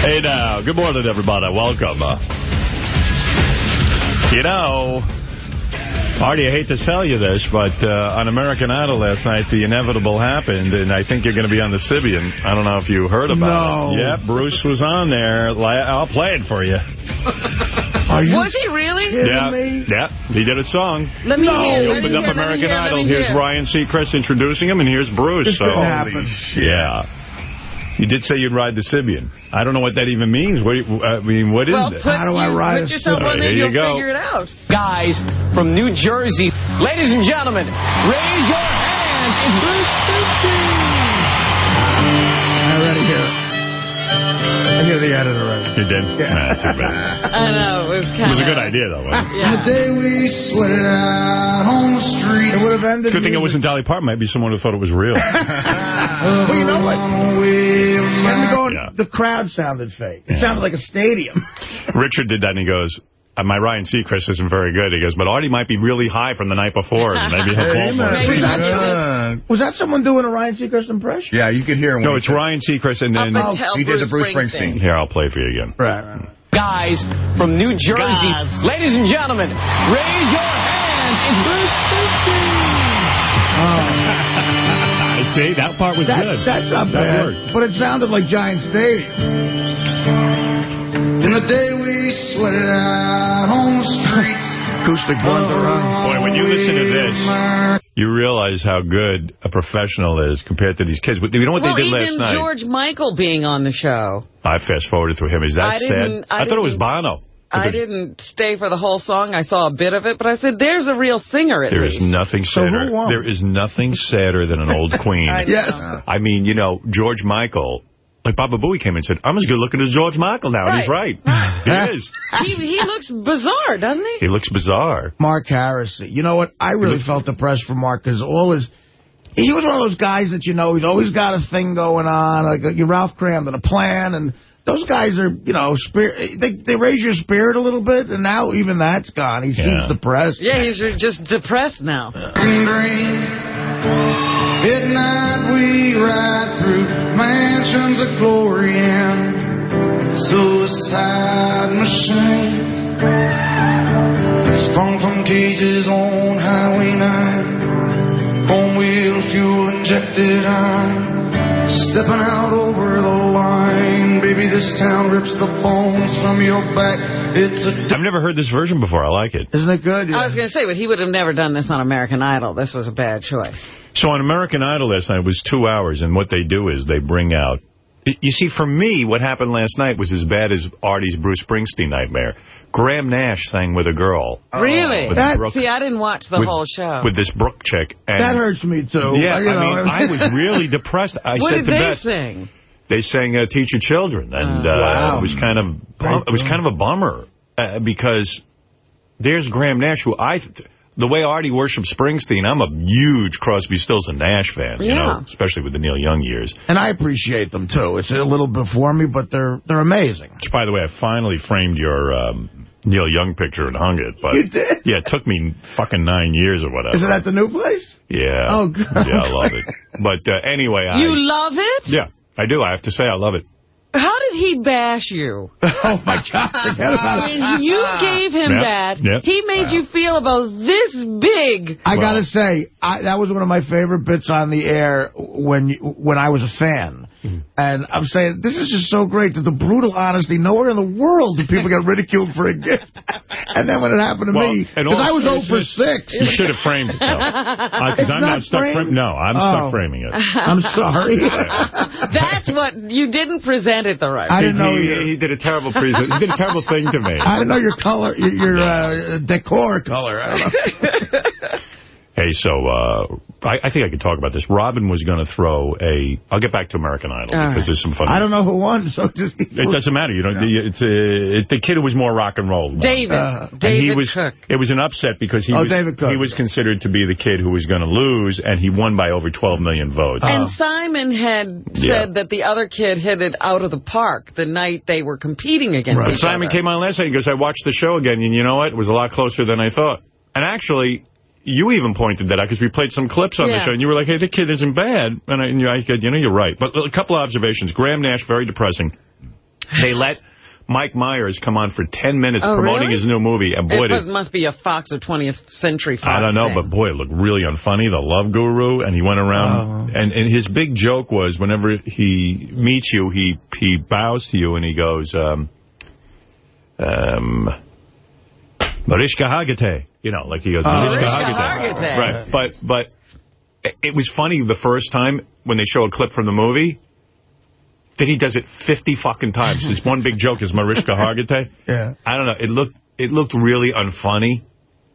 Hey now, good morning, everybody. Welcome. Uh, you know, Artie, I hate to tell you this, but uh, on American Idol last night, the inevitable happened, and I think you're going to be on the Sybian. I don't know if you heard about No. it. Yeah, Bruce was on there. I'll play it for you. Are you Was he really? Yeah, me? yeah, he did a song. Let me No. hear. He let opened up hear, American hear, Idol. Here's hear. Ryan Seacrest introducing him, and here's Bruce. This So, didn't happen. yeah. You did say you'd ride the Sybian. I don't know what that even means. What, do you- I mean, what is Well, it? put, How do I ride put a yourself on right, there, here you you'll go. figure it out. guys from New Jersey. Ladies and gentlemen, raise your hands. It's Bruce Springsteen. I already hear it. I hear the edit already. You did? Yeah. Nah, too bad. I know. It was It was a good idea, though. Wasn't it? Yeah. day we sweated out on the street. It would have ended. Good thing it wasn't Dolly Parton. Maybe someone who thought it was real. Well, you know what? Let me go on- Yeah. The crowd sounded fake. It sounded like a stadium. Richard did that, and he goes, Uh, my Ryan Seacrest isn't very good. He goes, but Artie might be really high from the night before. And maybe he'll pull more. Maybe that's- that's Was that someone doing a Ryan Seacrest impression? Yeah, you could hear him. No, it's said- Ryan Seacrest, and then... Up He did the Bruce Springsteen. Springsteen. Here, I'll play for you again. Right, right, right. Guys from New Jersey. Guys. Ladies and gentlemen, raise your hands. It's Bruce Springsteen. See, that part was That, good. that's not That bad. worked. But it sounded like Giant Stadium. In the day we sweated out on the streets. Acoustic ones around. Boy, when you listen to this, you realize how good a professional is compared to these kids. But You know what Well, they did even last night? George Michael being on the show. I fast-forwarded through him. Is that I sad? didn't- I thought it was Bono. But I didn't stay for the whole song. I saw a bit of it, but I said, there's a real singer at There is least. nothing sadder. won? There is nothing sadder than an old queen. I know. Yes. I mean, you know, George Michael, like Baba Booey came in and said, I'm as good looking as George Michael now. And he's right. he is. He, he looks bizarre, doesn't he? He looks bizarre. Mark Harris. You know what? I really felt depressed for Mark because all his... He was one of those guys that, you know, he's always got a thing going on, like, uh, like Ralph Kramden, a plan, and those guys are, you know, spirit, they, they raise your spirit a little bit, and now even that's gone. He seems Yeah. depressed. Yeah, he's just depressed now. dream. At night we ride through mansions of glory and suicide machines. Sprung from cages on Highway 9. Four wheel fuel injected iron. Stepping out over the line. Baby, this town rips the bones from your back. It's a I've never heard this version before. I like it. Isn't it good? I was going to say, but he would have never done this on American Idol. This was a bad choice. So on American Idol last night was two hours, and what they do is they bring out... You see, for me, what happened last night was as bad as Artie's Bruce Springsteen nightmare. Graham Nash sang with a girl. really? That- Brooke- See, I didn't watch the with, whole show. With this Brooke chick. And that hurts me, too. Yeah, You I know, mean, I was really depressed. I what said did to they Beth, sing? they sang uh, "Teach Your Children," and Oh, uh, wow. it was kind of it was kind of a bummer uh, because there's Graham Nash, who I. The way Artie worships Springsteen, I'm a huge Crosby, Stills, and Nash fan, you know, especially with the Neil Young years. And I appreciate them, too. It's a little before me, but they're they're amazing. Which, by the way, I finally framed your um, Neil Young picture and hung it. But You did? Yeah, it took me fucking nine years or whatever. Is it at the new place? Yeah. Oh, good. Yeah, I love it. But uh, anyway, I... You love it? Yeah, I do. I have to say I love it. How did he bash you? Oh, my God. Forget about When you gave him Yep, that, yep. he made you feel about this big. I Well- got to say, I, that was one of my favorite bits on the air when when I was a fan. Mm-hmm. And I'm saying, this is just so great that the brutal honesty, nowhere in the world do people get ridiculed for a gift. and then when it happened to Well, me, because I was 0 for 6. You should have framed it, though. Because It's I'm not not stuck framing No, I'm Oh. stuck framing it. I'm sorry. That's what, you didn't present it the right way. I way. didn't know he, he did a terrible present. He did a terrible thing to me. I didn't know your color, your, your uh, decor color. I don't know. Hey, so uh, I, I think I could talk about this. Robin was going to throw a. I'll get back to American Idol All because right. there's some fun. I don't know who won, so just... It doesn't matter. You know, the, it's uh, it, the kid who was more rock and roll. won. David. Uh, And David he was, Cook. It was an upset because he Oh, was David Cook. he was considered to be the kid who was going to lose, and he won by over 12 million votes. And Simon had Yeah. said that the other kid hit it out of the park the night they were competing against Right. each Simon other. came on last night and goes, I watched the show again, and you know what? It was a lot closer than I thought. And actually, you even pointed that out because we played some clips on the show, and you were like, hey, the kid isn't bad. And I, and I said, you know, you're right. But a couple of observations. Graham Nash, very depressing. They let Mike Myers come on for 10 minutes Oh, promoting really? his new movie. And boy, it was, must be a Fox or 20th Century Fox I don't know, thing. but boy, it looked really unfunny, the love guru. And he went around, and, and his big joke was whenever he meets you, he, he bows to you and he goes, um, um, Mariska Hargitay. You know, like he goes, Mariska Mariska Hargitay. Hargitay. Right, but, but it- it was funny the first time when they show a clip from the movie. Then he does it 50 fucking times. His one big joke is Mariska Hargitay. Yeah. I don't know. It looked it looked really unfunny.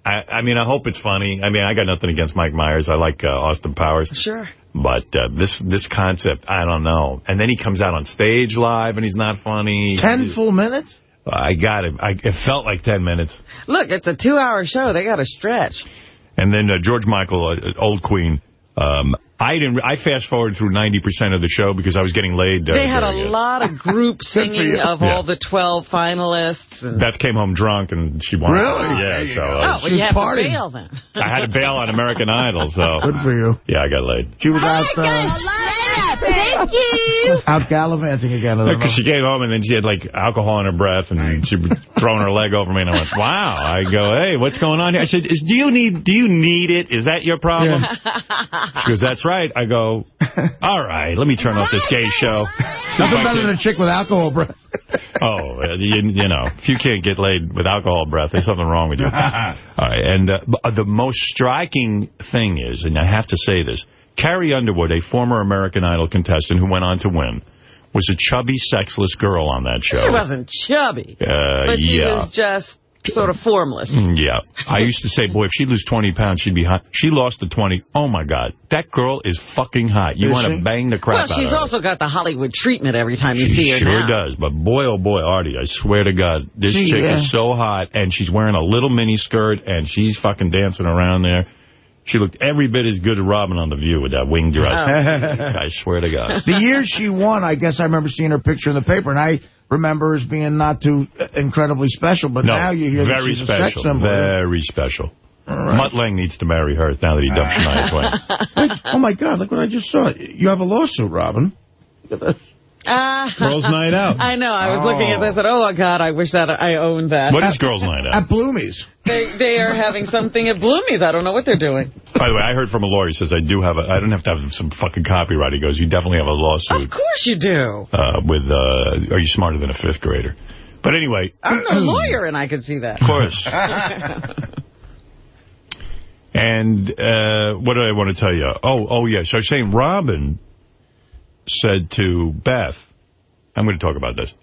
I, I mean, I hope it's funny. I mean, I got nothing against Mike Myers. I like uh, Austin Powers. Sure. But uh, this this concept, I don't know. And then he comes out on stage live, and he's not funny. Ten full minutes? I got it. I, it felt like 10 minutes. Look, it's a two-hour show. They got to stretch. And then uh, George Michael, uh, Old Queen. Um, I didn't. I fast forwarded through 90% of the show because I was getting laid. Uh, They had a it. lot of group singing of Yeah. all the 12 finalists. And, Beth came home drunk, and she wanted. Really? Yeah. There you So go. uh, oh, well, She's you have partying. to bail then. I had to bail on American Idol. So Good for you. yeah, I got laid. She was out uh, Thank you. out gallivanting again. I don't Because know. she came home and then she had like alcohol in her breath and she was throwing her leg over me and I went, wow. I go, hey, what's going on here? I said, do you need do you need it? Is that your problem? She goes, that's right. I go, all right, let me turn off this gay show. Nothing better than a chick with alcohol breath. Oh, uh, you, you know, if you can't get laid with alcohol breath, there's something wrong with you. All right, and uh, uh, the most striking thing is, and I have to say this, Carrie Underwood, a former American Idol contestant who went on to win, was a chubby, sexless girl on that show. She wasn't chubby, Uh, but she yeah. was just sort of formless. Mm, Yeah. I used to say, boy, if she'd lose 20 pounds, she'd be hot. She lost the 20. Oh, my God. That girl is fucking hot. You want to bang the crap Well, out she's of her. also got the Hollywood treatment every time you see She her sure now. does. But boy, oh boy, Artie, I swear to God, this Gee, chick yeah. is so hot, and she's wearing a little mini skirt, and she's fucking dancing around there. She looked every bit as good as Robin on The View with that wing dress. I swear to God. the year she won, I guess I remember seeing her picture in the paper, and I remember her as being not too uh, incredibly special. But No, now you hear that very she's a sex special. symbol. Very special. Mutt Lange needs to marry her now that he dumped Shania Twain. Wait, oh, my God, look what I just saw. You have a lawsuit, Robin. Look at that. Ah, Girls' night out. I know. I was looking at this and, I said, oh, God, I wish that I owned that. What is Girls' Night Out? At Bloomies. They, they are having something at Bloomie's. I don't know what they're doing. By the way, I heard from a lawyer. He says, I do have a, I don't have to have some fucking copyright. He goes, you definitely have a lawsuit. Of course you do. uh, with, uh, are you smarter than a fifth grader? But anyway, I'm no lawyer, and I could see that. of course. And uh, what did I want to tell you? Oh, oh yeah. So I was saying Robin said to Beth, I'm going to talk about this.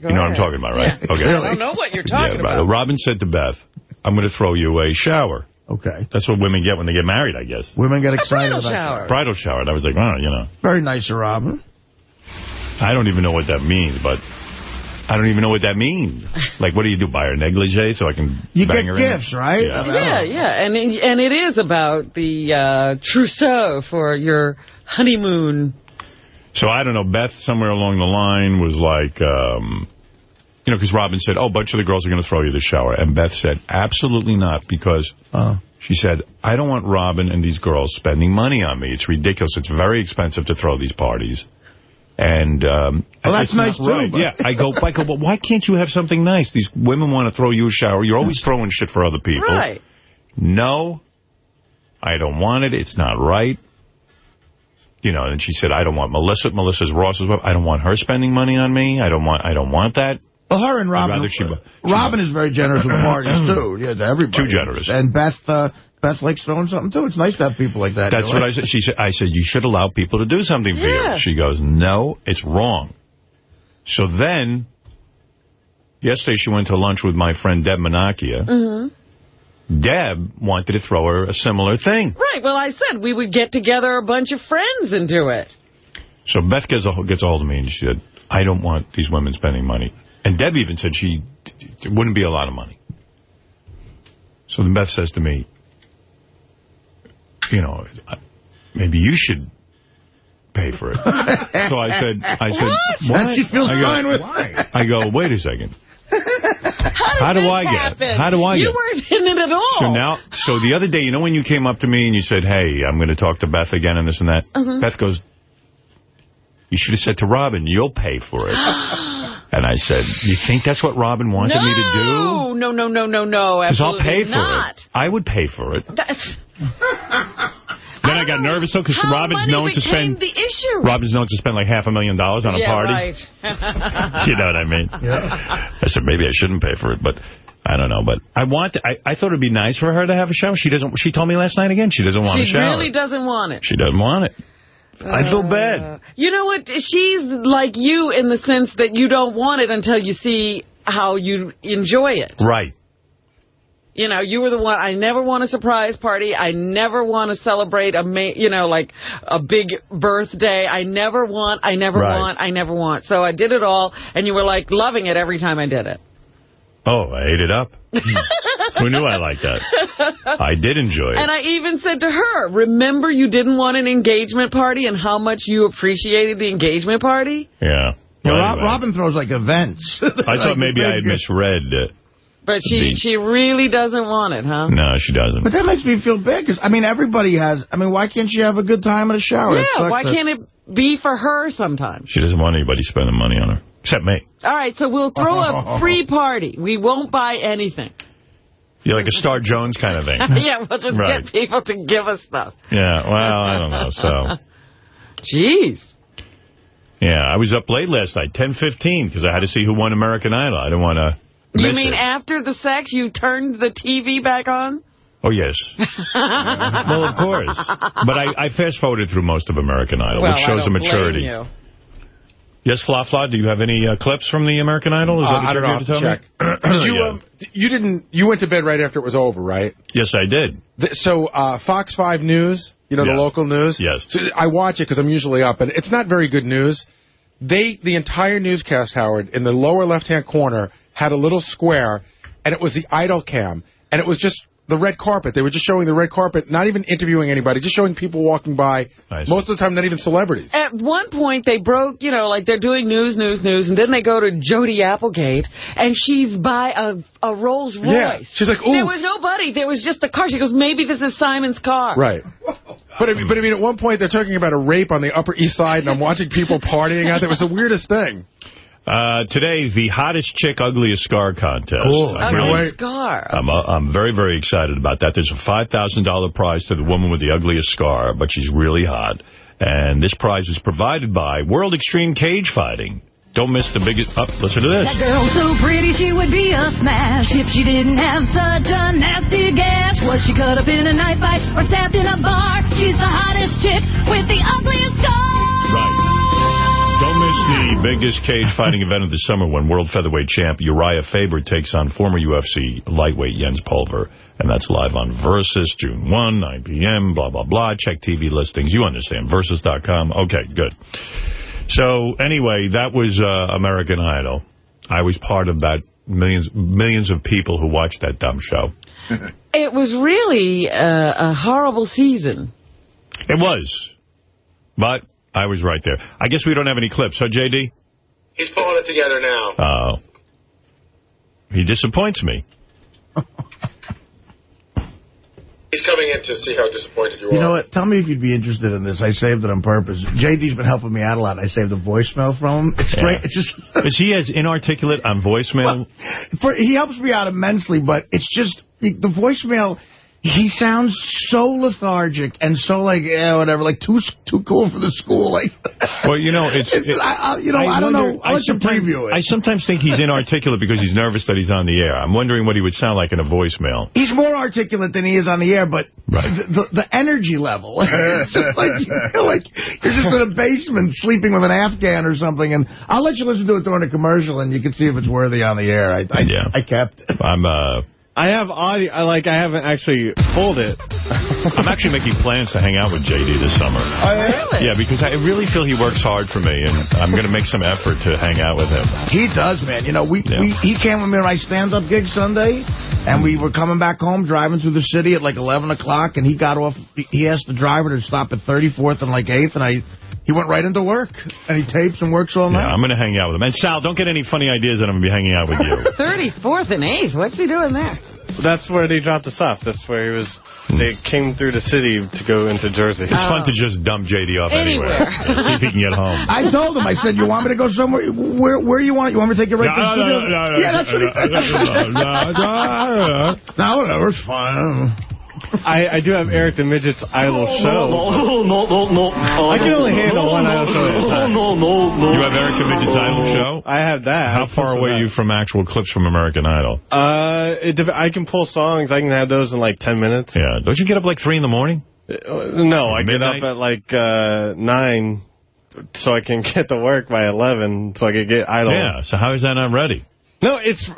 Go you know what I'm talking about, right? Yeah. Okay. I don't know what you're talking yeah, about. Robin said to Beth, I'm going to throw you a shower. Okay. That's what women get when they get married, I guess. Women get excited bridal about shower. that. Bridal shower. And I was like, oh, you know. Very nice of Robin. I don't even know what that means, but I don't even know what that means. Like, what do you do? Buy her negligee so I can You bang get her in it? gifts, right? Yeah. Yeah, yeah, and it, and it is about the uh, trousseau for your honeymoon. So I don't know, Beth somewhere along the line was like, um, you know, because Robin said, oh, a bunch of the girls are going to throw you the shower. And Beth said, absolutely not, because Oh. she said, I don't want Robin and these girls spending money on me. It's ridiculous. It's very expensive to throw these parties. And um, Well, that's nice, too, right. but- Yeah, I go, I go, well, why can't you have something nice? These women want to throw you a shower. You're always throwing shit for other people. Right. No, I don't want it. It's not right. You know, and she said, I don't want Melissa. Melissa's Ross's wife. I don't want her spending money on me. I don't want. I don't want that. Well, her and Robin. rather she- Robin is very generous with parties too. Yeah, to everybody. Too generous. And Beth, uh, Beth likes throwing something too. It's nice to have people like that. That's what I said. She said. I said you should allow people to do something for Yeah. you. She goes, no, it's wrong. So then, yesterday she went to lunch with my friend Deb Menachia. Mm-hmm. Deb wanted to throw her a similar thing. Right. Well, I said we would get together a bunch of friends and do it. So Beth gets a, gets a hold of me and she said, I don't want these women spending money. And Deb even said she it wouldn't be a lot of money. So then Beth says to me, you know, maybe you should pay for it. so I said, I said, what? And she feels I go, fine with I go, wait a second. How do this I get? happen? How do I You get? You weren't in it at all. So now, so the other day, you know when you came up to me and you said, hey, I'm going to talk to Beth again and this and that? Uh-huh. Beth goes, you should have said to Robin, you'll pay for it. and And I said, you think that's what Robin wanted no, me to do? No, no, no, no, no, no. Because I'll pay for not. it. I would pay for it. That's... Then I, I got nervous, though, because Robin's known to spend... the issue. Robin's known to spend like half a million dollars on a yeah, party. right. you know what I mean? Yeah. I said, maybe I shouldn't pay for it, but... I don't know, but I want. To, I, I thought it'd be nice for her to have a shower. She doesn't. She told me last night again she doesn't want she a shower. She really doesn't want it. She doesn't want it. Uh, I feel bad. You know what? She's like you in the sense that you don't want it until you see how you enjoy it. Right. You know, you were the one, I never want a surprise party. I never want to celebrate a, ma you know, like a big birthday. I never want, I never right. want, I never want. So I did it all, and you were like loving it every time I did it. Oh, I ate it up. Who knew I liked that? I did enjoy it. And I even said to her, remember you didn't want an engagement party and how much you appreciated the engagement party? Yeah. Well, yeah anyway. Robin throws like events. I thought like maybe I had misread uh, But she the... she really doesn't want it, huh? No, she doesn't. But that makes me feel bad because, I mean, everybody has. I mean, why can't she have a good time in a shower? Yeah, why that... can't it be for her sometimes? She doesn't want anybody spending money on her. Except me. All right, so we'll throw a free party. We won't buy anything. You're like a Star Jones kind of thing. yeah, we'll just right. get people to give us stuff. Yeah, well, I don't know, so. Jeez. Yeah, I was up late last night, 10:15, because I had to see who won American Idol. I didn't want to You mean it. after the sex, you turned the TV back on? Oh, yes. well, of course. But I, I fast-forwarded through most of American Idol, well, which shows a maturity. Yes, Fla Fla, do you have any uh, clips from the American Idol? Is uh, that what I don't you're know, to tell check. did you, yeah. um, you didn't, you went to bed right after it was over, right? Yes, I did. The, so, uh, Fox 5 News, you know, yeah. the local news? Yes. So I watch it because I'm usually up, and it's not very good news. They, the entire newscast, Howard, in the lower left-hand corner, had a little square, and it was the Idol cam, and it was just the red carpet. They were just showing the red carpet, not even interviewing anybody, just showing people walking by. Most of the time, not even celebrities. At one point, they broke, you know, like they're doing news, news, news, and then they go to Jody Applegate, and she's by a, a Rolls Royce. Yeah. She's like, ooh. There was nobody. There was just a car. She goes, maybe this is Simon's car. Right. But, but I mean, at one point, they're talking about a rape on the Upper East Side, and I'm watching people partying out there. It was the weirdest thing. Uh, today, the hottest chick, ugliest scar contest. Cool. Ugliest scar. I'm, uh, I'm very, very excited about that. There's a $5,000 prize to the woman with the ugliest scar, but she's really hot. And this prize is provided by World Extreme Cage Fighting. Don't miss the biggest... Up, oh, listen to this. That girl's so pretty she would be a smash if she didn't have such a nasty gash. Was she cut up in a knife fight or stabbed in a bar? She's the hottest chick with the ugliest scar. The biggest cage fighting event of the summer when world featherweight champ Urijah Faber takes on former UFC lightweight Jens Pulver. And that's live on Versus, June 1, 9 p.m., blah, blah, blah. Check TV listings. You understand. Versus.com. Okay, good. So, anyway, that was uh, American Idol. I was part of that millions millions of people who watched that dumb show. it was really uh, a horrible season. It was. But I was right there. I guess we don't have any clips, huh, J.D.? He's pulling it together now. Oh. He disappoints me. He's coming in to see how disappointed you, you are. You know what? Tell me if you'd be interested in this. I saved it on purpose. JD's been helping me out a lot. I saved a voicemail from him. It's yeah. great. It's just... Is he as inarticulate on voicemail? Well, for, he helps me out immensely, but it's just... The voicemail... He sounds so lethargic and so like yeah whatever like too too cool for the school like. Well, you know it's, it's I, I, you know I, I don't wonder, know. I'll I preview it. I sometimes think he's inarticulate because he's nervous that he's on the air. I'm wondering what he would sound like in a voicemail. He's more articulate than he is on the air, but right. the, the, the energy level, it's just like you feel like you're just in a basement sleeping with an Afghan or something. And I'll let you listen to it during a commercial, and you can see if it's worthy on the air. I I, yeah. I kept. It. I'm uh. I have audio. I like. I haven't actually pulled it. I'm actually making plans to hang out with J.D. this summer. Oh, really? Yeah, because I really feel he works hard for me, and I'm going to make some effort to hang out with him. He does, man. You know, we, Yeah. we he came with me on my stand-up gig Sunday, and we were coming back home, driving through the city at like 11 o'clock, and he got off. He asked the driver to stop at 34th and like 8th, and I he went right into work, and he tapes and works all night. Yeah, I'm going to hang out with him. And Sal, don't get any funny ideas that I'm going to be hanging out with you. 34th and 8th? What's he doing there? That's where they dropped us off. That's where he was. They came through the city to go into Jersey. It's fun to just dump J.D. off anywhere. Anywhere. Yeah, see if he can get home. I told him, I said, you want me to go somewhere? Where where you want? You want me to take you right to the No, no, studio? no, no, yeah, that's what he no, no, no, no. No, whatever, it's fine. I, I do have Eric the Midget's Idol show. no, no, no, no. I can only handle one idol show at a time. No, no, no. You have Eric the Midget's Idol show? I have that. How far away are you from actual clips from American Idol? Uh, it, I can pull songs. I can have those in like 10 minutes. Yeah. Don't you get up like 3 in the morning? Uh, no, I get up at like uh, 9 so I can get to work by 11 so I can get Idol. Yeah. So how is that not ready? No, it's...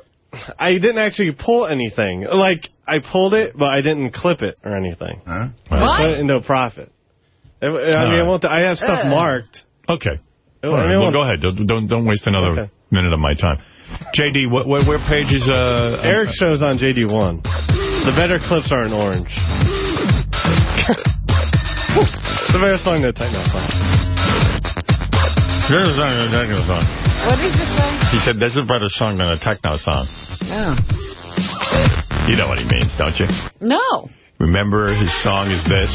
I didn't actually pull anything. Like, I pulled it, but I didn't clip it or anything. Huh? What? Put it into a profit. I, I mean, I, won't, I have stuff Ugh. marked. Okay. I mean, Well, go ahead. Don't don't, don't waste another Okay. minute of my time. J.D., what, what, where page is... Uh, Eric's show's on JD1. The better clips are in orange. the better song, the techno song. There's a techno song. What did you say? He said, there's a better song than a techno song. No. You know what he means, don't you? No. Remember his song is this?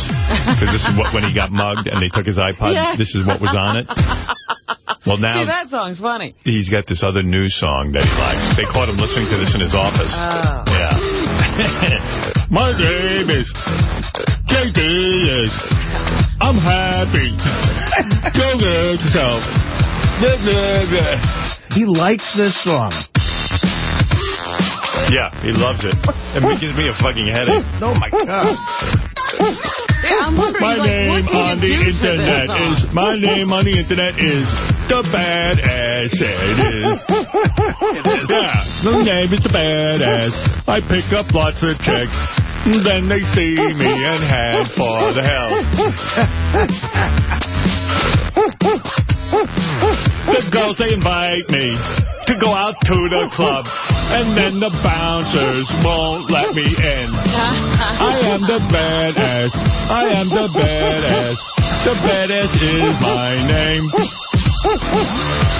Because this is what when he got mugged and they took his iPod, Yeah. this is what was on it? Well, now See, that song's funny. he's got this other new song that he likes. They caught him listening to this in his office. Oh. Yeah. My name is JD is I'm happy. Go get yourself. He likes this song. Yeah, he loves it. It gives me a fucking headache. Oh, my God. Yeah, I'm wondering, My like, name what on the you do to this internet is my name on the internet is the badass. It is. Yeah, the name is the badass. I pick up lots of chicks. and Then they see me and head for the hell. The girls, they invite me to go out to the club. And then the bouncers won't let me in. I am the badass. I am the badass. The badass is my name.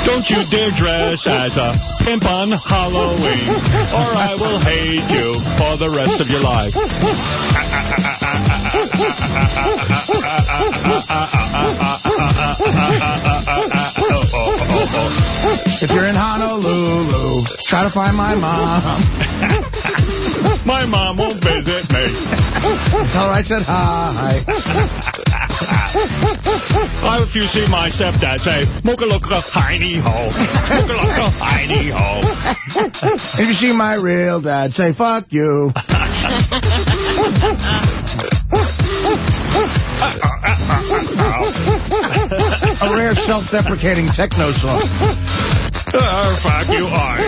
Don't you dare dress as a pimp on Halloween, or I will hate you for the rest of your life. Honolulu, try to find my mom. My mom won't visit me. Tell her I said hi. Oh, if you see my stepdad, say, Mookalooka hiney ho. Mookalooka hiney ho. If you see my real dad, say fuck you. A rare self-deprecating techno song. Oh, fuck you, I.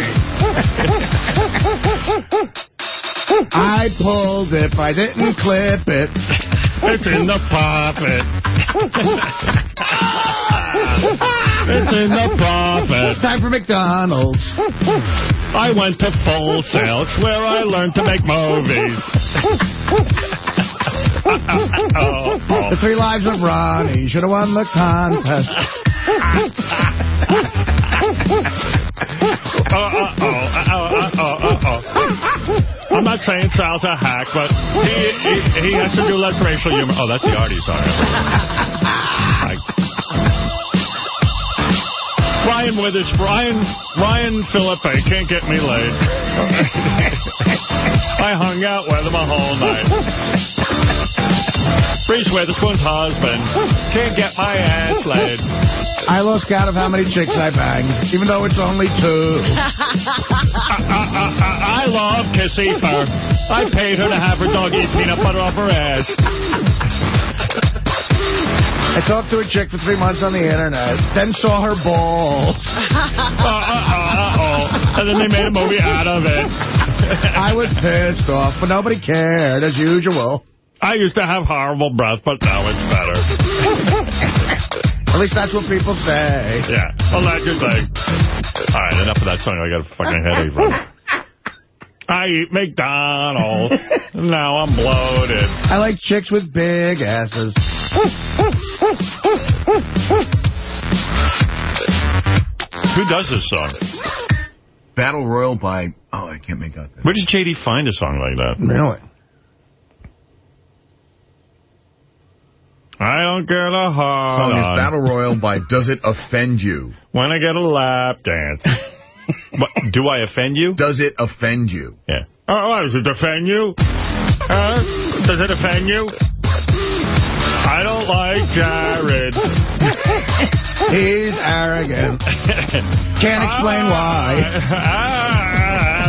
I pulled it, I didn't clip it. It's in the profit. it's in the profit. It's time for McDonald's. I went to Full Sail. It's where I learned to make movies. The Three Lives of Ronnie should have won the contest. I'm not saying Sal's a hack, but he, he, he has to do less racial humor. Oh, that's the Artie song. I- Ryan Withers, Brian, Brian Phillippe can't get me laid. I hung out with him a whole night. Reese Witherspoon's husband can't get my ass laid. I lost count of how many chicks I banged, even though it's only two. I, I, I love Kissy I paid her to have her dog eat peanut butter off her ass. I talked to a chick for three months on the internet, then saw her balls. Uh, uh, uh, uh, oh. And then they made a movie out of it. I was pissed off, but nobody cared, as usual. I used to have horrible breath, but now it's better. At least that's what people say. Yeah, allegedly. All right, enough of that song. I got a fucking headache from it. I eat McDonald's. now I'm bloated. I like chicks with big asses. Who does this song? Battle Royal by, oh, I can't make out that. Where did J.D. find a song like that? Really? I don't get a hard song is on Battle Royal by Does It Offend You? when I get a lap dance. what, do I offend you? Does it offend you? Yeah. Oh, does it offend you? Uh, does it offend you? I don't like Jared. He's arrogant. Can't explain why. I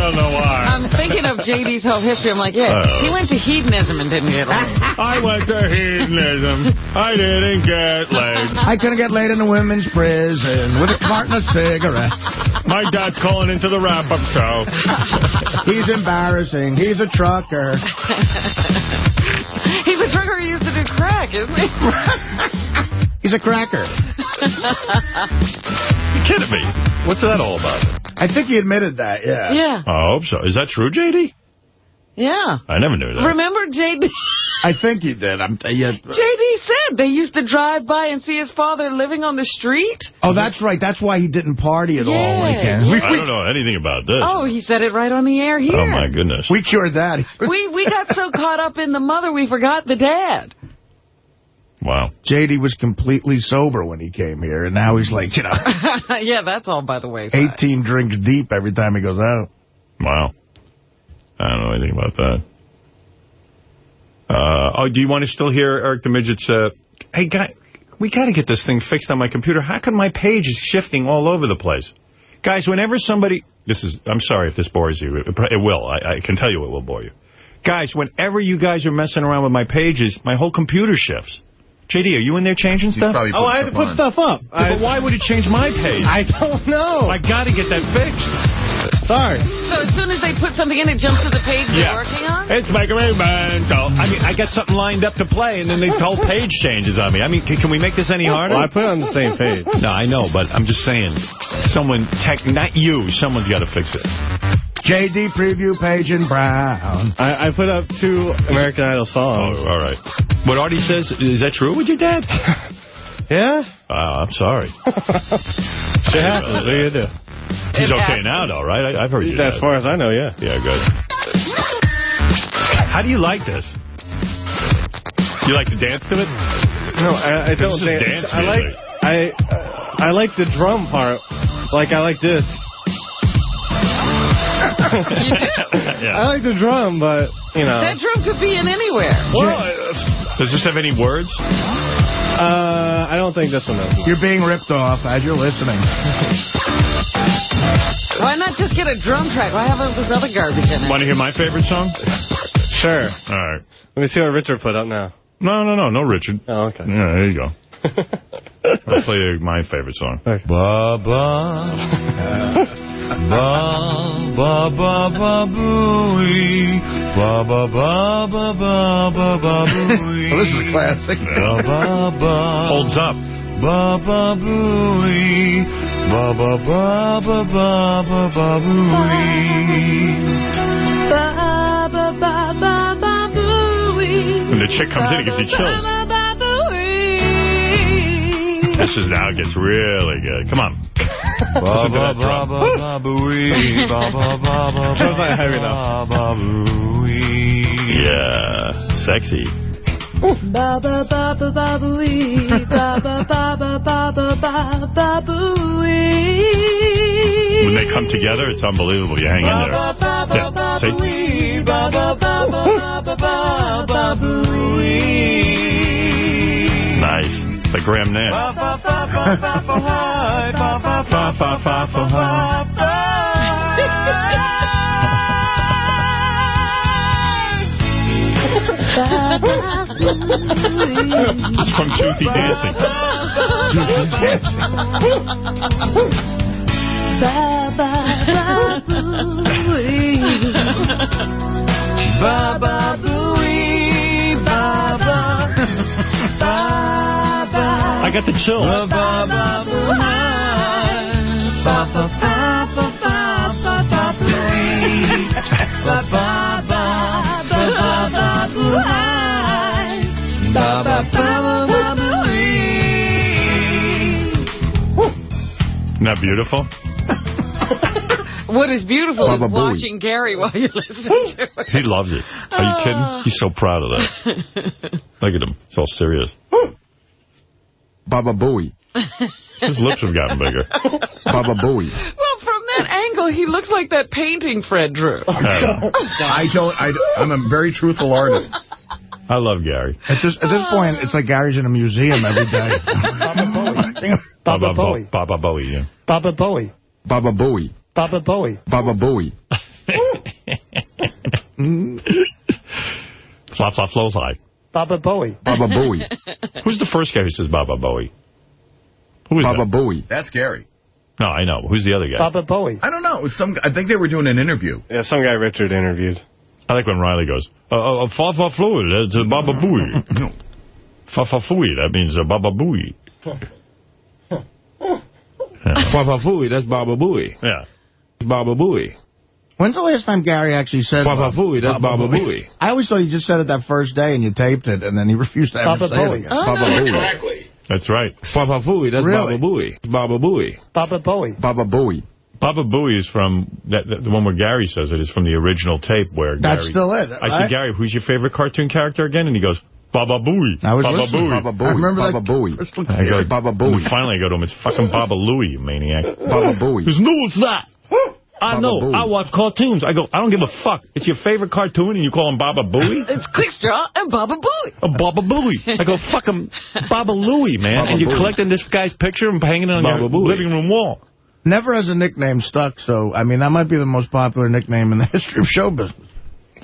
don't know why. I'm thinking of JD's whole history. I'm like, yeah, Uh. he went to hedonism and didn't get laid. I went to hedonism. I didn't get laid. I couldn't get laid in a women's prison with a carton of cigarettes. My dad's calling into the wrap-up show. He's embarrassing. He's a trucker. He's a trucker who used to do crack, isn't he? He's a cracker. You kidding me? What's that all about? I think he admitted that, yeah. yeah, I hope so. Is that true, J.D.? yeah. I never knew that. Remember JD? I think he did. I'm, uh, yeah. JD said they used to drive by and see his father living on the street. Oh, that's right. That's why he didn't party at all Yeah, weekend. yeah. We, I don't know anything about this. Oh, he said it right on the air here. Oh, my goodness. we cured that. We we got so caught up in the mother we forgot the dad. Wow. JD was completely sober when he came here, and now he's like, you know, yeah, that's all by the way. 18 drinks deep every time he goes out. Wow. I don't know anything about that. Uh, oh, do you want to still hear Eric the Midget's, uh, hey, guy, we got to get this thing fixed on my computer. How come my page is shifting all over the place? Guys, whenever somebody, this is, I'm sorry if this bores you. It, it will. I, I can tell you it will bore you. Guys, whenever you guys are messing around with my pages, my whole computer shifts. JD, are you in there changing stuff? probably Oh, I had to put stuff up. I, but why would it change my page? I don't know. I got to get that fixed. Sorry. So as soon as they put something in, it jumps to the page they're working on? It's Mega Mental. I mean, I got something lined up to play, and then the whole page changes on me. I mean, can, can we make this any harder? Well, I put it on the same page. No, I know, but I'm just saying, someone, tech, not you, someone's got to fix it. JD preview page in brown. I, I put up two American Idol songs. Oh, songs. all right. What Artie says, is that true with your dad? Yeah? Uh, I'm sorry. Shit happens. What do you do? He's It okay now, though, right? I, I've heard you. As far as I know, yeah. Yeah, good. How do you like this? You like to dance to it? No, I, I don't dance. dance I like. I uh, I like the drum part. Like I like this. yeah. I like the drum, but you know. That drum could be in anywhere. Well, uh, does this have any words? Uh, I don't think this one does. You're being ripped off as you're listening. Why not just get a drum track? Why have all this other garbage in it? Want to hear my favorite song? Sure. All right. Let me see what Richard put up now. No, no, no, no, Richard. Oh, okay. Yeah, there you go. I'll play you my favorite song. Okay. Ba ba ba ba ba ba booey ba ba ba ba ba ba ba booey. Well, this is a classic. Ba ba ba Holds up. ba ba booey ba ba ba ba ba ba ba booey. Ba ba ba ba ba booey. When the chick comes in, it gives you chills. Ba ba ba booey. This is now gets really good. Come on. Listen to that drum. That's not heavy enough. Yeah. Sexy. Ba ba ba ba ba ba ba ba ba ba ba ba. When they come together, it's unbelievable. You hang in there. Yeah. See? by Graham Nash. It's from Toothy Dancing. Dancing. Ba-ba-booey. Ba-ba-booey. Ba ba ba booey. Isn't that beautiful? What is beautiful Baba is Booey. watching Gary while you listen to it. He loves it. Are you kidding? He's so proud of that. Look at him. It's all serious. Baba Booey. His lips have gotten bigger. Baba Booey. Well, from that angle, he looks like that painting Fred drew. I don't. I, I'm a very truthful artist. I love Gary. At this at this point, it's like Gary's in a museum every day. Baba Bowie. Baba Bowie, yeah. Baba Bowie. Baba Booey. Baba Bowie. Baba Booey. Flop, flop, flow, fly. Baba Bowie. Baba Booey. Who's the first guy who says Baba Bowie? Who is Baba that? Booey. That's Gary. No, I know. Who's the other guy? Baba Bowie. I don't know. It was some. I think they were doing an interview. Yeah, some guy Richard interviewed. I like when Riley goes, uh, uh, uh, fa fa fluid, that's uh, Baba Booey. fa fa fooey, that means uh, Baba Booey. Baba Fooey, that's Baba Booey. Yeah. Baba Booey. When's the last time Gary actually said Baba Booey, that's Baba Booey. I always thought he just said it that first day and you taped it, and then he refused to ever Baba say Booey. it again. Baba ah. Booey. That's right. Baba Fooey, that's Really? Baba Booey. Baba Booey. Baba Bowie. Baba Booey. Baba Booey is from, that, that- the one where Gary says it is from the original tape where That's Gary... still it, I right? said, Gary, who's your favorite cartoon character again? And he goes, Baba Booey. I was Baba listening. Booey. Baba Booey. I remember Baba that Booey. crystal I go, clear. Baba and Booey. finally I go to him, it's fucking Baba Looey, you maniac. Baba Booey. Because no, it's not. I Baba know. Booey. I watch cartoons. I go, I don't give a fuck. It's your favorite cartoon and you call him Baba Booey? It's Quick Draw and Baba Booey. A Baba Booey. I go, fuck him, Baba Looey, man. Baba and you're Booey. collecting this guy's picture and hanging it on Baba your Booey. living room wall. Never has a nickname stuck, so, I mean, that might be the most popular nickname in the history of show business.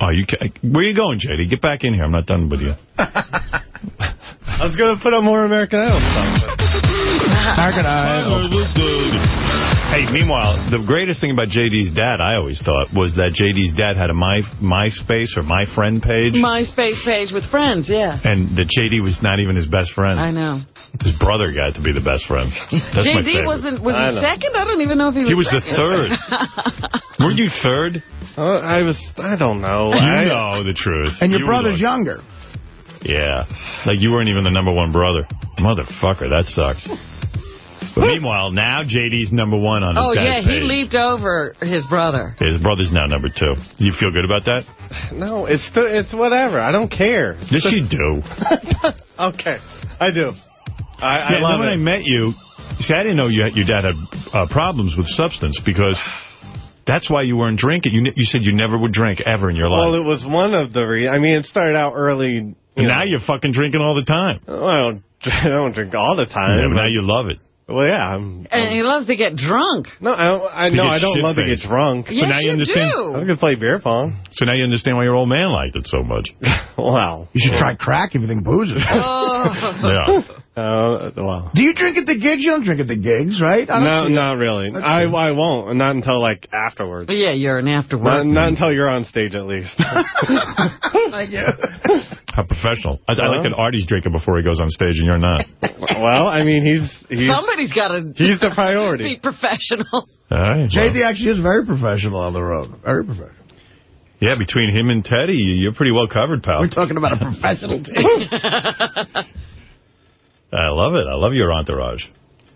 Oh, you ca Where you going, JD? Get back in here. I'm not done with you. I was going to put on more American Idol stuff. American Idol. Hey, meanwhile, the greatest thing about JD's dad, I always thought, was that JD's dad had a My MySpace or My Friend page. MySpace page with friends, yeah. and that JD was not even his best friend. I know. His brother got to be the best friend. That's my JD favorite. wasn't, was I he know. second? I don't even know if he was He was the third. Weren't you third? Uh, I was, I don't know. You I, know the truth. And your You brother's like- younger. Yeah. Like you weren't even the number one brother. Motherfucker, that sucks. But meanwhile, now JD's number one on his Oh, yeah, dad's he leaped over his brother. His brother's now number two. Do You feel good about that? No, it's still, it's whatever. I don't care. Yes, you do. Okay, I do. I, I yeah, love when it. I met you, see, I didn't know you, your dad had uh, problems with substance because that's why you weren't drinking. You, you said you never would drink ever in your life. well, it was one of the. Re- I mean, it started out early. You And know, now you're fucking drinking all the time. Well, I don't, I don't drink all the time. Yeah, but but- now you love it. Well, yeah. I'm, And he loves to get drunk. no, I don't. I, To no, I don't love to get shit-faced. drunk. So yes, now you you understand- do. I can play beer pong. So now you understand why your old man liked it so much. Wow. You should try crack if you think booze is Oh. Yeah. Uh, well. Do you drink at the gigs? You don't drink at the gigs, right? I don't No, not really. That's I. I won't. Not until like afterwards. But yeah, you're an Not, afterward. not until you're on stage, at least. Thank you. How professional. I, I Huh? like that Artie's drinking before he goes on stage and you're not. well, I mean, he's he's Somebody's got to he's the priority. be professional. All right. well. JD actually is very professional on the road. Very professional. Yeah, between him and Teddy, you're pretty well covered, pal. We're talking about a professional team. I love it. I love your entourage.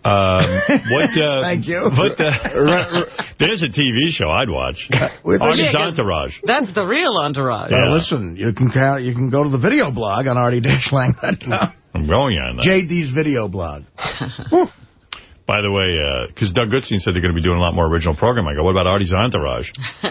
Um, what? Uh, Thank you. What? Uh, there's a TV show I'd watch. With- Artie's Yeah, 'cause- Entourage. That's the real entourage. Yeah. Now, listen, you can count, you can go to the video blog on artie-lang.com. I'm going on that. JD's video blog. By the way, because Doug Goodstein said they're going to be doing a lot more original programming. I go, what about Artie's Entourage?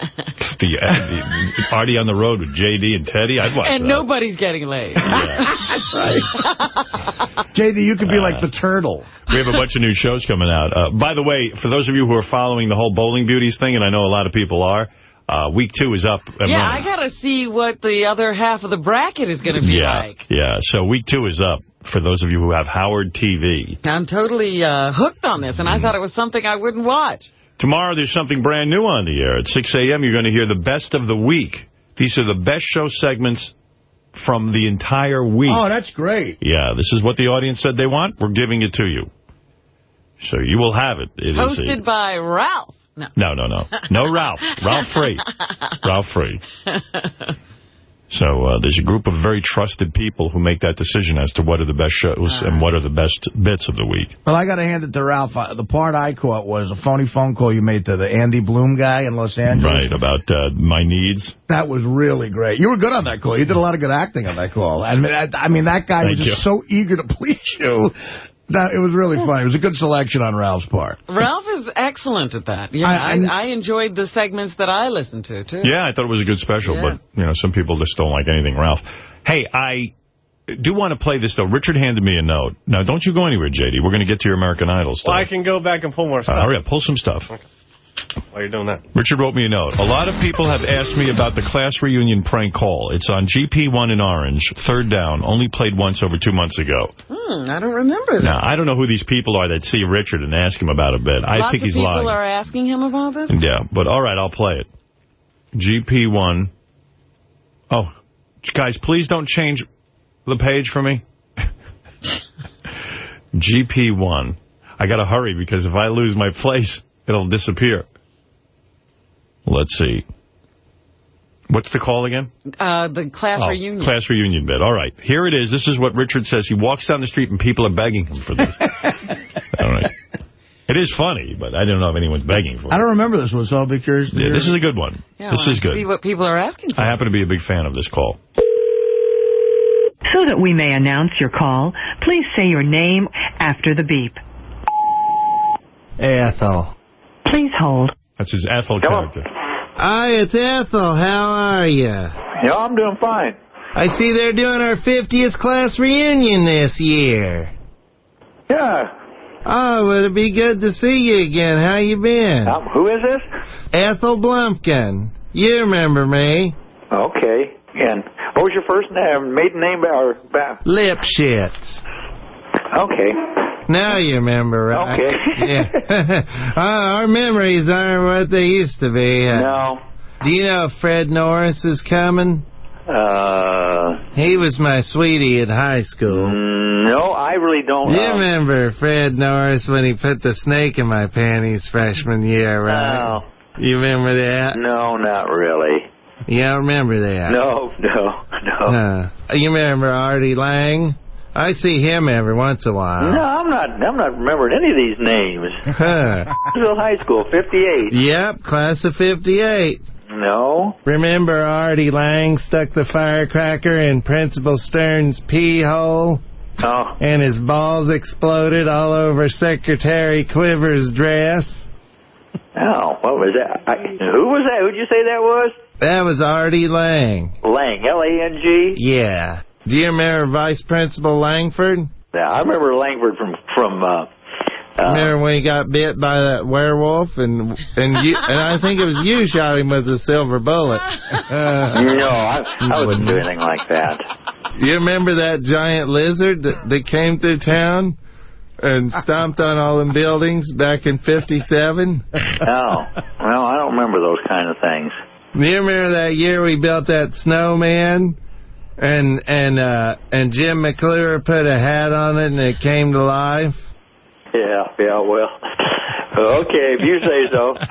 the, uh, the Artie on the road with JD and Teddy? I'd watch And that. nobody's getting laid. That's right. JD, you could be like the turtle. We have a bunch of new shows coming out. Uh, by the way, for those of you who are following the whole Bowling Beauties thing, and I know a lot of people are, uh, week two is up. and yeah, I got to see what the other half of the bracket is going to be yeah, like. yeah. So week two is up for those of you who have Howard TV. I'm totally uh, hooked on this, and Mm. I thought it was something I wouldn't watch. Tomorrow there's something brand new on the air. At 6 a.m. you're going to hear the best of the week. These are the best show segments from the entire week. Oh, that's great. Yeah, this is what the audience said they want. We're giving it to you. So you will have it. It is a- Hosted by Ralph. No. No, no, no. No Ralph. Ralph Free. Ralph Free. So uh, there's a group of very trusted people who make that decision as to what are the best shows and what are the best bits of the week. Well, I got to hand it to Ralph. Uh, The part I caught was a phony phone call you made to the Andy Bloom guy in Los Angeles. Right, about uh, my needs. That was really great. You were good on that call. You did a lot of good acting on that call. I mean, I, I mean that guy Thank was just you. so eager to please you. That, it was really funny. It was a good selection on Ralph's part. Ralph is excellent at that. Yeah, I- I, I, enjoyed the segments that I listened to, too. Yeah, I thought it was a good special, Yeah. but, you know, some people just don't like anything Ralph. Hey, I do want to play this, though. Richard handed me a note. Now, don't you go anywhere, J.D. We're going to get to your American Idol stuff. Well, I can go back and pull more Uh, stuff. hurry up, pull some stuff. While you're doing that. Richard wrote me a note. A lot of people have asked me about the class reunion prank call. It's on GP1 in Orange, third down, only played once over two months ago. Hmm, I don't remember that. Now, I don't know who these people are that see Richard and ask him about a bit. I Lots think of he's people are asking him about this? Yeah, but all right, I'll play it. GP1. Oh, guys, please don't change the page for me. GP1. I got to hurry because if I lose my place, it'll disappear. Let's see. What's the call again? Uh, the class Oh, reunion. Class reunion bit. All right. Here it is. This is what Richard says. He walks down the street and people are begging him for this. all right. It is funny, but I don't know if anyone's begging for it. I don't remember this one, so I'll be curious. to Yeah, hear this is a good one. Yeah, this I is good. See what people are asking for. I happen to be a big fan of this call. So that we may announce your call, please say your name after the beep. Ethel. Please hold. That's his Ethel character. Hi, it's Ethel. How are you? Yeah, I'm doing fine. I see they're doing our 50th class reunion this year. Yeah. Oh, well, it'd be good to see you again. How you been? Um, who is this? Ethel Blumpkin. You remember me. Okay. And what was your first name, maiden name, or Lipschitz. Okay. Now you remember, right? Okay. yeah. Uh, our memories aren't what they used to be. Uh, No. Do you know if Fred Norris is coming? Uh, He was my sweetie at high school. no, I really don't. You uh, remember Fred Norris when he put the snake in my panties freshman year, right? No. You remember that? No, not really. You don't remember that? No, no, no. Uh, you remember Artie Lange? I see him every once in a while. No. I'm not. I'm not remembering any of these names. Huh. High school, 58. Yep, class of 58. No. Remember Artie Lange stuck the firecracker in Principal Stern's pee hole? Oh. And his balls exploded all over Secretary Quiver's dress? Oh, what was that? I, who was that? Who'd you say that was? That was Artie Lange. Lang, L-A-N-G? Yeah. Do you remember Vice Principal Langford? Yeah, I remember Langford from, from, uh, uh, Remember when he got bit by that werewolf and and you and I think it was you shot him with a silver bullet. no, I, I wouldn't do anything like that. You remember that giant lizard that, that came through town and stomped on all them buildings back in 57? Oh, well, I don't remember those kind of things. Do you remember that year we built that snowman? And and uh and Jim McClure put a hat on it and it came to life? Yeah, yeah, well, okay, if you say so.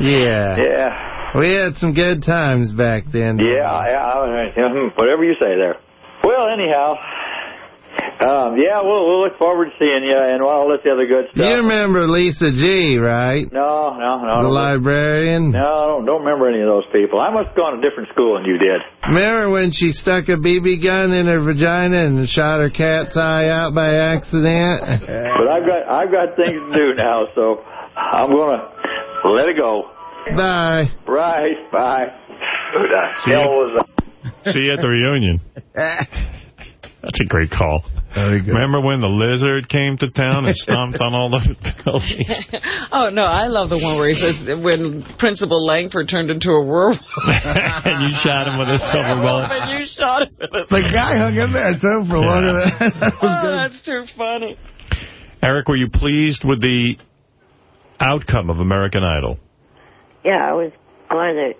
Yeah. yeah, We had some good times back then. yeah, yeah, all right, yeah, whatever you say there. Well, anyhow, um, yeah, we'll, we'll look forward to seeing you and all this other good stuff. You remember Lisa G, right? No, no, no. The librarian? No, I don't, don't remember any of those people. I must have gone to a different school than you did. Remember when she stuck a BB gun in her vagina and shot her cat's eye out by accident? But I've got I've got things to do now, so I'm gonna let it go. Bye. Right, bye. Who the See hell was that? See you at the reunion. That's a great call. Remember when the lizard came to town and stomped on all the buildings? Oh, no, I love the one where he says when Principal Langford turned into a werewolf. and you shot him with a silver bullet. and you shot him with a The guy hung in there, too, for longer than that. Oh, good. that's too funny. Eric, were you pleased with the outcome of American Idol? Yeah, I was glad that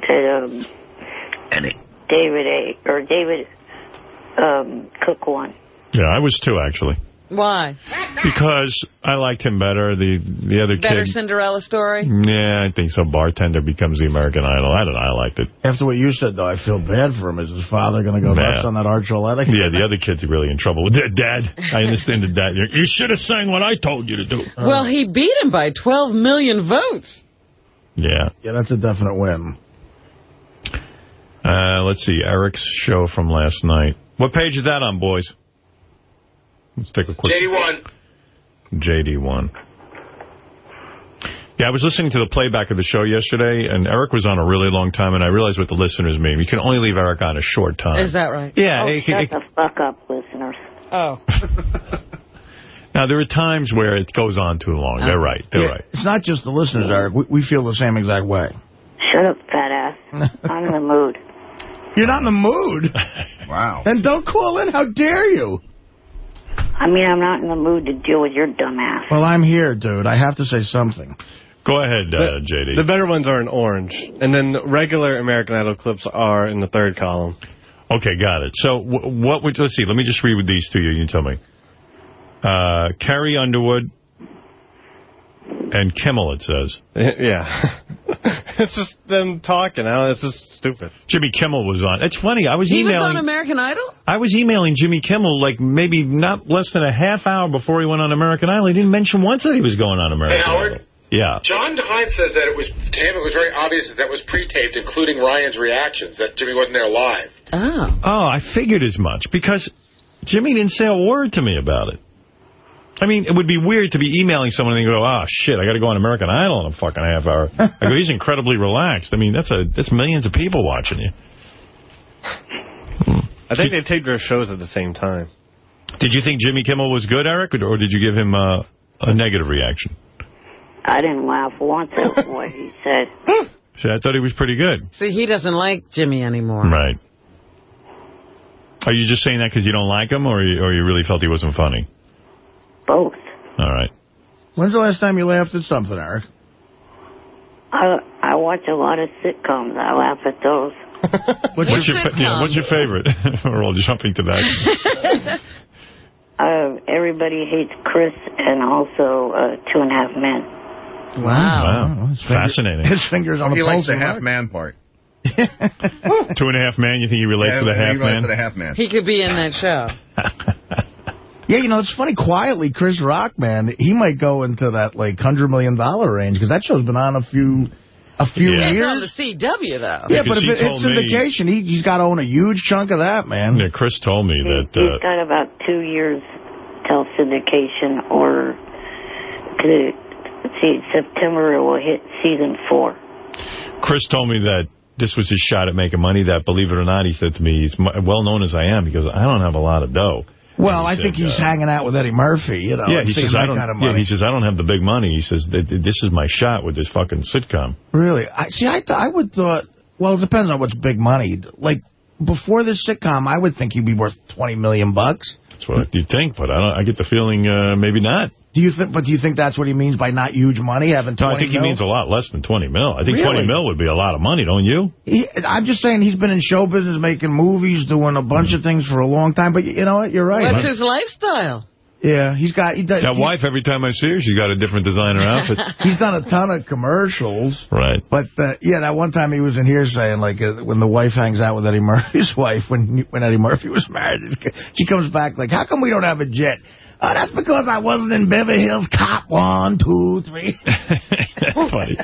that um David A or David um Cook won. Yeah, I was too, actually. Why? Because I liked him better. The the other Better kid. Cinderella story? Yeah, I think so. Bartender becomes the American Idol. I don't know. I liked it. After what you said, though, I feel bad for him. Is his father going to go Yeah. nuts on that Arch Archuleta? Yeah, the other kid's really in trouble with. Dad, I understand the dad. You you should have sang what I told you to do. Well, he beat him by 12 million votes. Yeah. Yeah, that's a definite win. Uh, let's see, Eric's show from last night. What page is that on, boys? Let's take a quick... JD1. JD1. Yeah, I was listening to the playback of the show yesterday, and Eric was on a really long time, and I realized what the listeners mean. You can only leave Eric on a short time. Is that right? Yeah. Oh, it- shut it- the fuck up, listeners. Oh. now, there are times where it goes on too long. They're uh-huh. right. They're Yeah, right. It's not just the listeners, Eric. We, we feel the same exact way. Shut up, fat ass. I'm in the mood. You're not in the mood? wow. Then don't call in. How dare you? I mean, I'm not in the mood to deal with your dumb ass. Well, I'm here, dude. I have to say something. Go ahead, uh, JD. The better ones are in orange. And then the regular American Idol clips are in the third column. Okay, got it. So wh- what would, let's see, let me just read with these to you. You tell me. Uh, Carrie Underwood and Kimmel, it says. Yeah. it's just them talking. Now It's just stupid. Jimmy Kimmel was on. It's funny. I was He was emailing. on American Idol? I was emailing Jimmy Kimmel like maybe not less than a half hour before he went on American Idol. He didn't mention once that he was going on American Hey, Howard? Idol. Yeah. John Devine says that it was to him. It was very obvious that that was pre-taped, including Ryan's reactions. That Jimmy wasn't there live. Oh. Oh, I figured as much because Jimmy didn't say a word to me about it. I mean, it would be weird to be emailing someone and go, oh, shit, I got to go on American Idol in a fucking half hour. I go, he's incredibly relaxed. I mean, that's a that's millions of people watching you. I think they taped their shows at the same time. Did you think Jimmy Kimmel was good, Eric, or did you give him uh, a negative reaction? I didn't laugh once at what he said. See, I thought he was pretty good. See, he doesn't like Jimmy anymore. Right. Are you just saying that because you don't like him, or you, or you really felt he wasn't funny? Both. All right. When's the last time you laughed at something, Eric? I I watch a lot of sitcoms. I laugh at those. What's, your fa- yeah, what's your favorite? We're all jumping to that. Uh, everybody hates Chris and also uh, Two and a Half Men. Wow. Fascinating. His fingers on he the likes pulse the half Eric. man part. Two and a half man, you think he relates Yeah, to the he relates to the half man. He could be in that show. Yeah, you know, it's funny. Quietly, Chris Rock, man, he might go into that, like, $100 million range, because that show's been on a few a few Yeah. It's years. on the CW, though. Yeah, Because but if it, it's me- syndication, he, he's got to own a huge chunk of that, man. Yeah, Chris told me that... He's Uh, got about two years till syndication, or to, let's see, September will hit season four. Chris told me that this was his shot at making money, that, believe it or not, he said to me, he's well known as I am, because I don't have a lot of dough. Well, I said, think he's uh, hanging out with Eddie Murphy, you know. yeah, he says, I don't, kind of yeah, he says, I don't have the big money. He says, "Th- th- this is my shot with this fucking sitcom. Really? I See, I, th I would thought, well, it depends on what's big money. Like, before this sitcom, I would think he'd be worth 20 million bucks. That's what you think, but I, don't, I get the feeling uh, maybe not. Do you think? But do you think that's what he means by not huge money, having 20 No, I think he means a lot less than 20 mil. I think Really? 20 mil would be a lot of money, don't you? He, I'm just saying he's been in show business, making movies, doing a bunch of things for a long time. But you know what? You're right. What's his lifestyle? Yeah, he's got. He does, That he- wife, every time I see her, she's got a different designer outfit. He's done a ton of commercials. right. But, uh, yeah, that one time he was in here saying, like, uh, when the wife hangs out with Eddie Murphy's wife, when when Eddie Murphy was married, she comes back like, how come we don't have a jet? Oh, that's because I wasn't in Beverly Hills Cop. One, two, three. Funny.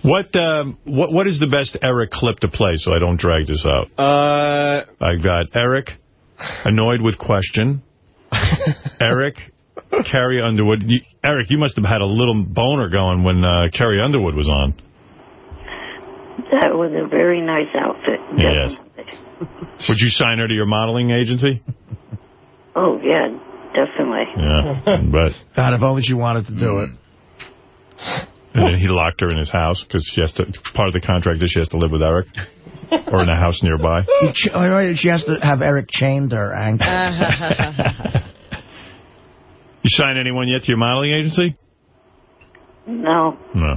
What, um, what what is the best Eric clip to play so I don't drag this out? Uh, I got Eric, annoyed with question. Eric, Carrie Underwood. You, Eric, you must have had a little boner going when uh, Carrie Underwood was on. That was a very nice outfit. Yes. Would you sign her to your modeling agency? Oh, yeah, definitely. Yeah, but God, if only she wanted to do it. and then he locked her in his house because she has to. Part of the contract is she has to live with Eric or in a house nearby. He ch right, she has to have Eric chained to her ankle. You sign anyone yet to your modeling agency? No. No.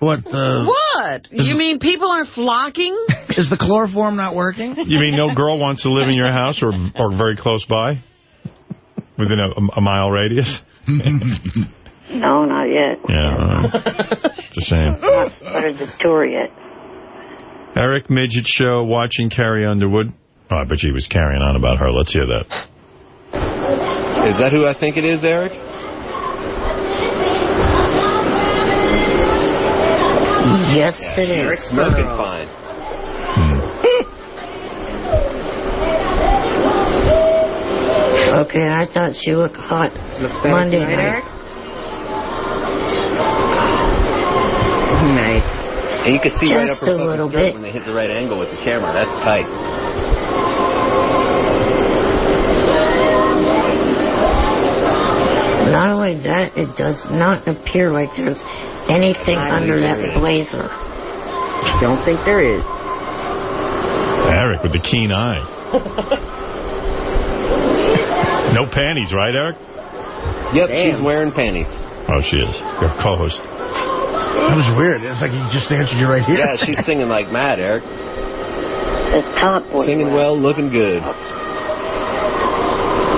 what? Uh, What? You mean people aren't flocking? Is the chloroform not working? You mean no girl wants to live in your house or or very close by? Within a, a mile radius? No, not yet. Yeah, all right. It's a shame. Not started the tour yet. Eric Midget Show, watching Carrie Underwood. Oh, I bet he was carrying on about her. Let's hear that. Is that who I think it is, Eric? Yes, it is. Eric's smoking fine. Okay, I thought she looked hot Monday night. Nice. And you can see right up Just her a little skirt bit. when they hit the right angle with the camera. That's tight. Not only that, it does not appear like there's anything I under that agree. blazer. Don't think there is. Eric with the keen eye. no panties, right, Eric? Yep, she's wearing panties. Oh, she is. Your co-host. That was weird. It's like he just answered you right here. Yeah, she's singing like mad, Eric. The top was Singing well, looking good.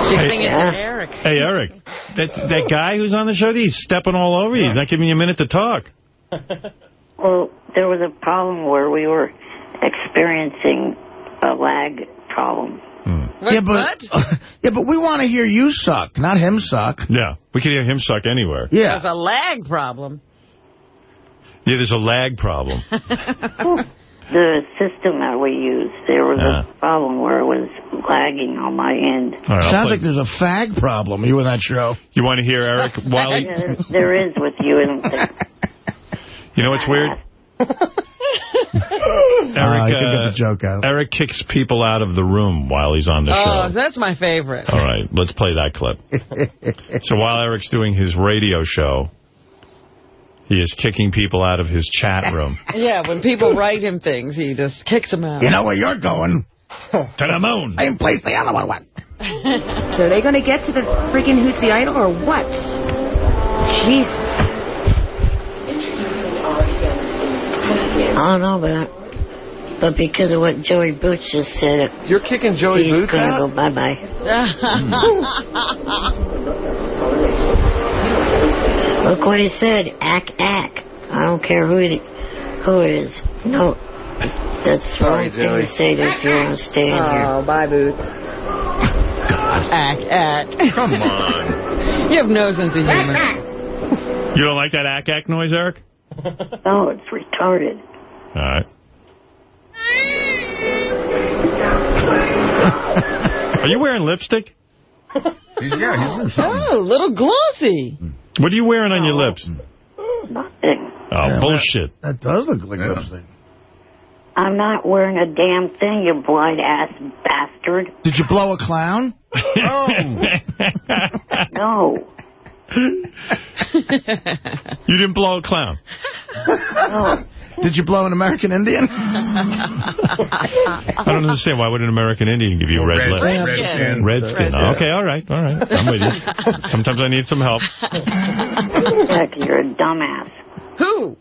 She's Hey. singing Yeah. to Eric. Hey, Eric, that that guy who's on the show, he's stepping all over you. He's not giving you a minute to talk. Well, there was a problem where we were experiencing a lag problem. Yeah, but yeah, but we want to hear you suck, not him suck. Yeah, we can hear him suck anywhere. Yeah. There's a lag problem. Yeah, there's a lag problem. The system that we used, there was Yeah. a problem where it was lagging on my end. All right, I'll Sounds like there's a fag problem. You in that show? You want to hear Eric while he... There, there is with you, isn't there? You know what's weird? Eric, I can get uh, the joke out. Eric kicks people out of the room while he's on the Oh, show. that's my favorite. All right, let's play that clip. so while Eric's doing his radio show, he is kicking people out of his chat room. Yeah, when people write him things, he just kicks them out. You know where you're going? to the moon. Same place the other one went. So are they going to get to the freaking Who's the Idol or what? Jesus. I don't know, but, but because of what Joey Boots just said, You're kicking Joey he's Boots going to out? go bye-bye. Hmm. Look what he said, ack, ack. I don't care who it, who it is. No, that's the Sorry, wrong thing Joey. to say if you want to stay in here. Oh, bye, Boots. ack, ack. Come on. You have no sense of humor. You don't like that ack ack noise, Eric? No, oh, it's retarded. All right. Are you wearing lipstick? yeah, he's Oh, a little glossy. What are you wearing on your lips? Nothing. Oh, Yeah, bullshit. That does look like lipstick. I'm not wearing a damn thing, you blind-ass bastard. Did you blow a clown? No. You didn't blow a clown. No. Did you blow an American Indian? I don't understand. Why would an American Indian give you red, red- lips? red skin. Red skin. Red skin. Okay, all right, all right. I'm with you. Sometimes I need some help. Heck, you're a dumbass. Who?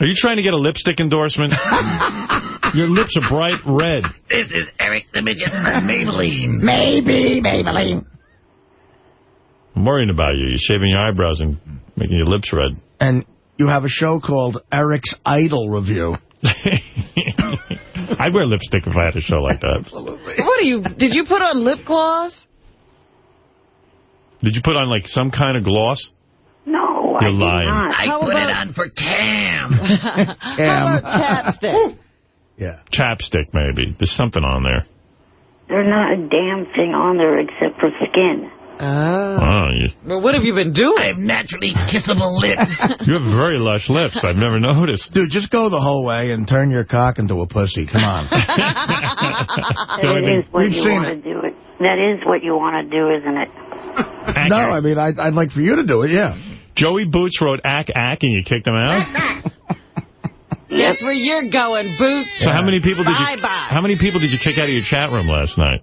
Are you trying to get a lipstick endorsement? Your lips are bright red. This is Eric the Midget. Maybelline. Maybe Maybelline. I'm worrying about you. You're shaving your eyebrows and making your lips red. And you have a show called Eric's Idol Review. I'd wear lipstick if I had a show like that. Absolutely. What are you? Did you put on lip gloss? Did you put on, like, some kind of gloss? No, You're I did lying. I How about, on for Cam. how about chapstick? yeah. Chapstick, maybe. There's something on there. There's not a damn thing on there except for skin. Oh. Oh, you, Well, what have you been doing? I have naturally kissable lips. you have very lush lips. I've never noticed. Dude, just go the whole way and turn your cock into a pussy. Come on. That is what We've you want to do it. That is what you want to do, isn't it? no, I mean, I'd, I'd like for you to do it, yeah. Joey Boots wrote ack ack and you kicked him out? That's where you're going, Boots. So how many people did you Bye-bye. how many people did you kick out of your chat room last night?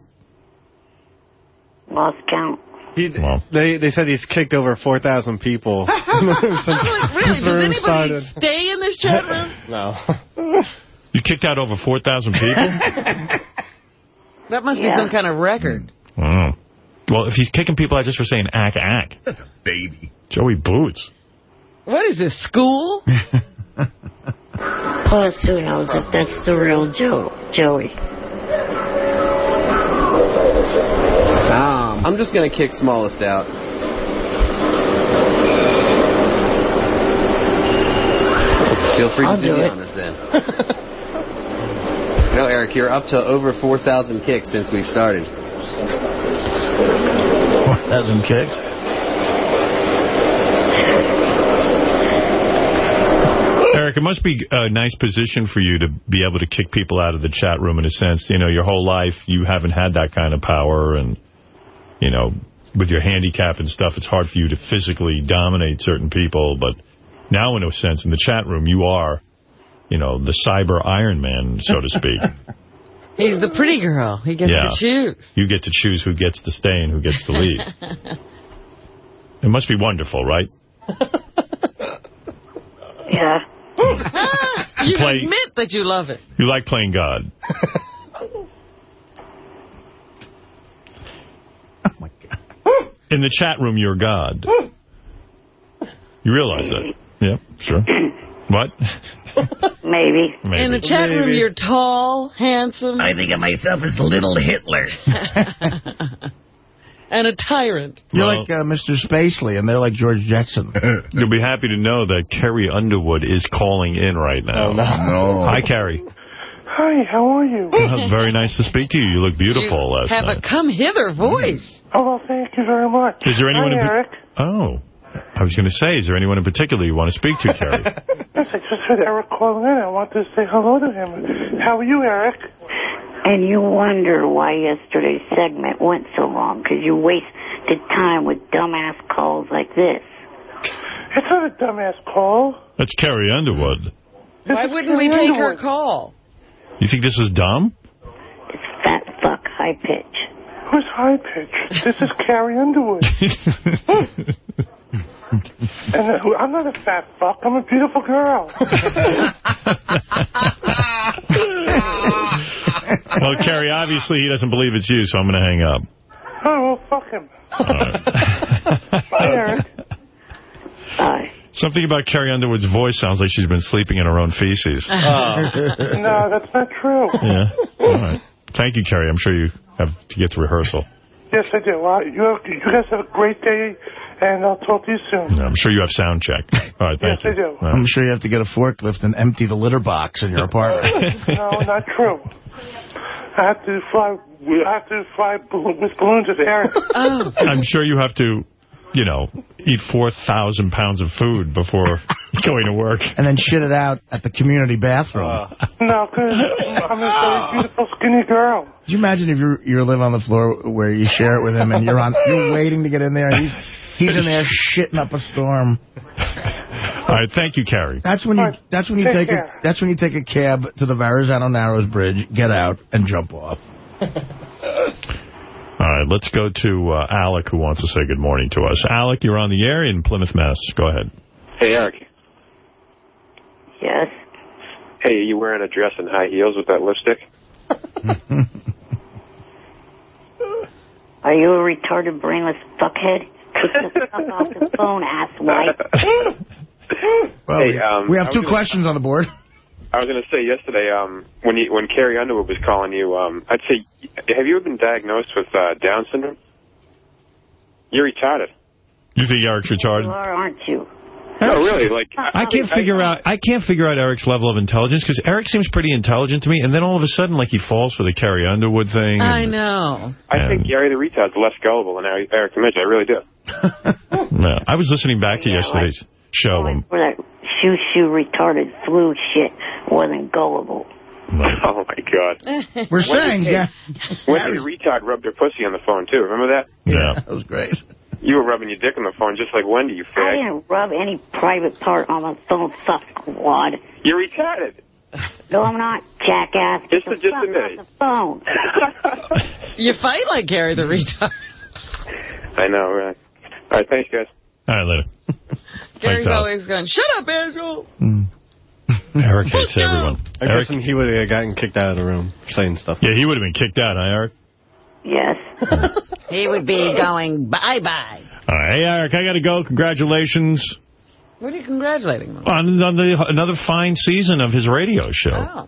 Lost count. He, Well. they they said he's kicked over 4,000 people. like, really? Does anybody started. stay in this chat room? No. You kicked out over 4,000 people? That must be some kind of record. Oh. Well, if he's kicking people out just for saying ack ack. That's a baby. Joey Boots. What is this, school? Plus, who knows if that's the real Joe, Joey. I'm just going to kick smallest out. Feel free I'll to do do the it. honors then. no, Eric, you're up to over 4,000 kicks since we started. 4,000 kicks? Eric, it must be a nice position for you to be able to kick people out of the chat room in a sense. You know, your whole life, you haven't had that kind of power. And, you know, with your handicap and stuff, it's hard for you to physically dominate certain people. But now, in a sense, in the chat room, you are, you know, the cyber Iron Man, so to speak. He's the pretty girl. He gets Yeah. to choose. you get to choose who gets to stay and who gets to leave. it must be wonderful, right? Yeah. you Play- admit that you love it. You like playing God. In the chat room, you're God. You realize that? Yeah, sure. What? Maybe. Maybe. In the chat room, you're tall, handsome. I think of myself as little Hitler. and a tyrant. You're Well- like uh, Mr. Spacely, and they're like George Jetson. You'll be happy to know that Carrie Underwood is calling in right now. Oh, no. No. Hi, Carrie. Hi, how are you? Very nice to speak to you. You look beautiful last Have night. a come hither voice. Oh, well, thank you very much. Is there anyone Hi, in Eric. Oh. I was going to say, is there anyone in particular you want to speak to, Carrie? Yes, I just heard Eric calling in. I want to say hello to him. How are you, Eric? And you wonder why yesterday's segment went so long, because you wasted time with dumbass calls like this. It's not a dumbass call. That's Carrie Underwood. Why wouldn't we take her call? You think this is dumb? It's Fat fuck high pitch. Who's high pitch? This is Carrie Underwood. and uh, I'm not a fat fuck. I'm a beautiful girl. well, Carrie, obviously he doesn't believe it's you, so I'm going to hang up. oh, well, fuck him. Bye, Eric. Bye. Something about Carrie Underwood's voice sounds like she's been sleeping in her own feces. Ah. no, that's not true. Yeah. All right. Thank you, Carrie. I'm sure you have to get to rehearsal. Yes, I do. Well, you, have, you guys have a great day, and I'll talk to you soon. Yeah, I'm sure you have sound check. All right, thank Yes, you. I do. All right. I'm sure you have to get a forklift and empty the litter box in your apartment. no, not true. I have to fly. I have to fly bal- with balloons with Eric. Oh. I'm sure you have to, you know, eat 4,000 pounds of food before going to work. and then shit it out at the community bathroom. Uh, no, because I'm a very beautiful, skinny girl. Could you imagine if you you live on the floor where you share it with him and you're on you're waiting to get in there and he's he's in there shitting up a storm. All right, thank you, Carrie. That's when you that's when you Take take a that's when you take a cab to the Verrazano Narrows Bridge, get out and jump off. All right, let's go to uh, Alec, who wants to say good morning to us. Alec, you're on the air in Plymouth, Mass. Go ahead. Hey, Eric. Yes. Hey, are you wearing a dress and high heels with that lipstick? Are you a retarded, brainless fuckhead? Get the fuck off the phone, asswipe. Well, Hey, we, um, we have two gonna- questions on the board. I was going to say yesterday, um, when you, when Carrie Underwood was calling you, um, I'd say, have you ever been diagnosed with uh, Down syndrome? You're retarded. You think Eric's retarded? You retarded? are, aren't you? No, really, like I can't figure out. I can't figure out Eric's level of intelligence because Eric seems pretty intelligent to me, and then all of a sudden, like he falls for the Carrie Underwood thing. I and- know. I think Gary the retard's less gullible than Eric Eric the midget. I really do. Yeah, I was listening back to yesterday's show. And, For that shoo shoo retarded flu shit wasn't gullible. Oh my God. We're When saying, did- yeah. When did retard rub their pussy on the phone too? Remember that? Yeah, that was great. You were rubbing your dick on the phone just like Wendy, you I didn't rub any private part on the phone, fuck wad. You're retarded. No, I'm not, jackass. Just, the just fuck admit it. the phone. You fight like Gary the retard. I know, right? All right, thanks, guys. all right, later. Gary's Thanks, Al. always going, shut up, Angel. Hmm. Eric hates everyone. I Eric, guess he would have gotten kicked out of the room for saying stuff. yeah, he would have been kicked out, huh, Eric? Yes. he would be going bye-bye. All right, hey, Eric, I got to go. Congratulations What are you congratulating him on? on, on the, another fine season of his radio show. Oh.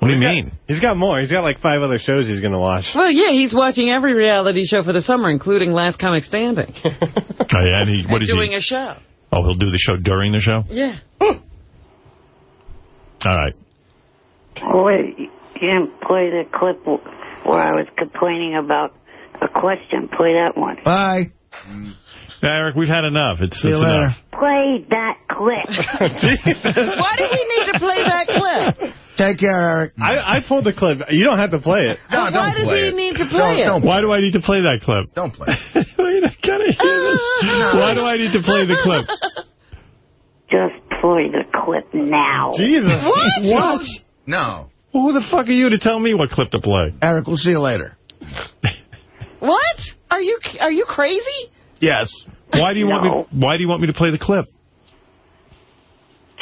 What do you He's got- mean? He's got more. He's got like five other shows he's going to watch. Well, yeah, he's watching every reality show for the summer, including Last Comic Standing. Oh, yeah, and he, what is doing he? a show. Oh, he'll do the show during the show? Yeah. Hmm. All right. Oh, wait, you didn't play the clip where I was complaining about a question. Play that one. Bye. Mm. Eric, we've had enough. It's, See it's enough. Play that clip. Why did he need to play that clip? Take care, Eric. I, I pulled the clip. You don't have to play it. But why does he need to play it? Why do I need to play that clip? Don't play. Wait, I gotta hear this. Why do I need to play the clip? Just play the clip now. Jesus. What? What? No. Who the fuck are you to tell me what clip to play? Eric, we'll see you later. What? Are you are you crazy? Yes. Why do you want me? Why do you want me to play the clip?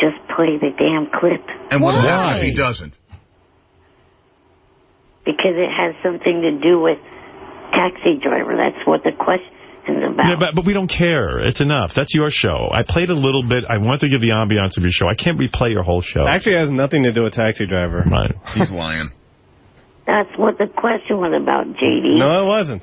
Just play the damn clip. And what Why? happens if he doesn't? Because it has something to do with taxi driver. That's what the question's about. Yeah, but, but we don't care. It's enough. That's your show. I played a little bit. I want to give the ambiance of your show. I can't replay your whole show. Actually has nothing to do with Taxi Driver. Right. He's lying. That's what the question was about, JD. No, it wasn't.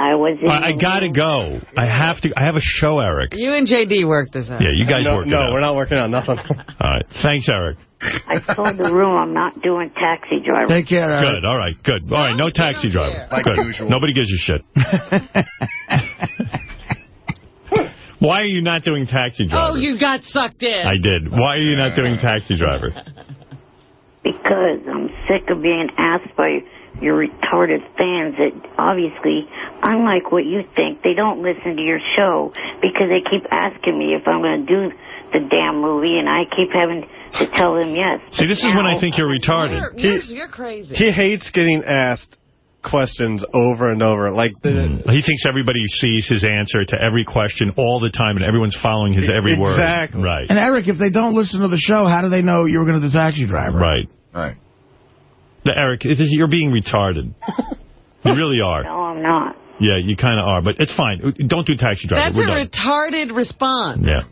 I was in I, I gotta go. I have to. I have a show, Eric. You and JD worked this out. Yeah, you guys no, work it No, we're not working on nothing. All right. Thanks, Eric. I told the room I'm not doing taxi driver. Take care, Eric. Good. All right. Good. All right. No taxi driver. Like Good. usual. Nobody gives a shit. Why are you not doing taxi driver? Oh, you got sucked in. I did. Why are you not doing taxi driver? Because I'm sick of being asked by your retarded fans that obviously, unlike what you think, they don't listen to your show because they keep asking me if I'm going to do the damn movie, and I keep having to tell them yes. See, this is when I think you're retarded. You're, you're, you're crazy. he hates getting asked questions over and over. Like, the, mm. He thinks everybody sees his answer to every question all the time, and everyone's following his every word. Exactly. Right. And Eric, if they don't listen to the show, how do they know you were going to do taxi driver? Right. Right. The- Eric, it is- you're being retarded. you really are. No, I'm not. Yeah, you kind of are, but it's fine. Don't do taxi driver. That's We're a done. retarded response. Yeah.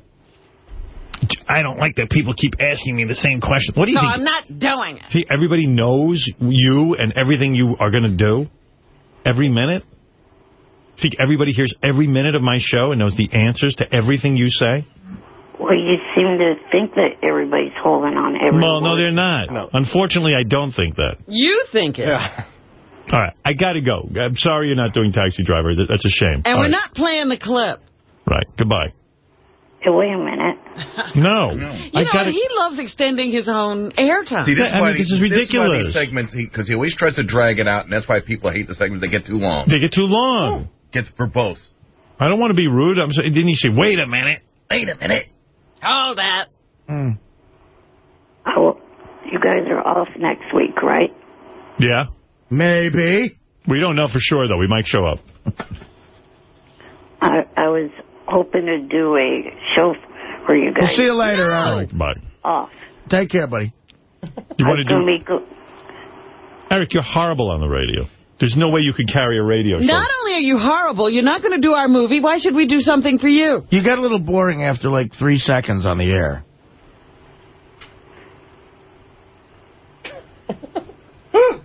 I don't like that people keep asking me the same question. What do you So think? I'm not doing it. See, everybody knows you and everything you are going to do every minute? Think everybody hears every minute of my show and knows the answers to everything you say? Well, you seem to think that everybody's holding on every Well, no, they're not. No. Unfortunately, I don't think that. You think it. Yeah. All right, I got to go. I'm sorry you're not doing Taxi Driver. That's a shame. And All we're right. not playing the clip. Right, goodbye. Hey, wait a minute. No. You I know, got to... he loves extending his own airtime. See, this is I why mean, this these- is why ridiculous. these segments, because he, always tries to drag it out, and that's why people hate the segments. They get too long. They get too long. Oh. Gets for both. I don't want to be rude. I'm saying, didn't he say, wait a minute? Wait a minute. Hold that. Oh, you guys are off next week, right? Yeah? Maybe. We don't know for sure, though. We might show up. I I was hoping to do a show for you guys. We'll guys see you later, Eric. Bye. off. Take care, buddy. You want to It's do... go- Eric, you're horrible on the radio. There's no way you could carry a radio show. Not only are you horrible, you're not going to do our movie. Why should we do something for you? You get a little boring after like three seconds on the air.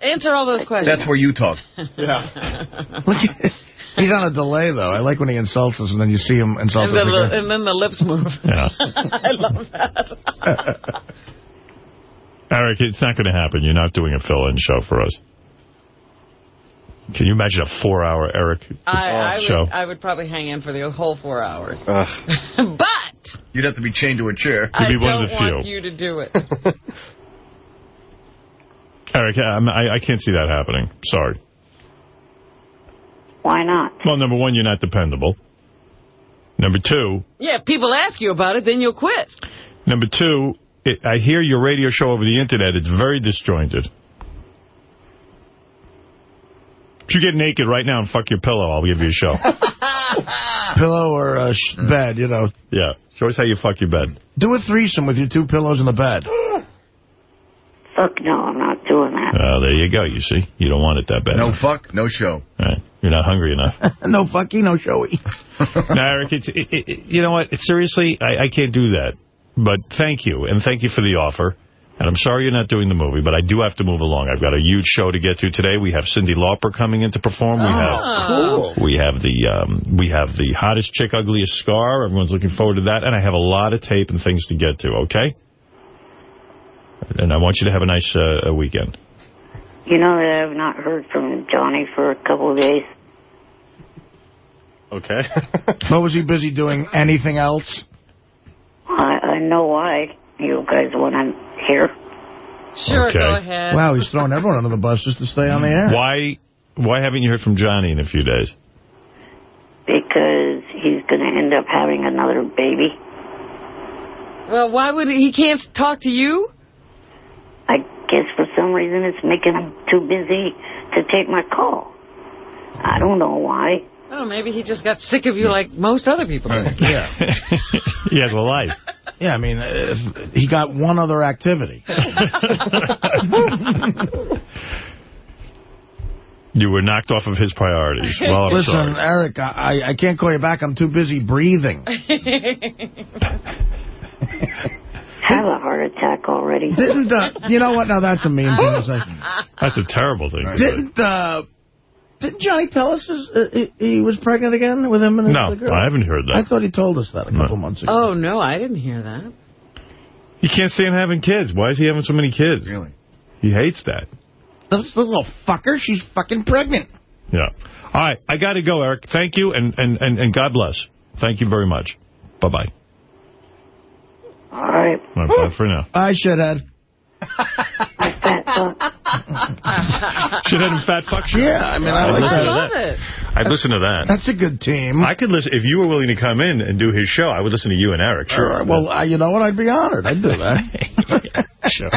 Answer all those questions. That's where you talk. yeah. He's on a delay, though. I like when he insults us, and then you see him insult and, us then the, again. and then the lips move. Yeah. I love that. Eric, it's not going to happen. You're not doing a fill-in show for us. Can you imagine a four-hour Eric I, I, show? would, I would probably hang in for the whole four hours. Ugh. but You'd have to be chained to a chair. I be one don't of the want few. you to do it. Eric, I'm- I, I can't see that happening. Sorry. Why not? Well, number one, you're not dependable. Number two, yeah, if people ask you about it, then you'll quit. number two, it, I hear your radio show over the Internet. It's very disjointed. If you get naked right now and fuck your pillow, I'll give you a show. Pillow or uh, sh bed, you know. yeah. Show us how you fuck your bed. Do a threesome with your two pillows in the bed. Fuck no, I'm not doing that. Oh, there you go, you see. You don't want it that bad. No fuck, no show. Right. You're not hungry enough. no fucky, no showy. no, Eric, it's, it, it, you know what? It's, seriously, I, I can't do that. But thank you, and thank you for the offer. And I'm sorry you're not doing the movie, but I do have to move along. I've got a huge show to get to today. We have Cyndi Lauper coming in to perform. We have cool. we have the um, we have the hottest chick, ugliest scar. Everyone's looking forward to that. And I have a lot of tape and things to get to, okay? And I want you to have a nice uh, weekend. You know that I've not heard from Johnny for a couple of days. Okay. what was he busy doing? Anything else? I, I know why you guys want to hear. Sure, Okay. go ahead. Wow, he's throwing everyone under the bus just to stay on the air. Why why haven't you heard from Johnny in a few days? Because he's going to end up having another baby. Well, why would he, he can't talk to you? I guess for some reason it's making him too busy to take my call. I don't know why. Oh, maybe he just got sick of you like most other people do. Yeah. he has a life. Yeah, I mean, if he got one other activity. You were knocked off of his priorities. Well, I'm Listen, sorry. Eric, I, I can't call you back. I'm too busy breathing. Have a heart attack already. Didn't, uh, you know what? Now that's a mean thing to say. That's a terrible thing. Didn't, uh, didn't Johnny tell us his, uh, he, he was pregnant again with him and No, the girl? I haven't heard that. I thought he told us that a couple months ago. Oh, no, I didn't hear that. He can't stand having kids. Why is he having so many kids? Really? He hates that. This little fucker, she's fucking pregnant. Yeah. All right, I got to go, Eric. Thank you, and, and, and, and God bless. Thank you very much. Bye-bye. All right. All right, bye for now. I shithead. Shithead and fat fuck show. Yeah, I mean, I I'd like listen that. to I love it. I'd listen to that. That's a good team. I could listen. If you were willing to come in and do his show, I would listen to you and Eric. Sure. All right, well, uh, you know what? I'd be honored. I'd do that. sure.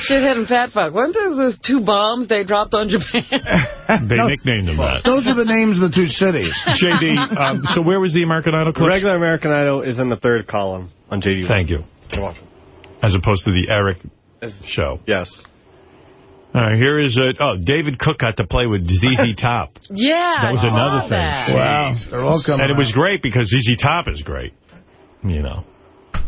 Shithead and fat fuck. Weren't those those two bombs they dropped on Japan? They nicknamed him that. Those are the names of the two cities. JD, um, so where was the American Idol clip? Regular American Idol is in the third column on JD. Thank you. You're welcome. As opposed to the Eric show. Yes. All right, here is a, oh, David Cook got to play with ZZ Top. yeah, That was I another saw thing. that. Wow. They're all coming And it was great because ZZ Top is great. You know.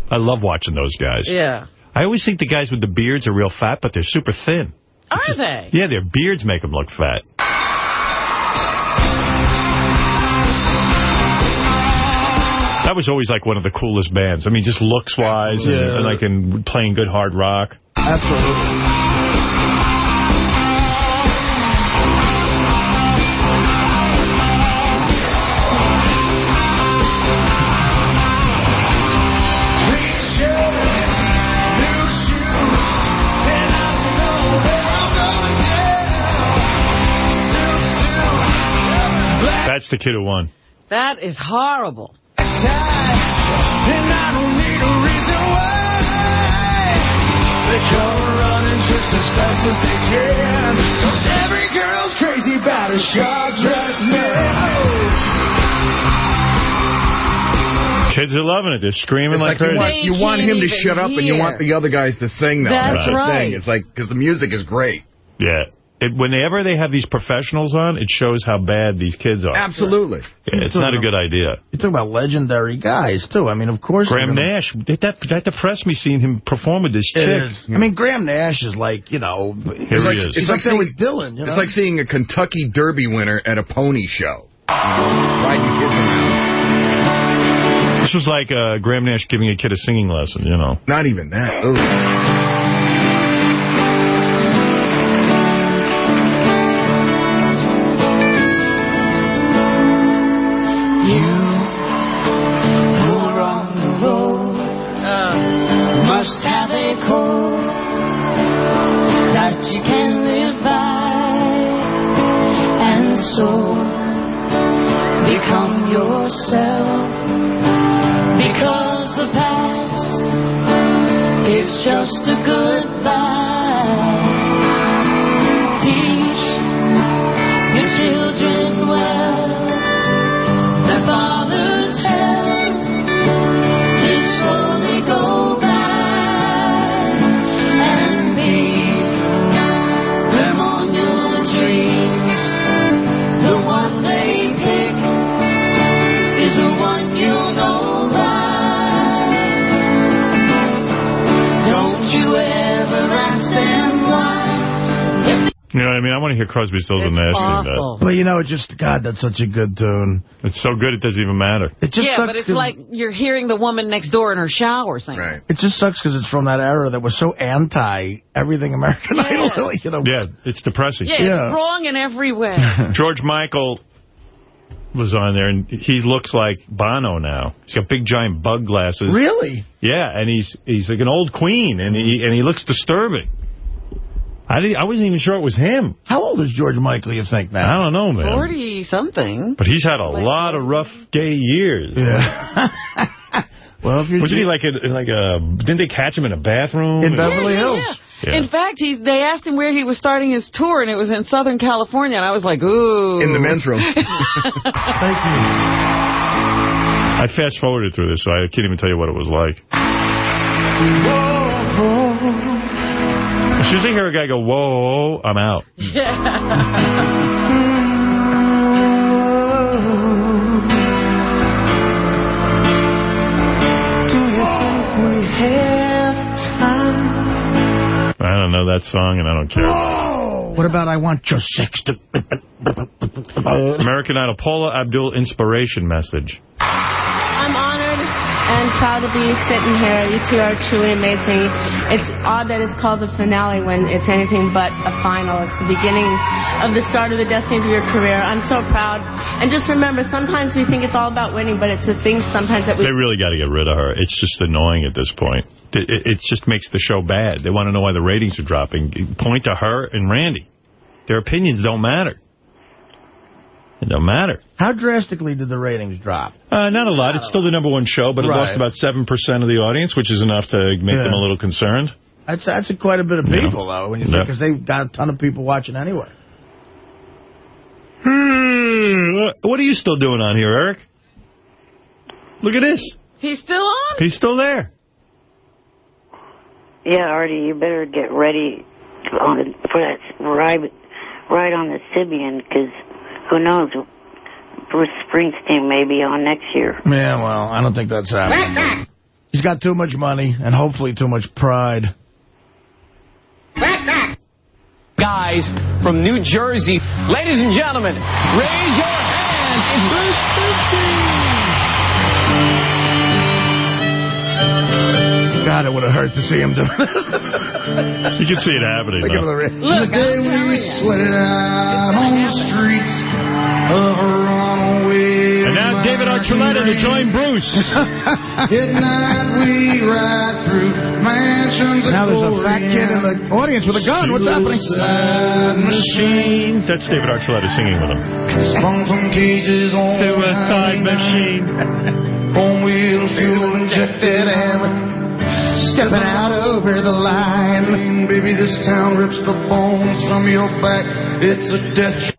I love watching those guys. Yeah. I always think the guys with the beards are real fat, but they're super thin. Are they? Yeah, their beards make them look fat. That was always like one of the coolest bands. I mean, just looks-wise and, Yeah. and like in playing good hard rock. Absolutely. That's the kid who won. That is horrible. Kids are loving it. They're screaming It's like, like you crazy. want, you They want him to even shut up and you want the other guys to sing, though. That's the right. thing. It's like, because the music is great. Yeah. It, whenever they have these professionals on, it shows how bad these kids are. Absolutely. Yeah, it's not a good idea. You talk about legendary guys, too. I mean, of course. Graham gonna- Nash, that, that depressed me seeing him perform with this It chick. is. I mean, Graham Nash is like, you know, Here It's he like, is. it's he's like like seeing, with Dylan. You know? It's like seeing a Kentucky Derby winner at a pony show. You know, riding kids around. This was like uh, Graham Nash giving a kid a singing lesson, you know. Not even that. Ugh. Yourself. Because the past is just a goodbye. Teach your children I mean, I want to hear Crosby, Stills and Nash sing that. But you know, it's just, God, that's such a good tune. It's so good it doesn't even matter. It just yeah, sucks but it's 'cause- like you're hearing the woman next door in her shower singing. Right. It just sucks because it's from that era that was so anti everything American Idol. You know, Yeah, it's depressing. Yeah, it's wrong in every way. George Michael was on there, and he looks like Bono now. He's got big, giant bug glasses. Really? Yeah, and he's he's like an old queen, and he and he looks disturbing. I didn't, I wasn't even sure it was him. How old is George Michael, you think, now? I don't know, man. 40-something. But he's had a lot of rough gay years. Yeah. well, if you're... Wasn't he like a, like a... Didn't they catch him in a bathroom? In Beverly Yeah, Hills. yeah. In fact, he, they asked him where he was starting his tour, and it was in Southern California, and I was like, ooh. In the men's room. Thank you. I fast-forwarded through this, so I can't even tell you what it was like. As soon as I hear a guy go, whoa, I'm out. Yeah. I don't know that song, and I don't care. What about I Want Your Sex to... American Idol, Paula Abdul inspiration message. I'm honored and proud to be sitting here. You two are truly amazing. It's odd that it's called the finale when it's anything but a final. It's the beginning of the start of the destinies of your career. I'm so proud. And just remember, sometimes we think it's all about winning, but it's the things sometimes that we... They really got to get rid of her. It's just annoying at this point. It, it, it just makes the show bad. They want to know why the ratings are dropping. Point to her and Randy. Their opinions don't matter. It don't matter. How drastically did the ratings drop? Uh, not a lot. It's still the number one show, but it Right. lost about 7% of the audience, which is enough to make Yeah. them a little concerned. That's that's a quite a bit of Yeah. people, though, when you Yeah. think, because they've got a ton of people watching anyway. Hmm, What are you still doing on here, Eric? Look at this. He's still on? He's still there. Yeah, Artie, you better get ready on for that ride, ride on the Sybian, because who knows, Bruce Springsteen may be on next year. Yeah, well, I don't think that's happening. He's got too much money and hopefully too much pride. Guys from New Jersey. Ladies and gentlemen, raise your hands. It's Bruce God, it would have hurt to see him do it. You can see it happening. Look at though. the The day we sweated out on the streets of a runaway. And now David Archuleta to join Bruce. At night we ride through mansions of Now there's a fat kid in the audience with a gun. What's happening? Suicide machine. That's David Archuleta singing with him. Sprung from cages on Suicide machine. Four wheel fuel injected and stepping out over the line. Baby, this town rips the bones from your back. It's a death.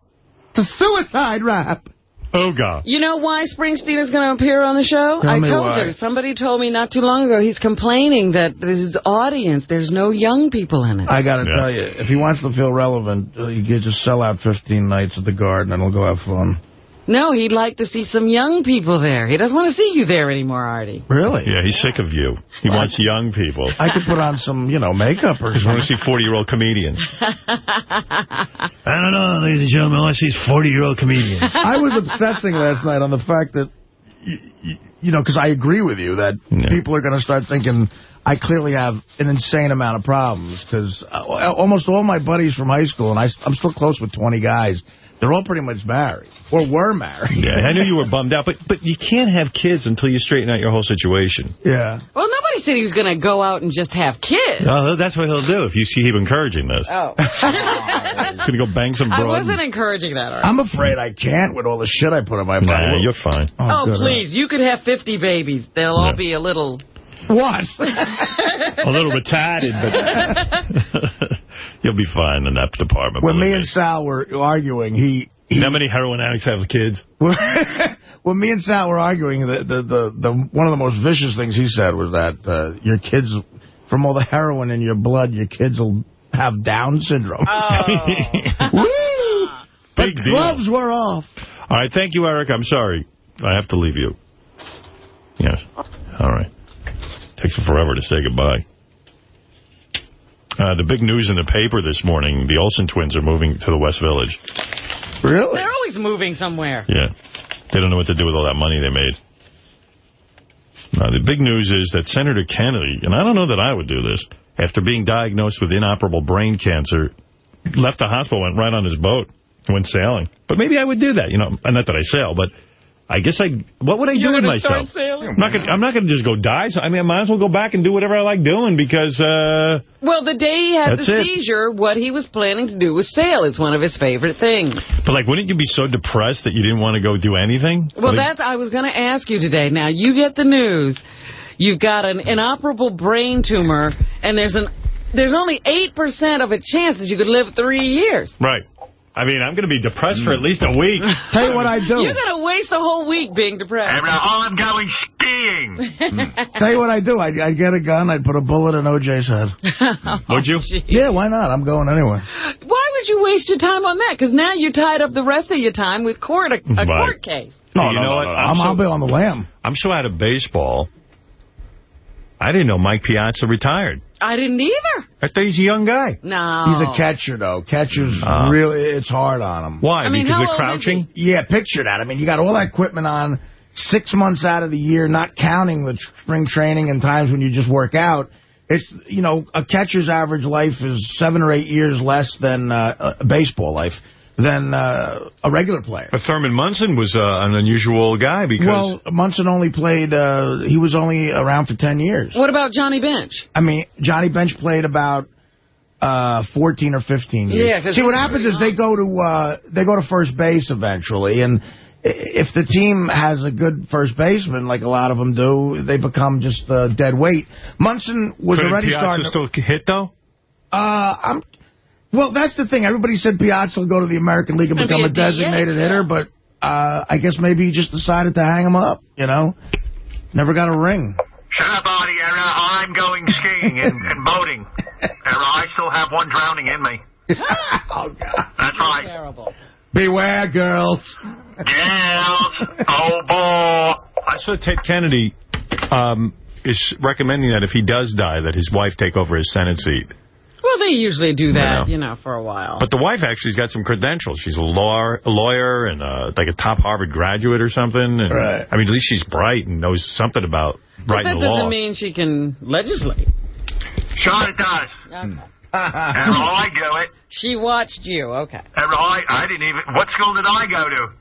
It's a suicide rap. Oh, God. You know why Springsteen is going to appear on the show? Tell I me told why. you. Somebody told me not too long ago he's complaining that his audience, there's no young people in it. I got to Yeah. tell you, if he wants to feel relevant, uh, you could just sell out 15 nights at the Garden and we'll go have fun. No, he'd like to see some young people there. He doesn't want to see you there anymore, Artie. Really? Yeah, he's sick of you. He wants young people. I could put on some, you know, makeup or He wants something. to see 40-year-old comedians. I don't know, ladies and gentlemen. I want to see 40-year-old comedians. I was obsessing last night on the fact that, y- y- you know, because I agree with you that Yeah. people are going to start thinking I clearly have an insane amount of problems because uh, almost all my buddies from high school, and I, I'm still close with 20 guys, they're all pretty much married or were married. Yeah, I knew you were bummed out, but but you can't have kids until you straighten out your whole situation. Yeah. Well, nobody said he was going to go out and just have kids. Oh, that's what he'll do if you see him encouraging this. Oh. He's going to go bang some I wasn't encouraging that, Artie. I'm afraid I can't with all the shit I put on my body. Nah, you're fine. Oh, oh, good. please. You could have 50 babies. They'll all be a little... What? A little retarded, but you'll be fine in that department. when me and Sal were arguing, he... You know how many heroin addicts have kids? when me and Sal were arguing, the, the, the, the one of the most vicious things he said was that uh, your kids, from all the heroin in your blood, your kids will have Down syndrome. Woo! The Big deal. gloves were off. All right, thank you, Eric. I'm sorry. I have to leave you. Yes. All right. Takes forever to say goodbye. Uh, the big news in the paper this morning, the Olsen twins are moving to the West Village. Really? They're always moving somewhere. Yeah. They don't know what to do with all that money they made. Now, the big news is that Senator Kennedy, and I don't know that I would do this, after being diagnosed with inoperable brain cancer, left the hospital, went right on his boat, went sailing. But maybe I would do that. You know, not that I sail, but I guess I, what would I You're do with myself? I'm not gonna, I'm not going to just go die. So, I mean, I might as well go back and do whatever I like doing because, uh, Well, the day he had the it. seizure, what he was planning to do was sail. It's one of his favorite things. but like, wouldn't you be so depressed that you didn't want to go do anything? Well, Like- that's I was going to ask you today. Now, you get the news. You've got an inoperable brain tumor, and there's an there's only 8% of a chance that you could live three years. Right. I mean, I'm going to be depressed for at least a week. Tell you what I do. You're going to waste a whole week being depressed. I'm going skiing. Tell you what I do. I'd, I'd get a gun. I'd put a bullet in O.J.'s head. Oh, would you? Yeah, why not? I'm going anyway. Why would you waste your time on that? Because now you're tied up the rest of your time with court a, a Right. court case. No, you no, know no, what? no. I'm I'm, so- I'll be on the lam. I'm so out of baseball. I didn't know Mike Piazza retired. I didn't either. I thought he's a young guy. No. He's a catcher, though. Catchers, Ah. really, it's hard on him. Why? I mean, because they're crouching? Yeah, picture that. I mean, you got all that equipment on six months out of the year, not counting the spring training and times when you just work out. It's, you know, a catcher's average life is seven or eight years less than uh, a baseball life, than uh, a regular player. But Thurman Munson was uh, an unusual guy because... Well, Munson only played, uh, he was only around for 10 years. What about Johnny Bench? I mean, Johnny Bench played about uh, 14 or 15 years. Yeah, 'cause See, what happens is they go to uh, they go to first base eventually, and if the team has a good first baseman, like a lot of them do, they become just uh, dead weight. Munson was Could already Piazza starting. to- still hit, though? uh, I'm. Well, that's the thing. Everybody said Piazza will go to the American League and Maybe become a a designated DH, hitter, but uh, I guess maybe he just decided to hang him up. You know, never got a ring. Shut up, Artie. Era, I'm going skiing and, and boating. Era, I still have one drowning in me. oh God! That's right. Terrible. Beware, girls. Girls. Oh, boy. I saw Ted Kennedy um, is recommending that if he does die, that his wife take over his Senate seat. Well, they usually do that, Yeah. you know, for a while. But the wife actually's got some credentials. She's a lawyer, a lawyer and uh, like a top Harvard graduate or something. And, Right. I mean, at least she's bright and knows something about But writing that doesn't mean she can legislate. Sure it does. Okay. Era, I do it. She watched you. Okay. Era, I, I didn't even... What school did I go to?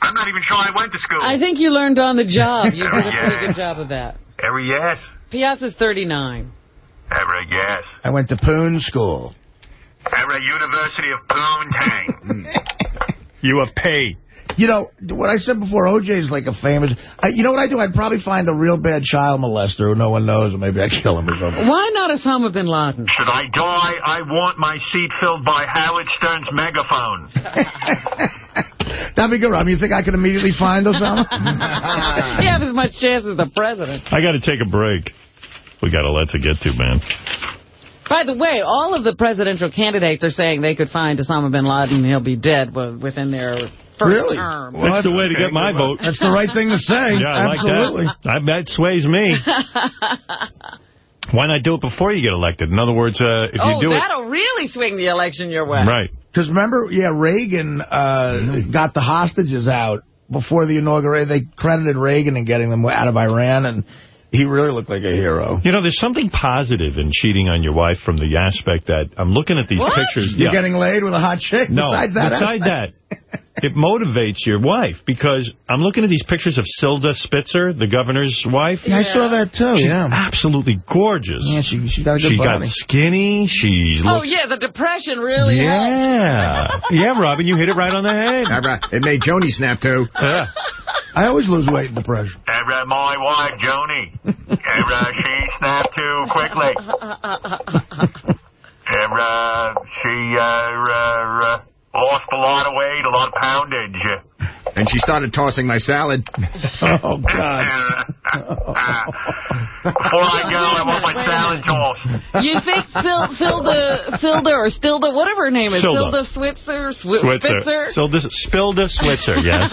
I'm not even sure I went to school. I think you learned on the job. You did a Yeah. pretty good job of that. Era, yes. Piazza's 39. Era, yes. I went to Poon School. Era, University of Poontang. Mm. You have paid. You know, what I said before, OJ is like a famous... I, you know what I do? I'd probably find a real bad child molester who no one knows, and maybe I'd kill him or something. Why not Osama bin Laden? Should I die? I want my seat filled by Howard Stern's megaphone. That'd be good, Rob. You think I could immediately find Osama? you have as much chance as the president. I got to take a break. We got a lot to get to, man. By the way, all of the presidential candidates are saying they could find Osama bin Laden and he'll be dead within their first Really? term. Well, That's the way to get my vote. That's the right thing to say. Yeah, I Absolutely. like that. I, that sways me. Why not do it before you get elected? In other words, uh, if oh, you do it... that'll really swing the election your way. Right. Because remember, yeah, Reagan uh, got the hostages out before the inauguration. They credited Reagan in getting them out of Iran, and he really looked like a hero. You know, there's something positive in cheating on your wife from the aspect that I'm looking at these What? pictures. You're Yeah. getting laid with a hot chick? No, besides that, beside that, it motivates your wife because I'm looking at these pictures of Silda Spitzer, the governor's wife. Yeah, I saw that too, She's yeah. absolutely gorgeous. Yeah, she, she got a good She body. got skinny. She Oh, yeah, the depression really. Yeah. yeah, Robin, you hit it right on the head. It made Joni snap, too. Yeah. I always lose weight in depression. Era, my wife, Joni. Era, she snapped too quickly. Era, she uh, uh, uh, lost a lot of weight, a lot of poundage. And she started tossing my salad. Oh, God. Era, Before I go, I want my salad tossed. You think Sil Silda, Silda or Stilda, whatever her name is, Silda. Silda Switzer, Swi- Switzer. Spitzer? Silda, Spilda Switzer, yes.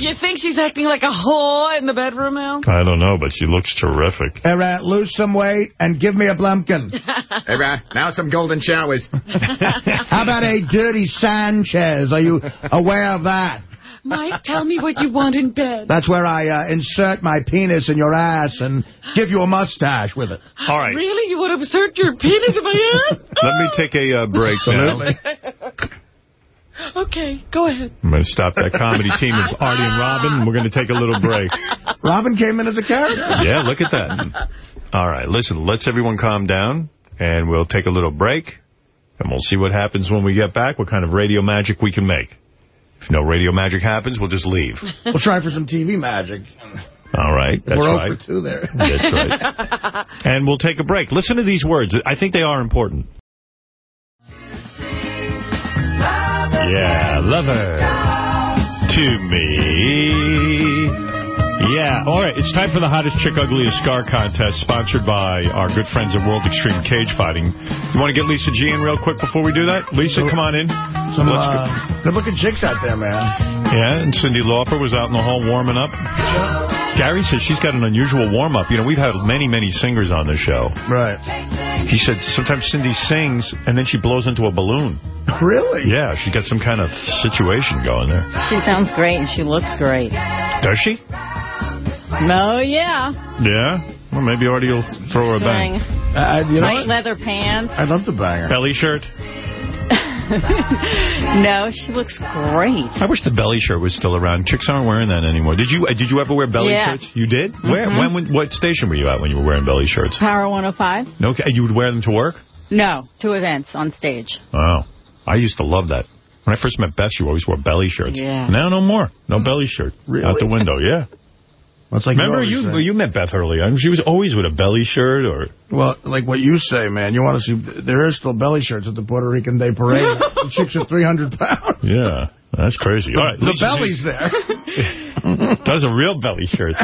you think she's acting like a whore in the bedroom now? I don't know, but she looks terrific. Hey, Rat, lose some weight and give me a blumpkin. Hey, Rat, now some golden showers. How about a dirty Sanchez? Are you aware of that? Mike, tell me what you want in bed. That's where I uh, insert my penis in your ass and give you a mustache with it. All right. Really? You would insert your penis in my ass? Let me take a uh, break now. Absolutely. Okay, go ahead. I'm going to stop that comedy team of Artie and Robin. We're going to take a little break. Robin came in as a character. Yeah, look at that. All right, listen, let's everyone calm down, and we'll take a little break, and we'll see what happens when we get back, what kind of radio magic we can make. If no radio magic happens, we'll just leave. We'll try for some TV magic. All right, that's We're right. over two there. That's right. And we'll take a break. Listen to these words. I think they are important. Yeah, lover to me. Yeah, all right, it's time for the Hottest Chick Ugliest Scar contest, sponsored by our good friends at World Extreme Cage Fighting. You want to get Lisa G in real quick before we do that? Lisa, come on in. Some uh, good-looking chicks out there, man. Yeah, and Cyndi Lauper was out in the hall warming up. Gary says she's got an unusual warm-up. You know, we've had many, many singers on the show. Right. He said sometimes Cyndi sings, and then she blows into a balloon. Really? Yeah, she's got some kind of situation going there. She sounds great and she looks great. Does she? Oh, yeah. Yeah? Well, maybe Artie will throw her a bang. Uh, you know White leather pants. I love the banger. Belly shirt? no, she looks great. I wish the belly shirt was still around. Chicks aren't wearing that anymore. Did you uh, Did you ever wear belly Yes. shirts? You did? Where? Mhm. When, when? What station were you at when you were wearing belly shirts? Power 105? No, you would wear them to work? No, to events on stage. Oh, I used to love that. When I first met Beth, you always wore belly shirts. Yeah. Now no more. No belly shirt. Out the window, yeah. It's like Remember, you you you met Beth early on. She was always with a belly shirt or... Well, like what you say, man. You want to see, there are still belly shirts at the Puerto Rican Day Parade. the chicks are 300 pounds. Yeah, that's crazy. All right, The Lisa, belly's there. Those are real belly shirts.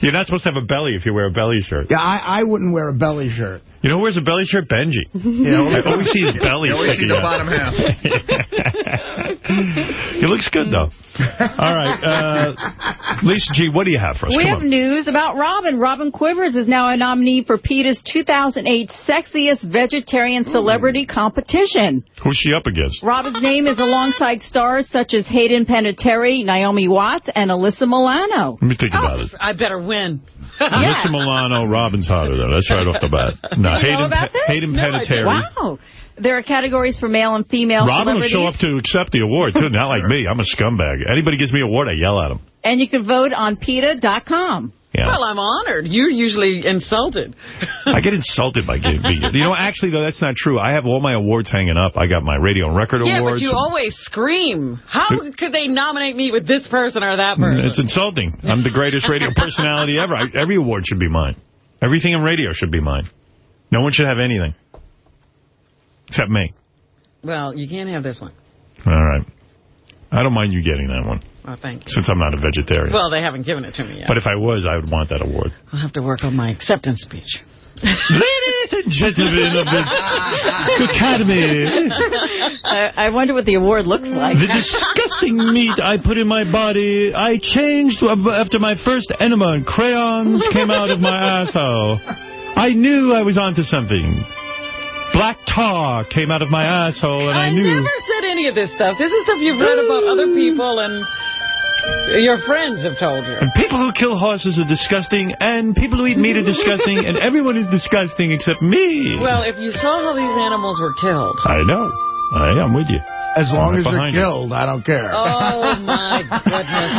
You're not supposed to have a belly if you wear a belly shirt. Yeah, I, I wouldn't wear a belly shirt. You know who wears a belly shirt? Benji. Yeah, I always see his belly You always see the out. bottom half. he looks good, though. All right. Uh, Lisa G., what do you have for us? We Come have on. news about Robin. Robin Quivers is now a nominee for PETA's 2008 Sexiest Vegetarian Celebrity Competition. Who's she up against? Robin's name is alongside stars such as Hayden Panettiere, Naomi Watts, and Alyssa Milano. Let me think about it. I better win. Alyssa Milano, Robin's hotter, though. That's right off the bat. No, You Hayden, about? Hayden No, Panettiere. Wow. There are categories for male and female Robin will show up to accept the award, too. Not like me. I'm a scumbag. Anybody gives me a award, I yell at them. And you can vote on PETA.com. Yeah. Well, I'm honored. You're usually insulted. I get insulted by getting beat. You know, actually, though, that's not true. I have all my awards hanging up. I got my radio and record yeah, awards. but you always scream. How could they nominate me with this person or that person? It's insulting. I'm the greatest radio personality ever. I, every award should be mine. Everything in radio should be mine. No one should have anything. Except me. Well, you can't have this one. All right. I don't mind you getting that one, Oh, thank you. since I'm not a vegetarian. Well, they haven't given it to me yet. but if I was, I would want that award. I'll have to work on my acceptance speech. Ladies and gentlemen of the Academy, I, I wonder what the award looks like. the disgusting meat I put in my body, I changed after my first enema and crayons came out of my asshole. I knew I was onto something. Black tar came out of my asshole, and I, knew. I never said any of this stuff. This is stuff you've read about other people and your friends have told you. And people who kill horses are disgusting, and people who eat meat are disgusting, and everyone is disgusting except me. Well, if you saw how these animals were killed. I know. I, I'm with you. As long I'm as they're behind you. killed, I don't care. Oh, my goodness.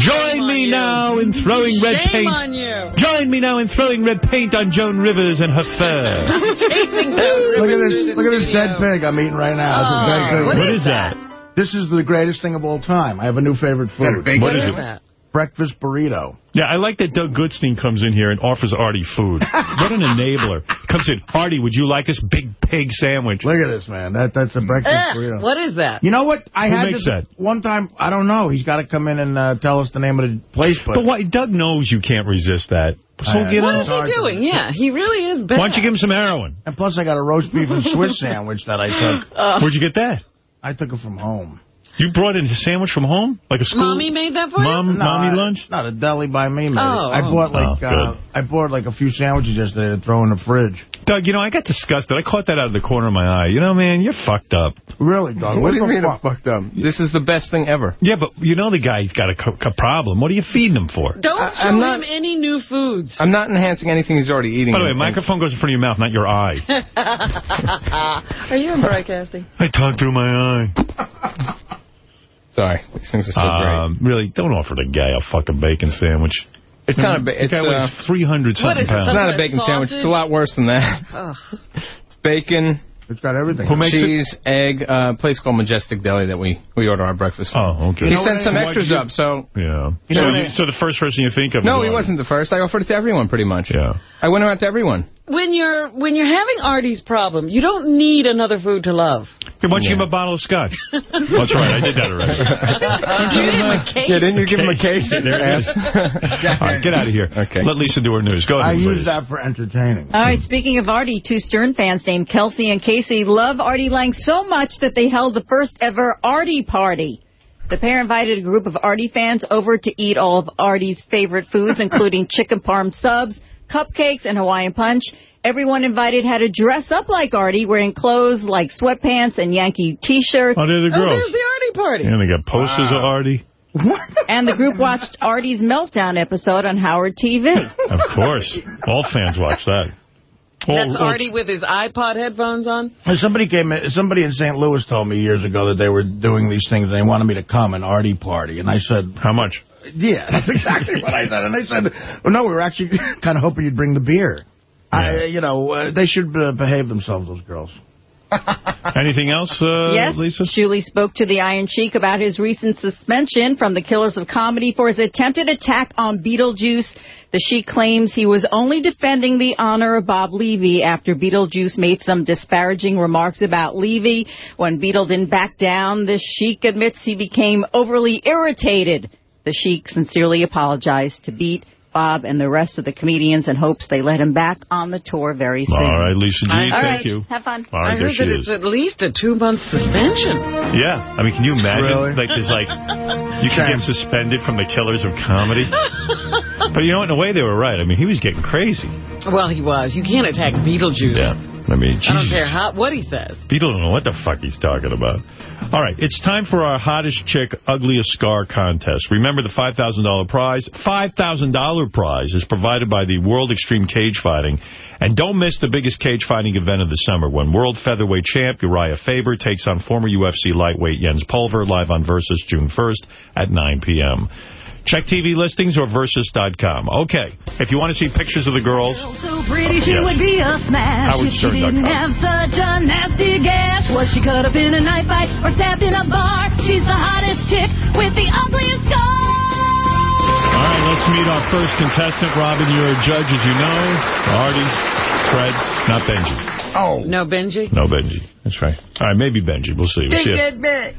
Join me now in throwing red Shame paint. on you. Join me now in throwing red paint on Joan Rivers and her fur. Chasing Look at this! Look at this dead pig I'm eating right now. This is dead oh, pig. what is that? This is the greatest thing of all time. I have a new favorite food. What is it? Breakfast burrito. Yeah, I like that Doug Goodstein comes in here and offers Artie food. what an enabler. Comes in, Artie, would you like this big pig sandwich? Look at this, man. That That's a breakfast Ugh, burrito. what is that? You know what? I Who had makes this that? one time. I don't know. He's got to come in and uh, tell us the name of the place. But, But why, Doug knows you can't resist that. So I- get What on. is he doing? Yeah, he really is bad. Why don't you give him some heroin? And plus, I got a roast beef and Swiss sandwich that I took. Uh, Where'd you get that? I took it from home. You brought in a sandwich from home? Like a school? Mommy made that for Mom, you? No, mommy I- lunch? Not a deli by me, man. Oh, I oh. bought like Oh, uh. I bought like a few sandwiches yesterday to throw in the fridge. Doug, you know, I got disgusted. I caught that out of the corner of my eye. You know, man, you're fucked up. Really, Doug? What do you mean fuck? I'm fucked up? This is the best thing ever. Yeah, but you know the guy's got a, a problem. What are you feeding him for? Don't I- show I'm not- him any new foods. I'm not enhancing anything he's already eating. By the way, And- microphone goes in front of your mouth, not your eye. Are you in broadcasting? I talk through my eye. Sorry, these things are so Um, really, don't offer the guy a fucking bacon sandwich. great. It's not a. ba- The It's, guy uh, weighs 300 something What is it, pounds. it's not a bacon kind sandwich. It's a lot worse than that. Ugh. It's bacon, It's got everything. Who makes it? cheese, egg. Uh, a place called Majestic Deli that we we order our breakfast. from. Oh, okay. He You know sent what some extras you- up, so Yeah. You so, you, so the first person you think of no, he wasn't the first. I offered it to everyone pretty much. Yeah. I went around to everyone. When you're when you're having Artie's problem, you don't need another food to love. Here, why don't you give him a bottle of scotch? That's right, I did that already. you give him a cake. Yeah, didn't you give him a case? There it is. All right, get out of here. Okay. Let Lisa do her news. Go ahead. I use that for entertaining. All right, speaking of Artie, two Stern fans named Kelsey and Casey love Artie Lange so much that they held the first ever Artie party. The pair invited a group of Artie fans over to eat all of Artie's favorite foods, including chicken parm subs, cupcakes, and Hawaiian punch. Everyone invited had to dress up like Artie, wearing clothes like sweatpants and Yankee T-shirts. Oh, they're the Oh, girls. there's the Artie party. And they got posters of Artie. And the group watched Artie's Meltdown episode on Howard TV. Of course. All fans watch that. All- That's all- Artie with his iPod headphones on. And Somebody came. in- Somebody in St. Louis told me years ago that they were doing these things. and They wanted me to come an Artie party, and I said, How much? "Yeah, that's exactly what I said." And they said, "Well, no, we were actually kind of hoping you'd bring the beer." I, you know, uh, they should uh, behave themselves, those girls. Anything else, uh, yes, Lisa? Shuli spoke to the Iron Sheik about his recent suspension from the Killers of Comedy for his attempted attack on Beetlejuice. The Sheik claims he was only defending the honor of Bob Levy after Beetlejuice made some disparaging remarks about Levy. When Beetle didn't back down, the Sheik admits he became overly irritated. The Sheik sincerely apologized to Beat, Bob, and the rest of the comedians and hopes they let him back on the tour very soon. All right, Lisa G, I- thank All right, you. have fun. All right, I there heard she that is. it's at least a two-month suspension. Yeah, I mean, can you imagine? Really? Like, there's like, you can get suspended from the killers of comedy. but you know, in a way, they were right. I mean, he was getting crazy. Well, he was. You can't attack Beetlejuice. Yeah. I mean, I don't care how, what he says. People don't know what the fuck he's talking about. All right, it's time for our hottest chick, ugliest scar contest. Remember the $5,000 prize? $5,000 prize is provided by the World Extreme Cage Fighting. And don't miss the biggest cage fighting event of the summer when world featherweight champ Urijah Faber takes on former UFC lightweight Jens Pulver live on Versus June 1st at 9 p.m. Check TV listings or Versus.com. Okay, if you want to see pictures of the girls, So pretty she Yes. would be a smash if she HowardStern.com. didn't have such a nasty gash. Was she cut up in a knife fight or stabbed in a bar? She's the hottest chick with the ugliest scar. All right, let's meet our first contestant. Robin, you're a judge, as you know. Artie, Fred, not Benji. Oh. No Benji? No Benji. That's right. All right, maybe Benji. We'll see. We'll see if-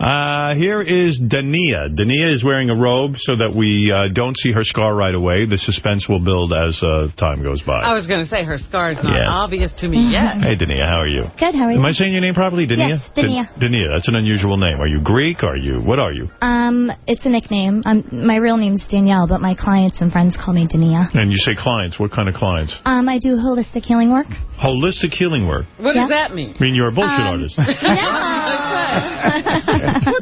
Uh, here is Dania. Dania is wearing a robe so that we uh, don't see her scar right away. The suspense will build as uh, time goes by. I was going to say her scar is not Yeah. obvious to me yet. Hey, Dania, how are you? Good, how are you? Am I saying your name properly, Dania? Yes, Dania. D- Dania, that's an unusual name. Are you Greek? Are you, what are you? Um, it's a nickname. Um, my real name's Danielle, but my clients and friends call me Dania. And you say clients. What kind of clients? Um, I do holistic healing work. Holistic healing work. What Yeah. does that mean? I mean, you're a bullshit Um, artist. what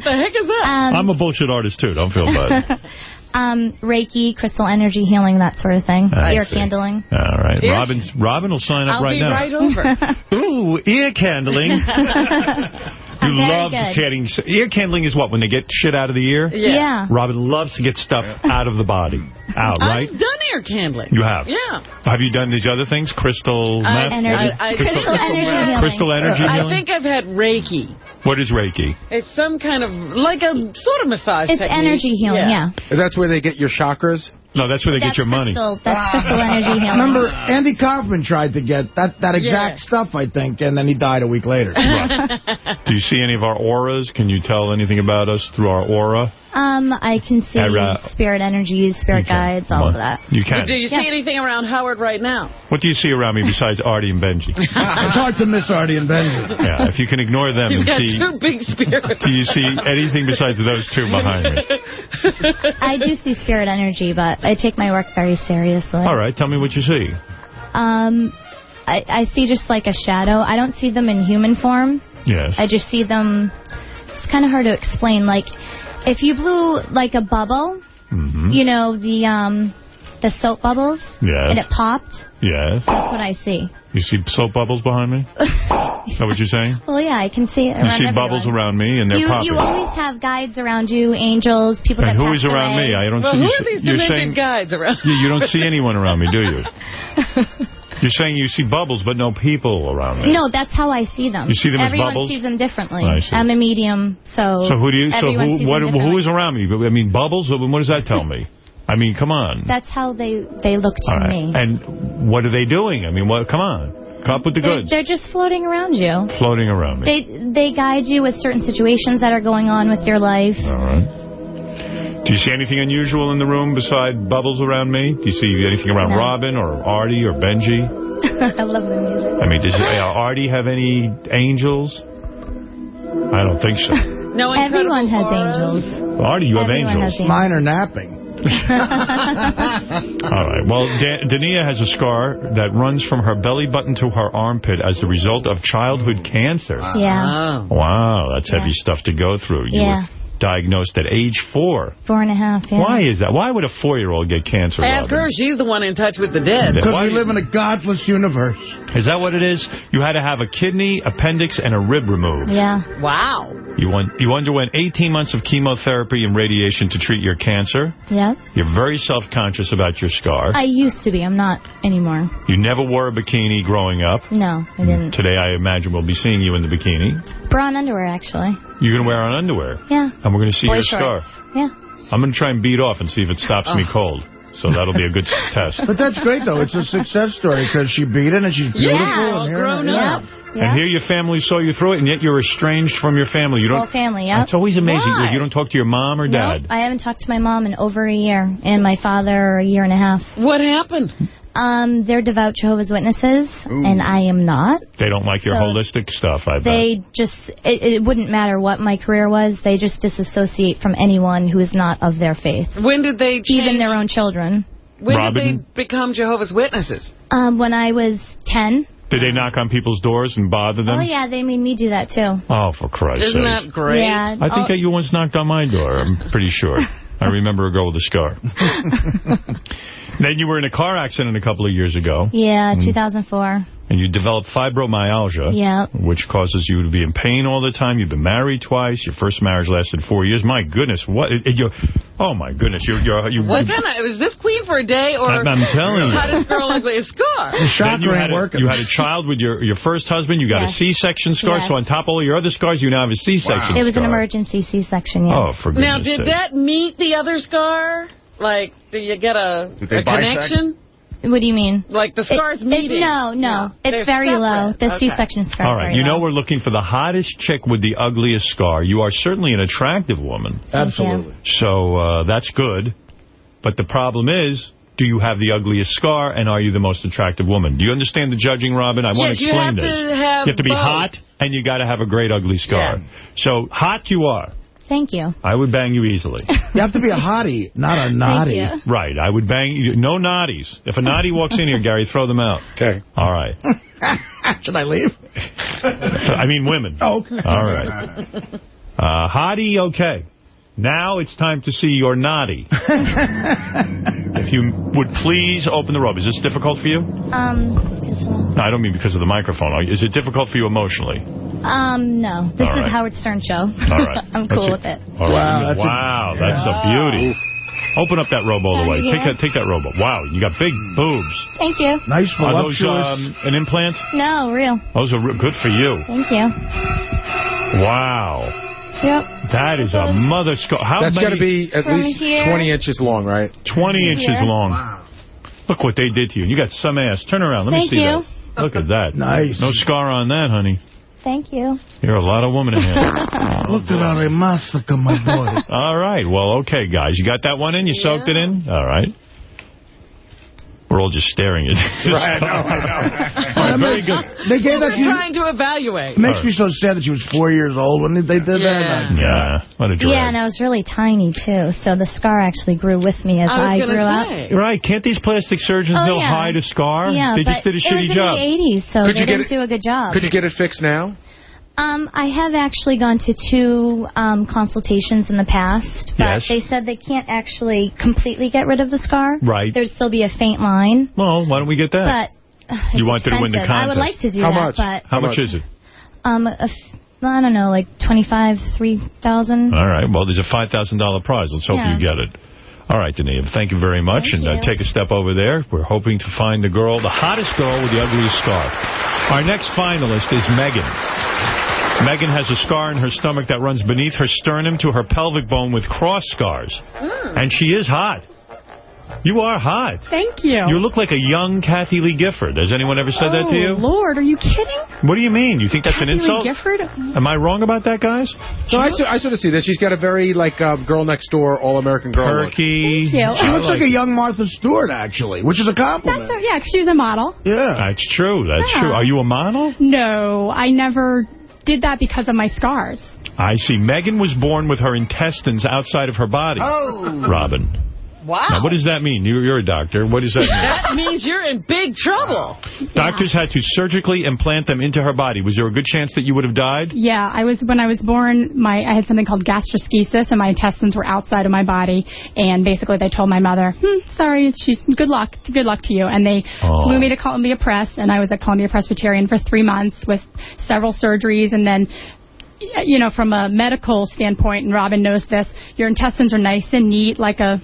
the heck is that? Um, I'm a bullshit artist, too. Don't feel bad. um, Reiki, crystal energy healing, that sort of thing. I Ear see. candling. All right. Ear- Robin's, Robin will sign up I'll right be now. right over. Ooh, ear candling. You I'm very love good. getting... Ear candling is what? When they get shit out of the ear? Yeah. Yeah. Robin loves to get stuff out of the body. Out, right? I've done ear candling. You have? Yeah. Have you done these other things? Crystal I- meth? Energy. I- I- crystal energy healing. Crystal energy I think I've had Reiki. What is Reiki? It's some kind of, like a sort of massage It's technique. energy healing, yeah. That's where they get your chakras? No, that's where they That's get your money. that's crystal energy healing. Remember, Andy Kaufman tried to get that, that exact Yeah. stuff, I think, and then he died a week later. Do you see any of our auras? Can you tell anything about us through our aura? Um, I can see Uh, uh, spirit energies, spirit guides, all of that. You can. Do you see anything around Howard right now? What do you see around me besides Artie and Benji? it's hard to miss Artie and Benji. Yeah, if you can ignore them He's and got see... two big spirits. Do you see anything besides those two behind me? I do see spirit energy, but I take my work very seriously. All right, tell me what you see. Um, I, I see just like a shadow. I don't see them in human form. Yes. I just see them. It's kind of hard to explain. Like, if you blew like a bubble, Mm-hmm. you know the um, the soap bubbles, Yes. and it popped. Yes. That's what I see. You see soap bubbles behind me? Is that what you're saying? Well, yeah, I can see it You see everyone. bubbles around me and they're you, popping. you always have guides around you, angels, people and that who is around away. me? I don't Well, see who you. are these you're demented saying guys around? you, you don't see anyone around me, do you? You're saying you see bubbles, but no people around me. No, that's how I see them. You see them as bubbles? Everyone sees them differently. I see. I'm a medium, so. So who do you? So who? sees What? them Who differently. is around me? I mean, bubbles. What does that tell me? I mean, come on. That's how they they look to All right. me. And what are they doing? I mean, what? Come on, come up with the They're, goods. they're just floating around you. Floating around me. They they guide you with certain situations that are going on with your life. All right. Do you see anything unusual in the room beside bubbles around me? Do you see anything around No. Robin or Artie or Benji? I love the music. I mean, does uh, Artie have any angels? I don't think so. No, Everyone has angels. Artie, you have angels. has angels. Mine are napping. All right. Well, da Dania has a scar that runs from her belly button to her armpit as the result of childhood cancer. Yeah. Wow, that's heavy stuff to go through. You Yeah. Were diagnosed at age four. Four and a half, yeah. Why is that? Why would a four-year-old get cancer? Ask Robin? her. She's the one in touch with the dead. Because we live in a godless universe. Is that what it is? You had to have a kidney, appendix, and a rib removed. Yeah. Wow. You went, you underwent 18 months of chemotherapy and radiation to treat your cancer. Yep. You're very self-conscious about your scar. I used to be. I'm not anymore. You never wore a bikini growing up. No, I didn't. Today, I imagine we'll be seeing you in the bikini. Bra and underwear, actually. You're going to wear on underwear. Yeah. And we're going to see Boy your scar. Yeah. I'm going to try and beat off and see if it stops me Oh. cold. So that'll be a good test. But that's great, though. It's a success story because she beat it and she's beautiful. and here- yeah. And here your family saw you through it, and yet you're estranged from your family. You Whole don't. family, yeah. It's always amazing. Why? You don't talk to your mom or No, dad. I haven't talked to my mom in over a year, and my father a year and a half. What happened? Um, they're devout Jehovah's Witnesses, and I am not. They don't like your holistic stuff, I bet. They just, it, it wouldn't matter what my career was, they just disassociate from anyone who is not of their faith. When did they change? Even their own children. When Robin? did they become Jehovah's Witnesses? Um, when I was 10. Did they knock on people's doors and bother them? Oh, yeah, they made me do that, too. Oh, for Christ's sake. Isn't sake. that great? Yeah. I think Oh. you once knocked on my door, I'm pretty sure. I remember a girl with a scar. then you were in a car accident a couple of years ago, Yeah, Mm. 2004. And you develop fibromyalgia, Yeah. which causes you to be in pain all the time. You've been married twice. Your first marriage lasted four years. My goodness, what? It, you're, oh, my goodness. You're, you're, you, What kind of, was this Queen for a day or I'm- I'm telling you. how does girl ugly a scar? Then you had, a, you had a child with your, your first husband. You got Yes. a C-section scar. Yes. So on top of all your other scars, you now have a C-section It was an emergency C-section, yes. Oh, for goodness Now, did sake. that meet the other scar? Like, do you get a, Did they a bisect? connection? What do you mean? Like the scars It- it- meeting? no, no. They're It's very separate. low. The Okay. C-section scar All is right, you know low. we're looking for the hottest chick with the ugliest scar. You are certainly an attractive woman. Absolutely. So uh, that's good. But the problem is, do you have the ugliest scar, and are you the most attractive woman? Do you understand the judging, Robin? I want Yes, to you explain have this. to have you have to be both. hot, and you got to have a great ugly scar. Yeah. So hot you are. Thank you. I would bang you easily. You have to be a hottie, not a naughty. right, I would bang you. No naughties. If a naughty walks in here, Gary, throw them out. Okay. All right. Should I leave? I mean women. Oh, okay. All right. Uh, hottie, okay. Now it's time to see your naughty. if you would please open the robe. Is this difficult for you? Um, No, I don't mean because of the microphone. Is it difficult for you emotionally? Um, no. This All is right. Howard Stern show. All right. I'm Let's cool see. with it. All right. Wow, that's a- wow, that's a beauty. Open up that robe all the way. Take that, take that robe up. Wow, you got big boobs. Thank you. Nice Are those voluptuous. um, an implant? No, real. Those are re- good for you. Thank you. Wow. Yep. That is a mother skull. How That's got to be at From least here- 20 inches long, right? 20 inches Here. long. Look what they did to you. You got some ass. Turn around. Let Thank me see you. that. Look at that. Nice. No scar on that, honey. Thank you. You're a lot of woman in here. Look at how they massacre my boy. All right. Well, okay, guys. You got that one in? You soaked it in? All right. We're all just staring at this. Right, I know, I know. All right, very good. They gave that We're to trying to evaluate. It makes me so sad that she was four years old when they did Yeah. that. Yeah. What a drag. Yeah, and I was really tiny, too, so the scar actually grew with me as I I, gonna grew up. Right. Can't these plastic surgeons Oh, know yeah. hide a scar? Yeah, they but just did a shitty job. it shitty was job. in the 80s, so Could they you didn't it- do a good job. Could you get it fixed now? Um, I have actually gone to two um, consultations in the past, but Yes. they said they can't actually completely get rid of the scar. Right. There'd still be a faint line, Well, why don't we get that? but uh, You it's wanted to win the expensive. I would like to do How that, much? but How much is it? um, a f I don't know, like twenty-five, three thousand. All right. Well, there's a $5,000 prize. Let's hope Yeah. you get it. All right, Denise. Thank you very much. Thank and uh, take a step over there. We're hoping to find the girl, the hottest girl with the ugliest scar. Our next finalist is Megan. Megan has a scar in her stomach that runs beneath her sternum to her pelvic bone with cross scars. And she is hot. You are hot. Thank you. You look like a young Kathie Lee Gifford. Has anyone ever said that to you? Oh, Lord, are you kidding? What do you mean? You think that's Kathie an Lee insult? Gifford? Am I wrong about that, guys? No, I, sort- I sort of see that. She's got a very, like, uh, girl next door, all-American girl look. Perky. Thank you. She looks like a young Martha Stewart, actually, which is a compliment. That's a, yeah, 'cause she was a model. yeah. That's true. That's Yeah. true. Are you a model? No, I never did that because of my scars. I see. Megan was born with her intestines outside of her body. Oh. Robin. Wow. Now, what does that mean? You're, you're a doctor. What does that mean? That means you're in big trouble. Doctors had to surgically implant them into her body. Was there a good chance that you would have died? Yeah, I was when I was born. My I had something called gastroschisis, and my intestines were outside of my body. And basically, they told my mother, hmm, "Sorry, she's good luck, good luck to you." And they Oh. flew me to Columbia Press, and I was at Columbia Presbyterian for three months with several surgeries, and then. You know, from a medical standpoint, and Robin knows this, your intestines are nice and neat, like a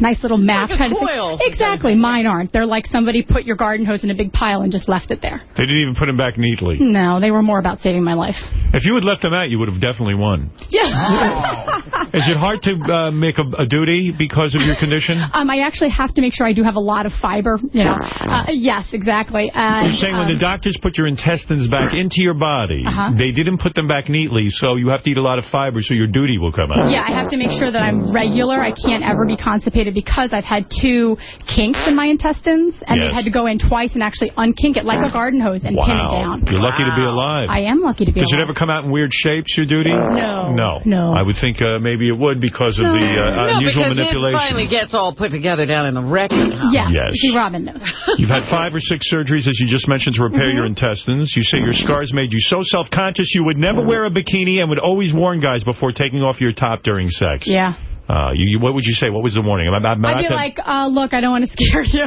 nice little map Like a kind of thing. Exactly. Mine aren't. They're like somebody put your garden hose in a big pile and just left it there. They didn't even put them back neatly. No, they were more about saving my life. If you had left them out, you would have definitely won. Yeah. Is it hard to uh, make a, a duty because of your condition? Um, I actually have to make sure I do have a lot of fiber. You know. Uh, yes, exactly. And, You're saying when the um, doctors put your intestines back into your body, Uh-huh. they didn't put them back neatly, so you have to eat a lot of fiber so your duty will come out. Yeah, I have to make sure that I'm regular. I can't ever be constipated because I've had two kinks in my intestines, and Yes. they had to go in twice and actually unkink it like a garden hose and pin it down. You're lucky to be alive. I am lucky to be Does it ever come out in weird shapes, your duty? No. No. No. I would think uh, maybe it would because of the uh, no, unusual because manipulation. it finally gets all put together down in the rectum. Yes. Yes. See, Robin knows. You've had five or six surgeries, as you just mentioned, to repair Mm-hmm. your intestines. You say your scars made you so self-conscious you would never wear a bikini and would always warn guys before taking off your top during sex. Yeah. Uh, you, what would you say? What was the warning? Am I, am I'd be like, uh, look, I don't want to scare you.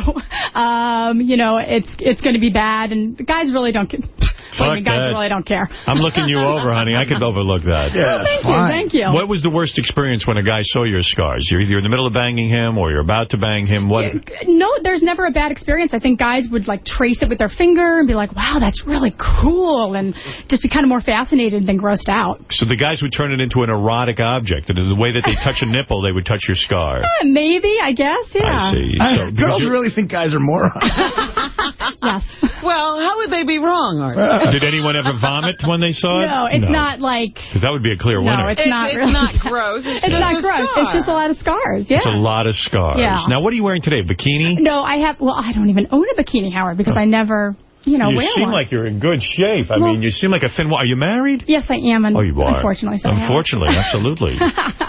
Um, you know, it's it's going to be bad, and the guys really don't. ca- Fuck Believe me, guys that. really don't care. I'm looking you over, honey. I could overlook that. Yeah, thank you, thank you. What was the worst experience when a guy saw your scars? You're either in the middle of banging him or you're about to bang him. What? No, there's never a bad experience. I think guys would like trace it with their finger and be like, "Wow, that's really cool," and just be kind of more fascinated than grossed out. So the guys would turn it into an erotic object, and in the way that they touch a nipple, they would touch your scar. Eh, Maybe, I guess, yeah. I see. Uh, So, because girls you- really think guys are morons. yes. Well, how would they be wrong, Art? Did anyone ever vomit when they saw it? No, it's not like. 'Cause that would be a clear winner. No, winner. it's, not. it's not gross. It's It's, just not a gross. scar. It's just a lot of scars. Yeah. It's a lot of scars. Yeah. Now, what are you wearing today? Bikini? No, I have. Well, I don't even own a bikini, Howard, because I never, you know, you wear seem one. like you're in good shape. I Well- mean, you seem like a thin... One. Are you married? Yes, I am. And Oh, you are. Unfortunately, so Unfortunately, absolutely.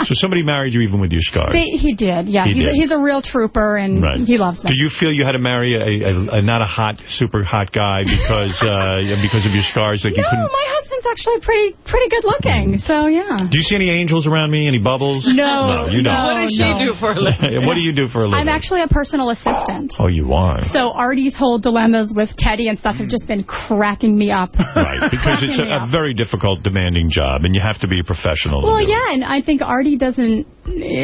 so somebody married you even with your scars. They, he did. Yeah, He he's, did. A, he's a real trooper, and Right. he loves me. Do you feel you had to marry a, a, a not a hot, super hot guy because uh, because of your scars that you no, couldn't? my husband's actually pretty pretty good looking. So yeah. Do you see any angels around me? Any bubbles? No, no, you don't. no, What does she no. do for a living? what do you do for a living? I'm actually a personal assistant. Oh, you are. So Artie's whole dilemmas with Teddy and stuff stuff have just been cracking me up. Right, because it's a, a very difficult, demanding job, and you have to be a professional. Well, do it. yeah, and I think Artie doesn't.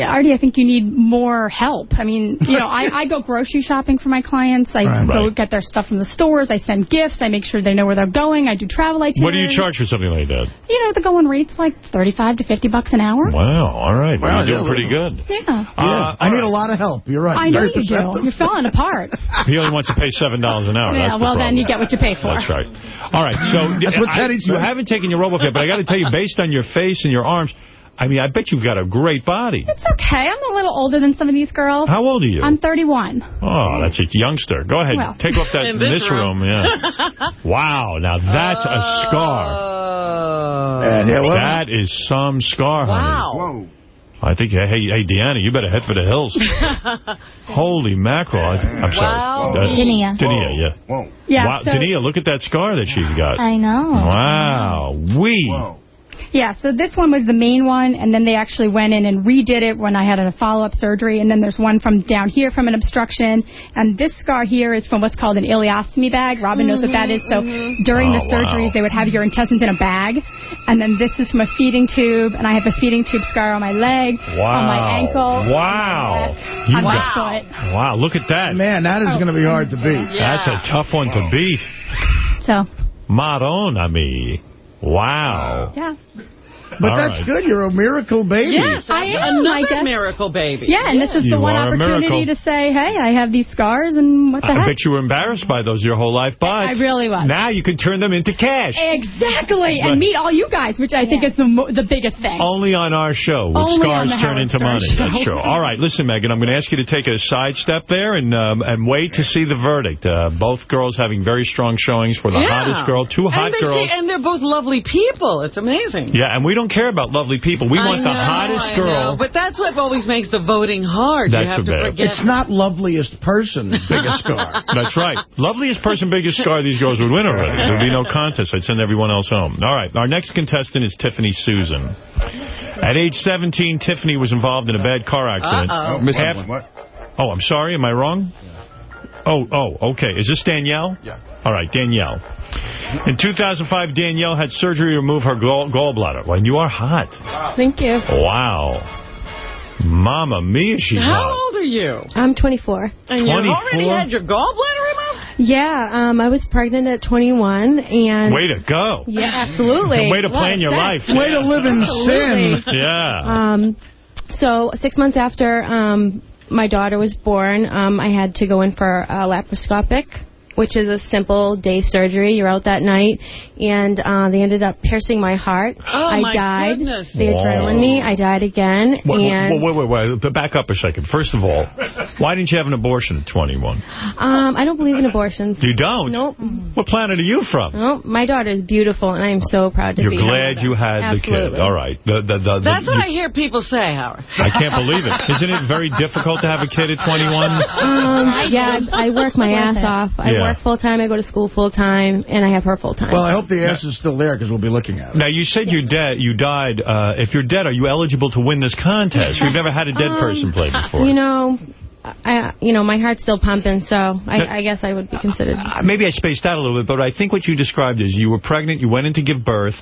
Artie, I think you need more help. I mean, you know, I, I go grocery shopping for my clients. I Right. go Right. get their stuff from the stores. I send gifts. I make sure they know where they're going. I do travel itineraries. What do you charge for something like that? You know, the going rate's like 35 to 50 bucks an hour. Wow, all right. Well, Wow, you're doing pretty good. Yeah. Uh, I need a lot of help. You're right. I know you do. perceptive. You're falling apart. He only wants to pay $7 an hour. yeah, That's the well, then you get what you pay for. That's right. All right, so That's what I- you haven't taken your robe off yet, but I got to tell you, based on your face and your arms, I mean, I bet you've got a great body. It's okay. I'm a little older than some of these girls. How old are you? I'm 31. Oh, that's a youngster. Go ahead. Well. Take off that In in this this room. room. Yeah. wow. Now that's a scar. Yeah, yeah, well, That is some scar, honey. Wow. I think, hey, hey, Deanna, you better head for the hills. Holy mackerel. I, I'm sorry. Wow. Uh, Dania. Dania, yeah. Whoa. Yeah, wow, so, Dania, look at that scar that she's got. I know. Wow. We. Whoa. Yeah, so this one was the main one, and then they actually went in and redid it when I had a follow-up surgery, and then there's one from down here from an obstruction, and this scar here is from what's called an ileostomy bag. Robin knows what that is. So mm-hmm, mm-hmm. during the Oh, surgeries, wow. they would have your intestines in a bag, and then this is from a feeding tube, and I have a feeding tube scar on my leg, Wow. on my ankle, Wow. You on my got- foot. Wow, look at that. man, that is going to be hard to beat. That's a tough one to beat. So, Maron, me. Wow. yeah. But All that's right. good. You're a miracle baby. Yes, I am, I another guess. miracle baby. Yeah, and this is You the one opportunity to say, hey, I have these scars, and what the I heck? bet you were embarrassed by those your whole life, but I really was. now you can turn them into cash. Exactly, Right. and meet all you guys, which I think is the mo the biggest thing. Only on our show will Only scars turn Howard into Stern money. show. That's true. All right, listen, Megan, I'm going to ask you to take a sidestep there and um, and wait to see the verdict. Uh, both girls having very strong showings for the Yeah. hottest girl, two hot and girls. say- and they're both lovely people. It's amazing. yeah, and we don't care about lovely people. We I want the hottest I girl. know, but that's what always makes the voting hard. That's you have a to forget. It's not loveliest person, biggest scar. That's right. Loveliest person, biggest scar, these girls would win already. There'd be no contest. I'd send everyone else home. All right, our next contestant is Tiffany Susan. At age 17, Tiffany was involved in a bad car accident. Uh-oh. Oh, Miss Half- Oh, I'm sorry. Am I wrong? Oh, oh, okay. Is this Danielle? Yeah. All right, Danielle. In 2005, Danielle had surgery to remove her gall gallbladder. Well, you are hot. Thank you. Wow. Mama mia, she's How hot. old are you? I'm 24. And you already had your gallbladder removed? Yeah, um, I was pregnant at 21, and Way to go. yeah, absolutely. Way to plan your sense. life. Way to live in sin. Yeah. Um, so six months after um, my daughter was born, um, I had to go in for a laparoscopic, which is a simple day surgery. You're out that night, and uh, they ended up piercing my heart. Oh, I my died. goodness. They Whoa. adrenaline me. I died again, Wait, and wait, wait, wait, wait. Back up a second. First of all, why didn't you have an abortion at 21? um, I don't believe in abortions. You don't? Nope. What planet are you from? No, my daughter is beautiful, and I am so proud to You're be her glad you had the Absolutely. kid. All right. The, the, the, the- That's what you- I hear people say, Howard. I can't believe it. Isn't it very difficult to have a kid at 21? Um, yeah, I I work my ass off. I Yeah. Work full time. I go to school full time, and I have her full time. Well, I hope the ass is still there because we'll be looking at it. Now, you said you're dead. You died. Uh, if you're dead, are you eligible to win this contest? We've never had a dead Um, person play before. You know, I you know my heart's still pumping, so I, I guess I would be considered. Uh, Maybe I spaced out a little bit, but I think what you described is you were pregnant, you went in to give birth,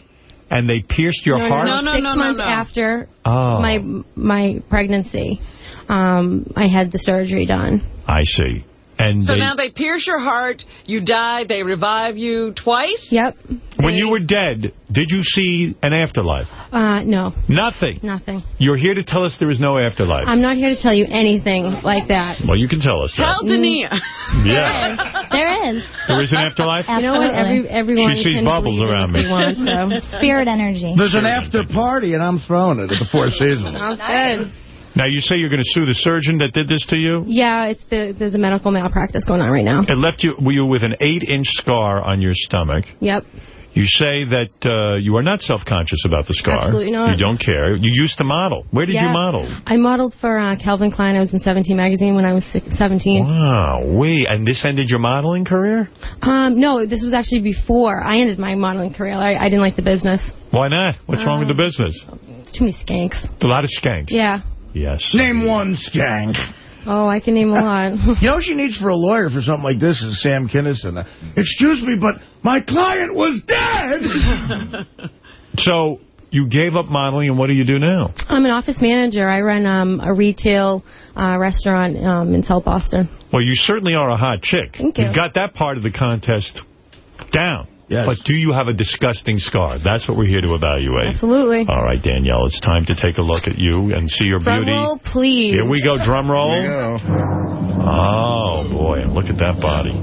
and they pierced your no, heart? No, no, Six months after Oh. my my pregnancy, um, I had the surgery done. I see. And So they, now they pierce your heart, you die, they revive you twice? Yep. when you were dead, did you see an afterlife? Uh, no, Nothing. nothing. You're here to tell us there is no afterlife. I'm not here to tell you anything like that. well, you can tell us Tell that. Dania. Yeah. There is. There is an afterlife? You know what? Every, everyone She sees bubbles around me. want, so. Spirit energy. There's an after party, and I'm throwing it at the Four Seasons. Sounds good. Now, you say you're going to sue the surgeon that did this to you? Yeah, it's the, there's a medical malpractice going on right now. It left you, were you with an eight-inch scar on your stomach. Yep. You say that uh, you are not self-conscious about the scar. Absolutely not. You don't care. You used to model. Where did Yeah. you model? I modeled for uh, Calvin Klein. I was in 17 magazine when I was 17. Wow, Wait, and this ended your modeling career? Um, no, this was actually before I ended my modeling career. I, I didn't like the business. Why not? What's wrong with the Um, business? Too many skanks. A lot of skanks. Yeah. Yes. Name one skank. Oh, I can name a lot. You know what she needs for a lawyer for something like this is Sam Kinison. Uh, Excuse me, but my client was dead. So you gave up modeling, and what do you do now? I'm an office manager. I run um, a retail uh, restaurant um, in South Boston. Well, you certainly are a hot chick. Thank you. You've got that part of the contest down. But do you have a disgusting scar? That's what we're here to evaluate. Absolutely. All right, Danielle, it's time to take a look at you and see your Drum beauty. roll, please. Here we go, drum roll. Oh, boy, look at that body.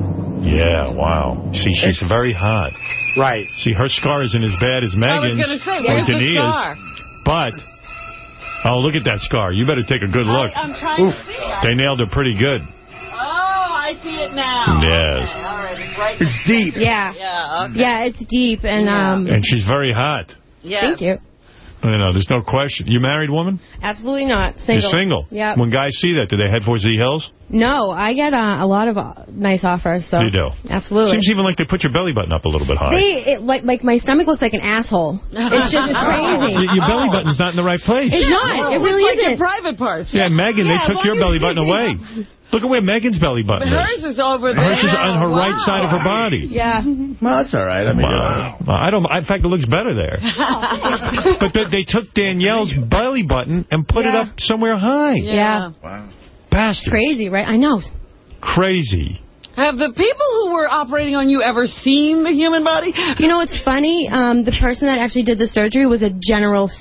Yeah, wow. See, she's very hot. Right. See, her scar isn't as bad as I was Megan's. going to say, or where's the scar? But, oh, look at that scar. You better take a good look. I'm trying to see. They nailed her pretty good. I see it now. Yes. Okay, all right, it's right It's deep. Yeah. Yeah, okay. Yeah, it's deep. And um, And she's very hot. Yeah. thank you. You know, there's no question. You married woman? Absolutely not. Single. You're single. Yeah. When guys see that, do they head for Z Hills? No, I get uh, a lot of uh, nice offers. So You do. Absolutely. Seems even like they put your belly button up a little bit high. They it, like like my stomach looks like an asshole. It's just it's crazy. your, your belly button's not in the right place. It's not. It really like isn't. your private parts. Yeah, Megan, Yeah, they took long your as belly it's- button away. Look at where Megan's belly button is. Hers is. is over there. Hers is on her right side of her body. Yeah. Well, that's all right. I mean, Wow. Well, I don't. In fact, it looks better there. but they, they took Danielle's belly button and put it up somewhere high. Yeah. Wow. Bastard. Crazy, right? I know. Crazy. Have the people who were operating on you ever seen the human body? You know what's funny? Um, the person that actually did the surgery was a general,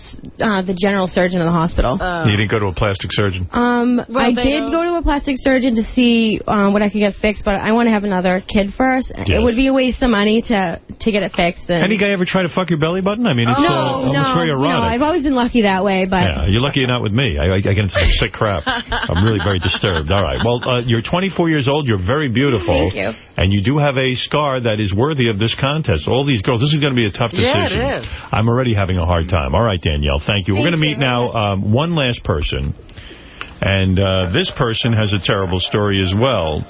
uh, the general surgeon of the hospital. You didn't go to a plastic surgeon? Um, Well, I did don't- go to a plastic surgeon to see um, what I could get fixed, but I want to have another kid first. Yes. It would be a waste of money to to get it fixed. And Any guy ever try to fuck your belly button? I mean, it's no, uh, almost no, very no. I've always been lucky that way, but Yeah, you're lucky you're not with me. I, I, I get into some sick crap. I'm really very disturbed. All right. Well, uh, you're 24 years old. You're very beautiful. Thank you. And you do have a scar that is worthy of this contest. All these girls, this is going to be a tough decision. Yeah, it decision. I'm already having a hard time. All right, Danielle, thank you. We're going to meet now um, one last person. And uh, this person has a terrible story as well.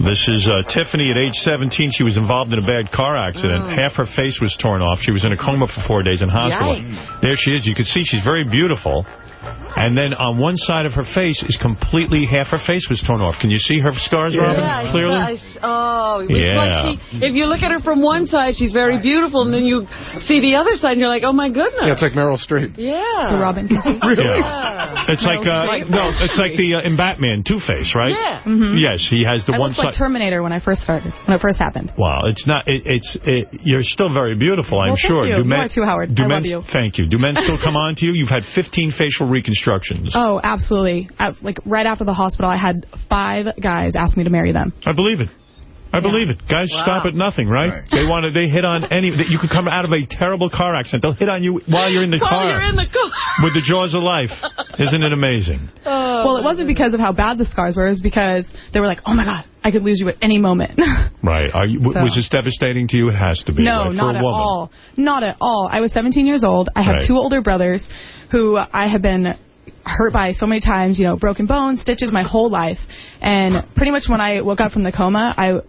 This is uh, Tiffany at age 17. She was involved in a bad car accident. Mm. Half her face was torn off. She was in a coma for four days in hospital. Yikes. There she is. You can see she's very beautiful. And then on one side of her face is completely, half her face was torn off. Can you see her scars, Robin, Yeah, I- clearly? I- oh, it's Yeah. like she, if you look at her from one side, she's very beautiful, and then you see the other side, and you're like, oh my goodness. Yeah, it's like Meryl Streep. Yeah. So Robin can see. Yeah. It's like uh, no, it's like the uh, in Batman Two-Face, right? Yeah. Mhm. Yes, he has the I one looked like. Terminator when I first started, when it first happened. Wow, it's not. It, it's. It, you're still very beautiful, I'm Well, sure. you. Do You men, are too, Howard. Do I men, love you. Thank you. Do men still come on to you? You've had 15 facial reconstructions. Oh, absolutely. At, like right after the hospital, I had five guys ask me to marry them. I believe it. I believe it. Guys Wow. stop at nothing, right? They want to. They hit on any. That you could come out of a terrible car accident. They'll hit on you while you're in the While car you're in the car. with the jaws of life. Isn't it amazing? Oh, well, it wasn't because of how bad the scars were. It was because they were like, oh my God, I could lose you at any moment. Right. Are you, So- Was this devastating to you? It has to be. no, right? For not a at woman. all. Not at all. I was 17 years old. I have Right. two older brothers who I have been hurt by so many times, you know, broken bones, stitches my whole life. And pretty much when I woke up from the coma, I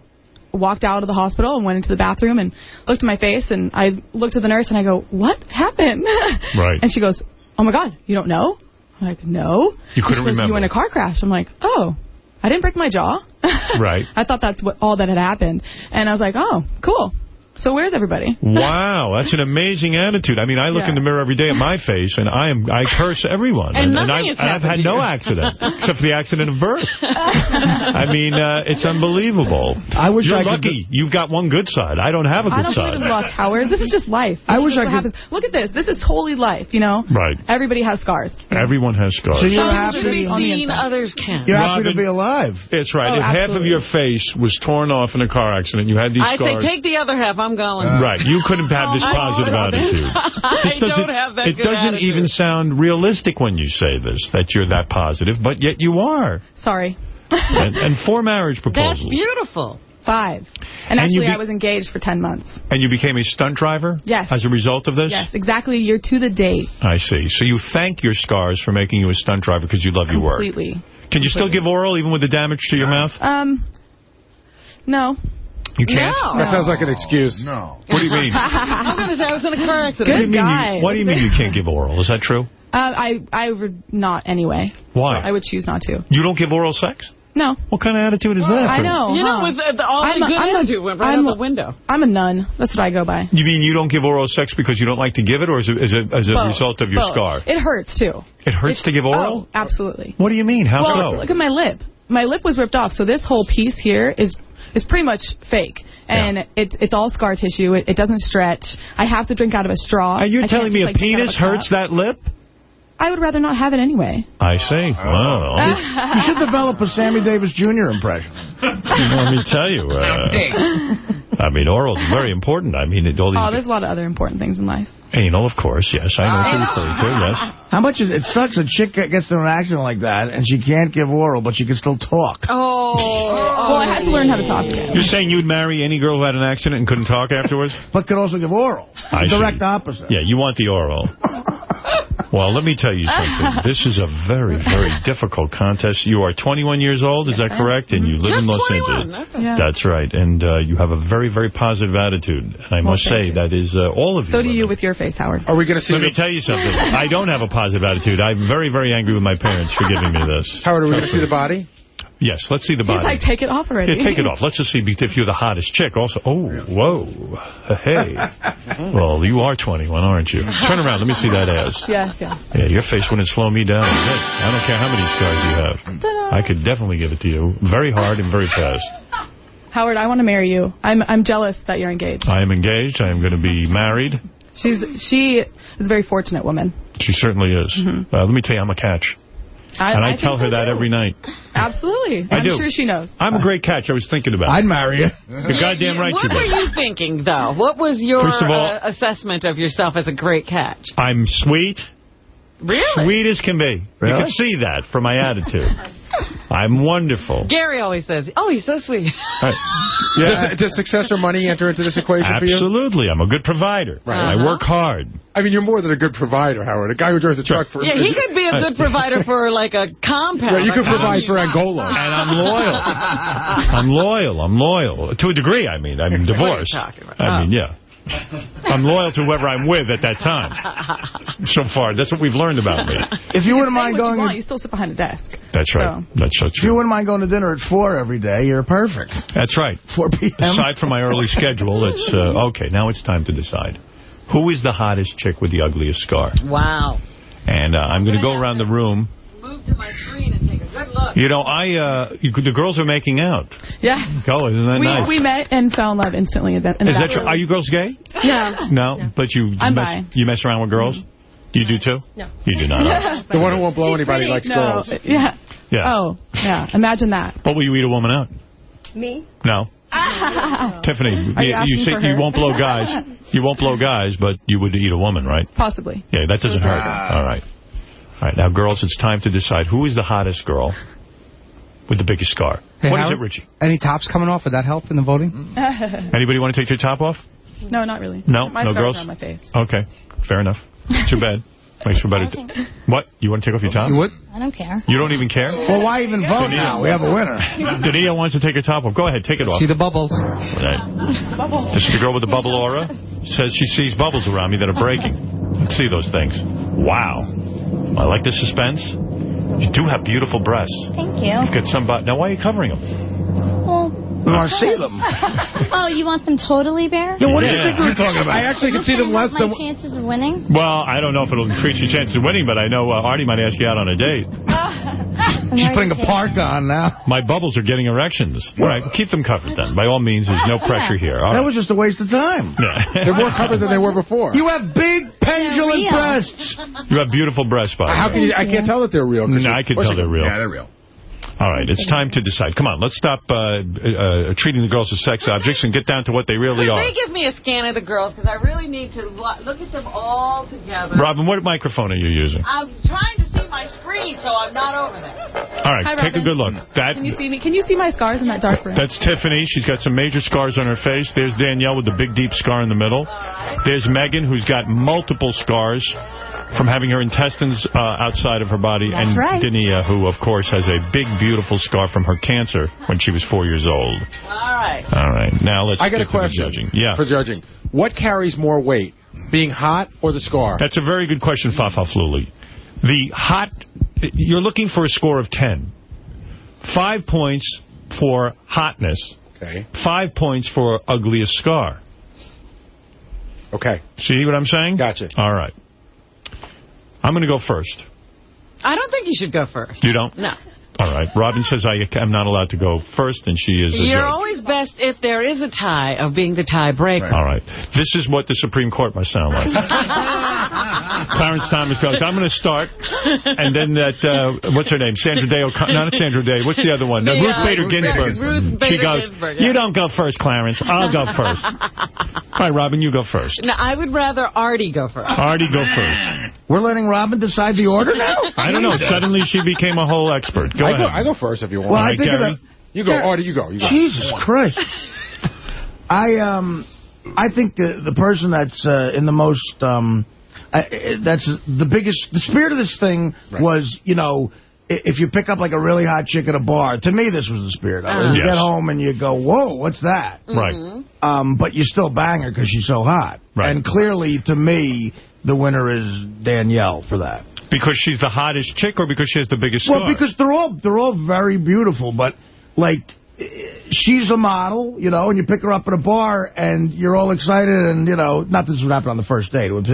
walked out of the hospital and went into the bathroom and looked at my face and I looked at the nurse and I go, what happened? Right. And she goes, oh my God, you don't know? I'm like, no. You couldn't goes, remember. You were in a car crash. I'm like, oh, I didn't break my jaw. Right. I thought that's what all that had happened. And I was like, oh, cool. So where's everybody? Wow, that's an amazing attitude. I mean, I look Yeah. in the mirror every day at my face, and I am I curse everyone. And and, nothing I've, has and I've had to no you. accident, except for the accident of birth. I mean, uh, it's unbelievable. I wish You're I could- lucky. You've got one good side. I don't have a good don't side. believe in luck, Howard. This is just life. This I wish I could- happens. Look at this. This is totally life, you know? Right. Everybody has scars. Everyone has scars. So you're Some happy should be to Seen, others can. You're happy to be alive. It's right. Oh, if half of your face was torn off in a car accident, you had these I say, scars. take the other half. I'm going. Right, you couldn't have this Oh, positive Robin. attitude. I don't have that It doesn't attitude. even sound realistic when you say this, that you're that positive, but yet you are. Sorry. And, and four marriage proposals. That's proposals. beautiful. Five. And, And actually, I was engaged for 10 months. And you became a stunt driver? Yes. As a result of this? Yes, exactly. You're to the date. I see. So you thank your scars for making you a stunt driver because you love your work. Completely. Can you still give oral even with the damage to your mouth? Um, no. You can't? No. That sounds like an excuse. No. What do you mean? I'm going to say I was in a car What accident. do you mean you, what do you mean you can't give oral? Is that true? Uh, I I would not anyway. Why? I would choose not to. You don't give oral sex? No. What kind of attitude is that? I know. You know, huh? with uh, the, all I'm the a- good I'm a- attitude went right I'm out a- the window. I'm a nun. That's what I go by. You mean you don't give oral sex because you don't like to give it, or is it as a, as a Both. result of your Both. scar? It hurts too. It hurts to give oral? Oh, absolutely. What do you mean? How well, so? look at my lip. My lip was ripped off, so this whole piece here is is pretty much fake. And it, it's all scar tissue. It, it doesn't stretch. I have to drink out of a straw. Are you telling me just, a like, drink out of penis a hurts that lip? I would rather not have it anyway. I see. Wow. You should develop a Sammy Davis Jr. impression. Let me tell you. Uh, I mean, oral is very important. I mean, it, all these Oh, there's a lot of other important things in life. anal, of course. Yes, I know what you're referring to. Yes. How much is it sucks a chick gets into an accident like that and she can't give oral, but she can still talk. Oh. well, I had to learn how to talk again. You're saying you'd marry any girl who had an accident and couldn't talk afterwards? But could also give oral. I Direct see. opposite. Yeah, you want the oral. Well, let me tell you something. This is a very, very difficult contest. You are 21 years old, is that correct? And you live Just in Los 21, Angeles. that's a- That's right. And uh, you have a very, very positive attitude. And I Well, must say, you. that is uh, all of you. So do you with your face, Howard. Are we going to see Let me tell you something. I don't have a positive attitude. I'm very, very angry with my parents for giving me this. Howard, are we going to see the body? Yes, let's see the body. He's like, take it off already. Yeah, take it off. Let's just see if you're the hottest chick. Also, oh, whoa, hey. Well, you are 21, aren't you? Turn around. Let me see that ass. Yes, yes. Yeah, your face wouldn't slow me down. I don't care how many scars you have. I could definitely give it to you. Very hard and very fast. Howard, I want to marry you. I'm I'm jealous that you're engaged. I am engaged. I am going to be married. She's she is a very fortunate woman. She certainly is. Mhm. Uh, let me tell you, I'm a catch. I, and I, I tell her so, that too. every night. Absolutely. I I'm do. sure she knows. I'm a great catch. I was thinking about it. I'd marry you. You're goddamn right What you were you thinking, though? What was your First of all- uh, assessment of yourself as a great catch? I'm sweet. Really? Sweet as can be. You can see that from my attitude. I'm wonderful. Gary always says, oh, he's so sweet. Does, does success or money enter into this equation for you? Absolutely. I'm a good provider. Right. I uh-huh. work hard. I mean, you're more than a good provider, Howard. A guy who drives a truck for... Yeah, he could be a good provider for, like, a compound. Yeah, you could provide for you- Angola. And I'm loyal. I'm loyal. I'm loyal. To a degree, I mean. I'm divorced. talking about? I mean, Oh. yeah. I'm loyal to whoever I'm with at that time. So far, that's what we've learned about me. If you You wouldn't mind what you going... want, you still sit behind a desk. That's right. That's so If you wouldn't mind going to dinner at 4 every day, you're perfect. That's right. 4 p.m. Aside from my early schedule, it's, uh, okay, now it's time to decide. Who is the hottest chick with the ugliest scar? Wow. And uh, I'm going to go around the room. Move to my screen and take a good look. You know, I uh, you, the girls are making out. Yes. Oh, isn't that We, nice? we met and fell in love instantly. In the, in Is the that true? Are you girls gay? No. No, but you, you I'm mess, bi. you mess around with girls? You do too? No. You do not. The one who won't blow anybody likes no. girls. Yeah. Yeah. Oh, yeah. Imagine that. But will you eat a woman out? Me? No. Tiffany, Are you you, say you won't blow guys. You won't blow guys, but you would eat a woman, right? Possibly. Yeah, that doesn't hurt. All right. All right, now, girls, it's time to decide who is the hottest girl with the biggest scar. Hey, What is Howard? it, Richie? Any tops coming off? Would that help in the voting? Anybody want to take your top off? no, not really. No? My No girls? are on my face. Okay, fair enough. Too bad. Makes for better. What? You want to take off your top? You would? I don't care. You don't even care? Well, why even vote now? We have a winner. Dania wants to take her top off. Go ahead, take it off. See the bubbles. Right. This is the girl with the bubble aura. Says she sees bubbles around me that are breaking. Let's see those things. Wow. I like the suspense. You do have beautiful breasts. Thank you. You've got some... bu- Now, why are you covering them? Well, We want to see them. oh, you want them totally bare? Yeah, what do you Yeah. think we were talking about? I actually can see them less than... my than... chances of winning? Well, I don't know if it'll increase your chances of winning, but I know uh, Artie might ask you out on a date. She's putting a park on now. My bubbles are getting erections. All right, keep them covered then. By all means, there's no pressure here. All That right. was just a waste of time. Yeah. They're more covered than they were before. You have big pendulum breasts. You have beautiful breasts, by the How way. can you, I can't tell that they're real. No, I can tell they're real. Yeah, they're real. All right, it's time to decide. Come on, let's stop uh, uh, treating the girls as sex objects and get down to what they really Could are. they give me a scan of the girls? Because I really need to look at them all together. Robin, what microphone are you using? I'm trying to see my screen, so I'm not over there. All right, Hi, take a good look. That Can you see me? Can you see my scars in that dark room? That's Tiffany. She's got some major scars on her face. There's Danielle with the big, deep scar in the middle. There's Megan, who's got multiple scars from having her intestines uh, outside of her body. That's and right. Dania, who, of course, has a big, beautiful scar from her cancer when she was four years old. All right. All right, now let's I got get a to question judging. Yeah. for judging. What carries more weight, being hot or the scar? That's a very good question, Fafa Fluli. The hot, you're looking for a score of 10. Five points for hotness. Okay. Five points for ugliest scar. Okay. See what I'm saying? Gotcha. All right. I'm going to go first. I don't think you should go first. You don't? No. All right. Robin says I am not allowed to go first, and she is the You're judge. always best if there is a tie of being the tiebreaker. All right. This is what the Supreme Court must sound like. Clarence Thomas goes, I'm going to start. And then that, uh, what's her name? Sandra Day O'Connor. Not Sandra Day. What's the other one? No, The, Ruth uh, Bader Ruth Ginsburg. Bader- Ruth she goes, Ginsburg, yeah. you don't go first, Clarence. I'll go first. All right, Robin, you go first. No, I would rather Artie go first. Artie, go first. We're letting Robin decide the order now? I don't know. Suddenly she became a whole expert. Go I ahead. go, I go first if you want. Well, I right, think of Gary? the... you go, Artie, you go. You go. Jesus Christ. I um, I think the the person that's uh, in the most um, I, that's the biggest. The spirit of this thing was, you know, if you pick up like a really hot chick at a bar. To me, this was the spirit. of it. Uh-huh. You Yes. get home and you go, whoa, what's that? Right. Um, but you still bang her because she's so hot. Right. And clearly, to me, the winner is Danielle for that. Because she's the hottest chick or because she has the biggest scar? Well, because they're all they're all very beautiful, but like she's a model, you know, and you pick her up at a bar and you're all excited, and you know, not this would happen on the first date. It would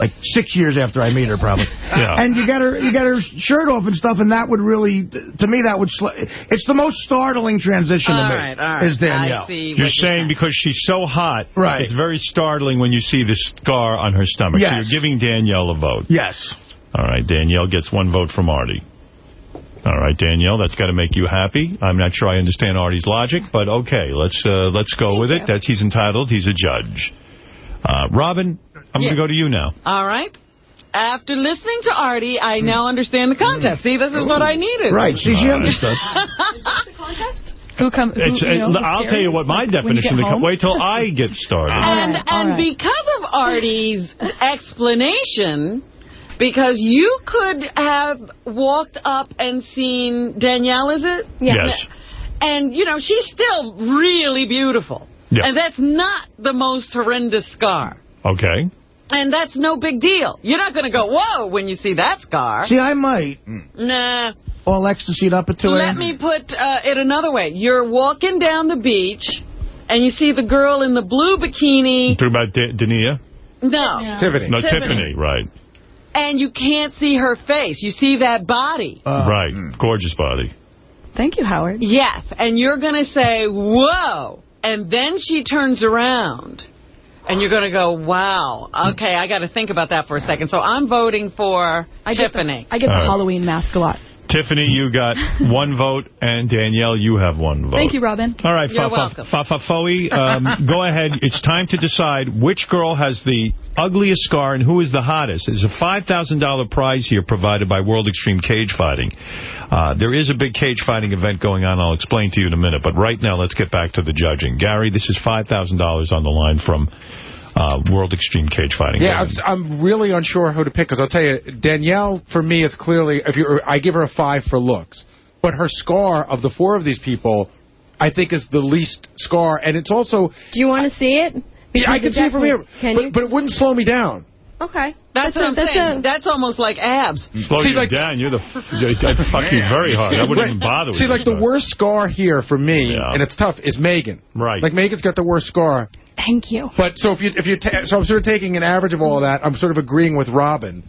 like six years after I meet her, probably. Yeah. And you get her you get her shirt off and stuff, and that would really, to me, that would. Sl it's the most startling transition All to me. right, all right. Is Danielle? I see You're what saying because she's so hot, Right. it's very startling when you see the scar on her stomach. Yes. So you're giving Danielle a vote. Yes. All right, Danielle gets one vote from Artie. All right, Danielle, that's got to make you happy. I'm not sure I understand Artie's logic, but okay, let's uh, let's go with it. That's he's entitled. He's a judge. Uh, Robin, I'm Yeah. going to go to you now. All right. After listening to Artie, I now understand the contest. See, this is what I needed. Right. See, she All right. understood. Who come? Who, you know, I'll scary? tell you what my When definition. of the co- Wait till I get started. And right, and right. because of Artie's explanation, because you could have walked up and seen Danielle, is it? Yes. And, you know, she's still really beautiful. Yeah. And that's not the most horrendous scar. Okay. And that's no big deal. You're not going to go, whoa, when you see that scar. See, I might. Nah. All ecstasied up into it. Let me put uh, it another way. You're walking down the beach, and you see the girl in the blue bikini. Talk about D- Dania? No. Tiffany. No, Tiffany. Tiffany, right. And you can't see her face. You see that body. Uh, right. Gorgeous body. Thank you, Howard. Yes. And you're going to say, whoa. And then she turns around. And you're going to go, wow. Okay, I got to think about that for a second. So I'm voting for I get Tiffany. the, I get the All right. Halloween mask a lot. Tiffany, you got one vote, and Danielle, you have one vote. Thank you, Robin. All right, You're welcome. Fa- Fa- um, go ahead. It's time to decide which girl has the ugliest scar and who is the hottest. There's a $5,000 prize here provided by World Extreme Cage Fighting. Uh, there is a big cage fighting event going on. I'll explain to you in a minute. But right now, let's get back to the judging. Gary, this is $5,000 on the line from uh, World Extreme Cage Fighting. Yeah, I'm, I'm really unsure who to pick because I'll tell you, Danielle for me is clearly if you I give her a five for looks, but her scar of the four of these people, I think is the least scar, and it's also Do you want to see it? yeah, I can see it from here, Can but, you? but it wouldn't slow me down. Okay. That's, That's what a- I'm that's saying. a- That's almost like abs. Slow See, you like- down. You're the. f- I'd fuck you very hard. I wouldn't even bother with See, you. like the worst scar here for me, Yeah. and it's tough, is Megan. Right. Like Megan's got the worst scar. Thank you. But so if you if you ta- so I'm sort of taking an average of all of that. I'm sort of agreeing with Robin.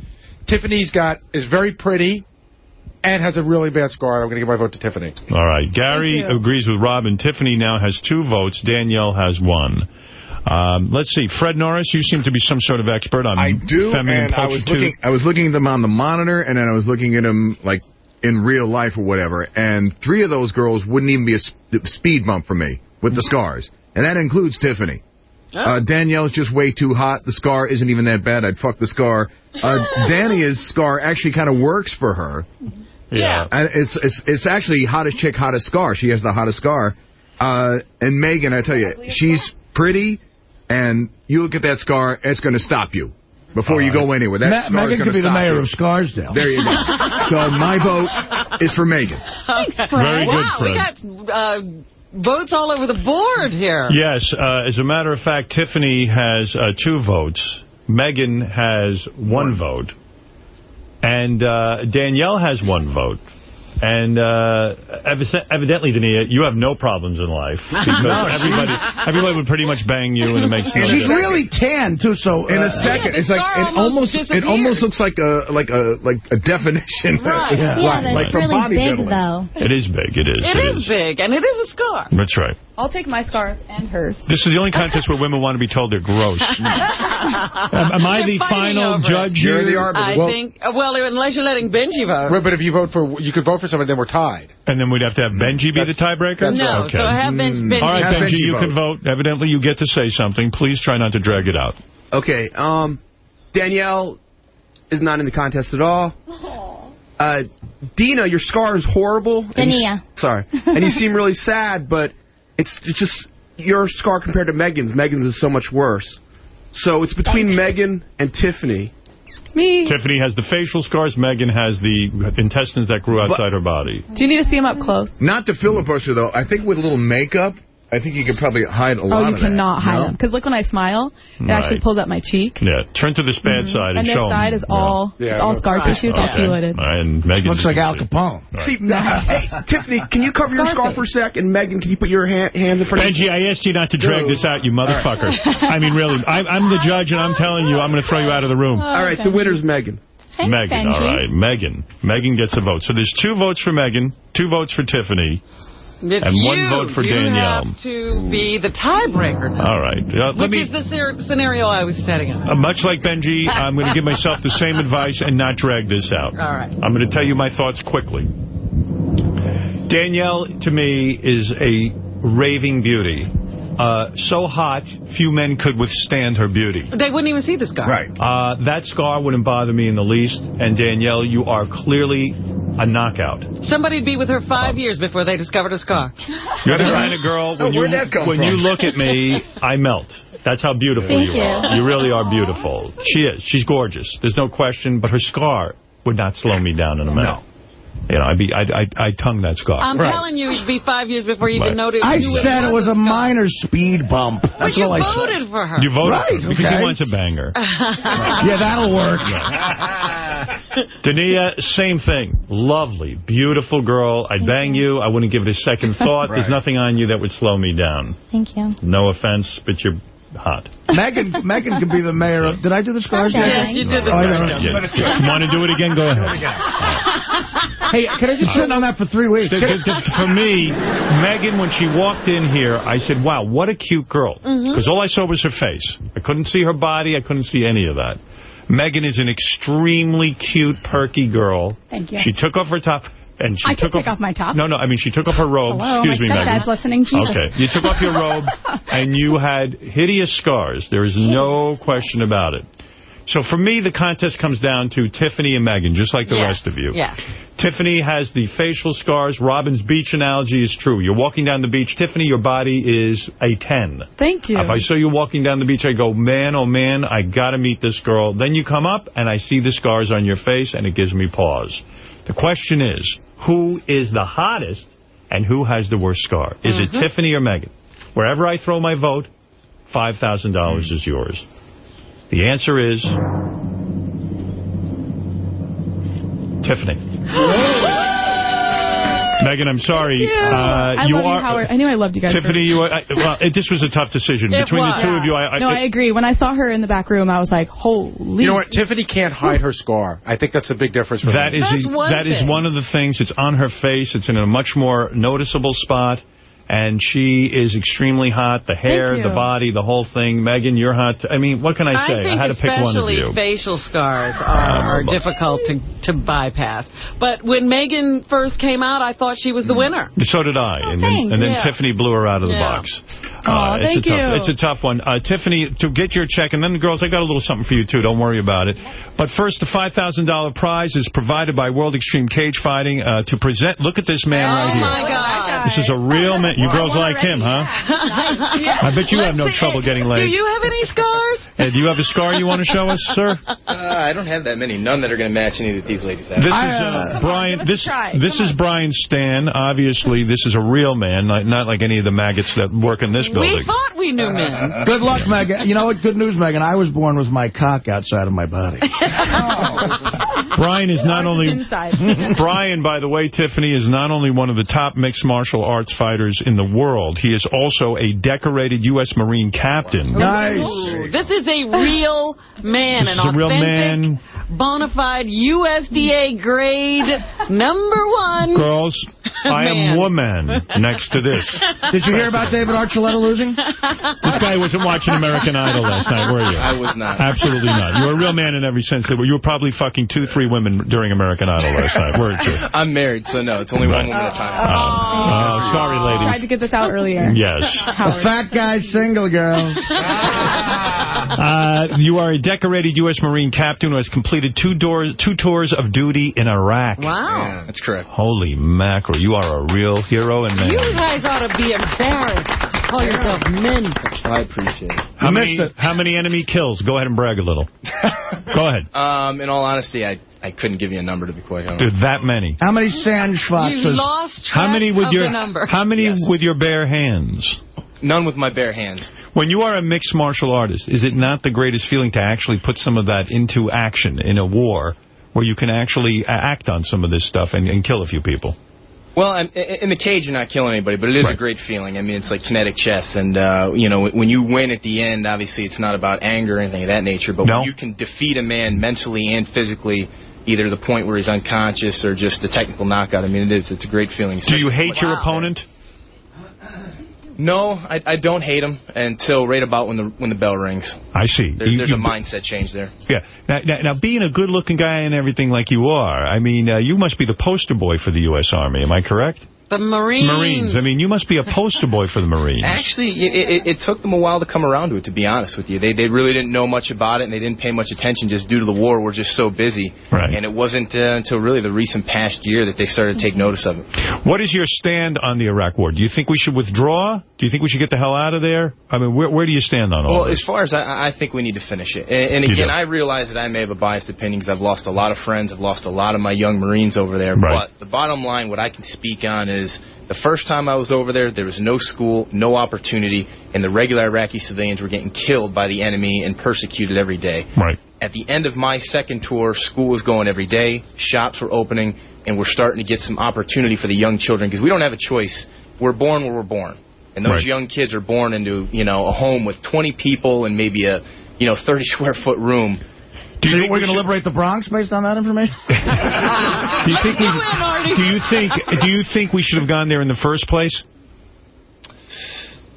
Tiffany's got is very pretty, and has a really bad scar. I'm going to give my vote to Tiffany. All right. Gary agrees with Robin. Tiffany now has two votes. Danielle has one. Um, let's see. Fred Norris, you seem to be some sort of expert on I do, feminine and I was too. looking. I was looking at them on the monitor, and then I was looking at them like in real life or whatever. And three of those girls wouldn't even be a sp- speed bump for me with the scars, and that includes Tiffany. Uh, Danielle's just way too hot. The scar isn't even that bad. I'd fuck the scar. Uh, Dania's scar actually kind of works for her. Yeah. And it's, it's it's actually hottest chick, hottest scar. She has the hottest scar. Uh, and Megan, I tell you, she's pretty, and you look at that scar, it's going to stop you before you go anywhere. That Ma- scar's Megan could be the mayor you. of Scarsdale. There you go. so my vote is for Megan. Thanks, Fred. Very good, wow, we got uh, votes all over the board here. Yes, uh, as a matter of fact, Tiffany has uh, two votes. Megan has one vote. And uh, Danielle has one vote. And uh, evidently, Dania, you have no problems in life. Because No, everybody, everybody would pretty much bang you, and it makes no She's really tan, too, so... In uh, a second, it's like it almost it almost looks like a like a like a definition. Right. Yeah, like, that's like from really big, bodybuilding. though. It is big. It is. It is big, and it is a scar. That's right. I'll take my scarf and hers. This is the only contest where women want to be told they're gross. am, am I the They're fighting final over it. judge You're here? the arbiter. I Well- think, uh, well, unless you're letting Benji vote. Right, but if you vote for, you could vote for someone, then we're tied. And then we'd have to have Benji be the tiebreaker? No, right. so have Ben- Benji All right, vote. Benji, Benji you can vote. Evidently, you get to say something. Please try not to drag it out. Okay, um, Danielle is not in the contest at all. Uh, Dina, your scar is horrible. and Dania. sorry. And you seem really sad, but it's, it's just your scar compared to Megan's. Megan's is so much worse. So it's between Megan and Tiffany. Me. Tiffany has the facial scars. Megan has the intestines that grew outside her body. Do you need to see him up close? Not to filibuster though. I think with a little makeup, I think you could probably hide a oh, lot Oh, you of that. cannot hide no? them. Because look, when I smile, it Right. actually pulls up my cheek. Yeah, turn to this bad mm-hmm. side and, And this side is all, Yeah. it's all scar Right. tissue. It's all Okay. keloided. All right, and Megan Looks like Al Capone. See, hey, Tiffany, can you cover your scar for a sec? And Megan, can you put your hand, hands in front of Benji, I asked you not to drag this out, you motherfucker. I mean, really, I, I'm the judge, and I'm telling you, I'm going to throw you out of the room. Oh, all right, the winner's Megan. Megan, all right. Megan. Megan gets a vote. So there's two votes for Megan, two votes for Tiffany, It's and one you. vote for you Danielle. have to be the tiebreaker. All right. Uh, Which me, is the scenario I was setting up. uh, much like Benji, I'm going to give myself the same advice and not drag this out. All right. I'm going to tell you my thoughts quickly. Danielle, to me, is a raving beauty. Uh, so hot, few men could withstand her beauty. They wouldn't even see the scar. Right. Uh, that scar wouldn't bother me in the least. And Danielle, you are clearly a knockout. Somebody'd be with her five years before they discovered a scar. You're the kind of girl, when, you, Where'd that come when from? you look at me, I melt. That's how beautiful Thank you, you. are. You really are beautiful. She is. She's gorgeous. There's no question. But her scar would not slow me down in a minute. You know, I'd be, I'd, I'd, I'd tongue that scar. I'm telling you, it'd be five years before you even Right. noticed. I you said it was a minor speed bump. That's But you all I voted said. for her. You voted Right, for her because okay. he wants a banger. yeah, that'll work. Dania, same thing. Lovely, beautiful girl. I'd bang you. I wouldn't give it a second thought. There's nothing on you that would slow me down. Thank you. No offense, but you're hot. Megan Megan could be the mayor of... Did I do the scars yet? Yes, you did the Oh, scars. don't- Yeah. You want to do it again? Go ahead. Hey, can I just sit on that for three weeks? For me, Megan, when she walked in here, I said, wow, what a cute girl. Mm-hmm. Because all I saw was her face. I couldn't see her body. I couldn't see any of that. Megan is an extremely cute, perky girl. Thank you. She took off her top. And she I took can take off my top. No, no, I mean, she took off her robe. Hello, Excuse my me, Megan. listening. Jesus. Okay, you took off your robe, and you had hideous scars. There is no question about it. So for me, the contest comes down to Tiffany and Megan, just like the Yeah. rest of you. Yeah. Tiffany has the facial scars. Robin's beach analogy is true. You're walking down the beach. Tiffany, your body is a 10. Thank you. If I saw you walking down the beach, I go, man, oh, man, I got to meet this girl. Then you come up, and I see the scars on your face, and it gives me pause. The question is, who is the hottest, and who has the worst scar? Is Mm-hmm. it Tiffany or Megan? Wherever I throw my vote, $5,000 is yours. The answer is... Tiffany. Megan, I'm sorry. Uh, I you love are you, Howard. I knew I loved you guys. Tiffany. You are, I, well, it, this was a tough decision It between was. the two of you. I, I, no, I agree. When I saw her in the back room, I was like, holy. You know what? Tiffany can't hide her scar. I think that's a big difference for That me. is a, that is one of the things. It's on her face. It's in a much more noticeable spot. And she is extremely hot. The hair, the body, the whole thing. Megan, you're hot. I mean, what can I say? I think had to pick one of you. especially facial scars are, are difficult to, to bypass. But when Megan first came out, I thought she was the mm. winner. So did I. and then, oh, thanks. and then. Tiffany blew her out of the Yeah. Box. Uh, it's thank a tough, you. It's a tough one. Uh, Tiffany, to get your check, and then the girls, I got a little something for you, too. Don't worry about it. But first, the $5,000 prize is provided by World Extreme Cage Fighting uh, to present. Look at this man right here. Oh, my God. This is a real man. You girls like him, huh? I bet you have no trouble getting laid. Do you have any scars? Hey, do you have a scar you want to show us, sir? Uh, I don't have that many. None that are going to match any that these ladies have. This is uh, Brian. This this is Brian Stann. Obviously, this is a real man, not, not like any of the maggots that work in this building. We thought we knew men. Good luck, Megan. You know what? Good news, Megan. I was born with my cock outside of my body. Brian is not only Inside. Brian, by the way, Tiffany is not only one of the top mixed martial arts fighters in the world. He is also a decorated U.S. Marine captain. Ooh, This is a real man, This an is a real authentic, man. bona fide USDA grade number one. Girls, I am Man. woman next to this. Did you hear about David Archuleta losing? This guy wasn't watching American Idol last night, were you? I was not. Absolutely not. You're a real man in every sense. You were probably fucking two, three women during American Idol last night, weren't you? I'm married, so no, it's only Right. one woman at a time. Oh, sorry, ladies. I Tried to get this out earlier. Yes. The fat guy single, girl. Uh, you are a decorated U.S. Marine captain who has completed two, doors, two tours of duty in Iraq. Wow. That's correct. Holy mackerel, you are a real hero and You guys ought to be embarrassed to call yourself men. I appreciate it. How many, how many enemy kills? Go ahead and brag a little. Go ahead. Um, in all honesty, I, I couldn't give you a number to be quite honest. Dude, that many. How many sand You foxes? lost track How many with of your the number. How many with your bare hands? None with my bare hands. When you are a mixed martial artist, is it not the greatest feeling to actually put some of that into action in a war where you can actually uh, act on some of this stuff and, and kill a few people? Well, in the cage, you're not killing anybody, but it is a great feeling. I mean, it's like kinetic chess, and uh, you know, when you win at the end, obviously, it's not about anger or anything of that nature. But No. when you can defeat a man mentally and physically, either the point where he's unconscious or just a technical knockout, I mean, it is. It's a great feeling. Do you hate your opponent? No, I, I don't hate him until right about when the when the bell rings. I see. There's, You- there's you- a mindset change there. Yeah. Now, now, now, being a good-looking guy and everything like you are, I mean, uh, you must be the poster boy for the U.S. Army. Am I correct? The Marines. Marines. I mean, you must be a poster boy for the Marines. Actually, it, it, it took them a while to come around to it, to be honest with you. They they really didn't know much about it, and they didn't pay much attention just due to the war. We're just so busy. Right. And it wasn't uh, until really the recent past year that they started to take notice of it. What is your stand on the Iraq war? Do you think we should withdraw? Do you think we should get the hell out of there? I mean, where, where do you stand on all Well, this? as far as I, I think we need to finish it. And, and again. I realize that I may have a biased opinion because I've lost a lot of friends. I've lost a lot of my young Marines over there. Right. But the bottom line, what I can speak on is the first time I was over there, there was no school, no opportunity, and the regular Iraqi civilians were getting killed by the enemy and persecuted every day. Right. At the end of my second tour, school was going every day, shops were opening, and we're starting to get some opportunity for the young children because we don't have a choice. We're born where we're born. And those Right. young kids are born into, you know, a home with 20 people and maybe a, you know, 30 square foot room. Do you think we're going to liberate the Bronx based on that information? Do you think we, do you think do you think we should have gone there in the first place?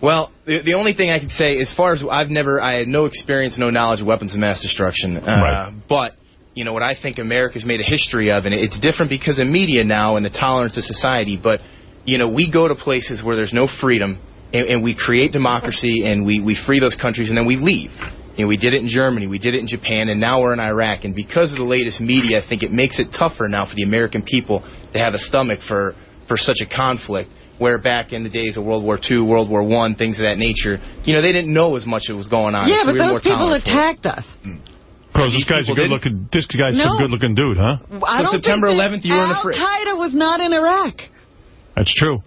Well, the, the only thing I can say, as far as I've never, I had no experience, no knowledge of weapons of mass destruction. Uh, Right. But, you know, what I think America's made a history of, and it's different because of media now and the tolerance of society, but, you know, we go to places where there's no freedom, and, and we create democracy, and we, we free those countries, and then we leave. You know, we did it in Germany, we did it in Japan, and now we're in Iraq. And because of the latest media, I think it makes it tougher now for the American people to have a stomach for, for such a conflict. Where back in the days of World War II, World War One, things of that nature, you know, they didn't know as much as was going on. Yeah, so but we were those people tolerant for it. attacked us. Mm. Bro, this guy's a good-looking. This guy's No. some good looking dude, huh? I don't September think 11th, you weren't Al afraid. Qaeda was not in Iraq. That's true.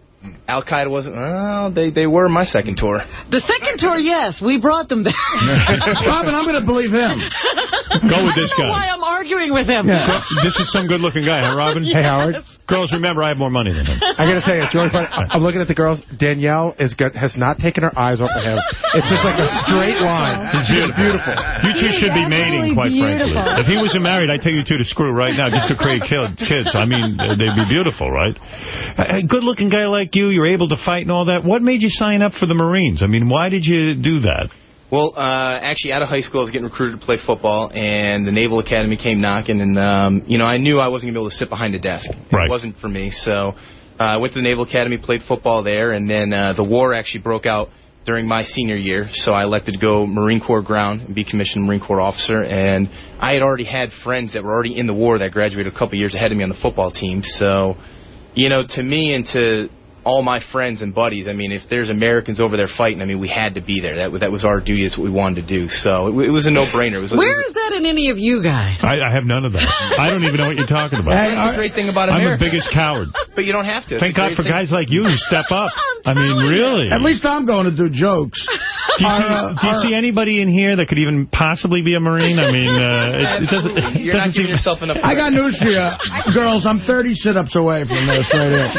Al Qaeda wasn't. Well, they they were my second tour. The second tour, yes, we brought them there. Robin, I'm going to believe him. Go with this I don't know guy. why I'm arguing with him. Girl, This is some good looking guy, huh, Robin? Hey, Howard. Girls, remember, I have more money than him. I gotta tell you, it's really funny. I'm looking at the girls. Danielle is good, has not taken her eyes off of him. It's just like a straight line. He's beautiful. You two should be mating, quite frankly. If he wasn't married, I'd take you two to screw right now just to create kids. I mean, uh, they'd be beautiful, right? A good-looking guy like you, you're able to fight and all that. What made you sign up for the Marines? I mean, why did you do that? Well, uh, actually, out of high school, I was getting recruited to play football, and the Naval Academy came knocking, and um, you know, I knew I wasn't gonna be able to sit behind a desk. Right. It wasn't for me. So uh, I went to the Naval Academy, played football there, and then uh, the war actually broke out during my senior year, so I elected to go Marine Corps ground and be commissioned Marine Corps officer. And I had already had friends that were already in the war that graduated a couple years ahead of me on the football team. So, you know, to me and to all my friends and buddies, I mean, if there's Americans over there fighting, I mean, we had to be there. That that was our duty. It's what we wanted to do. So it, it was a no-brainer. It was, it is that in any of you guys? I, I have none of that. I don't even know what you're talking about. That's the great thing about I'm the biggest coward. But you don't have to. Thank God for thing. guys like you who step up. I mean, really. At least I'm going to do jokes. Do you, see, uh, do you our- see anybody in here that could even possibly be a Marine? I mean, uh, it, it doesn't. It You're not doesn't giving seem. yourself enough. I got news for you. Girls, I'm 30 sit-ups away from this right here.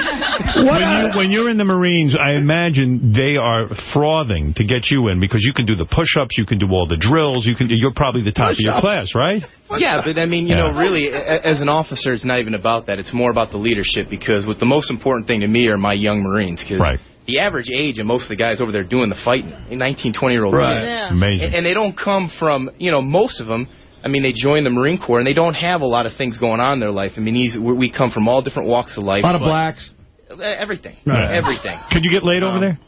What When, you, a- when you're in the Marines, I imagine they are frothing to get you in because you can do the push-ups, you can do all the drills, you can. You're probably the top of your class, right? Yeah, but I mean, you Yeah. know, really, as an officer, it's not even about that. It's more about the leadership because what the most important thing to me are my young Marines. Cause Right. The average age of most of the guys over there doing the fighting, 19, 20-year-old Right. guys. Yeah. Amazing. And, and they don't come from, you know, most of them, I mean, they join the Marine Corps, and they don't have a lot of things going on in their life. I mean, these, we we come from all different walks of life. A lot of blacks. Everything. Right. Everything. Could you get laid over there?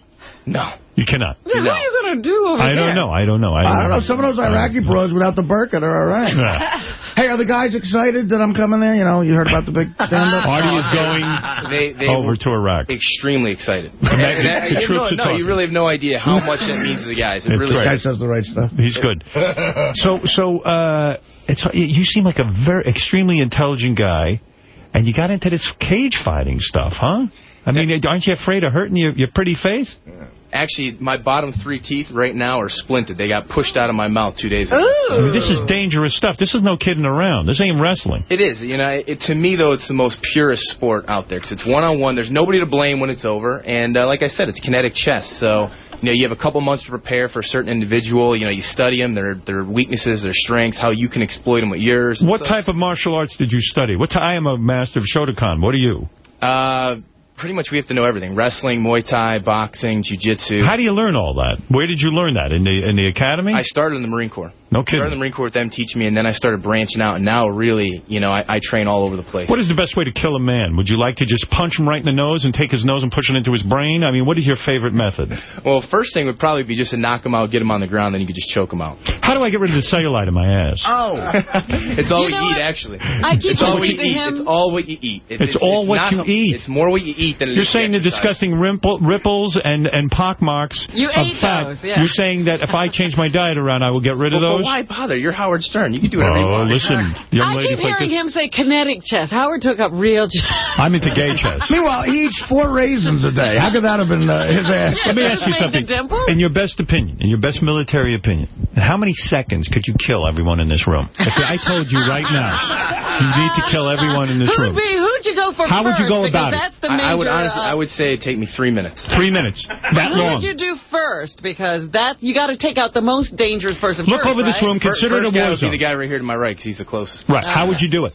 No. You cannot. What are you going to do over I there? don't know. I don't know. I don't, I don't know. Some of those Iraqi bros without the burqa, they're all right. Yeah. Hey, are the guys excited that I'm coming there? You know, you heard about the big stand-up? Artie is going They, they over to Iraq. extremely excited. The And- and I- the you troops know- are no, talking. you really have no idea how much that means to the guys. It It's really great. Guy says the right stuff. He's good. so, so uh, it's you seem like a very extremely intelligent guy, and you got into this cage fighting stuff, huh? I mean, aren't you afraid of hurting your, your pretty face? Actually, my bottom three teeth right now are splinted. They got pushed out of my mouth two days ago. I mean, this is dangerous stuff. This is no kidding around. This ain't wrestling. It is. You know, it, to me, though, it's the most purest sport out there because it's one-on-one. There's nobody to blame when it's over. And uh, like I said, it's kinetic chess. So, you know, you have a couple months to prepare for a certain individual. You know, you study them, their, their weaknesses, their strengths, how you can exploit them with yours. What So type of martial arts did you study? What I am a master of Shotokan. What are you? Uh, pretty much we have to know everything. Wrestling, Muay Thai, boxing, Jiu-Jitsu. How do you learn all that? Where did you learn that? In the in the academy? I started in the Marine Corps. No I started in the Marine Corps with them teaching me, and then I started branching out, and now really, you know, I, I train all over the place. What is the best way to kill a man? Would you like to just punch him right in the nose and take his nose and push it into his brain? I mean, what is your favorite method? Well, first thing would probably be just to knock him out, get him on the ground, then you could just choke him out. How do I get rid of the cellulite in my ass? Oh. it's all You we know eat, what? actually. I keep it's all saying we eat. him- It's all what you eat. It- It's all what not you how- eat. It's more what you eat than it You're is saying the exercise. disgusting rimple, ripples and, and pock marks You of ate fat. those, yeah. You're saying that if I change my diet around, I will get rid of Well, but why bother? You're Howard Stern. You can do whatever you Oh, want. listen, young I keep ladies like hearing him say kinetic chess. Howard took up real chess. I'm into gay chess. Meanwhile, he eats four raisins a day. How could that have been uh, his ass? Let me ask you something. In your best opinion, in your best military opinion, how many seconds could you kill everyone in this room? If I told you right now, you need to kill everyone in this Who'd room. be? Who'd you go for How would you first? go Because about it? that's the I, major. I would honestly, uh, I would say it'd take me three minutes. Three minutes. That who long. would you do first? Because that you got to take out the most dangerous person Look first, over this room. Consider it a First guy war would be zone. the guy right here to my right because he's the closest. Right. How would you do it?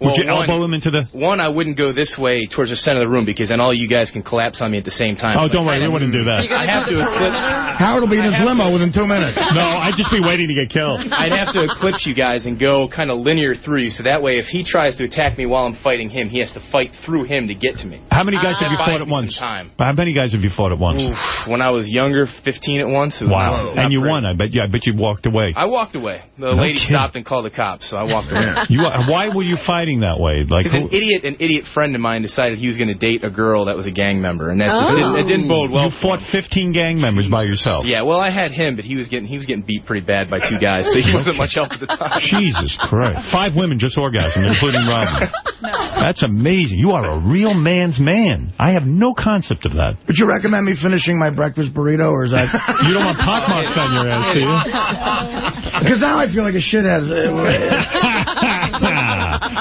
Would Well, you elbow one- him into the... One, I wouldn't go this way towards the center of the room because then all you guys can collapse on me at the same time. Oh, So don't I worry. We wouldn't do that. I have to eclipse. Howard will be in his limo within two minutes. No, I'd just be waiting to get killed. I'd have to eclipse you guys and go kind of linear through you, so that way if he tries to attack me while I'm fighting him, he has to fight through him to get to me. How many guys have you fought at once? Time. How many guys have you fought at once? Oof, when I was younger, 15 at once. it was Wow. not And you great. won. I bet you. I bet you walked away. I walked away. The No lady kidding. stopped and called the cops, so I walked away. You. are- Why were you fighting that way? Like an idiot, an idiot friend of mine decided he was going to date a girl that was a gang member, and that just Oh. didn't, it didn't oh. bode well. you fought 15 gang members by yourself. Yeah, well, I had him, but he was getting he was getting beat pretty bad by two guys, so he wasn't much help at the time. Jesus Christ. Five women just orgasmed, including Robin. That's amazing. You are a real man's man. I have no concept of that. Would you recommend me finishing my breakfast burrito, or is that... You don't want pockmarks on your ass, do you? Because now I feel like a shithead.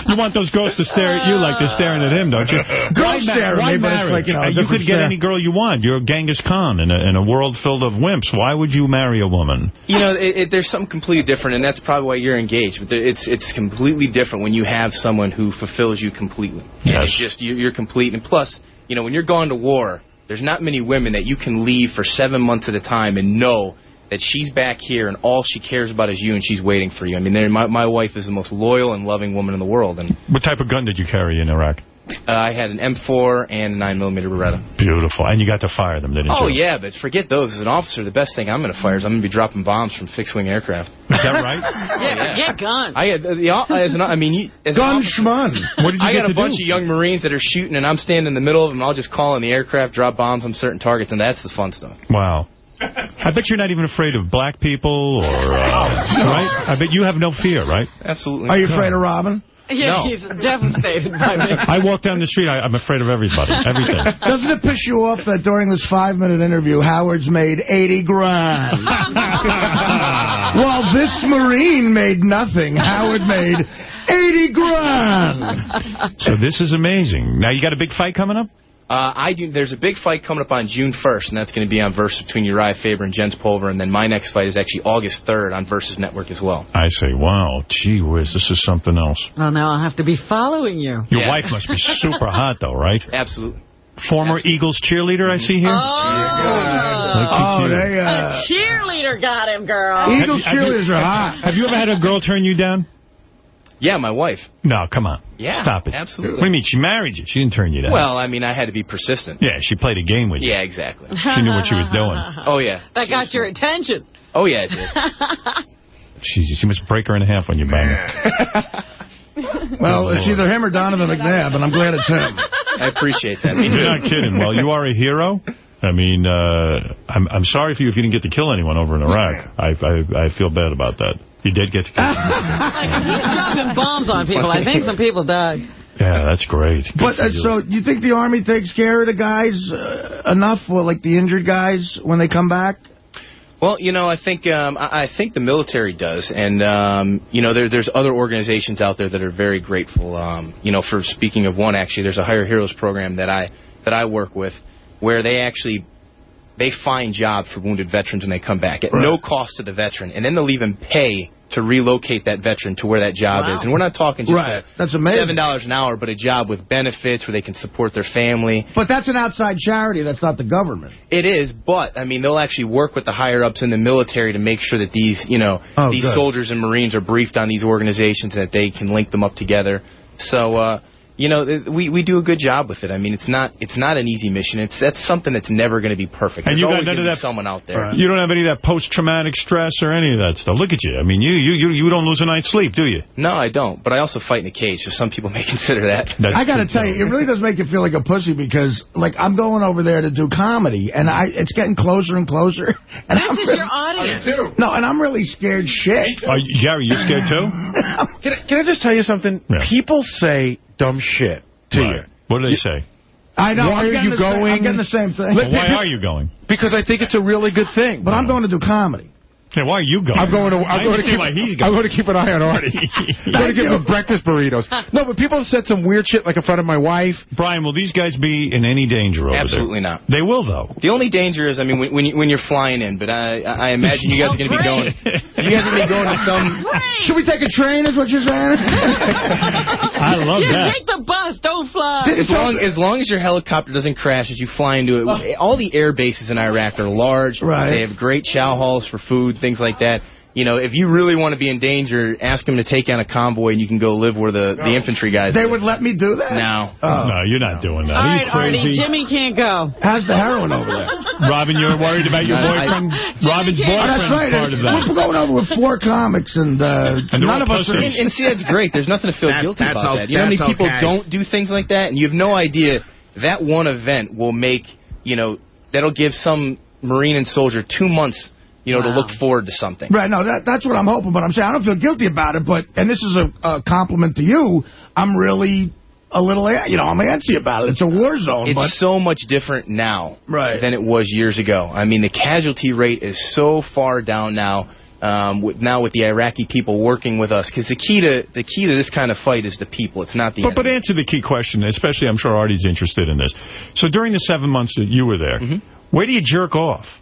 You want those girls to stare at you like they're staring at him, don't you? Girls Why ma- stare at why me, but it's like, you know, you could get stare. any girl you want. You're Genghis Khan in a, in a world filled of wimps. Why would you marry a woman? You know, it, it, there's something completely different, and that's probably why you're engaged. But there, it's it's completely different when you have someone who fulfills you completely. And Yes. it's just you, you're complete. And plus, you know, when you're going to war, there's not many women that you can leave for seven months at a time and know that she's back here and all she cares about is you and she's waiting for you. I mean, my my wife is the most loyal and loving woman in the world, and What type of gun did you carry in Iraq? Uh, I had an M4 and a 9mm Beretta. Beautiful. And you got to fire them, didn't Oh, you? Oh, yeah, but forget those. As an officer, the best thing I'm going to fire is I'm going to be dropping bombs from fixed-wing aircraft. Is that right? Yeah, get guns. I had, the, as an, I mean, you, as an Gun officer- schmun. What did you I get got a bunch do? of young Marines that are shooting, and I'm standing in the middle of them. I'll just call in the aircraft, drop bombs on certain targets, and that's the fun stuff. Wow. I bet you're not even afraid of black people or, uh, right? I bet you have no fear, right? Absolutely. Are you afraid of Robin? Yeah, No. he's devastated by me. I walk down the street, I, I'm afraid of everybody, everything. Doesn't it piss you off that during this five-minute interview, Howard's made 80 grand? While this Marine made nothing, Howard made 80 grand. So this is amazing. Now you got a big fight coming up? Uh, I do. There's a big fight coming up on June 1st, and that's going to be on Versus between Urijah Faber and Jens Pulver, and then my next fight is actually August 3rd on Versus Network as well. I say, wow, gee whiz, this is something else. Well, now I'll have to be following you. Your wife must be super hot, though, right? Absolutely. Former Eagles cheerleader, I see here. Oh, they, uh, a cheerleader got him, girl. Eagles Have you- have you- cheerleaders are hot. Have you ever had a girl turn you down? Yeah, my wife. No, come on. Yeah, Stop it. absolutely. What do you mean? She married you. She didn't turn you down. Well, I mean, I had to be persistent. yeah, she played a game with you. Yeah, exactly. She knew what she was doing. Oh, yeah. That got your attention. Oh, yeah, it did. She, she must break her in half when you bang her. Well, it's either him or Donovan McNabb, and I'm glad it's him. I appreciate that. You're not kidding. Well, you are a hero. I mean, uh, I'm I'm sorry for you if you didn't get to kill anyone over in Iraq. I I, I feel bad about that. You did get to kill. He's dropping bombs on people. I think some people died. yeah, that's great. Good But uh, you. so you think the Army takes care of the guys uh, enough, well, like the injured guys, when they come back? Well, you know, I think um, I, I think the military does, and um, you know, there, there's other organizations out there that are very grateful. Um, you know, for speaking of one, actually, there's a Hire Heroes program that I that I work with, where they actually they find jobs for wounded veterans when they come back at Right. no cost to the veteran, and then they'll even pay to relocate that veteran to where that job Wow. is. And we're not talking just right. that's amazing. seven dollars an hour, but a job with benefits where they can support their family. But that's an outside charity. That's not the government. It is, but I mean, they'll actually work with the higher ups in the military to make sure that these, you know, Oh, these good. soldiers and Marines are briefed on these organizations that they can link them up together. So, uh, you know, we we do a good job with it. I mean, it's not it's not an easy mission. It's that's something that's never going to be perfect. And There's you got always none gonna of be that- someone out there. You don't have any of that post-traumatic stress or any of that stuff. Look at you. I mean, you you you, you don't lose a night's sleep, do you? No, I don't. But I also fight in a cage, so some people may consider that. I got to tell you, it really does make you feel like a pussy because, like, I'm going over there to do comedy, and I it's getting closer and closer. And This I'm is really- your audience. Too. No, and I'm really scared shit. Are you, Gary, you scared too? Can I, can I just tell you something? People say dumb shit to Right. you. What do they say? I know. Why I'm are you the same- going? I'm getting the same thing. Let- Why are you going? Because I think it's a really good thing. But I'm going to do comedy. Yeah, why are you going? I'm going to. I I'm going to understand keep. why he's I'm going. going to keep an eye on Artie. I'm going to give him breakfast burritos. No, but people have said some weird shit, like in front of my wife. Brian, will these guys be in any danger over there? Absolutely there? not. They will, though. The only danger is, I mean, when when, you, when you're flying in, but I I imagine you guys are oh, going to be going. You guys are going to be going to some. Should we take a train, is what you're saying? I love you that. take the bus, don't fly. As long, as long as your helicopter doesn't crash as you fly into it, oh. all the air bases in Iraq are large. Right. They have great chow halls for food, things like that. You know, if you really want to be in danger, ask them to take on a convoy and you can go live where the, the infantry guys They live. would let me do that? No. Oh. no, you're not doing that. All Are right, you Artie. Jimmy can't go. How's the heroin over there? Robin, you're worried about your I- boyfriend? Robin's Oh, boyfriend's that's right. part of that. We're going over with four comics, and, uh, And none all of us are... And, and see, that's great. There's nothing to feel That- guilty about o- that. You know how many people okay. don't do things like that, and you have no idea that one event will make you know that'll give some Marine and soldier two months, you know, to look forward to something. Right, no, that, that's what I'm hoping, but I'm saying I don't feel guilty about it, but, and this is a, a compliment to you, I'm really a little, you know, I'm antsy about it. It's a war zone, It's but... so much different now Right. than it was years ago. I mean, the casualty rate is so far down now. Um, with, now with the Iraqi people working with us, because the key to the key to this kind of fight is the people. It's not the But, but answer the key question, especially I'm sure Artie's interested in this. So during the seven months that you were there, Mm-hmm. Where do you jerk off?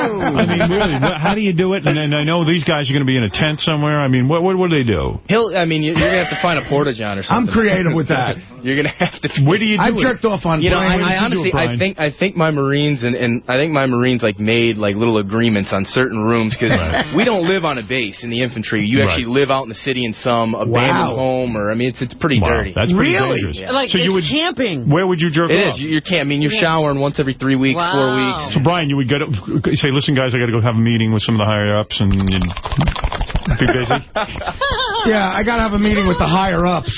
Oh. I mean, really, how do you do it? And then I know these guys are going to be in a tent somewhere. I mean, what what, what do they do? He'll. I mean, you're going to have to find a porta john or something. I'm creative with that. you're going to have to. Where do you do I it? jerked off on You know, Brian. I, I honestly, I think, I think my Marines and, and I think my Marines like made like little agreements on certain rooms because Right. we don't live on a base in the infantry. You actually live out in the city in some abandoned Wow. home, or I mean, it's it's pretty Wow, dirty. that's pretty Really? dangerous. Yeah. Like, So you it's would- camping. Where would you jerk It off? is. You, you can't. I mean, you're showering once every three weeks, four Wow. Weeks. So, Brian, you would get up, say, listen, guys, I got to go have a meeting with some of the higher-ups and you'd be busy. Yeah, I got to have a meeting with the higher-ups.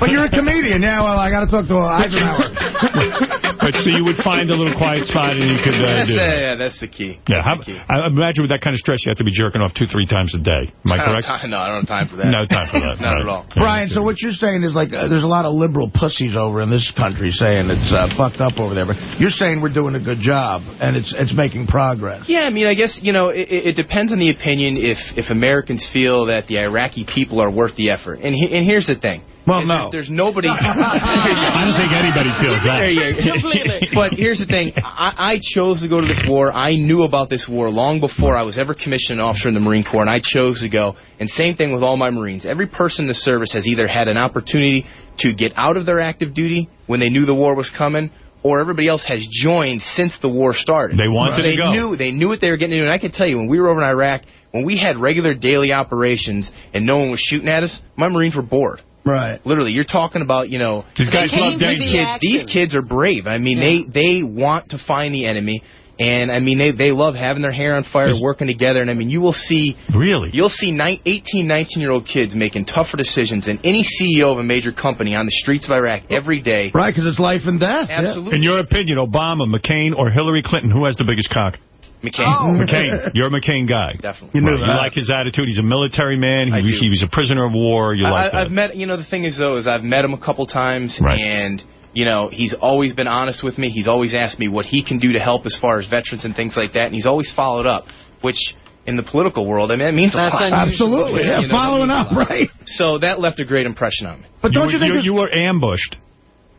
but you're a comedian. Yeah, well, I got to talk to Eisenhower. But so you would find a little quiet spot and you could uh, That's, do uh, it. yeah, that's the key. Yeah, how, I imagine with that kind of stress, you have to be jerking off two, three times a day. Am I I don't correct? have time- no, I don't have time for that. No time for that. Not right. at all. Brian, so what you're saying is like uh, there's a lot of liberal pussies over in this country saying it's uh, fucked up over there, but you're saying we're doing a good job and it's it's making progress. Yeah, I mean, I guess, you know, it, it depends on the opinion if, if Americans feel that the Iraqi people are worth the effort. And, he, and here's the thing. Well, no. There's, there's nobody... I don't think anybody feels that. There you. But here's the thing. I, I chose to go to this war. I knew about this war long before I was ever commissioned an officer in the Marine Corps, and I chose to go. And same thing with all my Marines. Every person in the service has either had an opportunity to get out of their active duty when they knew the war was coming, or everybody else has joined since the war started. They wanted so to they go. Knew, they knew what they were getting into. And I can tell you, when we were over in Iraq, when we had regular daily operations and no one was shooting at us, my Marines were bored. Right. Literally, you're talking about, you know, These guys love danger. kids, these kids are brave. I mean, they they want to find the enemy. And, I mean, they, they love having their hair on fire, working together. And, I mean, you will see... Really? You'll see 18, 19-year-old kids making tougher decisions than any CEO of a major company on the streets of Iraq every day. Right, because it's life and death. yeah. Absolutely. In your opinion, Obama, McCain, or Hillary Clinton, who has the biggest cock? McCain. Oh. McCain. You're a McCain guy. Definitely. You, you like his attitude. He's a military man. He, I do. he was a prisoner of war. You I, like I, that. I've met, you know, the thing is, though, is I've met him a couple times, Right. and, you know, he's always been honest with me. He's always asked me what he can do to help as far as veterans and things like that, and he's always followed up, which, in the political world, I mean, it means a That's lot. unusual. Absolutely, yeah, You know, following up, means a lot. right. So that left a great impression on me. But don't you, you think you, you were ambushed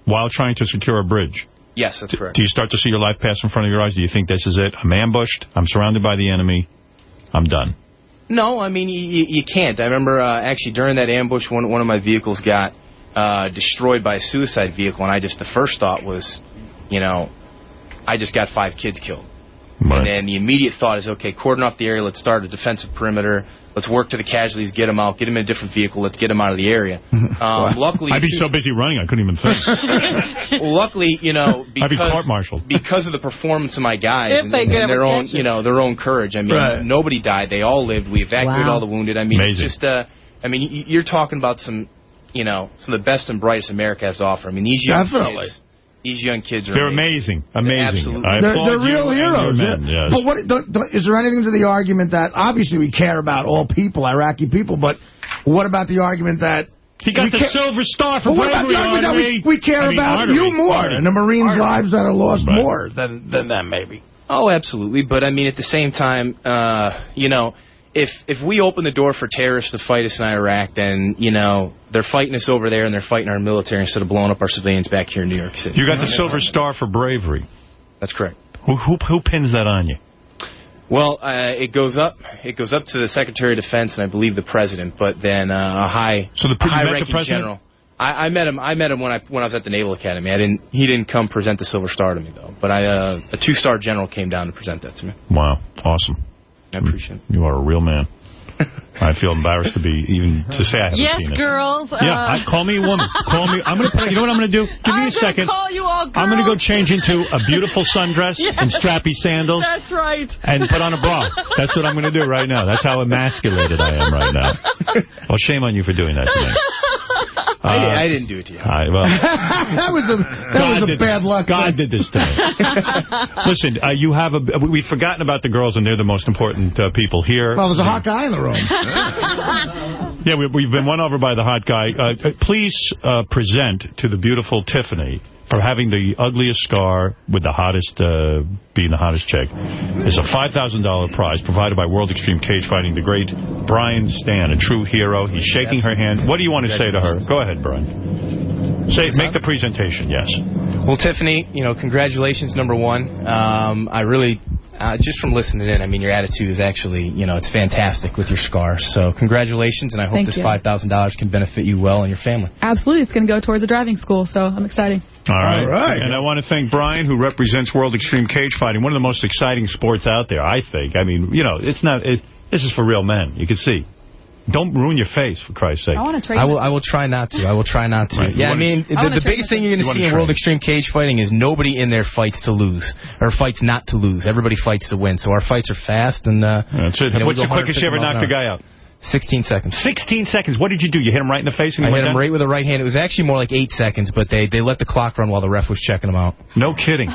while trying to secure a bridge. Yes, that's correct. Do you start to see your life pass in front of your eyes? Do you think this is it? I'm ambushed. I'm surrounded by the enemy. I'm done. No, I mean, you, you can't. I remember uh, actually during that ambush, one, one of my vehicles got uh, destroyed by a suicide vehicle, and I just, the first thought was, you know, I just got five kids killed. And then the immediate thought is, okay, cordon off the area, let's start a defensive perimeter, let's work to the casualties, get them out, get them in a different vehicle, let's get them out of the area. Um, luckily, I'd be so busy running, I couldn't even think. well, luckily, you know, I'd be because court-martialed. because of the performance of my guys If and, they and their own, you know, their own courage. I mean, Right. nobody died; they all lived. We evacuated Wow. all the wounded. I mean, Amazing. it's just, uh, I mean, you're talking about some, you know, some of the best and brightest America has to offer. I mean, these young Definitely. kids, these young kids are They're amazing. Amazing. Absolutely. I They're, applaud they're real and heroes. men, yeah. yes. But what, don't, don't- is there anything to the argument that obviously we care about all people, Iraqi people, but what about the argument that He got we the Silver Star for But what about bravery, the argument that we, we care I mean, about artery, you more artery. and the Marines' Artery. lives that are lost Right. more than than them maybe? Oh, absolutely. But I mean, at the same time, uh, you know, if if we open the door for terrorists to fight us in Iraq, then you know they're fighting us over there and they're fighting our military instead of blowing up our civilians back here in New York City. You got the Silver Star for bravery. That's correct. Who, who, who pins that on you? Well, uh, it goes up. It goes up to the Secretary of Defense and I believe the President, but then uh, a high, So the- you met the high-ranking President? general. I, I met him. I met him when I when I was at the Naval Academy. I didn't. He didn't come present the Silver Star to me though. But I, uh, a two-star general came down to present that to me. Wow. Awesome. I appreciate it. You are a real man. I feel embarrassed to be even to say I have a Yes, penis. girls. Yeah, uh, I, call me a woman. Call me. I'm gonna. Put, you know what I'm gonna do? Give me I'm a second. Call you all girls. I'm gonna go change into a beautiful sundress Yes. and strappy sandals That's right. and put on a bra. That's what I'm gonna do right now. That's how emasculated I am right now. Well, shame on you for doing that to me. I, didn't, Uh, I didn't do it to you. I, well, that was a that God was a bad this. luck. God did this to me. Listen, uh, you have a. We've forgotten about the girls, and they're the most important uh, people here. Well, there's a hot guy in the room. Yeah, we, we've been won over by the hot guy. Uh, uh, please uh, present to the beautiful Tiffany for having the ugliest scar with the hottest, uh, being the hottest chick. It's a $5,000 prize provided by World Extreme Cage Fighting. The great Brian Stann, a true hero. He's shaking her hand. What do you want to say to her? Go ahead, Brian. Say, make the presentation, yes. Well, Tiffany, you know, congratulations, number one. Um, I really, uh, just from listening in, I mean, your attitude is actually, you know, it's fantastic with your scar. So congratulations, and I hope Thank this $5,000 can benefit you well and your family. Absolutely, it's going to go towards a driving school, so I'm excited. All right. All right. And I want to thank Brian, who represents World Extreme Cage Fighting, one of the most exciting sports out there, I think. I mean, you know, it's not. It, this is for real men. You can see. Don't ruin your face, for Christ's sake. I want to trade. I will. I will try not to. I will try not to. Right, Yeah, I wanna- mean, I the, the biggest thing you're going to see in. World Extreme Cage Fighting is nobody in there fights to lose or fights not to lose. Everybody fights to win. So our fights are fast and. Uh, That's it. you know, What's the quickest you ever knocked a guy out? 16 seconds. 16 seconds. What did you do? You hit him right in the face and I hit him down? right with a right hand. It was actually more like eight seconds, but they, they let the clock run while the ref was checking him out. No kidding.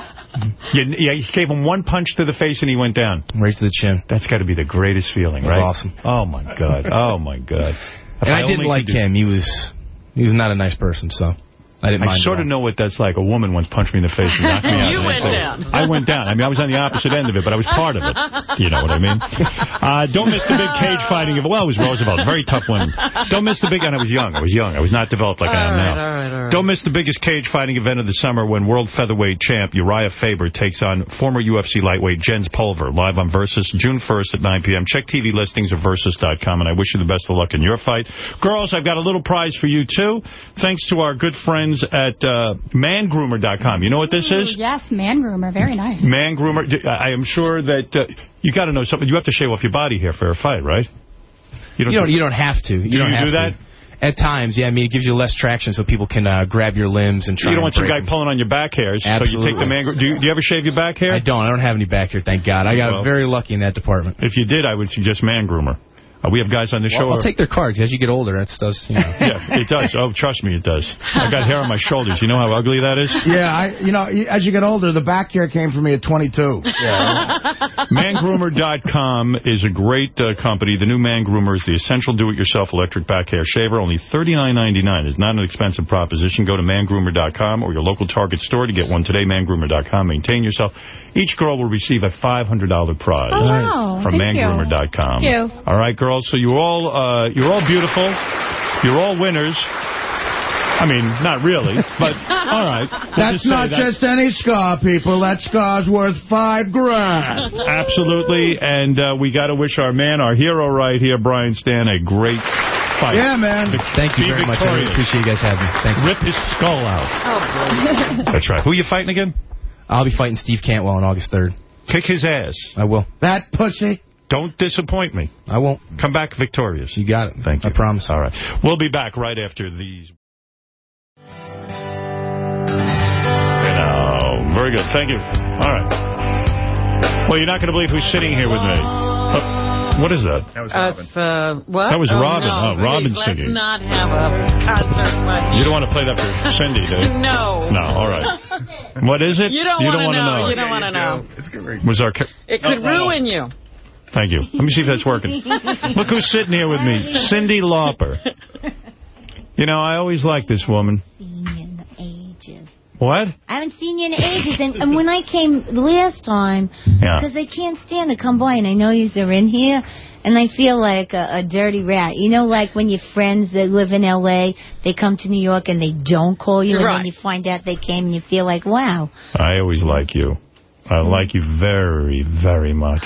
you, yeah, you gave him one punch to the face and he went down. Right to the chin. That's got to be the greatest feeling, right? awesome. Oh, my God. Oh, my God. If And I, didn't like him. He was he was not a nice person, so I didn't I mind. sort of know what that's like. A woman once punched me in the face and knocked me out. You I went down. I went down. I mean, I was on the opposite end of it, but I was part of it. You know what I mean? Uh, don't miss the big cage fighting. Event. Well, it was Roosevelt. Very tough one. Don't miss the big... And I was young. I was young. I was not developed like I am All right, now. all right, all right. Don't miss the biggest cage fighting event of the summer when world featherweight champ Urijah Faber takes on former UFC lightweight Jens Pulver live on Versus June 1st at 9 p.m. Check TV listings at Versus.com, and I wish you the best of luck in your fight. Girls, I've got a little prize for you, too, thanks to our good friends at uh, mangroomer.com. You know what this is? Yes, mangroomer. Very nice. Mangroomer. I am sure that uh, you got to know something. You have to shave off your body hair for a fight, right? You don't. You don't have to. You Do don't you have do to. that? At times, yeah. I mean, it gives you less traction, so people can uh, grab your limbs and try. You don't want some break guy them. pulling on your back hairs, so you Absolutely. take the man. Do you, do you ever shave your back hair? I don't. I don't have any back hair, thank God. I got Well- very lucky in that department. If you did, I would suggest man groomer. Uh, we have guys on the show. Well, I'll take their cards. As you get older, that does. You know. yeah, it does. Oh, trust me, it does. I got hair on my shoulders. You know how ugly that is? Yeah, I, you know, as you get older, the back hair came for me at 22. Mangroomer.com is a great uh, company. The new Man Groomer is the essential do-it-yourself electric back hair shaver. Only $39.99 is not an expensive proposition. Go to mangroomer.com or your local Target store to get one today. Mangroomer.com. Maintain yourself. Each girl will receive a $500 prize Oh, wow. from Thank you. mangroomer.com. All right, girls. So you're all uh, you're all beautiful. You're all winners. I mean, not really, but all right. We'll That's just not that- just any scar, people. That scar's worth five grand. Absolutely, and uh, we got to wish our man, our hero right here, Brian Stann, a great fight. Yeah, man. Thank you Be very much. I really appreciate you guys having me. Thank you. Rip his skull out. That's right. Who you fighting again? I'll be fighting Steve Cantwell on August 3rd. Kick his ass. I will. That pussy. Don't disappoint me. I won't. Come back victorious. You got it. Thank you. I promise. All right. We'll be back right after these. You know, very good. Thank you. All right. Well, you're not going to believe who's sitting here with me. Uh, what is that? That was Uh, uh, what? That was oh, Robin. No, Oh, Robin singing. Let's not have a concert like You don't want to play that for Cyndi, do you? No. No, all right. What is it? You don't you want to wanna know. You don't want to know. Was our... ca- It could Oh, oh, oh. ruin you. Thank you. Let me see if that's working. Look who's sitting here with me. Cyndi Lauper. You know, I always liked this woman. Ages. What? I haven't seen you in ages. And, and when I came last time, Yeah. because I can't stand to come by, and I know you're in here, and I feel like a, a dirty rat. You know, like when your friends that live in L.A., they come to New York and they don't call you, and Right. then you find out they came, and you feel like, wow. I always like you. I like you very, very much.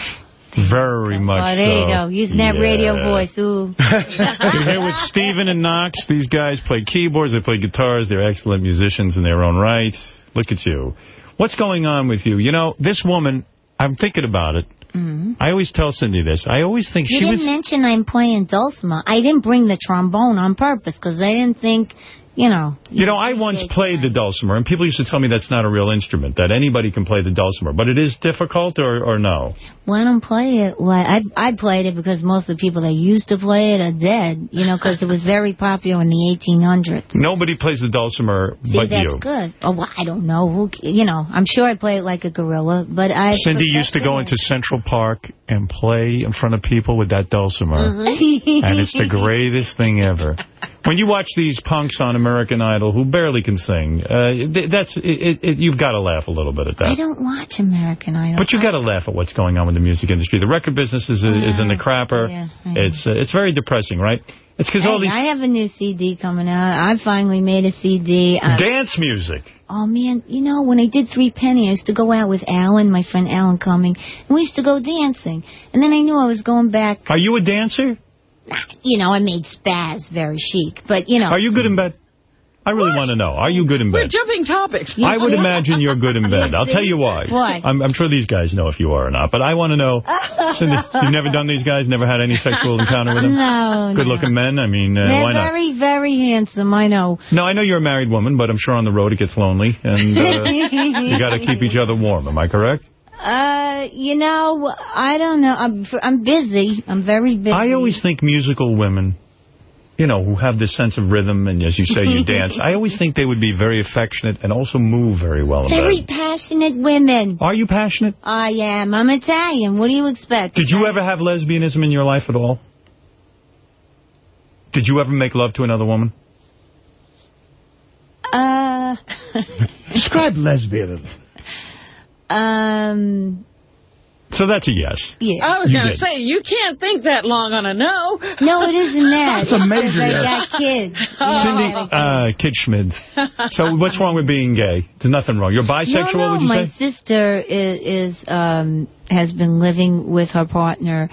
Very much oh, there you go. Using that radio voice. Ooh. You're here with Steven and Knox. These guys play keyboards, they play guitars, they're excellent musicians in their own right. Look at you. What's going on with you? You know, this woman, I'm thinking about it. Mhm. I always tell Cyndi this. I always think You she didn't mention I'm playing dulcimer. I didn't bring the trombone on purpose because I didn't think, you know. You know, I once played the dulcimer, and people used to tell me that's not a real instrument, that anybody can play the dulcimer. But it is difficult, or, or no? Why don't play it? Why I I played it because most of the people that used to play it are dead. You know, because it was very popular in the 1800s. Nobody plays the dulcimer See, but that's you. good. Oh, well, I don't know. Who? You know, I'm sure I play it like a gorilla, but I. Cyndi used to go into Central Park and play in front of people with that dulcimer. Mm-hmm. and it's the greatest thing ever. When you watch these punks on American Idol who barely can sing, uh, th- that's it, it, it, you've got to laugh a little bit at that. I don't watch American Idol. But you've got to laugh at what's going on with the music industry. The record business is is in the crapper. Yeah. It's uh, it's very depressing, right? It's because Hey, all these I have a new CD coming out. I finally made a CD. Uh, dance music. oh, man, you know, when I did Three Penny, I used to go out with Alan, my friend Alan Cumming, and we used to go dancing. And then I knew I was going back. Are you a dancer? You know, I made spaz very chic, but, you know. Are you good in bed? I really want to know. Are you good in bed? We're bed? jumping topics. I would imagine you're good in bed. I'll tell you why. Why? I'm, I'm sure these guys know if you are or not, but I want to know. Cyndi, you've never done these guys? Never had any sexual encounter with them? No, Good-looking men? I mean, uh, They're not? very, very handsome, I know. No, I know you're a married woman, but I'm sure on the road it gets lonely, and uh, you got to keep each other warm. Am I correct? Uh, you know, I don't know. I'm I'm busy. I'm very busy. I always think musical women, you know, who have this sense of rhythm, and as you say, you dance, I always think they would be very affectionate and also move very well very bed. passionate women. Are you passionate? I am. I'm Italian. What do you expect? Did you ever have lesbianism in your life at all? Did you ever make love to another woman? Uh, Describe lesbianism. Um, So that's a yes. yeah. I was going to say, you can't think that long on a no. No, it isn't that. it's a major yes. got kids. Cyndi, uh, Kid Schmid. So what's wrong with being gay? There's nothing wrong. You're bisexual, no, no, would you my say? sister is, is um has been living with her partner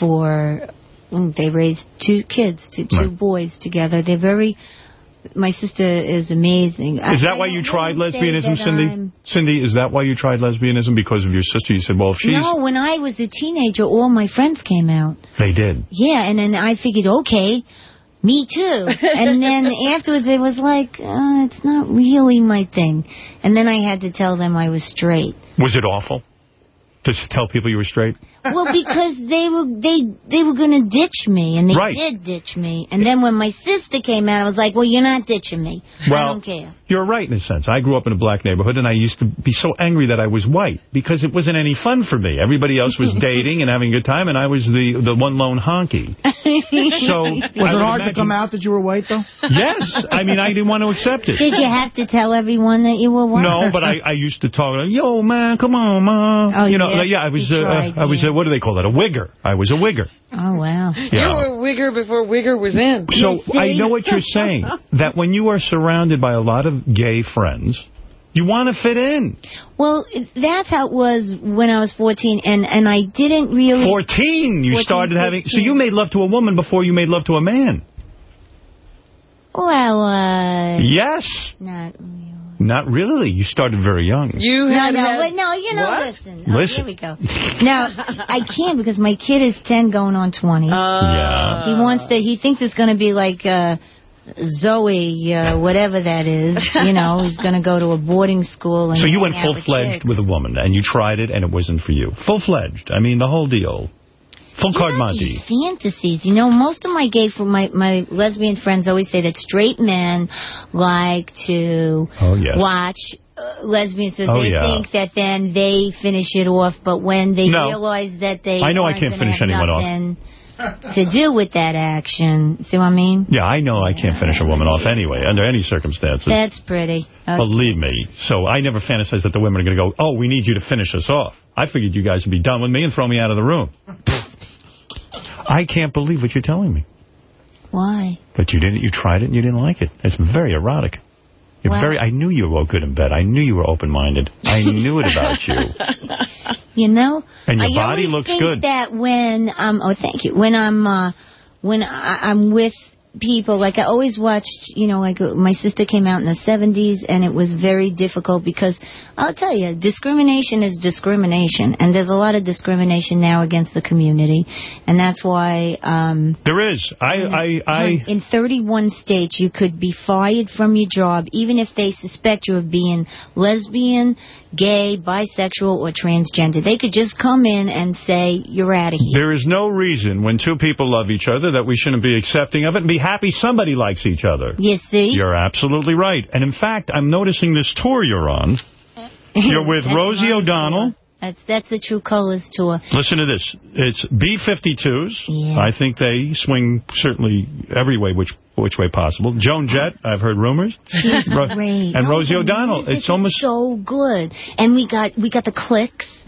for mm, they raised two kids, two, two Right. boys together. They're very. My sister is amazing. Is that why you tried lesbianism, Cyndi? Cyndi, is that why you tried lesbianism? Because of your sister? You said, well, if she's... No, when I was a teenager, all my friends came out. They did. Yeah, and then I figured, okay, me too. and then afterwards, it was like, uh, it's not really my thing. And then I had to tell them I was straight. Was it awful? To tell people you were straight? Well, because they were they they were going to ditch me, and they Right. did ditch me. And then when my sister came out, I was like, well, you're not ditching me. Well, I don't care. You're right in a sense. I grew up in a black neighborhood, and I used to be so angry that I was white because it wasn't any fun for me. Everybody else was dating and having a good time, and I was the the one lone honky. So Was I it would hard to come out that you were white, though? Yes. I mean, I didn't want to accept it. Did you have to tell everyone that you were white? No, but I, I used to talk, yo, man, come on, man. Oh, you know, yeah? like, yeah, I was, You uh, tried, I was, uh, what do they call that? A wigger. I was a wigger. Oh wow. You were a wigger before wigger was in. So I know what you're saying, that when you are surrounded by a lot of gay friends, you want to fit in. Well, that's how it was when I was 14, and and I didn't really. 14, you 14, started having, so you made love to a woman before you made love to a man. Well, uh, Yes. not. Not really. You started very young. You No, had no, had- wait, no, you know, What? listen. Oh, Listen. Here we go. Now, I can't because my kid is 10 going on 20. Yeah. He wants to, he thinks it's going to be like, uh, Zoe, uh, whatever that is. You know, he's going to go to a boarding school. And So you went full-fledged chicks. with a woman, and you tried it, and it wasn't for you. Full-fledged. I mean, the whole deal. Full card Monty. These fantasies. You know, most of my gay, my, my lesbian friends always say that straight men like to Oh, yes. watch uh, lesbians so Oh, they yeah. think that then they finish it off, but when they No. realize that they I know I can't finish anyone off. to do with that action. See what I mean? Yeah, I know I can't finish a woman off anyway, under any circumstances. That's pretty. Okay. Believe me. So I never fantasize that the women are going to go, oh, we need you to finish us off. I figured you guys would be done with me and throw me out of the room. I can't believe what you're telling me. Why? But you didn't. You tried it and you didn't like it. It's very erotic. You're Well- very. I knew you were good in bed. I knew you were open-minded. I knew it about you. You know? And your I body looks think good. that when, um, oh, thank you. When I'm, uh, when I, I'm with people, like I always watched, you know, like uh, my sister came out in the 70s and it was very difficult because I'll tell you, discrimination is discrimination and there's a lot of discrimination now against the community and that's why, um, There is. I. I. I. in 31 states, you could be fired from your job, even if they suspect you of being lesbian, gay, bisexual, or transgender. They could just come in and say, you're out of here. There is no reason when two people love each other that we shouldn't be accepting of it and be happy somebody likes each other. You see? You're absolutely right. And in fact, I'm noticing this tour you're on. You're with Rosie O'Donnell. That's that's the True Colors tour. Listen to this. It's B-52s. Yeah. I think they swing certainly every way, which which way possible. Joan Jett, I've heard rumors. She's Ro- great. And No, Rosie O'Donnell. It's almost... so good. And we got we got the Cliks.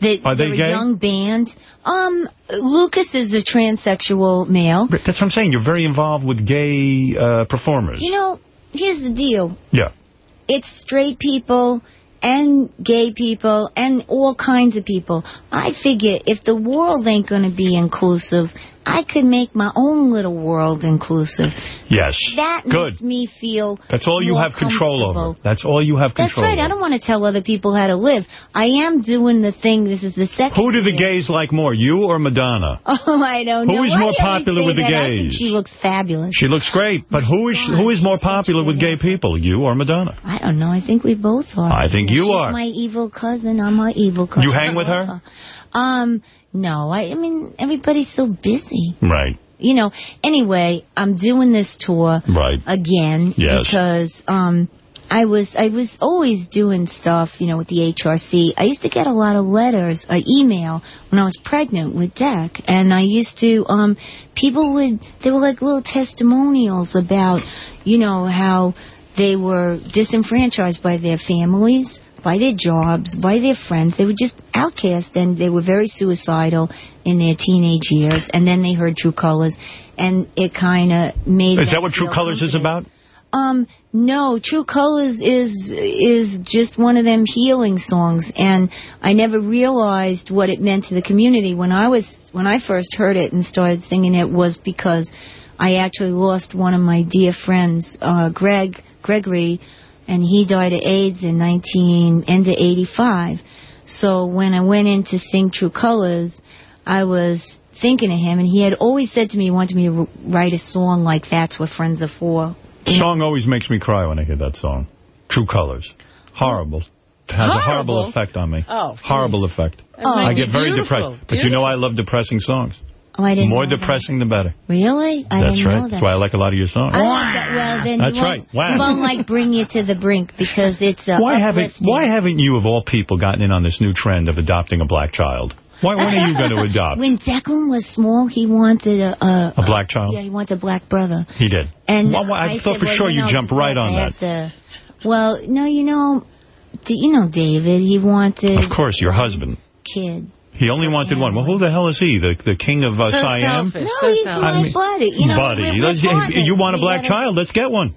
That Are they they're gay? a young band. Um, Lucas is a transsexual male. But That's what I'm saying. You're very involved with gay uh, performers. You know, here's the deal. Yeah. It's straight people and gay people and all kinds of people. I figure if the world ain't going to be inclusive, I could make my own little world inclusive. Yes. That Good. makes me feel That's all you have control over. That's all you have control That's right. I don't want to tell other people how to live. I am doing the thing. This is the second. Who do the gays like more, you or Madonna? Oh, I don't Who know. is Why more do you always popular with the that? I think gays? she looks fabulous. She looks great, but who is who is more popular with gay people, you or Madonna? I don't know. I think we both are. I think you She's are. my evil cousin. I'm my evil cousin. You hang with her? Um, no. I, I mean, everybody's so busy. Right. You know. Anyway, I'm doing this tour Right. again Yes. because um, I was I was always doing stuff, you know, with the HRC. I used to get a lot of letters, uh, email when I was pregnant with Dex, and I used to um, people would they were like little testimonials about, you know, how they were disenfranchised by their families. By their jobs, by their friends. They were just outcast and they were very suicidal in their teenage years. And then they heard True Colors and it kind of made Is that what True Colors is about? um, no, True Colors is is just one of them healing songs, and I never realized what it meant to the community when I was when I first heard it and started singing it was because I actually lost one of my dear friends, uh, Greg Gregory, and he died of AIDS in 19 end of 85. So when I went in to sing True Colors, I was thinking of him, and he had always said to me he wanted me to write a song like "That's What Friends Are For." The song always makes me cry when I hear that song. True Colors. Horrible. It has a horrible Horrible? effect on me. Oh, Horrible effect. Oh. I get very Beautiful. depressed. But you know I love depressing songs. Oh, I didn't More know that. depressing, the better. Really? I That's didn't right. know that. That's why I like a lot of your songs. I like. Well, then That's right. Wow. You won't like bring you to the brink because it's uh, Why haven't. Why haven't you, of all people, gotten in on this new trend of adopting a black child? Why, when are you going to adopt When Declan was small, he wanted a, a, a black child? yeah, he wanted a black brother. He did. And Well, well, I, I thought said, for well, sure you you'd know, jump right on that. to- well, no, you know, you know David. He wanted Of course, your husband. kid. He only wanted one. Well, who the hell is he? The the king of uh, So Siam? selfish. No, he's my I mean, buddy. You know, buddy. we're- we're Let's- if partners. you want a black gotta- child, let's get one.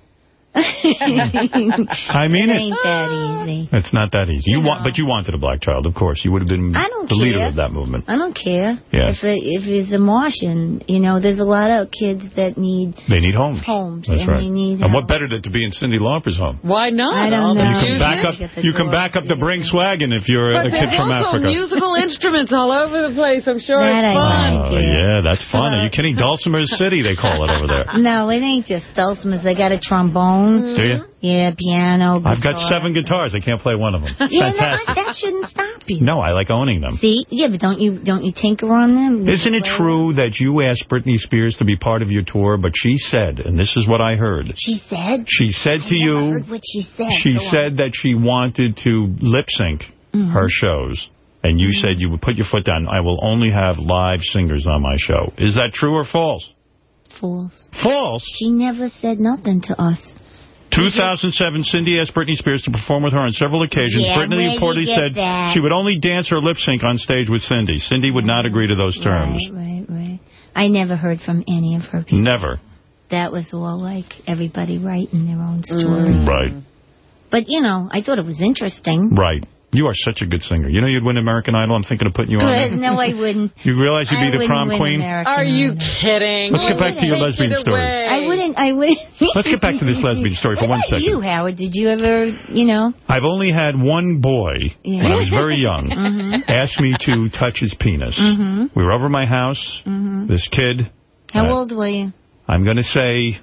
I mean it it. ain't that easy. It's not that easy. You want, but you wanted a black child, of course. You would have been I don't the leader care. of that movement. I don't care. Yeah. If it, if it's a Martian, you know, there's a lot of kids that need They need homes. homes. That's and right. they need And what better than to be in Cyndi Lauper's home? Why not? I don't know. You can back up. You can back up the Brinks wagon if you're But a kid from there's from also Africa. musical instruments all over the place. I'm sure That it's I fun. Oh, yeah, that's fun. Are you kidding? Dulcimer City, they call it over there. No, it ain't just dulcimers. They got a trombone. Do you? Yeah, piano. I've got seven guitars. I can't play one of them. Yeah, Fantastic. that shouldn't stop you. No, I like owning them. See, yeah, but don't you don't you tinker on them? Isn't it true that you asked Britney Spears to be part of your tour, but she said, and this is what I heard, She said. she said to you, Heard what she said. she Go on. said that she wanted to lip sync Mhm. her shows. And you said you would put your foot down. I will only have live singers on my show. Is that true or false? False. False? She never said nothing to us. 2007, Cyndi asked Britney Spears to perform with her on several occasions. Yeah, Britney where do you reportedly said that? she would only dance or lip sync on stage with Cyndi. Cyndi would not agree to those terms. Right, right, right. I never heard from any of her people. Never. That was all like everybody writing their own story. Mm. Right. But, you know, I thought it was interesting. Right. You are such a good singer. You know you'd win American Idol? I'm thinking of putting you on Good. No, I wouldn't. You realize you'd I be the prom queen? American Are you Idol. kidding? Let's get back to your lesbian story. I wouldn't, I wouldn't. Let's get back to this lesbian story for What one about second. you, Howard? Did you ever, you know? I've only had one boy, Yeah. when I was very young, Mhm. ask me to touch his penis. Mhm. We were over at my house. Mhm. This kid, How Uh, old were you? I'm going to say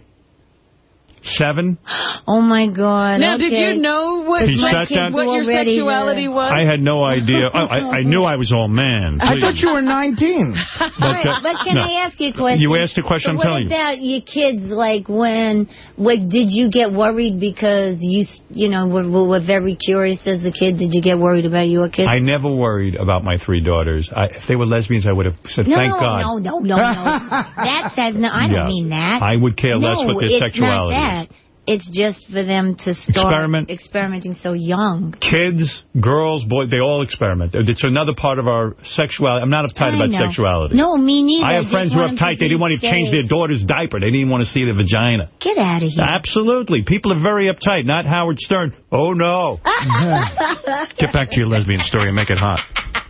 seven. Oh, my God. Now, did you know what, He what, sat down- what your Already, sexuality uh, was? I had no idea. Oh, I, I knew I was all man. I thought you were 19. All right, but can no. I ask you a question? You asked a question, But I'm what telling you. about your kids? Like when, like, did you get worried because you, you know, were, were were very curious as a kid? Did you get worried about your kids? I never worried about my three daughters. I, if they were lesbians, I would have said, no, thank no, God. no, no, no, no. that says no. I don't Yeah. mean that. I would care less no, with their it's sexuality. Not that. It's just for them to start Experiment. experimenting so young. Kids, girls, boys, they all experiment. Uh, it's another part of our sexuality. I'm not uptight I about know. sexuality. No, me neither. I have just friends who are want 'em to uptight. They be didn't want to change their daughter's diaper. They didn't want to see the vagina. Get out of here. Absolutely. People are very uptight. Not Howard Stern. Oh, no. Get back to your lesbian story and make it hot.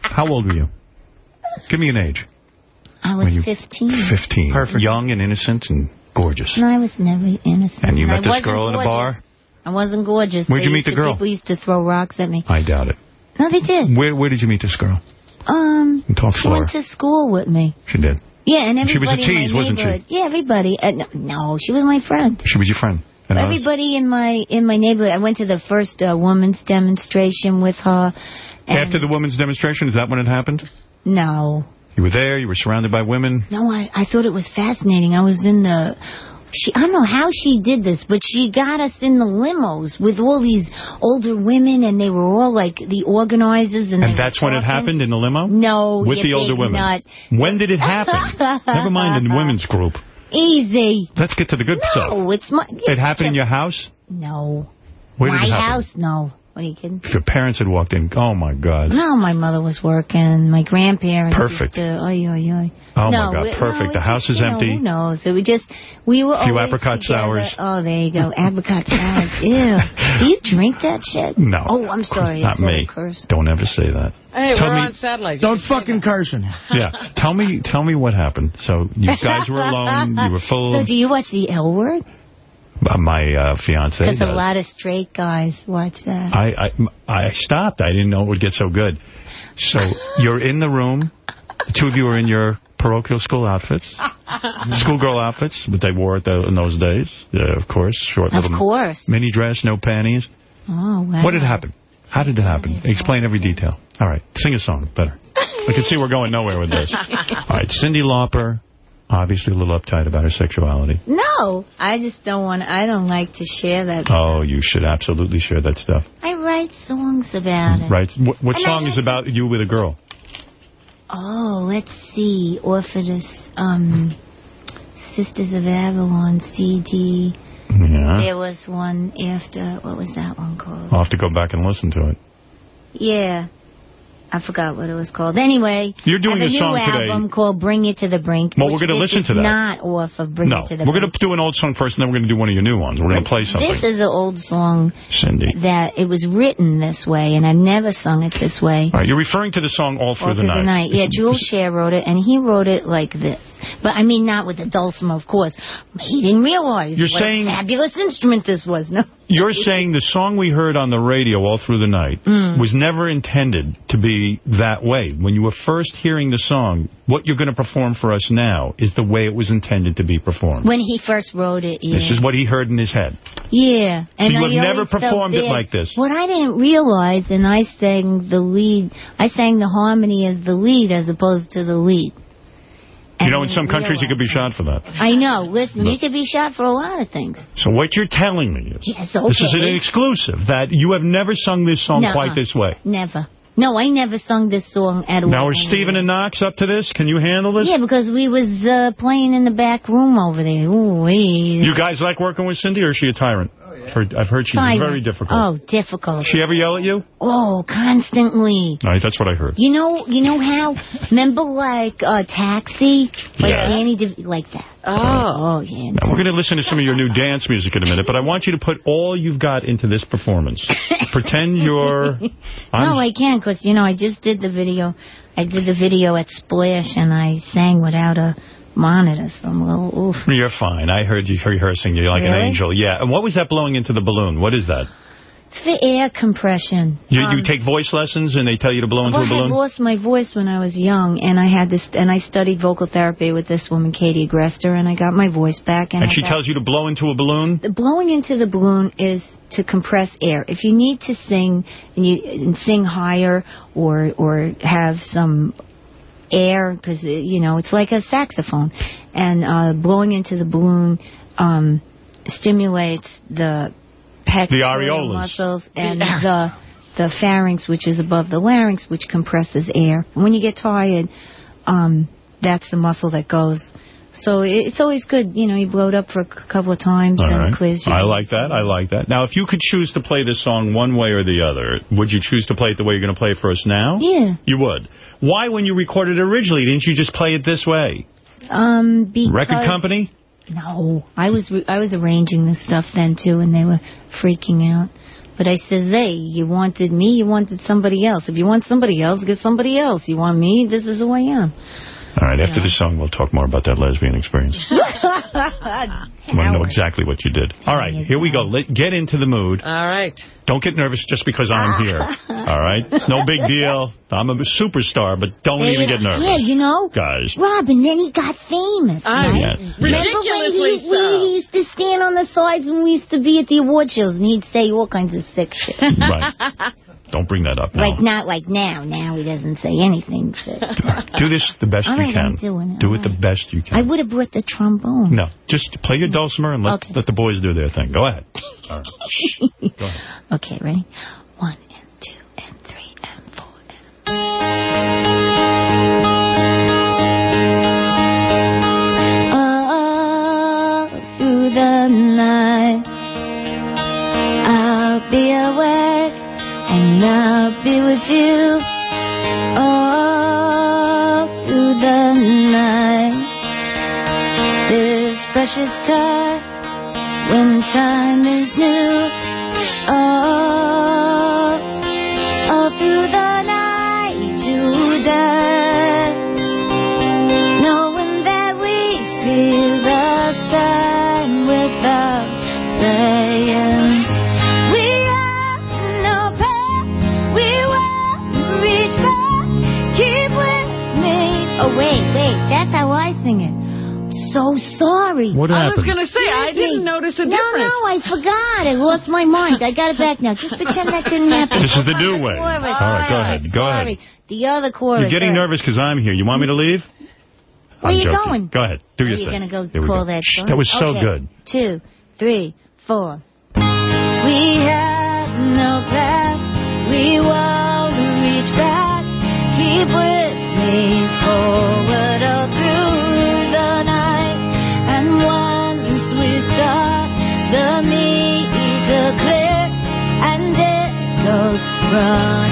How old were you? Give me an age. I was 15. 15. Perfect. Young and innocent and gorgeous. No, I was never innocent. And you I met this girl in a bar? I wasn't gorgeous. Where'd They you meet the girl? People used to throw rocks at me. I doubt it. No, they did. Where Where did you meet this girl? Um, Talk she slower. went to school with me. She did. Yeah, and everybody She was a tease, wasn't she? Yeah, everybody. Uh, no, no, she was my friend. She was your friend. And Everybody in my in my neighborhood. I went to the first uh, women's demonstration with her. After the woman's demonstration, is that when it happened? no, You were there, you were surrounded by women. no, I I thought it was fascinating. I was in the. She, I don't know how she did this, but she got us in the limos with all these older women, and they were all like the organizers. And, And that's when it happened in the limo? No, With the older women. nut. When did it happen? Never mind in the women's group. Easy. Let's get to the good stuff. No, it's my. It happened in your house? No. Where did my house? No. What are you kidding? If your parents had walked in, oh, my God. No, my mother was working. My grandparents. Perfect. Used to, oy, oy, oy. Oh, no, my God, it- perfect. no, the house just, is you know, empty. who knows? It was just, we were A few apricot together. sours. Oh, there you go. Apricot sours. Ew. Do you drink that shit? No. Oh, I'm sorry. Not me. curse. Don't ever say that. Hey, Tell we're me- on satellite. Don't fucking curse in here. Yeah. Tell me tell me what happened. So you guys were alone. You were full So do you watch the L Word? Uh, my uh, fiance Because a lot of straight guys watch that. I, I I stopped. I didn't know it would get so good. So you're in the room. The two of you are in your parochial school outfits, schoolgirl outfits, that they wore at the, in those days. Yeah, of course, short Of little course. mini dress, no panties. Oh, wow. What did happen? How did it happen? Explain every detail. All right, sing a song. Better. I can see we're going nowhere with this. All right, Cyndi Lauper, obviously a little uptight about her sexuality. No, I just don't want. I don't like to share that. Oh, you should absolutely share that stuff. I write songs about it. Right? What, what song is about you with a girl? Oh, let's see. Orpheus, um, Sisters of Avalon CD. Yeah. There was one after. What was that one called? I'll have to go back and listen to it. Yeah. I forgot what it was called. Anyway, You're doing I have a a, song new today. album called Bring It to the Brink. Well, we're gonna listen to that. not off of Bring No, It to the Brink. we're going to do an old song first, and then we're going to do one of your new ones. We're going to play something. This is an old song Cyndi. that it was written this way, and I've never sung it this way. All right, you're referring to the song All Through, All through the night. Yeah, Jules Shear wrote it, and he wrote it like this. But, I mean, not with the dulcimer, of course. He didn't realize You're what saying- a fabulous instrument this was. No. You're saying the song we heard on the radio all through the night Mm. was never intended to be that way. When you were first hearing the song, what you're going to perform for us now is the way it was intended to be performed. When he first wrote it, yeah. This is what he heard in his head. Yeah. And you I have never performed it like this. What I didn't realize, and I sang the lead, I sang the harmony as the lead as opposed to the lead. You know, in some countries you could be shot for that. I know. Listen, you could be shot for a lot of things. So what you're telling me is, Yes, this is an exclusive, that you have never sung this song Nuh-uh. quite this way. Never. No, I never sung this song at all. Now, is Stephen and Knox up to this? Can you handle this? Yeah, because we was uh, playing in the back room over there. Ooh, wee. You guys like working with Cyndi, or is she a tyrant? I've heard, I've heard she's Tyrant. very difficult. Oh, difficult. She ever yell at you? Oh, constantly. All right, that's what I heard. You know, you know how? Remember, like uh, Taxi, like Yeah. Danny, De- like that. Oh. oh yeah. Now, we're going to listen to some of your new dance music in a minute, but I want you to put all you've got into this performance. Pretend you're... I'm- No, I can't, because, you know, I just did the video. I did the video at Splash, and I sang without a monitor, so I'm a little oof. You're fine. I heard you rehearsing. You're like an angel. Yeah. And what was that blowing into the balloon? What is that? It's the air compression. You, Um, you take voice lessons and they tell you to blow into well, a I balloon? lost my voice when I was young, and I had this, and I studied vocal therapy with this woman, Katie Agresta, and I got my voice back. And, And she got- tells you to blow into a balloon? The blowing into the balloon is to compress air. If you need to sing and you and sing higher or or have some air because you know it's like a saxophone, and uh, blowing into the balloon um, stimulates the pectoral areolas. muscles and The- the the pharynx, which is above the larynx, which compresses air. And when you get tired, um, that's the muscle that goes So it's always good. You know, you blow it up for a couple of times All and right. quiz you. I like that. I like that. Now, if you could choose to play this song one way or the other, would you choose to play it the way you're going to play it for us now? Yeah. You would. Why, when you recorded it originally, didn't you just play it this way? Um, because Record company? No, I was I was arranging this stuff then too, and they were freaking out. But I said, "Hey, you wanted me, you wanted somebody else. If you want somebody else, get somebody else. You want me, this is who I am." All right, after this song, we'll talk more about that lesbian experience. I want to know exactly what you did. All right, here we go. Let, get into the mood. All right. Don't get nervous just because I'm here. All right? It's no big deal. I'm a superstar, but don't even get nervous. Yeah, you know, Guys. Robin. Then he got famous, I- right? Yeah. Remember when Ridiculously he, we, used to stand on the sides when we used to be at the award shows, and he'd say all kinds of sick shit. Right. Don't bring that up now. Like not like now. Now he doesn't say anything. sick. Do this the best All you right, can. I'm doing it. Do it the best you can. I would have brought the trombone. No, just play your dulcimer and let, let the boys do their thing. Go ahead. All right. Go ahead. Okay, ready? One and two and three and four. All through the night, I'll be with you. All through the night, this precious time when time is new. All, so sorry. What happened? I was going to say, I didn't notice a no, difference. No, no, I forgot. I lost my mind. I got it back now. Just pretend that didn't happen. This is the new way. Chorus. All right, go ahead. Go Sorry. ahead. The other chorus. You're getting All right. nervous because I'm here. You want me to leave? Where I'm you joking. going? Go ahead. Do Are your you thing. gonna go we call go. that Shh, song? That was so Okay. good. Two, three, four. We have no past. We won't reach back. Keep with me forward oh. Goes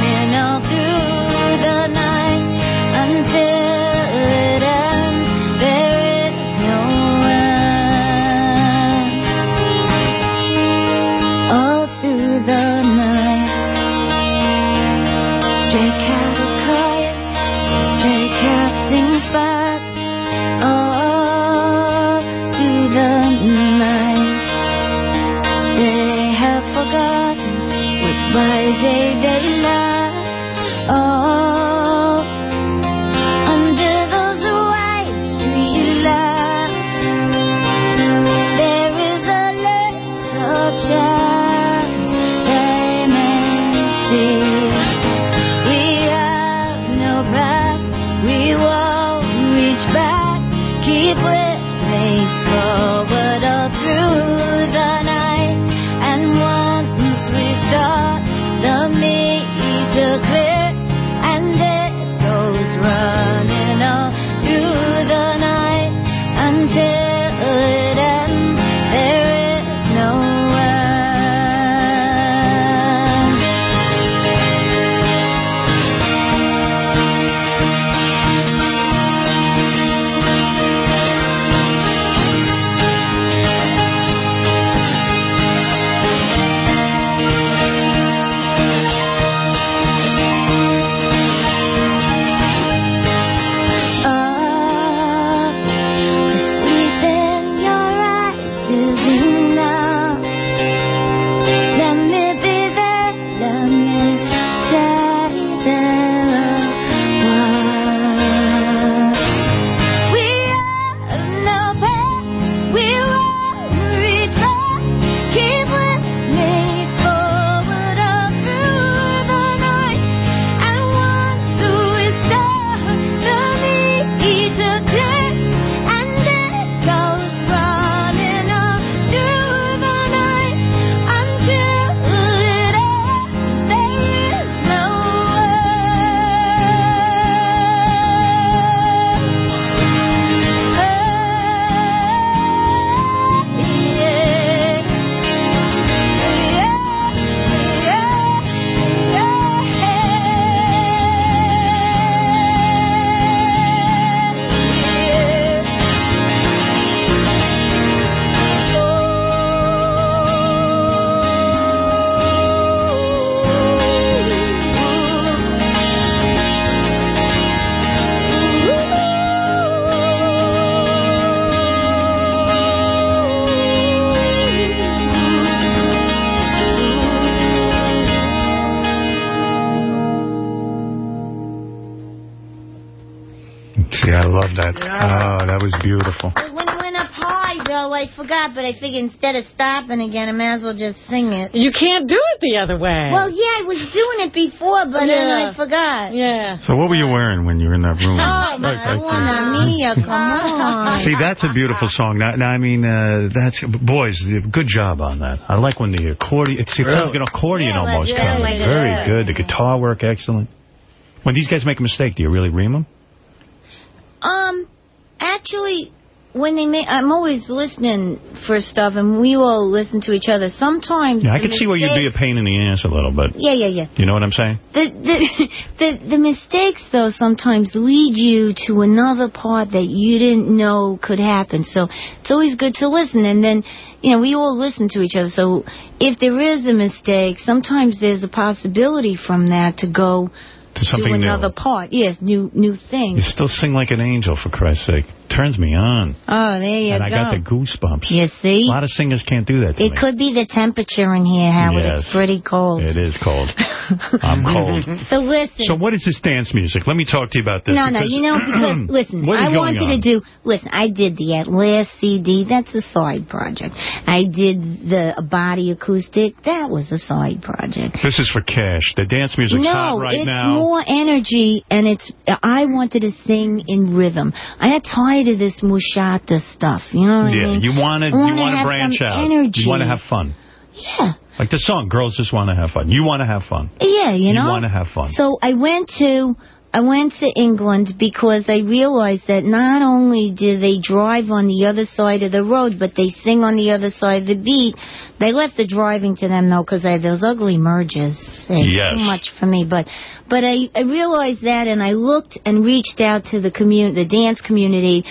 forgot, but I figured instead of stopping again, I might as well just sing it. You can't do it the other way. Well, yeah, I was doing it before, but then I forgot. Yeah. So what were you wearing when you were in that room? Oh, Like, like, Mamma mia, come on. See, that's a beautiful song. Now, now I mean, uh, that's boys. Good job on that. I like when the accordion. It sounds like an accordion Yeah, almost. like- kind of. like Very is. good. The guitar work excellent. When these guys make a mistake, do you really ream them? Um, actually, when they make, I'm always listening for stuff, and we all listen to each other. Sometimes, Yeah, I could see where you'd be a pain in the ass a little bit. Yeah, yeah, yeah. You know what I'm saying? The, the the the mistakes though sometimes lead you to another part that you didn't know could happen. So it's always good to listen and then you know we all listen to each other. So if there is a mistake, sometimes there's a possibility from that to go To something new. another part. Yes, new new thing. You still sing like an angel, for Christ's sake. Turns me on. Oh, there you and go. And I got the goosebumps. You see? A lot of singers can't do that It me. could be the temperature in here, Howard. Yes. It's pretty cold. It is cold. I'm cold. So listen. So what is this dance music? Let me talk to you about this. No, no, you know, because, listen, I wanted on? to do, listen, I did the at last CD, that's a side project. I did the body acoustic, that was a side project. This is for cash. The dance music's hot no, it's more energy, and it's, I wanted to sing in rhythm. I got tired of this mushata stuff, you know what I yeah, mean? you want to you want to branch out. Energy. You want to have fun. Yeah. Like the song, girls just want to have fun. You want to have fun. Yeah, you know. You want to have fun. So I went to I went to England because I realized that not only do they drive on the other side of the road, but they sing on the other side of the beat. They left the driving to them though, because those ugly merges. Yes. too much for me. But but I, I realized that, and I looked and reached out to the community, the dance community,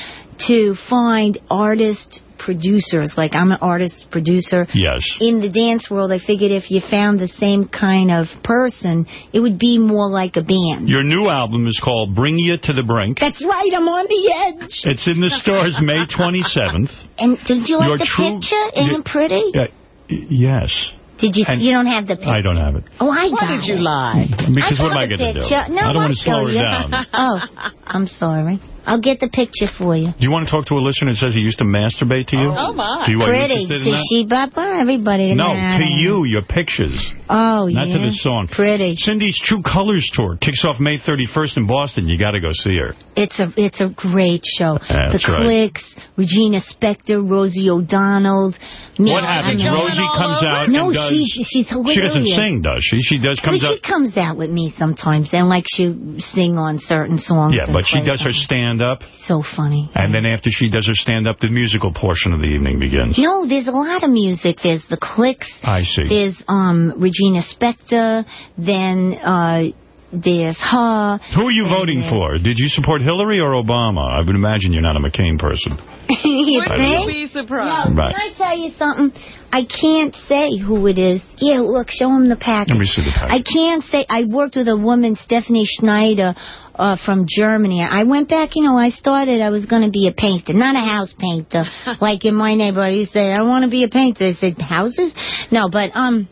to find artist producers. Like I'm an artist producer Yes. in the dance world, I figured if you found the same kind of person, it would be more like a band. Your new album is called Bring You to the Brink. That's right, I'm on the edge. It's in the stores May 27th. And did you like Your the true- picture? Ain't Yeah. it pretty? Uh, yes. Did you? And- you don't have the picture. I don't have it. Oh, I Why did you lie? Because I what am I going to do? No, I don't I'll want to slow her you. down. oh, I'm sorry. I'll get the picture for you. Do you want to talk to a listener that says he used to masturbate to you? Oh, oh my. Do you, are you Pretty. interested in To that? she baba, everybody. No, Nah, to nah, nah. you, your pictures. Oh, Not yeah. to the song. Pretty. Cyndi's True Colors Tour kicks off May 31st in Boston. You got to go see her. It's a it's a great show. That's the right. Cliks, Regina Spektor, Rosie O'Donnell. me- What happens? I mean- Rosie comes out No, and does... she's she's hilarious. She doesn't sing, does she? She does comes well, out... she comes out with me sometimes, and like she sing on certain songs. Yeah, but she does her stand-up, So funny. and then after she does her stand-up, the musical portion of the evening begins. No, there's a lot of music. There's the Cliks. I see. There's um Regina Spektor. Then uh there's her. Who are you voting for? Did you support Hillary or Obama? I would imagine you're not a McCain person. you Wouldn't think? be surprised. No, Right. Can I tell you something? I can't say who it is. Yeah, look, show him the package. Let me see the package. I can't say. I worked with a woman, Stefanie Schneider, uh, from Germany. I went back, you know, I started, I was going to be a painter, not a house painter. like in my neighborhood, you say, I want to be a painter. They said, houses? No, but, um,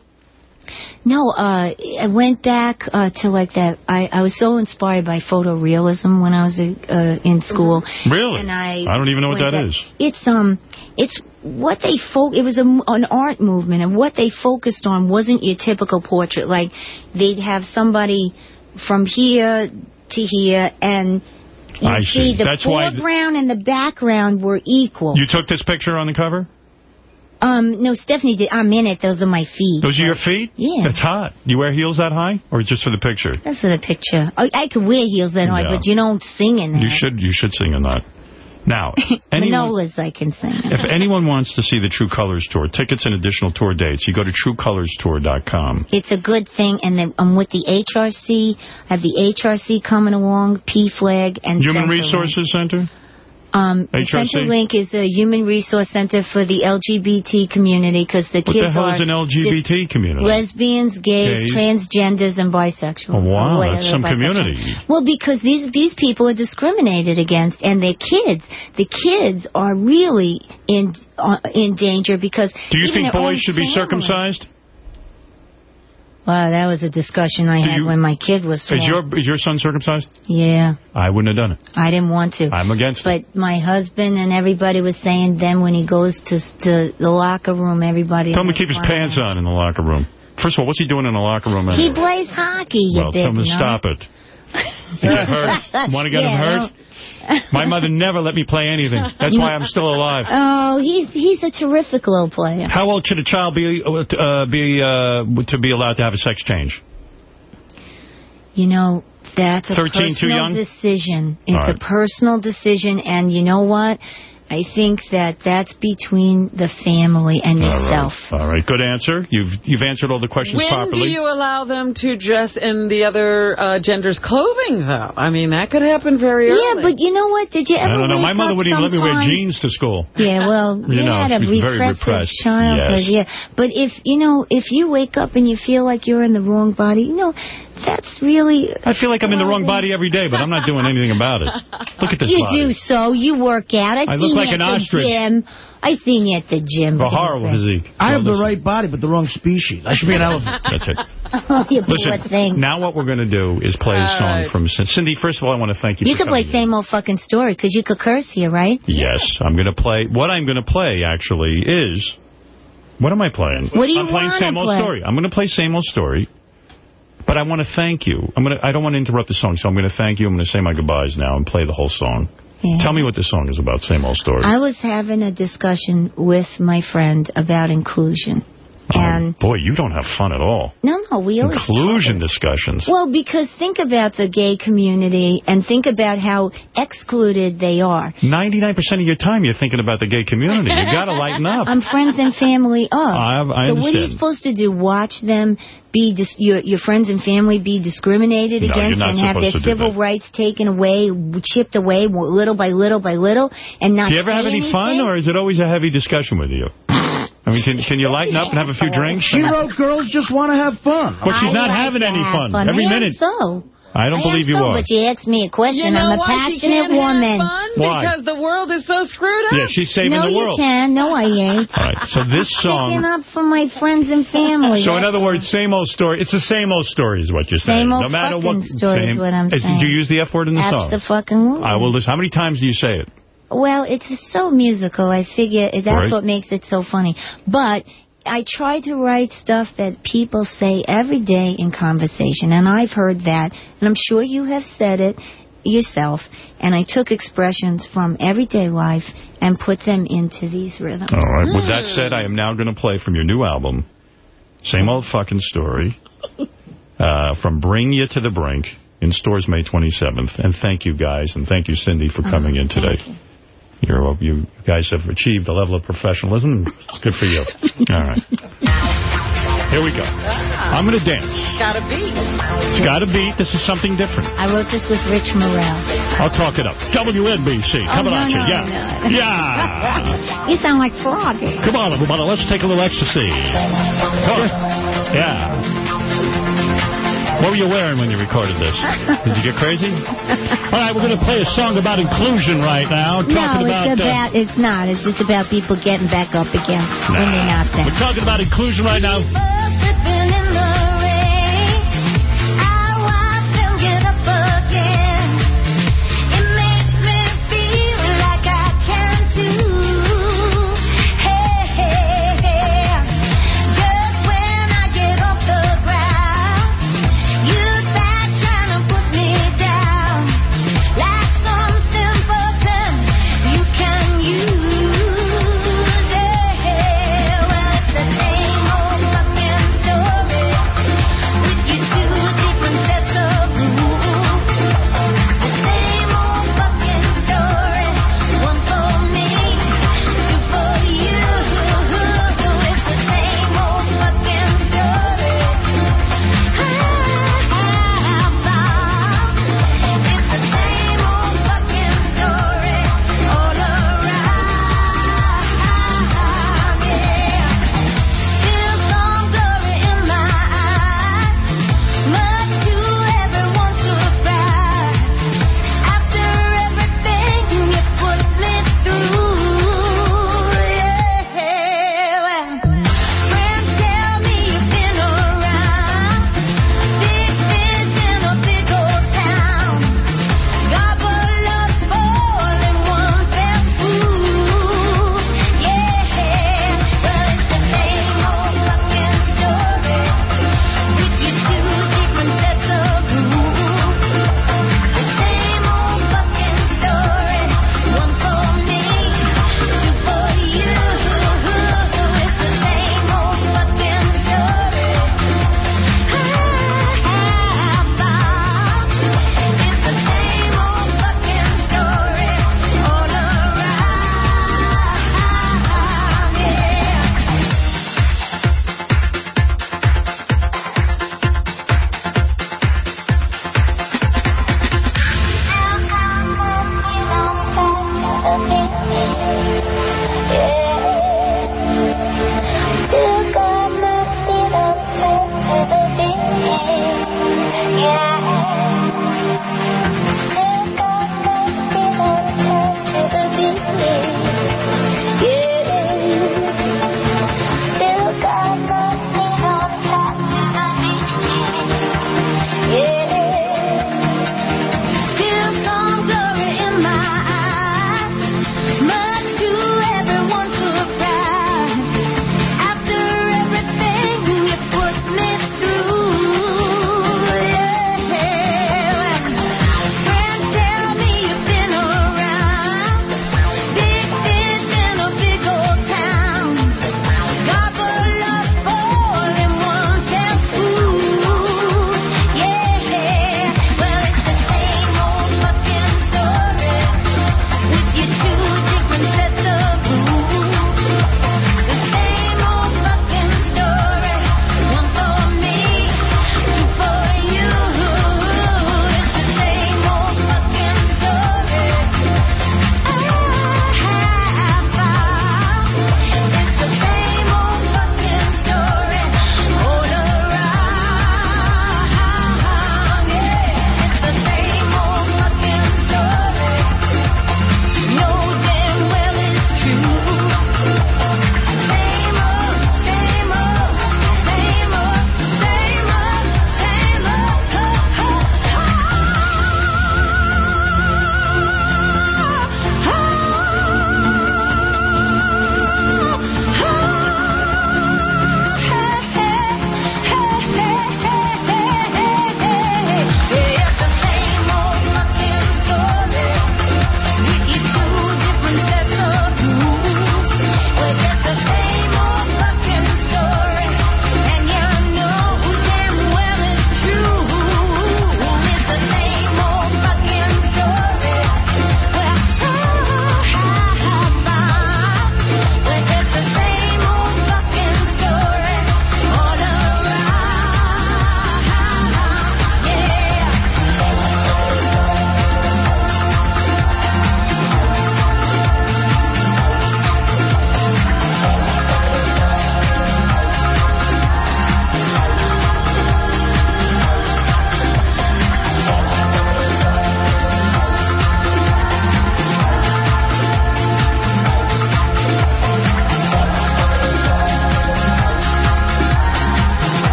no, uh, I went back uh, to like that. I, I was so inspired by photorealism when I was uh, in school. Really? And I, I don't even know what that back- is. It's um, it's what they fo- It was a, an art movement, and what they focused on wasn't your typical portrait. Like they'd have somebody from here to here, and you I see. the That's why th- foreground and the background were equal. You took this picture on the cover? Um, no, Stefanie did. I'm in it. Those are my feet. Those are your feet? Yeah. That's hot. You wear heels that high? Or just for the picture? That's for the picture. I, I could wear heels that high, Yeah. but you don't sing in that. You should you should sing in that. Now, anyone, Manolos, I can sing. if anyone wants to see the True Colors Tour, tickets and additional tour dates, you go to truecolorstour.com. It's a good thing, and then I'm with the HRC. I have the HRC coming along, PFLAG, and Human Central Resources Center? Um, HRC? CenterLink is a human resource center for the LGBT community because the What kids the are an LGBT community? lesbians, gays, Gays? transgenders, and bisexuals. Oh, wow, that's some bisexual. community. Well, because these these people are discriminated against, and their kids, the kids are really in uh, in danger because. Do you think boys should be circumcised? Wow, that was a discussion I Do had you- when my kid was small. Is your is your son circumcised? Yeah, I wouldn't have done it. I didn't want to. I'm against it. But my husband and everybody was saying then when he goes to to the locker room, everybody... Tell him to keep his pants on in the locker room. First of all, what's he doing in the locker room? He plays hockey, you well, big tell him to stop it. You get hurt. Want to get Yeah, him hurt? My mother never let me play anything. That's why I'm still alive. Oh, he's he's a terrific little player. How old should a child be uh, be uh, to be allowed to have a sex change? You know, that's a 13 too personal decision. It's right. a personal decision, and you know what? I think that that's between the family and yourself. All right, good answer. You've you've answered all the questions When properly. do you allow them to dress in the other uh, gender's clothing, though? I mean, that could happen very early. Yeah, but you know what? Did you ever I don't know. My mother wouldn't even let me wear jeans to school. Yeah, well, You you, know, had a she was very repressive repressed. childhood, Yes. yeah. But if, you know, if you wake up and you feel like you're in the wrong body, you know, that's really... I feel like I'm in the wrong body every day, but I'm not doing anything about it. Look at this You body. do so. You work out. I, I look you like at an the ostrich. gym. I seen you at the gym. A horrible physique. I have Well, the right body, but the wrong species. I should be an elephant. That's it. Oh, you poor Listen, thing. now what we're going to do is play a song right. from Cyndi. Cyndi, first of all, I want to thank you You for could play coming same old fucking story, because you could curse here, right? Yes, I'm going to play. What I'm going to play, actually, is... What am I playing? What do you I'm playing wanna same old story. I'm going to play same old story. But I want to thank you. I'm going to. I don't want to interrupt the song, so I'm going to thank you. I'm going to say my goodbyes now and play the whole song. Yeah. Tell me what this song is about. Same old story. I was having a discussion with my friend about inclusion. Oh, and, Boy, you don't have fun at all. no, no, we always Inclusion discussions. Well, because think about the gay community and think about how excluded they are. 99% of your time you're thinking about the gay community. You got to lighten up. I'm friends and family up. I- I so what are you supposed to do? Watch them be dis- your your friends and family be discriminated No, against and have their supposed to do civil rights taken away, chipped away little by little by little, and not. Do you ever have say any fun, or is it always a heavy discussion with you? I mean, can, can you lighten up and have a few drinks? She wrote girls just want to have fun. But she's not like having any have fun. Every I am minute. so. I don't I believe am you so, are. But you asked me a question. You know I'm a why she passionate can't have woman. fun? Why? Because the world is so screwed up. Yeah, she's saving no, the you world. can. No, I ain't. All right, so this Picking song... up for my friends and family. So in other words, same old story. It's the same old story is what you're saying. Same old no matter fucking what, story is what I'm Is- saying. Do you use the F word in the song? Abso-fucking-lutely. I will listen. How many times do you say it? Well, it's so musical. I figure that's Right. what makes it so funny. But I try to write stuff that people say every day in conversation, and I've heard that, and I'm sure you have said it yourself. And I took expressions from everyday life and put them into these rhythms. All right. With that said, I am now going to play from your new album, Same Old Fucking Story, uh, from Bring You to the Brink, in stores May 27th. And thank you, guys, and thank you, Cyndi, for coming in today. You're, you guys have achieved a level of professionalism. It's good for you. All right. Here we go. I'm going to dance. Gotta be. It's got a beat. This is something different. I wrote this with Rich Morel. I'll talk it up. WNBC, coming Oh, no, at you. no, yeah. no. Yeah. You sound like Froggy. Come on, everybody. Let's take a little ecstasy. Come on. Yeah. What were you wearing when you recorded this? Did you get crazy? All right, we're going to play a song about inclusion right now. Talking no, about, it's uh, about, it's not. It's just about people getting back up again when they're not there. we're talking about inclusion right now.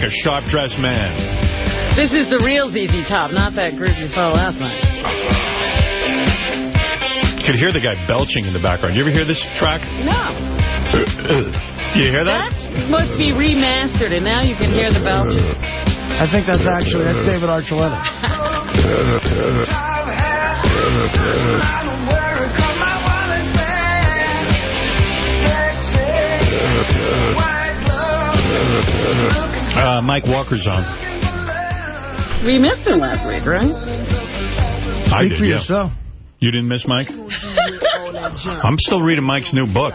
Like a sharp-dressed man. This is the real ZZ Top, not that group you saw last night. You could hear the guy belching in the background. You ever hear this track? No. Do you hear that? That must be remastered, and now you can hear the belch. I think that's actually, that's David Archuleta. Uh, Mike Walker's on. We missed him last week, right? I Speak did, for yeah. yourself. You didn't miss Mike? I'm still reading Mike's new book.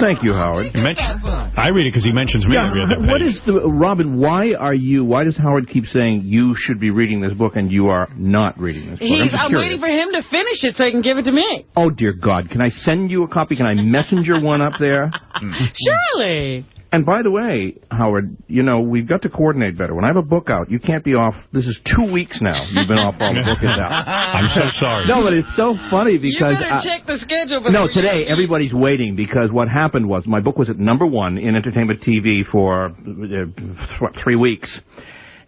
Thank you, Howard. He mentioned, I read it because he mentions me Yeah, every other what page. is the Robin? Why are you? Why does Howard keep saying you should be reading this book and you are not reading this book? I'm I'm waiting for him to finish it so he can give it to me. Oh dear God! Can I send you a copy? Can I messenger one up there? Surely. And by the way, Howard, you know we've got to coordinate better. When I have a book out, you can't be off. This is two weeks now. You've been off while the book is out. I'm so sorry. No, but it's so funny because... You because better I- check the schedule. no, before you- today everybody's waiting because what happened was my book was at number one in entertainment TV for uh, what, three weeks,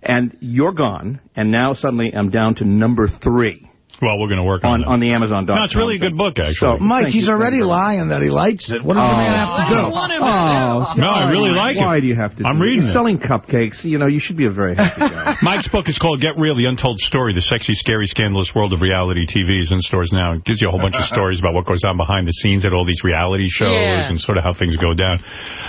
and you're gone, and now suddenly I'm down to number three. Well, we're going to work on on on the Amazon.com. No, it's really a good book, actually. So, Mike, thank he's already lying that he likes it. What does the man have to do? Oh, oh. No, I really like it. Why do you have to? I'm do reading You're it. selling cupcakes. You know, you should be a very happy guy. Mike's book is called Get Real, The Untold Story, The Sexy, Scary, Scandalous World of Reality TV is in stores now. It gives you a whole bunch of stories about what goes on behind the scenes at all these reality shows Yeah. and sort of how things go down.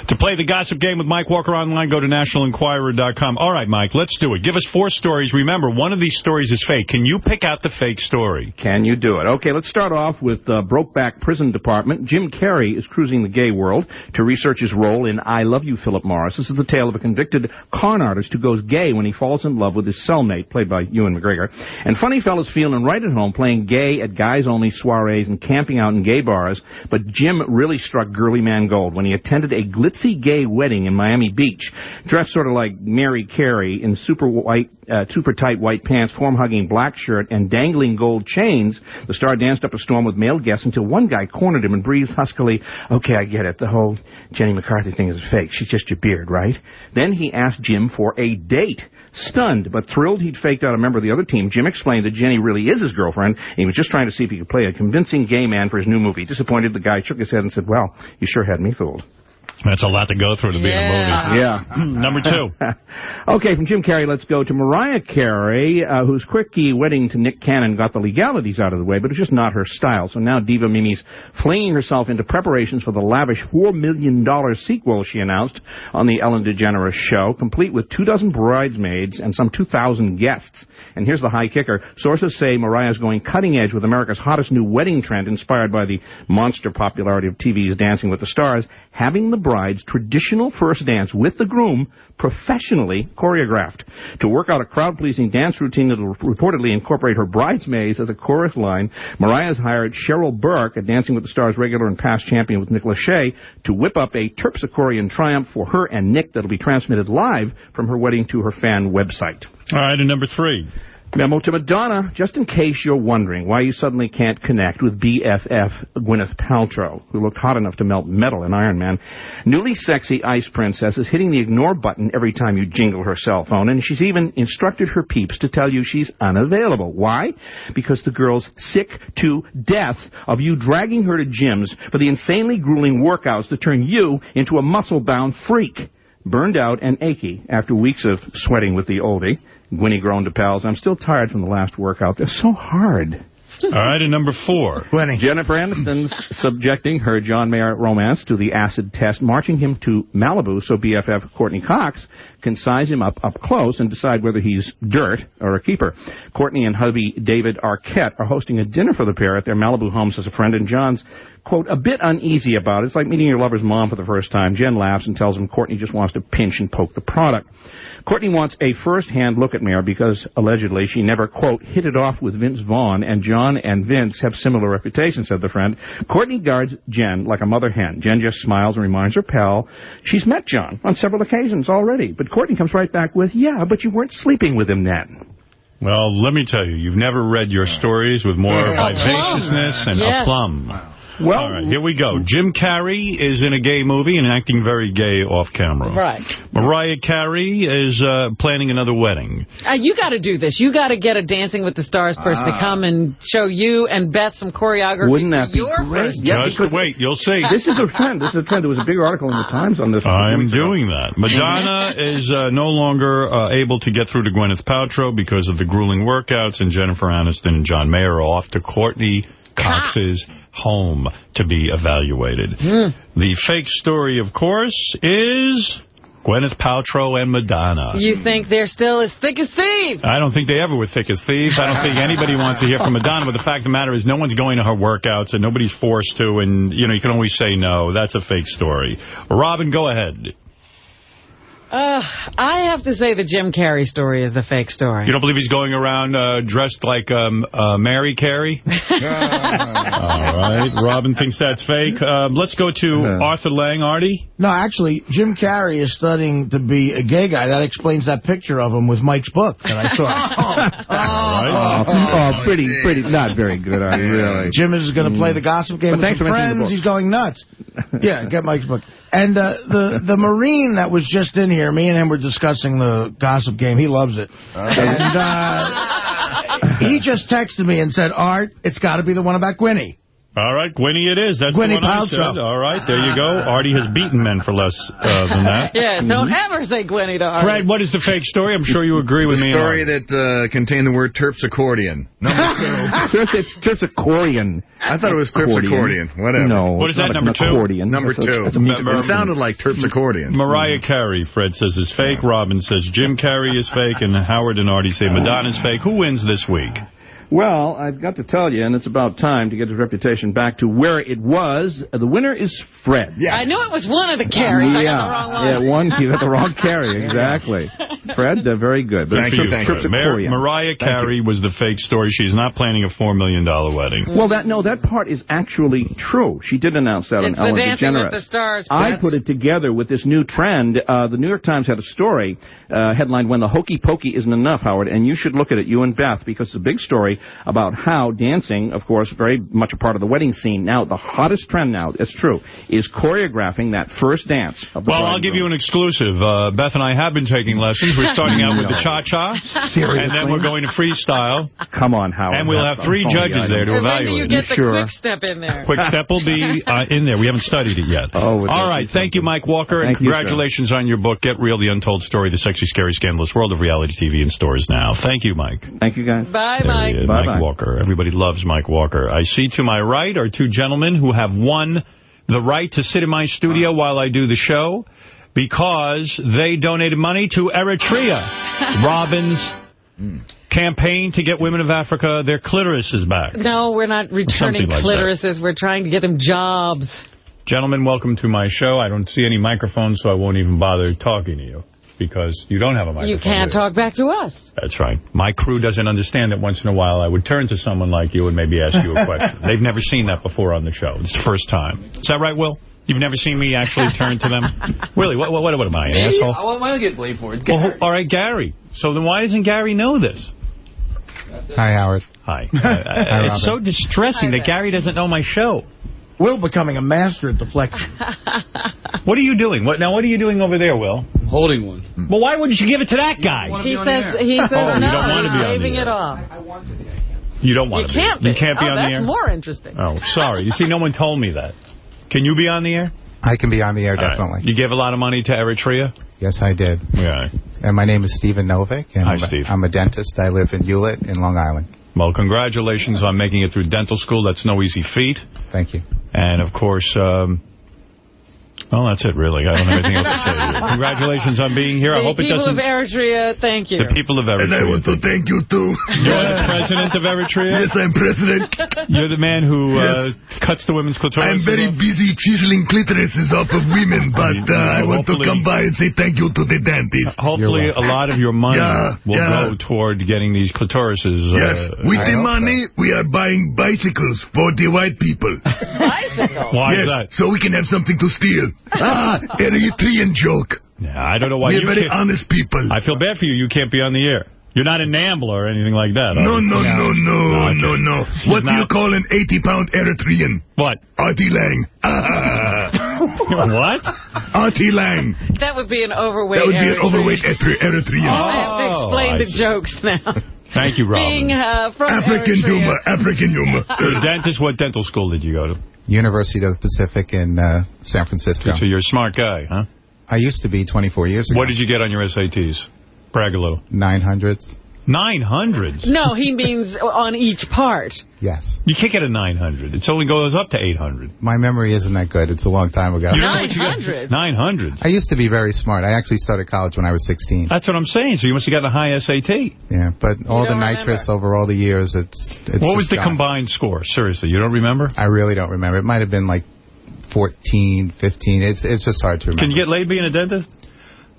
To play the gossip game with Mike Walker online, go to nationalenquirer.com. All right, Mike, let's do it. Give us four stories. Remember, one of these stories is fake. Can you pick out the fake story? Can you do it? Okay, let's start off with uh, Brokeback Prison Department. Jim Carrey is cruising the gay world to research his role in I Love You, Phillip Morris. This is the tale of a convicted con artist who goes gay when he falls in love with his cellmate, played by Ewan McGregor. And funny fella's feeling right at home playing gay at guys-only soirees and camping out in gay bars. But Jim really struck girly man gold when he attended a glitzy gay wedding in Miami Beach, dressed sort of like Mary Carey in super white, uh, super tight white pants, form-hugging black shirt, and dangling gold chains. The star danced up a storm with male guests until one guy cornered him and breathed huskily, okay, I get it. The whole Jenny McCarthy thing is fake. She's just your beard, right? Then he asked Jim for a date. Stunned, but thrilled he'd faked out a member of the other team, Jim explained that Jenny really is his girlfriend, and he was just trying to see if he could play a convincing gay man for his new movie. Disappointed, the guy shook his head and said, well, you sure had me fooled. That's a lot to go through to be in a movie. Yeah. Number two. okay, from Jim Carrey, let's go to Mariah Carey, uh, whose quirky wedding to Nick Cannon got the legalities out of the way, but it's just not her style. So now Diva Mimi's flinging herself into preparations for the lavish $4 million sequel she announced on the Ellen DeGeneres show, complete with two dozen bridesmaids and some 2,000 guests. And here's the high kicker. Sources say Mariah's going cutting edge with America's hottest new wedding trend inspired by the monster popularity of TV's Dancing with the Stars, having the bride's traditional first dance with the groom professionally choreographed. To work out a crowd-pleasing dance routine that will reportedly incorporate her bridesmaids as a chorus line, Mariah's hired Cheryl Burke, a Dancing with the Stars regular and past champion with Nick Lachey, to whip up a terpsichorean triumph for her and Nick that'll be transmitted live from her wedding to her fan website. All right, and number three. Memo to Madonna, just in case you're wondering why you suddenly can't connect with BFF Gwyneth Paltrow, who looked hot enough to melt metal in Iron Man. Newly sexy Ice Princess is hitting the ignore button every time you jingle her cell phone, and she's even instructed her peeps to tell you she's unavailable. Why? Because the girl's sick to death of you dragging her to gyms for the insanely grueling workouts that turn you into a muscle-bound freak. Burned out and achy after weeks of sweating with the oldie, Gwynny groaned to pals, I'm still tired from the last workout. They're so hard. All right, and number four. Jennifer Aniston's subjecting her John Mayer romance to the acid test, marching him to Malibu so BFF Courteney Cox can size him up up close and decide whether he's dirt or a keeper. Courteney and hubby David Arquette are hosting a dinner for the pair at their Malibu homes as a friend, and John's quote, a bit uneasy about it. It's like meeting your lover's mom for the first time. Jen laughs and tells him Courteney just wants to pinch and poke the product. Courteney wants a first-hand look at Mayer because, allegedly, she never, quote, hit it off with Vince Vaughn, and John and Vince have similar reputations, said the friend. Courteney guards Jen like a mother hen. Jen just smiles and reminds her pal she's met John on several occasions already. But Courteney comes right back with, yeah, but you weren't sleeping with him then. Well, let me tell you, you've never read your stories with more Yeah. vivaciousness and Yes. aplomb. Well, All right, here we go. Jim Carrey is in a gay movie and acting very gay off camera. Right. Mariah Carey is uh, planning another wedding. Uh, you got to do this. You got to get a Dancing with the Stars person to Ah. come and show you and Beth some choreography Wouldn't that be your great? first Yeah, Just wait, you'll see. This is a trend. This is a trend. There was a big article in the Times on this. I am doing that. Madonna is uh, no longer uh, able to get through to Gwyneth Paltrow because of the grueling workouts, and Jennifer Aniston and John Mayer are off to Courteney Cox's home to be evaluated. Hmm. The fake story, of course, is Gwyneth Paltrow and Madonna. You think they're still as thick as thieves? I don't think they ever were thick as thieves. I don't think anybody wants to hear from Madonna, but the fact of the matter is no one's going to her workouts and nobody's forced to, and, you know, you can always say no. That's a fake story. Robin, go ahead. Uh, I have to say the Jim Carrey story is the fake story. You don't believe he's going around uh, dressed like um, uh, Mary Carey? All right. Robin thinks that's fake. Um, let's go to Arthur Lange. Artie? No, actually, Jim Carrey is studying to be a gay guy. That explains that picture of him with Mike's book that I saw. Oh, pretty, pretty, not very good, are you, really? Jim is going to play the gossip game But with thanks his for friends. He's going nuts. Yeah, get Mike's book. And uh, the the Marine that was just in here, me and him were discussing the gossip game. He loves it. And uh, he just texted me and said, Art, it's got to be the one about Gwynny. All right, Gwynny it is. That's Gwynny the one I Paltrow. said. All right, there you go. Artie has beaten men for less uh, than that. Yeah, don't ever say Gwenny to Artie. Fred, what is the fake story? I'm sure you agree with the me. story that uh, contained the word Terps accordion. Terps, it's Terps accordion. I thought it was Terps accordion. Whatever. No. What is that, number two? Accordion. Number That's two. that's a It sounded like Terps accordion. Mariah Carey, Fred says, is fake. Robin says Jim Carrey is fake. And Howard and Artie say Madonna's fake. Who wins this week? Well, I've got to tell you, and it's about time to get his reputation back to where it was. Uh, The winner is Fred. I knew it was one of the Carries. I got the wrong one. Yeah, one. You got the wrong carry, exactly. Fred, uh, very good. But Thank you. Trips- Fred. Trips Mar- Mariah Carey was the fake story. She's not planning a $4 million wedding. Well, that no, that part is actually true. She did announce that It's on the Ellen Dancing DeGeneres. with the Stars. I put it together with this new trend. Uh, the New York Times had a story uh, headlined, When the Hokey Pokey Isn't Enough, Howard, and you should look at it, you and Beth, because it's a big story about how dancing, of course, very much a part of the wedding scene. Now, the hottest trend now, it's true, is choreographing that first dance of the Well, I'll give you an exclusive. Uh, Beth and I have been taking lessons. We're starting out with the cha-cha, and then we're going to freestyle. Come on, Howard. And we'll have three judges there to And when do evaluate. you get the sure? quick step in there? Quick step will be uh, in there. We haven't studied it yet. Oh, would All that right. be Thank you, Mike Walker, and Thank you, congratulations on your book, Get Real, The Untold Story, The Sexy, Scary, Scandalous World of Reality TV in stores now. Thank you, Mike. Thank you, guys. Bye, There Mike. He is, Bye-bye. Mike Walker. Everybody loves Mike Walker. I see to my right are two gentlemen who have won the right to sit in my studio while I do the show because they donated money to Eritrea. Robin's campaign to get women of Africa their clitorises back. No, we're not returning Something like that. clitorises. We're trying to get them jobs. Gentlemen, welcome to my show. I don't see any microphones, so I won't even bother talking to you because you don't have a microphone. You can't do you? talk back to us. That's right. My crew doesn't understand that once in a while I would turn to someone like you and maybe ask you a question. They've never seen that before on the show. It's the first time. Is that right, Will? You've never seen me actually turn to them? Really? What, what, what, what am I, an asshole? Why why don't I get blamed for it? It's Well, Gary. who- all right, Gary. So then why doesn't Gary know this? Hi, Howard. Hi. Uh, it's so Robin. distressing that Gary doesn't know my show. Will becoming a master at deflecting. What are you doing? What Now, what are you doing over there, Will? I'm holding one. Well, why wouldn't you give it to that guy? He says he oh, says Oh, you no. don't want to be he's on the waving air. it off. You don't You want to can't be. be. You can't be oh, on the air? that's more interesting. Oh, sorry. You see, no one told me that. Can you be on the air? I can be on the air, All right. definitely. You gave a lot of money to Eritrea? Yes, I did. Yeah. And my name is Stephen Novick. And Hi, I'm, Steve. I'm a dentist. I live in Hewlett in Long Island. Well, congratulations on making it through dental school. That's no easy feat. Thank you. And, of course, um, well, that's it, really. I don't have anything else to say. to. Congratulations on being here. I hope it doesn't... The people of Eritrea, thank you. The people of Eritrea. And I want to thank you, too. You're the president of Eritrea? Yes, I'm president. You're the man who uh, cuts the women's clitoris? I'm very busy chiseling clitorises off of women, but uh, I want to come by and say thank you to the dentist. Hopefully, a lot of your money Yeah, will yeah. go toward getting these clitorises. Uh, Yes, with the money, we are buying bicycles for the white people. Bicycles? Why yes, is that? so we can have something to steal. Ah, Eritrean joke. Yeah, I don't know why We're you very can't- honest people. I feel bad for you. You can't be on the air. You're not a Nambler or anything like that. No, are you? no, no, no, no, no. He's What do you call an 80-pound Eritrean? What? Artie Lange. Ah. what? Artie Lange. That would be an overweight That would be an overweight Eritrean. Eritrean. I have to explain Oh, I the see. jokes now. Thank you, Robin. Being uh, from African Eritrea. humor. African humor. You're dentist. What dental school did you go to? University of the Pacific in uh, San Francisco. So you're a smart guy, huh? I used to be 24 years ago. What did you get on your SATs? Brag a little. 900s? Nine hundreds? No, he means on each part. Yes. You can't get a 900. It only goes up to 800. My memory isn't that good. It's a long time ago. You don't know what you got? 900? 900. I used to be very smart. I actually started college when I was 16. That's what I'm saying. So you must have gotten a high SAT. Yeah, but all the don't nitrous over all the years, it's, it's what was the gone. combined score? Seriously, you don't remember? I really don't remember. It might have been like 14, 15. It's it's just hard to remember. Can you get laid being a dentist?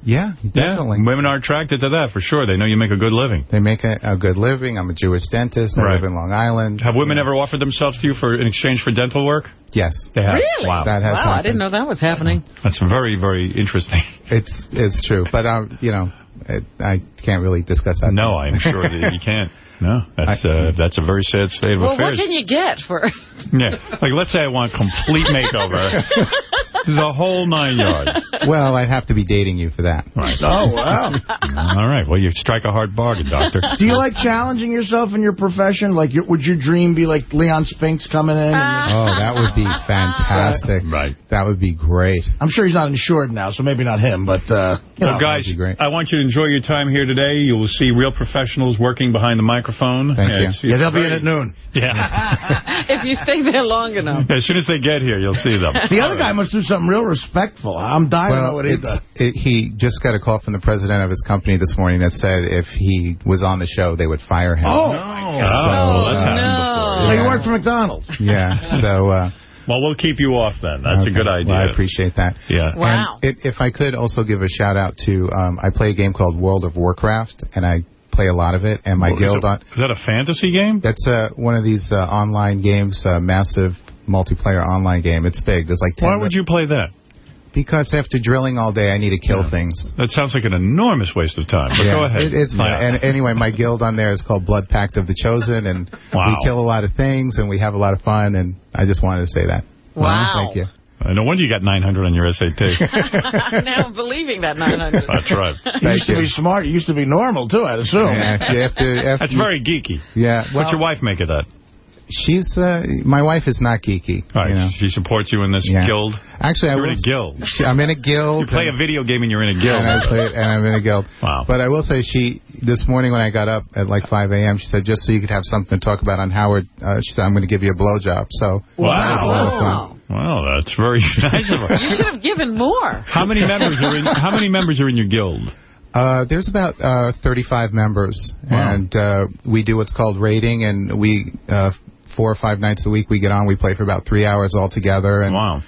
Yeah, definitely. Yeah, women are attracted to that for sure. They know you make a good living. They make a, a good living. I'm a Jewish dentist. I Right. live in Long Island. Have women ever offered themselves to you for in exchange for dental work? Yes. They have. Really? Wow. That has wow, I didn't know that was happening. That's very, very interesting. It's it's true, but um, you know, it, I can't really discuss that. No, I'm sure that you can't. No, that's uh, that's a very sad state of Well, affairs. what can you get for... Yeah, like let's say I want complete makeover, the whole nine yards. Well, I'd have to be dating you for that. Right. Oh, wow. All right. Well, you strike a hard bargain, doctor. Do you like challenging yourself in your profession? Like, your, would your dream be like Leon Spinks coming in? And, Oh, that would be fantastic. Right. That would be great. I'm sure he's not insured now, so maybe not him, but, uh, you So, know. guys, that'd be great. I want you to enjoy your time here today. You will see real professionals working behind the microphone. Thank you. it's- Yeah, they'll be in at noon. Yeah. if you stay there long enough. as soon as they get here, you'll see them. The other guy must do something real respectful. I'm dying to know what he it's, does. it, he just got a call from the president of his company this morning that said if he was on the show, they would fire him. Oh, Oh, well, that's uh, no. so before. you work for McDonald's. Yeah, so... Uh, Well, we'll keep you off then. That's okay. a good idea. Well, I appreciate that. Yeah. Wow. And if, if I could also give a shout out to, um, I play a game called World of Warcraft, and I play a lot of it, and my Well, guild is, it- on... is that a fantasy game? That's uh, one of these uh, online games, uh, massive multiplayer online game. It's big. There's like 10 Why would you play that? Because after drilling all day, I need to kill things. That sounds like an enormous waste of time. But yeah, go ahead. It, it's fun. Yeah. And anyway, my guild on there is called Blood Pact of the Chosen, and Wow. we kill a lot of things, and we have a lot of fun, and I just wanted to say that. Wow. Thank you. Uh, no wonder you got 900 on your SAT. now I'm believing that 900. That's right. You used to be smart. You used to be normal, too, I'd assume. Yeah, if you after That's you- very geeky. Yeah. Well, What's your wife make of that? She's, uh, my wife is not geeky. All right, you know. she supports you in this Yeah. guild. Actually, I You're in a guild. She, I'm in a guild. You play a video game and you're in a guild. And, I play, and I'm in a guild. Wow. But I will say, she this morning when I got up at like 5 a.m., she said, just so you could have something to talk about on Howard, uh, she said, I'm going to give you a blowjob. So that was a lot of fun. Wow, that's very nice of her. You should have given more. How many members are in? How many members are in your guild? Uh, there's about uh, 35 members, Wow. and uh, we do what's called raiding, and we uh, four or five nights a week we get on. We play for about three hours all together, and Wow.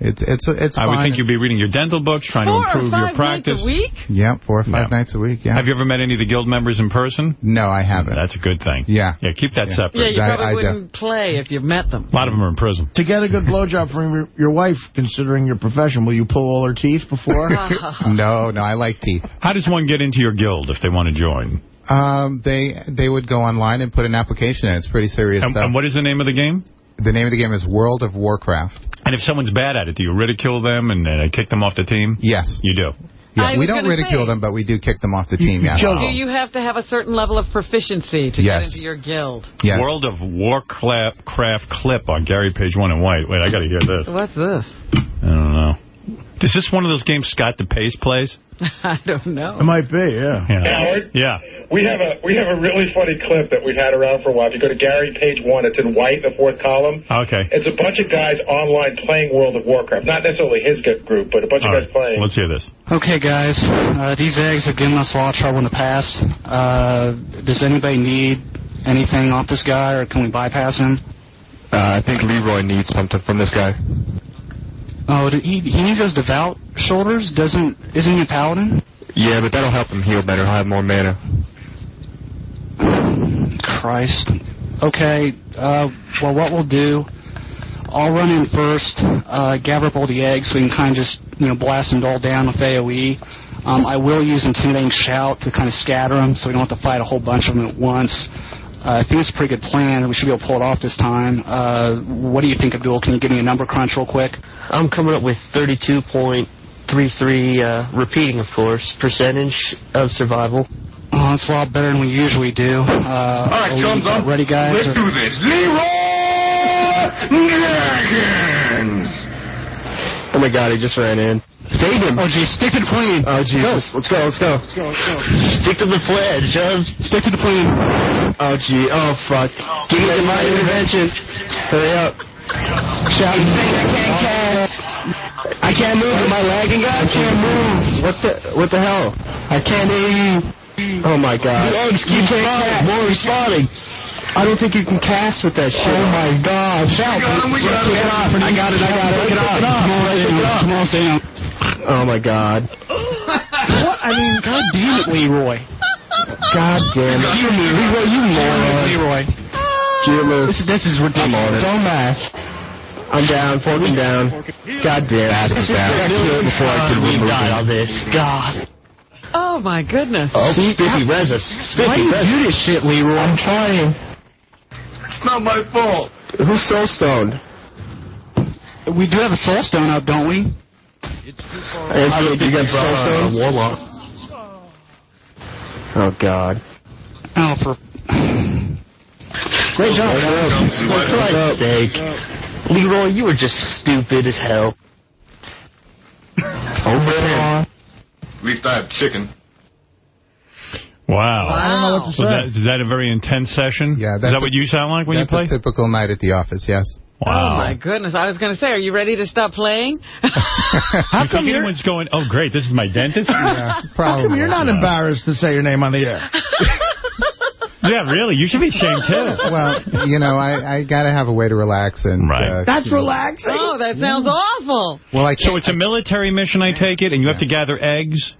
it's it's it's I fun. would think you'd be reading your dental books, trying Four to improve your or your five practice. nights a week? Yeah, four or five Yeah. nights a week. Yeah. Have you ever met any of the guild members in person? No, I haven't. That's a good thing. Yeah. Yeah, keep that Yeah. separate. Yeah, you I- probably I do. wouldn't play if you've met them. A lot of them are in prison. To get a good blowjob from your, your wife, considering your profession, will you pull all her teeth before? no, no, I like teeth. How does one get into your guild if they want to join? Um, they they would go online and put an application in. It's pretty serious And, stuff. and what is the name of the game? the name of the game is World of Warcraft. And if someone's bad at it, do you ridicule them and uh, kick them off the team? Yes. You do. Yeah, I we don't ridicule say- them, but we do kick them off the team. Yeah. Do you have to have a certain level of proficiency to Yes. get into your guild? Yes. World of Warcraft clip on Gary Page One and White. Wait, I got to hear this. What's this? I don't know. Is this one of those games Scott DePace plays? I don't know. It might be, yeah. Yeah. Howard? Yeah. We have a we have a really funny clip that we've had around for a while. If you go to Gary page one, it's in white, the fourth column. Okay. It's a bunch of guys online playing World of Warcraft. Not necessarily his group, but a bunch All of right. guys playing. Let's hear this. Okay, guys, uh, these eggs have given us a lot of trouble in the past. Uh, does anybody need anything off this guy, or can we bypass him? Uh, I think Leroy needs something from this guy. Oh, he he needs those devout shoulders. Doesn't isn't he a paladin? Yeah, but that'll help him heal better. He'll have more mana. Christ. Okay. Uh, well, what we'll do, I'll run in first, uh, gather up all the eggs so we can kind of just you know blast them all down with AOE. Um, I will use intimidating shout to kind of scatter them so we don't have to fight a whole bunch of them at once. Uh, I think it's a pretty good plan. We should be able to pull it off this time. Uh, what do you think, Abdul? Can you give me a number crunch real quick? I'm coming up with 32.33, uh, repeating, of course, percentage of survival. Oh, that's a lot better than we usually do. Uh, All right, thumbs up. Ready, guys? Let's do this. Oh my god, he just ran in. Save him. Oh, geez, stick to the plane. Oh, Jesus. Let's go, let's go. Let's go, let's go. Stick to the pledge, Jones. Stick to the plane. Oh, gee. Oh, fuck. Give me my intervention. Hurry up. Shout. I can't cast. Oh. I can't move. Am I lagging, guys? I can't move. What the, what the hell? I can't hear you. Oh, my God. The eggs keep responding. More responding. I don't think you can cast with that shit. Oh, my God. Shout. We got him, we got him. Take off. I got it, I got it. Take it off. Take it off. Come on, stay down. Oh, my God. What? I mean, God damn it, Leroy. God damn it. Jimmy, Leroy, you moron. Leroy. Jimmy. This, this is ridiculous. So mass. I'm down, forking down. God damn it. This is I got killed before I could we remove died on this. God. Oh, my goodness. Oh, Spiffy res us. Why do you do this shit, Leroy? I'm trying. Not my fault. Who's soul stoned? We do have a soul stone out, don't we? Anthony, do you got soul stones? Uh, Warlock. Oh, God. Oh, for... Great job, For Christ's sake. Leroy, you were just stupid as hell. Over there. At least I have chicken. Wow. I don't know what to So say. that, is that a very intense session? Yeah, Is that's that what you sound like when you play? That's a typical night at the office, yes. Wow. Oh, my goodness. I was going to say, are you ready to stop playing? How come everyone's going, oh, great, this is my dentist? Yeah, probably. How come you're not embarrassed to say your name on the air? Yeah, really. You should be ashamed, too. Well, you know, I, I got to have a way to relax. and uh, That's you know, relaxing. Oh, that sounds awful. Well, I So it's a military mission, I take it, and you have to gather eggs?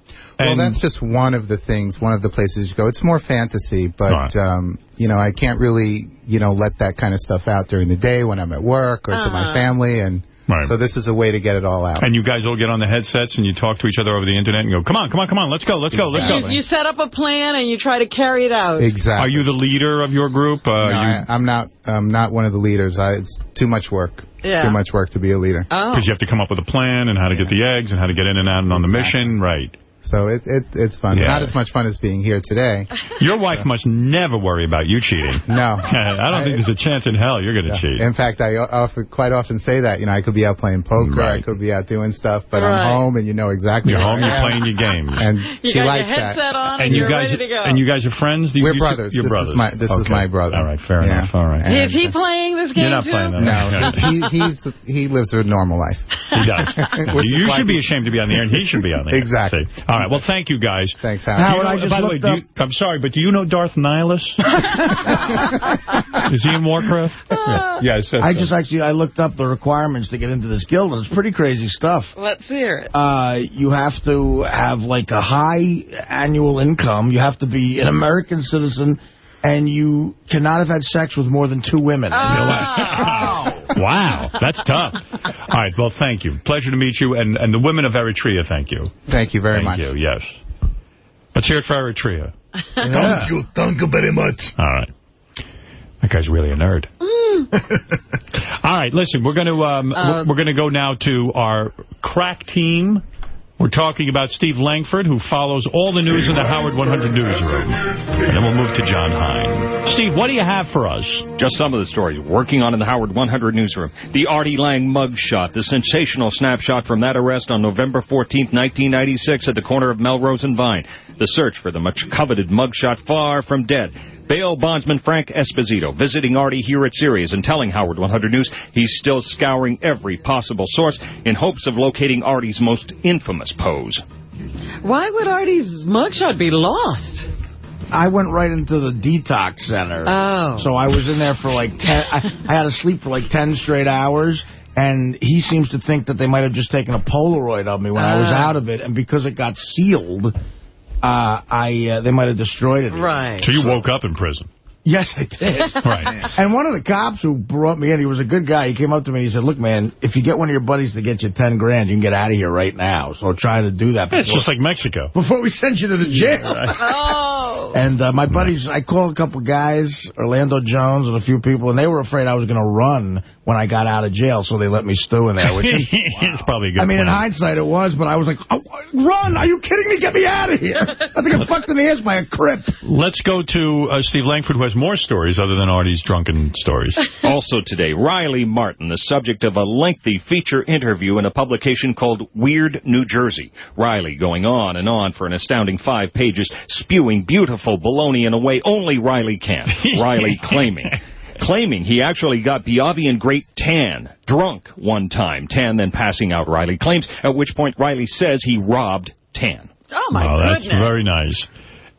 Well, that's just one of the things, one of the places you go. It's more fantasy, but, Right. um, you know, I can't really, you know, let that kind of stuff out during the day when I'm at work or to my Uh-huh. family. And Right. so this is a way to get it all out. And you guys all get on the headsets and you talk to each other over the internet and go, come on, come on, come on, let's go, let's go, let's go. You, you set up a plan and you try to carry it out. Exactly. Are you the leader of your group? Uh, No, you, I, I'm not. I'm not one of the leaders. I, it's too much work. Yeah. Too much work to be a leader. Oh. Because you have to come up with a plan and how to get the eggs and how to get in and out and on the mission. Right. So it, it it's fun. Yeah. Not as much fun as being here today. Your wife must never worry about you cheating. No. I don't think there's a chance in hell you're going to cheat. In fact, I often, quite often say that. You know, I could be out playing poker, I could be out doing stuff, but Right. I'm home and you know exactly. You're where home, I you're am. playing your game. And You she got likes your that. headset on and, And you you're guys, ready to go. and you guys are friends? Do you- We're you- brothers. You're This is brothers. my- this is my brother. All right, fair Yeah. enough. All right. Is he playing this game You're not too? playing that. No, he, he's he lives a normal life. He does. You should be ashamed to be on the air, and he should be on the air. Exactly. See? All right. Well, thank you, guys. Thanks, Howard. Howard, I know- just by the way, looked do you, I'm sorry, but do you know Darth Nihilus? Is he in Warcraft? yeah. Yes. that's I it. just actually, I looked up the requirements to get into this guild, and it's pretty crazy stuff. Let's hear it. Uh, you have to have like a high annual income. You have to be an American citizen, and you cannot have had sex with more than two women in your life. Wow, that's tough. All right, well, thank you. Pleasure to meet you, and, and the women of Eritrea, thank you. Thank you very thank much. Thank you, yes. Let's hear it for Eritrea. Thank you. Thank you very much. All right. That guy's really a nerd. All right, listen, we're going to um, Uh, we're, we're going to go now to our crack team. We're talking about Steve Langford, who follows all the news in the Howard 100 newsroom. And then we'll move to Jon Hein. Steve, what do you have for us? Just some of the stories working on in the Howard 100 newsroom. The Artie Lange mugshot, the sensational snapshot from that arrest on November 14, 1996 at the corner of Melrose and Vine. The search for the much coveted mugshot far from dead. Bail bondsman Frank Esposito visiting Artie here at Sirius and telling Howard 100 News he's still scouring every possible source in hopes of locating Artie's most infamous pose. Why would Artie's mugshot be lost? I went right into the detox center. Oh. So I was in there for like 10, I, I had to sleep for like 10 straight hours. And he seems to think that they might have just taken a Polaroid of me when I was Ah. out of it. And because it got sealed, uh, I uh, they might have destroyed it. Right. So you woke up in prison. Yes, I did. Right. And one of the cops who brought me in, he was a good guy. He came up to me and he said, look, man, if you get one of your buddies to get you 10 grand, you can get out of here right now. So try to do that. It's just like Mexico. Before we send you to the jail. Oh. And uh, my buddies, I called a couple guys, Orlando Jones and a few people, and they were afraid I was going to run when I got out of jail, so they let me stew in there. Which is, it's probably a good I mean, in hindsight, it was, but I was like, oh, run! Are you kidding me? Get me out of here! I think I'm fucked in the ass by a crip. Let's go to uh, Steve Langford, who has more stories other than Artie's drunken stories. Also today, Riley Martin, the subject of a lengthy feature interview in a publication called Weird New Jersey. Riley going on and on for an astounding five pages, spewing beautiful baloney in a way only Riley can. Riley claiming. Claiming he actually got Biavian great Tan drunk one time. Tan then passing out, Riley claims, at which point Riley says he robbed Tan. Oh, my oh, goodness. that's very nice.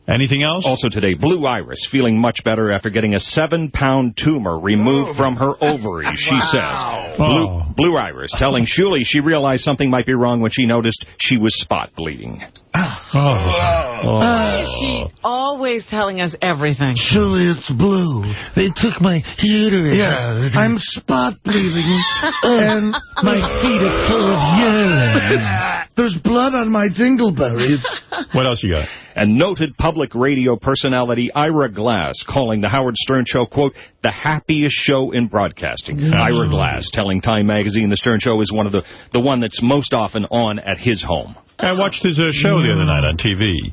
Anything else? Also today, Blue Iris feeling much better after getting a seven-pound tumor removed oh. from her ovary, she says. Blue, Oh. Blue Iris telling Shuli she realized something might be wrong when she noticed she was spot bleeding. Oh. oh. Why is she always telling us everything? Surely it's blue. They took my uterus. Yeah, I'm spot bleeding, and My feet are full of urine. there's blood on my dingleberries. What else you got? And noted public radio personality Ira Glass calling the Howard Stern Show, quote, the happiest show in broadcasting. Ira Glass telling Time Magazine the Stern Show is one of the, the one that's most often on at his home. I watched his uh, show the other night on TV.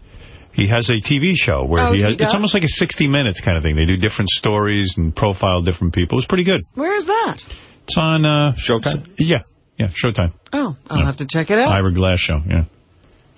He has a TV show where Oh, he he has, does? it's almost like a 60 Minutes kind of thing. They do different stories and profile different people. It's pretty good. Where is that? It's on... Uh, Showtime? Yeah, yeah, Showtime. Oh, I'll Yeah. have to check it out. Ira Glass show, yeah.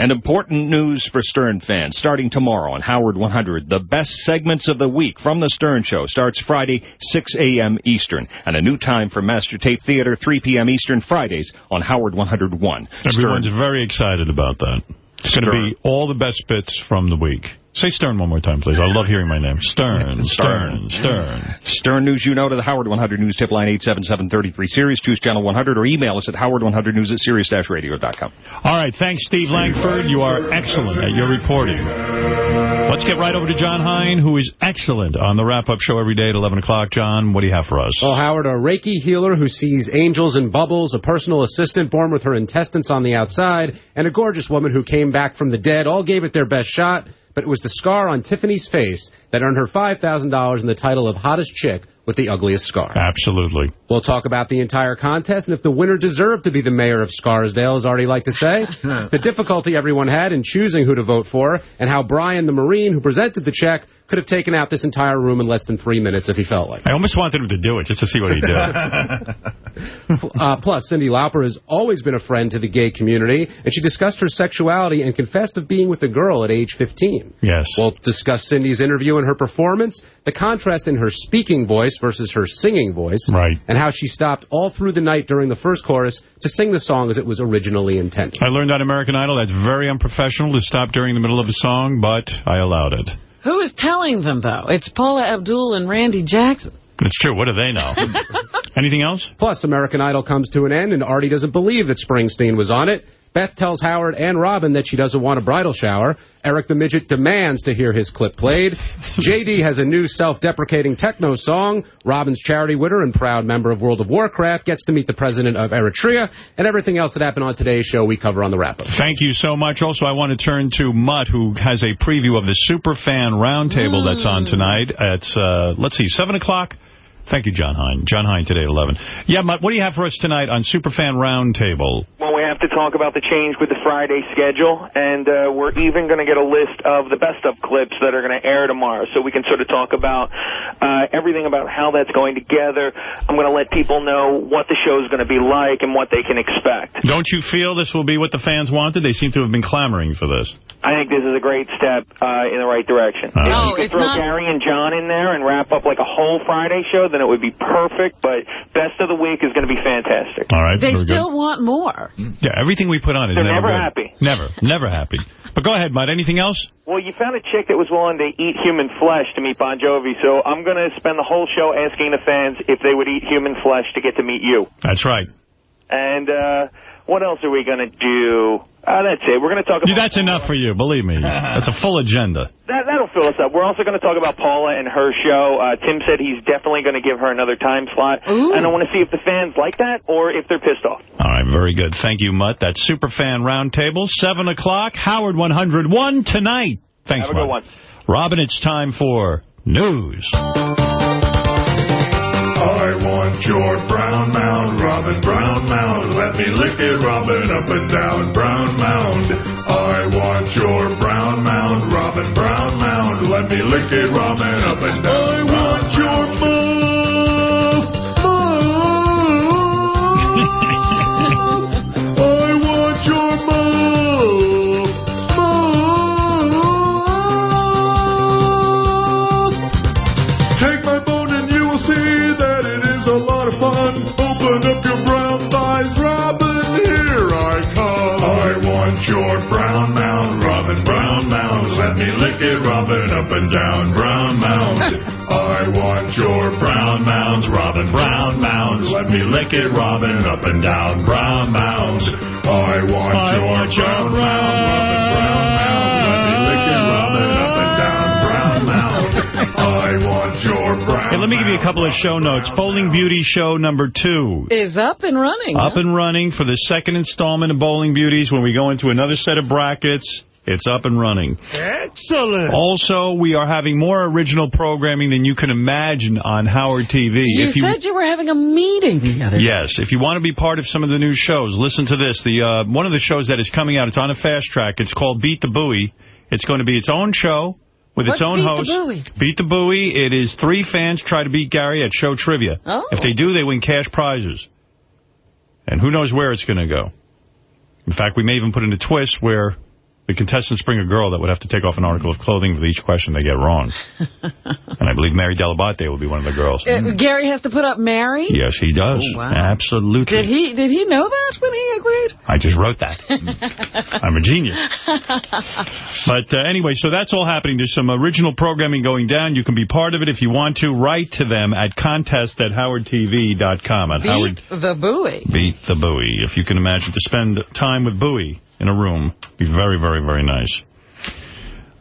And important news for Stern fans. Starting tomorrow on Howard 100, the best segments of the week from The Stern Show starts Friday, 6 a.m. Eastern. And a new time for Master Tape Theater, 3 p.m. Eastern, Fridays on Howard 101. Everyone's very excited about that. It's going to be all the best bits from the week. Say Stern one more time, please. I love hearing my name. Stern, Stern, Stern. Stern News you know to the Howard 100 News tip line 877-33 Sirius. Choose channel 100 or email us at howard100news at sirius-radio.com. All right, thanks, Steve Langford. You are excellent at your reporting. Let's get right over to Jon Hein, who is excellent on the wrap-up show every day at 11 o'clock. John, what do you have for us? Well, Howard, a Reiki healer who sees angels and bubbles, a personal assistant born with her intestines on the outside, and a gorgeous woman who came back from the dead all gave it their best shot, but it was the scar on Tiffany's face that earned her $5,000 and the title of hottest chick with the ugliest scar. Absolutely. We'll talk about the entire contest and if the winner deserved to be the mayor of Scarsdale, as Artie liked to say, the difficulty everyone had in choosing who to vote for, and how Brian, the Marine who presented the check, could have taken out this entire room in less than three minutes if he felt like. it. I almost wanted him to do it just to see what he did. Uh, plus, Cyndi Lauper has always been a friend to the gay community, and she discussed her sexuality and confessed of being with a girl at age 15. Yes. We'll discuss Cyndi's interview and her performance, the contrast in her speaking voice versus her singing voice, Right. and how she stopped all through the night during the first chorus to sing the song as it was originally intended. I learned on American Idol that's very unprofessional to stop during the middle of a song, but I allowed it. Who is telling them, though? It's Paula Abdul and Randy Jackson. It's true. What do they know? Anything else? Plus, American Idol comes to an end, and Artie doesn't believe that Springsteen was on it. Beth tells Howard and Robin that she doesn't want a bridal shower. Eric the Midget demands to hear his clip played. JD has a new self-deprecating techno song. Robin's charity winner and proud member of World of Warcraft gets to meet the president of Eritrea. And everything else that happened on today's show we cover on the wrap-up. Thank you so much. Also, I want to turn to Mutt, who has a preview of the Superfan Roundtable that's on tonight. It's, uh, let's see, 7 o'clock? Thank you, Jon Hein. Jon Hein today at 11. Yeah, Mutt, what do you have for us tonight on Superfan Roundtable? Well, we have to talk about the change with the Friday schedule, and uh, we're even going to get a list of the best of clips that are going to air tomorrow, so we can sort of talk about uh, everything about how that's going together. I'm going to let people know what the show is going to be like and what they can expect. Don't you feel this will be what the fans wanted? They seem to have been clamoring for this. I think this is a great step uh, in the right direction. Uh, if Oh, you could throw not- Gary and John in there and wrap up like a whole Friday show, then it would be perfect. But best of the week is going to be fantastic. All right, They very good. still want more. Yeah, everything we put on is They're never, never happy. Never, never happy. But go ahead, Mutt. Anything else? Well, you found a chick that was willing to eat human flesh to meet Bon Jovi, so I'm going to spend the whole show asking the fans if they would eat human flesh to get to meet you. That's right. And uh, what else are we going to do? Uh, that's it. We're going to talk about... That's enough for you, believe me. That's a full agenda. That, that'll fill us up. We're also going to talk about Paula and her show. Uh, Tim said he's definitely going to give her another time slot. Ooh. And I want to see if the fans like that or if they're pissed off. All right, very good. Thank you, Mutt. That's Superfan Roundtable, 7 o'clock, Howard 101 tonight. Thanks, Have a good Mutt. Robin, it's time for news. I want your brown mound, Robin Brown Mound. Let me lick it, Robin, up and down, brown mound. I want your brown mound, Robin Brown Mound. Let me lick it, Robin, up and down. Let me lick it, Robin, up and down, brown mounds. I want your brown mound, Robin, brown mound. Let me lick it, Robin, up and down, brown mound. I want your brown Hey, let me give you a couple of show notes. Bowling Beauty show number two. Is up and running. Up and running for the second installment of Bowling Beauties. When we go into another set of brackets, it's up and running. Excellent. Also, we are having more original programming than you can imagine on Howard TV. You if you said you were having a meeting the other day. Yes, if you want to be part of some of the new shows, listen to this. The uh, One of the shows that is coming out, it's on a fast track. It's called Beat the Booey. It's going to be its own show with its What's own Beat the host. Booey? Beat the Booey. It is three fans try to beat Gary at show trivia. Oh. If they do, they win cash prizes. And who knows where it's going to go. In fact, we may even put in a twist where the contestants bring a girl that would have to take off an article of clothing for each question they get wrong. and I believe Mary Dell'Abate will be one of the girls. Uh, Gary has to put up Mary? Yes, he does. Oh, wow. Absolutely. Did he did he know that when he agreed? I just wrote that. I'm a genius. But uh, anyway, so that's all happening. There's some original programming going down. You can be part of it if you want to. Write to them at contest at howardtv.com. At Howard the Booey. Beat the Booey. If you can imagine to spend time with Booey in a room, be very, very, very nice.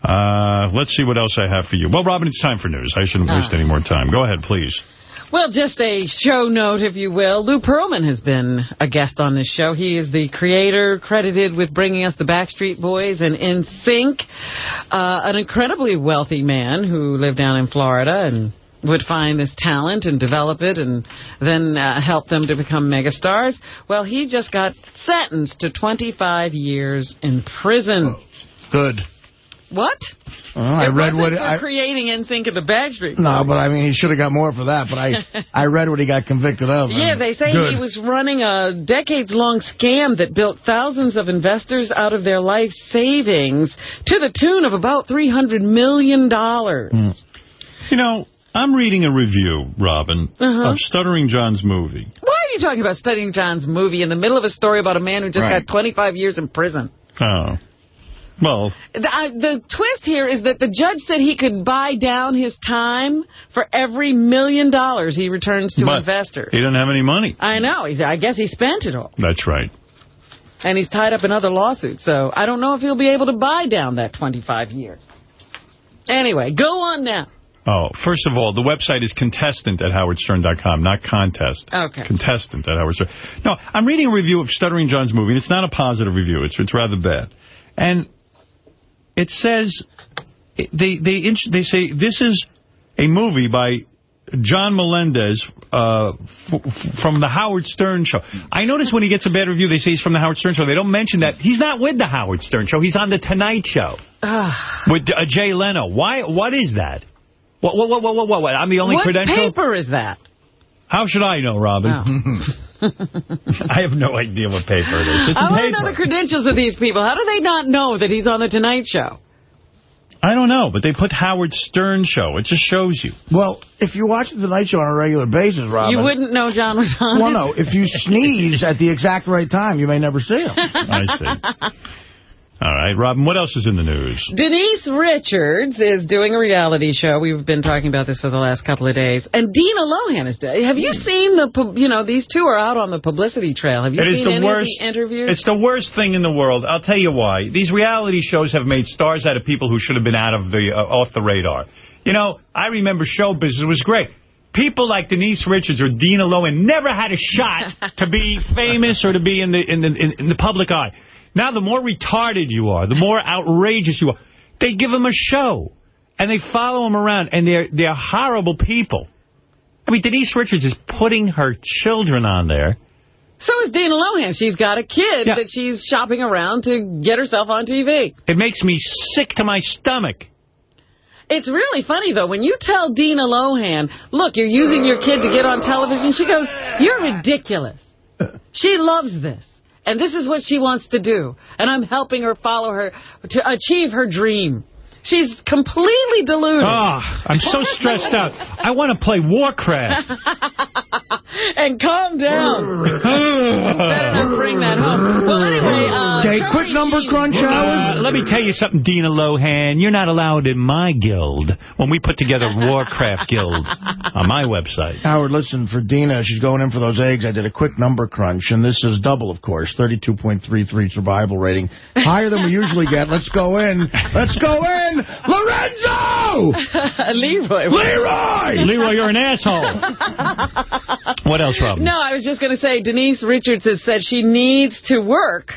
Uh, let's see what else I have for you. Well, Robin, it's time for news. I shouldn't waste Ah. any more time. Go ahead, please. Well, just a show note, if you will. Lou Pearlman has been a guest on this show. He is the creator credited with bringing us the Backstreet Boys and In Sync. Uh, an incredibly wealthy man who lived down in Florida and would find this talent and develop it and then uh, help them to become megastars. Well, he just got sentenced to 25 years in prison. Good. What? Well, I read what for I. creating NSYNC and the Backstreet. No, but I mean, he should have got more for that. But I, I read what he got convicted of. Yeah, they say good. he was running a decades-long scam that built thousands of investors out of their life savings to the tune of about $300 million. You know, I'm reading a review, Robin, Uh-huh. of Stuttering John's movie. Why are you talking about Stuttering John's movie in the middle of a story about a man who just Right. got 25 years in prison? Oh. Well, The, I, the twist here is that the judge said he could buy down his time for every million dollars he returns to investors. he doesn't have any money. I know. He's, I guess he spent it all. That's right. And he's tied up in other lawsuits, so I don't know if he'll be able to buy down that 25 years. Anyway, go on now. Oh, first of all, the website is contestant at howardstern.com, not contest. Okay. Contestant at Howard Stern. No, I'm reading a review of Stuttering John's movie, and it's not a positive review. It's it's rather bad. And it says, they, they, they say, this is a movie by John Melendez uh, from the Howard Stern Show. I notice when he gets a bad review, they say he's from the Howard Stern Show. They don't mention that. He's not with the Howard Stern Show. He's on the Tonight Show with uh, Jay Leno. Why? What is that? What, what, what, what, what, what? I'm the only what credential? paper is that? How should I know, Robin? Oh. I have no idea what paper it is. It's a I want to know the credentials of these people. How do they not know that he's on the Tonight Show? I don't know, but they put Howard Stern Show. It just shows you. Well, if you watch the Tonight Show on a regular basis, Robin. You wouldn't know John was on Well, it? no. If you sneeze at the exact right time, you may never see him. I see. All right, Robin, what else is in the news? Denise Richards is doing a reality show. We've been talking about this for the last couple of days. And Dina Lohan is doing Have you seen the, you know, these two are out on the publicity trail. Have you It is seen the any worst. of the interviews? It's the worst thing in the world. I'll tell you why. These reality shows have made stars out of people who should have been out of the uh, off the radar. You know, I remember show business was great. People like Denise Richards or Dina Lohan never had a shot to be famous or to be in the in the in, in the public eye. Now, the more retarded you are, the more outrageous you are, they give them a show and they follow them around, and they're they're horrible people. I mean, Denise Richards is putting her children on there. So is Dina Lohan. She's got a kid Yeah. that she's shopping around to get herself on TV. It makes me sick to my stomach. It's really funny, though, when you tell Dina Lohan, look, you're using your kid to get on television, she goes, you're ridiculous. She loves this. And this is what she wants to do. And I'm helping her follow her to achieve her dream. She's completely deluded. Ah, I'm so stressed out. I want to play Warcraft. and calm down. Better not bring that home. Well, anyway, uh, Okay, Charlie quick number Sheen- crunch, Uh, Howard. let me tell you something, Dina Lohan. You're not allowed in my guild when we put together Warcraft Guild on my website. Howard, listen, for Dina, she's going in for those eggs. I did a quick number crunch, and this is double, of course, 32.33 survival rating. Higher than we usually get. Let's go in. Let's go in. Lorenzo! Leroy. Leroy! Leroy, you're an asshole. What else, Robin? No, I was just going to say Denise Richards has said she needs to work.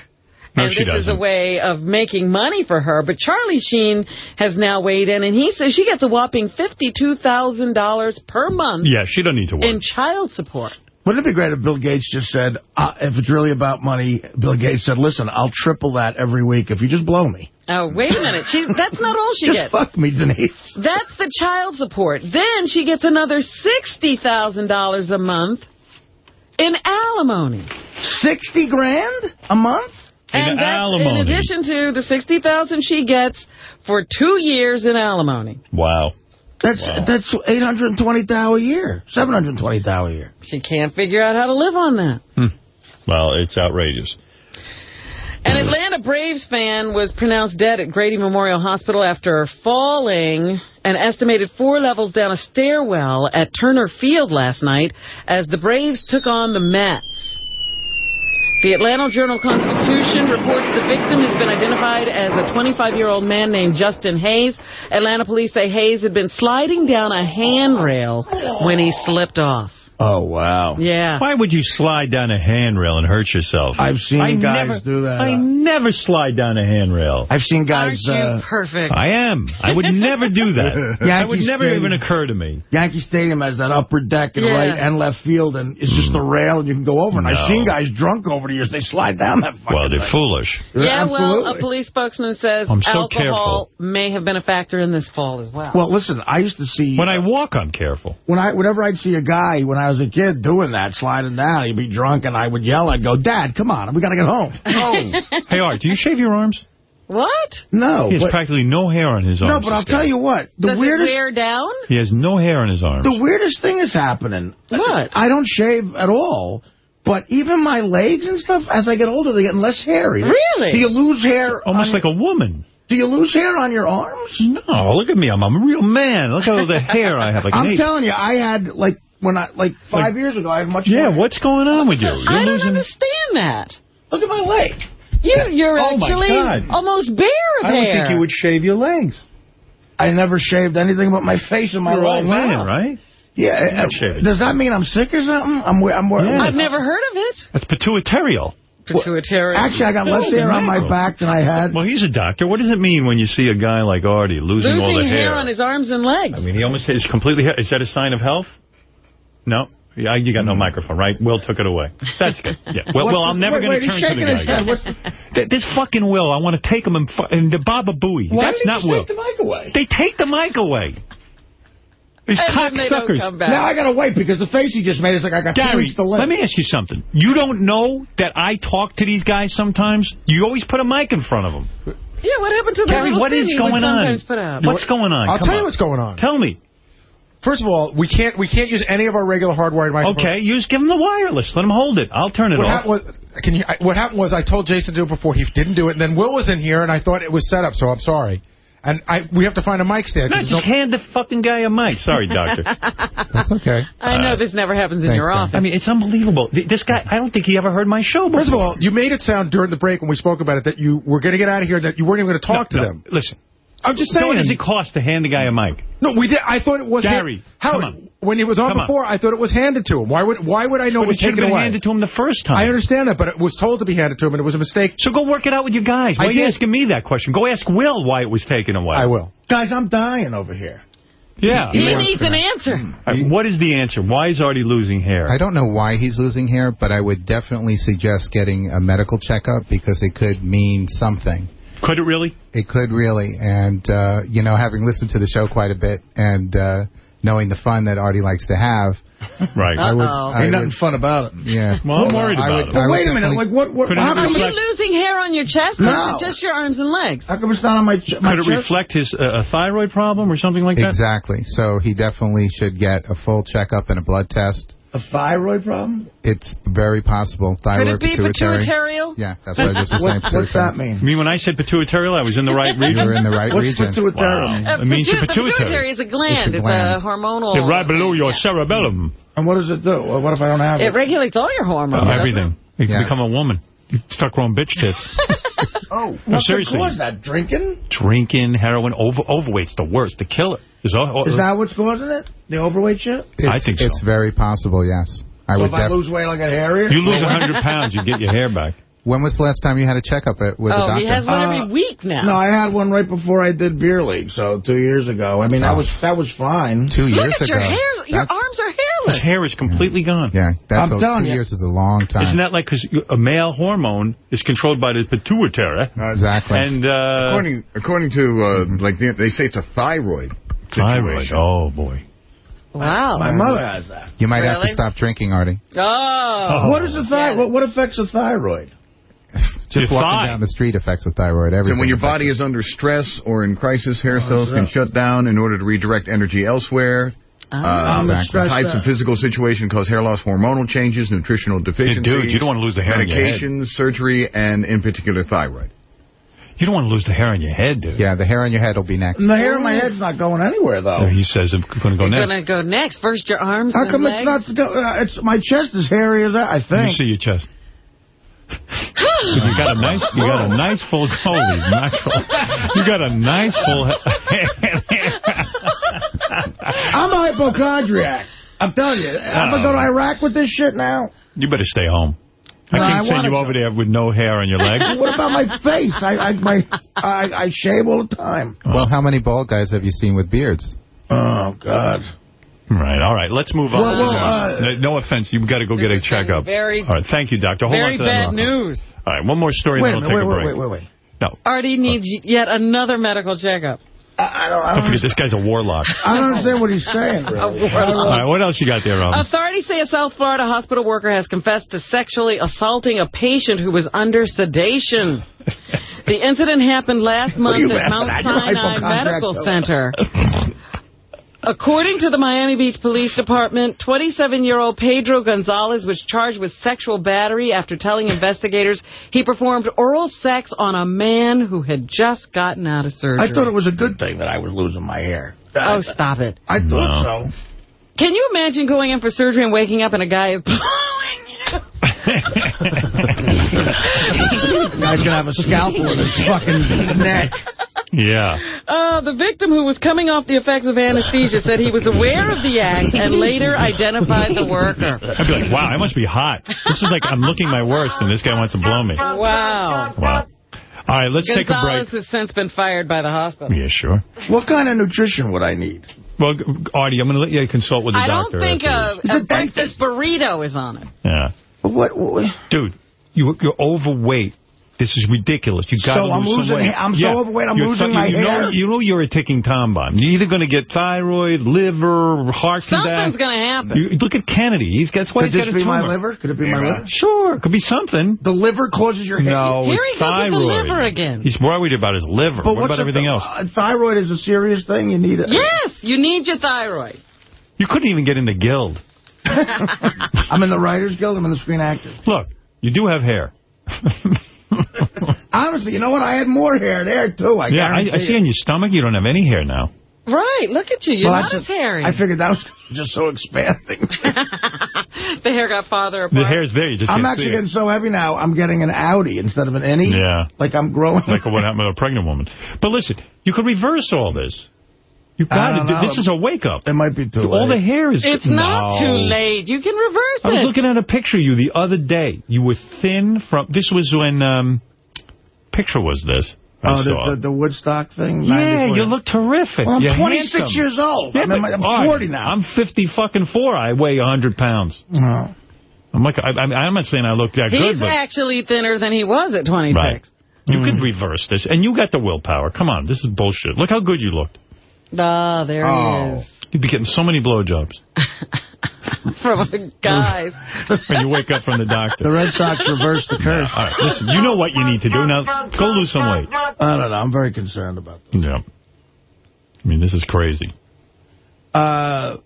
No, and she this is a way of making money for her. But Charlie Sheen has now weighed in, and he says she gets a whopping $52,000 per month Yeah, she don't need to work. in child support. Wouldn't it be great if Bill Gates just said, uh, if it's really about money, Bill Gates said, listen, I'll triple that every week if you just blow me. Oh, wait a minute. She's, that's not all she Just gets. fuck me, Denise. That's the child support. Then she gets another $60,000 a month in alimony. 60 grand a month? And In that's alimony. in addition to the 60000 she gets for two years in alimony. Wow. That's Wow. that's 820 thou a year. 720 thou a year. She can't figure out how to live on that. Hmm. Well, it's outrageous. An Atlanta Braves fan was pronounced dead at Grady Memorial Hospital after falling an estimated four levels down a stairwell at Turner Field last night as the Braves took on the Mets. The Atlanta Journal-Constitution reports the victim has been identified as a 25-year-old man named Justin Hayes. Atlanta police say Hayes had been sliding down a handrail when he slipped off. Oh, wow. Yeah. Why would you slide down a handrail and hurt yourself? I've seen I guys never, do that. I never slide down a handrail. I've seen guys... Aren't you Uh, perfect? I am. I would never do that. that would never Stadium. even occur to me. Yankee Stadium has that upper deck in Yeah. right and left field, and it's just the rail, and you can go over. And No. I've seen guys drunk over the years. They slide down that fucking Well, they're thing. foolish. Yeah, well, a police spokesman says I'm so alcohol may have been a factor in this fall as well. Well, listen, I used to see... When I walk, I'm careful. when I whenever I'd see a guy when I was a kid doing that, sliding down, he'd be drunk, and I would yell. I'd go, Dad, come on, we got to get home. Hey, Art, do you shave your arms? what? No, He has but, practically no hair on his arms. no, but I'll tell you what. The Does weirdest, it wear down? He has no hair on his arms. the weirdest thing is happening. What? I don't shave at all. But even my legs and stuff, as I get older, they're getting less hairy. Really? Do you lose hair? Almost on, like a woman. Do you lose hair on your arms? No, look at me. I'm, I'm a real man. Look at all the hair I have. Like I'm telling you, I had like when I like five years ago, I had much. Yeah, more. what's going on with you? You're I don't losing... understand that. Look at my leg. You, you're Oh, actually almost bare of I don't think you would shave your legs. I never shaved anything but my face and my You're legs. old man, right? Yeah. not uh. Does that mean I'm sick or something? I'm. I'm. Yeah. I've never heard of it. That's pituitarial. Pituitary. Actually, I got less hair on my back than I had. Well, he's a doctor. What does it mean when you see a guy like Artie losing, all the Losing hair? hair on his arms and legs. I mean, he almost is completely. Is that a sign of health? No. Yeah, you got no mm-hmm. microphone, right? Will took it away. That's good. Yeah. Well, What's well, I'm never going to turn to the shaking his guy. head. The- Th- This fucking Will, I want to take him and, fu- and the Baba Booey. Why That's did not you Will. take the mic away? They take the mic away. These And then they don't cocksuckers. Now I gotta wait because the face he just made is like I got two Gary, weeks to live. let me ask you something. You don't know that I talk to these guys sometimes? You always put a mic in front of them. Yeah, what happened to the Gary, little what thing is going on? Put out? What's going on? I'll Come tell you what's going on. Tell me. First of all, we can't we can't use any of our regular hardwired microphones. Okay, use give them the wireless. Let them hold it. I'll turn it What, off. hap- what, can you, I- what happened was I told Jason to do it before. He didn't do it. And then Will was in here, and I thought it was set up, so I'm sorry. And I we have to find a mic stand. No, 'cause just no- hand the fucking guy a mic. Sorry, doctor. That's okay. I know uh, this never happens in your office. I mean, it's unbelievable. This guy, I don't think he ever heard my show before. First of all, you made it sound during the break when we spoke about it that you were going to get out of here, that you weren't even going to talk to No, them. Listen. I'm just So saying. what does it cost to hand the guy a mic? No, we did. I thought it was Gary, Howard, come on. when he was on Come on. before, I thought it was handed to him. Why would Why would I know But it was it taken been away? handed to him the first time. I understand that, but it was told to be handed to him, and it was a mistake. So go work it out with your guys. Why I are you did. asking me that question? Go ask Will why it was taken away. I will. Guys, I'm dying over here. Yeah. He needs an answer. Uh, What is the answer? Why is Artie losing hair? I don't know why he's losing hair, but I would definitely suggest getting a medical checkup because it could mean something. Could it really? It could really. And, uh, you know, having listened to the show quite a bit and uh, knowing the fun that Artie likes to have. Right. Uh-oh. I Ain't would, nothing fun about it. Yeah. Well, I'm worried I about would- him. I Well, wait a minute. Like, what? what how Are come you losing hair on your chest, or is No. it just your arms and legs? how come it's not on my, ch my Could it chest? reflect his uh, a thyroid problem or something like that? Exactly. So he definitely should get a full checkup and a blood test. A thyroid problem? It's very possible. Could it be pituitary. pituitarial? Yeah, that's what I just was saying. What, what's that mean? I mean, when I said pituitarial, I was in the right You region. were in the right What's region. pituitary? Uh, It means your pitu- the pituitary. pituitary is a gland. It's a It's a, hormonal. It's right below your cerebellum. And what does it do? What if I don't have It it? regulates all your hormones. Uh, everything. You can Yes. become a woman. You start growing bitch tits. Oh, No, seriously. the cause that? Drinking? Drinking, heroin, over, overweight's the worst, the killer. Is, o- Is that what's causing it? The overweight shit? It's, I think so. It's very possible, yes. I So would if I lose weight, I'll get hairier? You lose 100 pounds, you get your hair back. When was the last time you had a checkup at, with the Oh, doctor? he has one Uh, every week now. No, I had one right before I did beer league, so two years ago. I mean, that Oh. was that was fine. Two Look years at your ago. hair. Your That- arms are His hair is completely gone. yeah, that's I'm a, telling two you. years is a long time. Isn't that like, because a male hormone is controlled by the pituitary. exactly. And, uh, According according to uh, like they, they say it's a thyroid. thyroid. Oh, boy. Wow. My mother has that. you might have to stop drinking, Artie. Oh. What is the thyroid? What, what affects the thyroid? Just Your walking thigh. down the street affects the thyroid. Everything So when your body it. is under stress or in crisis, hair cells yeah. can shut down in order to redirect energy elsewhere. Uh, I'm Exactly. types out. of physical situation cause hair loss, hormonal changes, nutritional deficiencies. dude, you don't wanna lose the hair on. Medications, surgery, and in particular thyroid. You don't want to lose the hair on your head, dude. Yeah, the hair on your head will be next. And the hair on my head's not going anywhere, though. He says it's going to go You're next. going to go next. First your arms How come legs. it's not? Uh, it's my chest is hairy as that. I Let me think. see your chest. you got a nice, you got a nice full. Holy mackerel! You got a nice full. I'm a hypochondriac. I'm telling you. I'm gonna go to Iraq with this shit now. you better stay home. I No, can't send you over there with no hair on your legs. What about my face? I I my I, I shave all the time. Well, how many bald guys have you seen with beards? Oh God. Right. All right. Let's move on. Well, well, uh, no, no offense. You've got to go get a checkup. very- All right. Thank you, doctor. Hold Very on to that. bad news. All right. One more story, Wait and then we'll Wait, take a wait, break. wait, wait, wait. No. Artie needs yet another medical checkup. I, I don't. I Don't don't, forget, this guy's a warlock. I don't understand what he's saying. Really. All right. What else you got there, Robin? Authorities say a South Florida hospital worker has confessed to sexually assaulting a patient who was under sedation. The incident happened last month at Mount laughing at? You're Sinai Medical. Center. According to the Miami Beach Police Department, 27-year-old Pedro Gonzalez was charged with sexual battery after telling investigators he performed oral sex on a man who had just gotten out of surgery. I thought it was a good thing that I was losing my hair. Oh, stop it. I thought No. so. Can you imagine going in for surgery and waking up and a guy is blowing you? The guy's gonna have a scalpel in his fucking neck. yeah. Uh, the victim, who was coming off the effects of anesthesia, said he was aware of the act and later identified the worker. I'd be like, wow, I must be hot. This is like I'm looking my worst, and this guy wants to blow me. Wow. Wow. All right, let's take a break. Gonzalez break. has since been fired by the hospital. Yeah, sure. What kind of nutrition would I need? Well, Artie, I'm going to let you consult with the doctor. I don't think after a, a breakfast burrito is on it. Yeah. What? what Dude, you, you're overweight. This is ridiculous. You got to So I'm lose some losing- weight. I'm so overweight, I'm You're losing you, my you hair. Know, you know you're a ticking time bomb. You're either going to get thyroid, liver, heart Something's condition. going to happen. You, look at Kennedy. He's that's why Could he's this got a be my liver? Could it be my liver? Sure, could be something. The liver causes your hair. No, Here it's he goes with the thyroid. liver again. He's worried about his liver. But what what's about everything else? Uh, thyroid is a serious thing. You need it. Yes, you need your thyroid. You couldn't even get in the guild. I'm in the Writers Guild. I'm in the Screen Actors. Look, you do have hair. Honestly, you know what? I had more hair there, too. I yeah, I, I see you. on your stomach you don't have any hair now. Right, look at you. You're Well, not that's as hairy. I figured that was just so expanding. the hair got farther apart. The hair's there, you just I'm can't actually see getting it. so heavy now, I'm getting an Audi instead of an innie. Yeah. Like I'm growing. Like what happened to a pregnant woman. But listen, you could reverse all this. You I got don't to. know. This is a wake up. It might be too All late. the hair is. It's not No. too late. You can reverse it. I was it. looking at a picture of you the other day. You were thin from. This was when. Um, picture was this? I Oh, the, the, the Woodstock thing? yeah, 94. you look terrific. Well, I'm You're 26 handsome. years old. Yeah, I'm, my- I'm all right, 40 now. I'm 50 fucking four. I weigh 100 pounds. Oh. I'm like, I, I, I'm not saying I look that He's good, but actually thinner than he was at 26. right. You could reverse this, and you got the willpower. Come on, this is bullshit. Look how good you looked. Ah, there Oh. he is. You'd be getting so many blowjobs From the guys. when you wake up from the doctor. The Red Sox reversed the curse. All right, listen, you know what you need to do. Now, go lose some weight. I don't know. I'm very concerned about that. Yeah. I mean, this is crazy. Uh,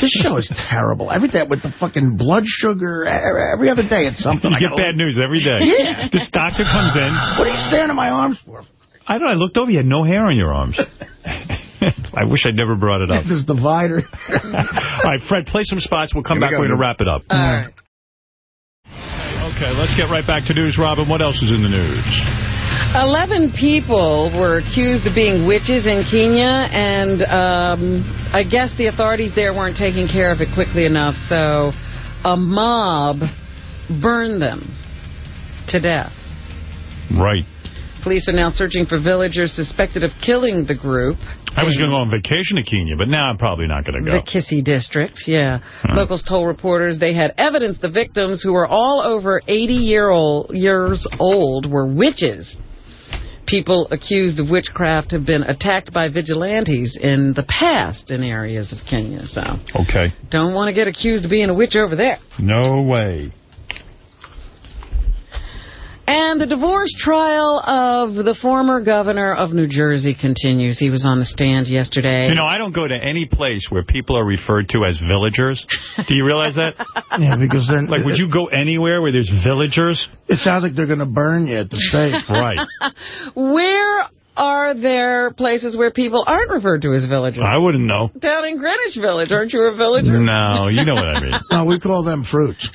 this show is terrible. Every day with the fucking blood sugar, every other day it's something. You I get gotta- bad news every day. Yeah. This doctor comes in. What are you staring at my arms for? I don't know. I looked over. You had no hair on your arms. I wish I'd never brought it up. This divider. All right, Fred, play some spots. We'll come Here back. go. We're going to wrap it up. All right. Okay, let's get right back to news, Robin. What else is in the news? Eleven people were accused of being witches in Kenya, and um, I guess the authorities there weren't taking care of it quickly enough, so a mob burned them to death. Right. Police are now searching for villagers suspected of killing the group. I was going to go on vacation to Kenya, but now I'm probably not going to go. The Kisii district, yeah. Locals told reporters they had evidence the victims, who were all over 80 year old, years old, were witches. People accused of witchcraft have been attacked by vigilantes in the past in areas of Kenya, so Okay. don't want to get accused of being a witch over there. No way. And the divorce trial of the former governor of New Jersey continues. He was on the stand yesterday. You know, I don't go to any place where people are referred to as villagers. Do you realize that? Yeah, because then... Like, would you go anywhere where there's villagers? It sounds like they're going to burn you at the stake. Right. Where are there places where people aren't referred to as villagers? I wouldn't know. Down in Greenwich Village, aren't you a villager? No, you know what I mean. No, we call them fruits.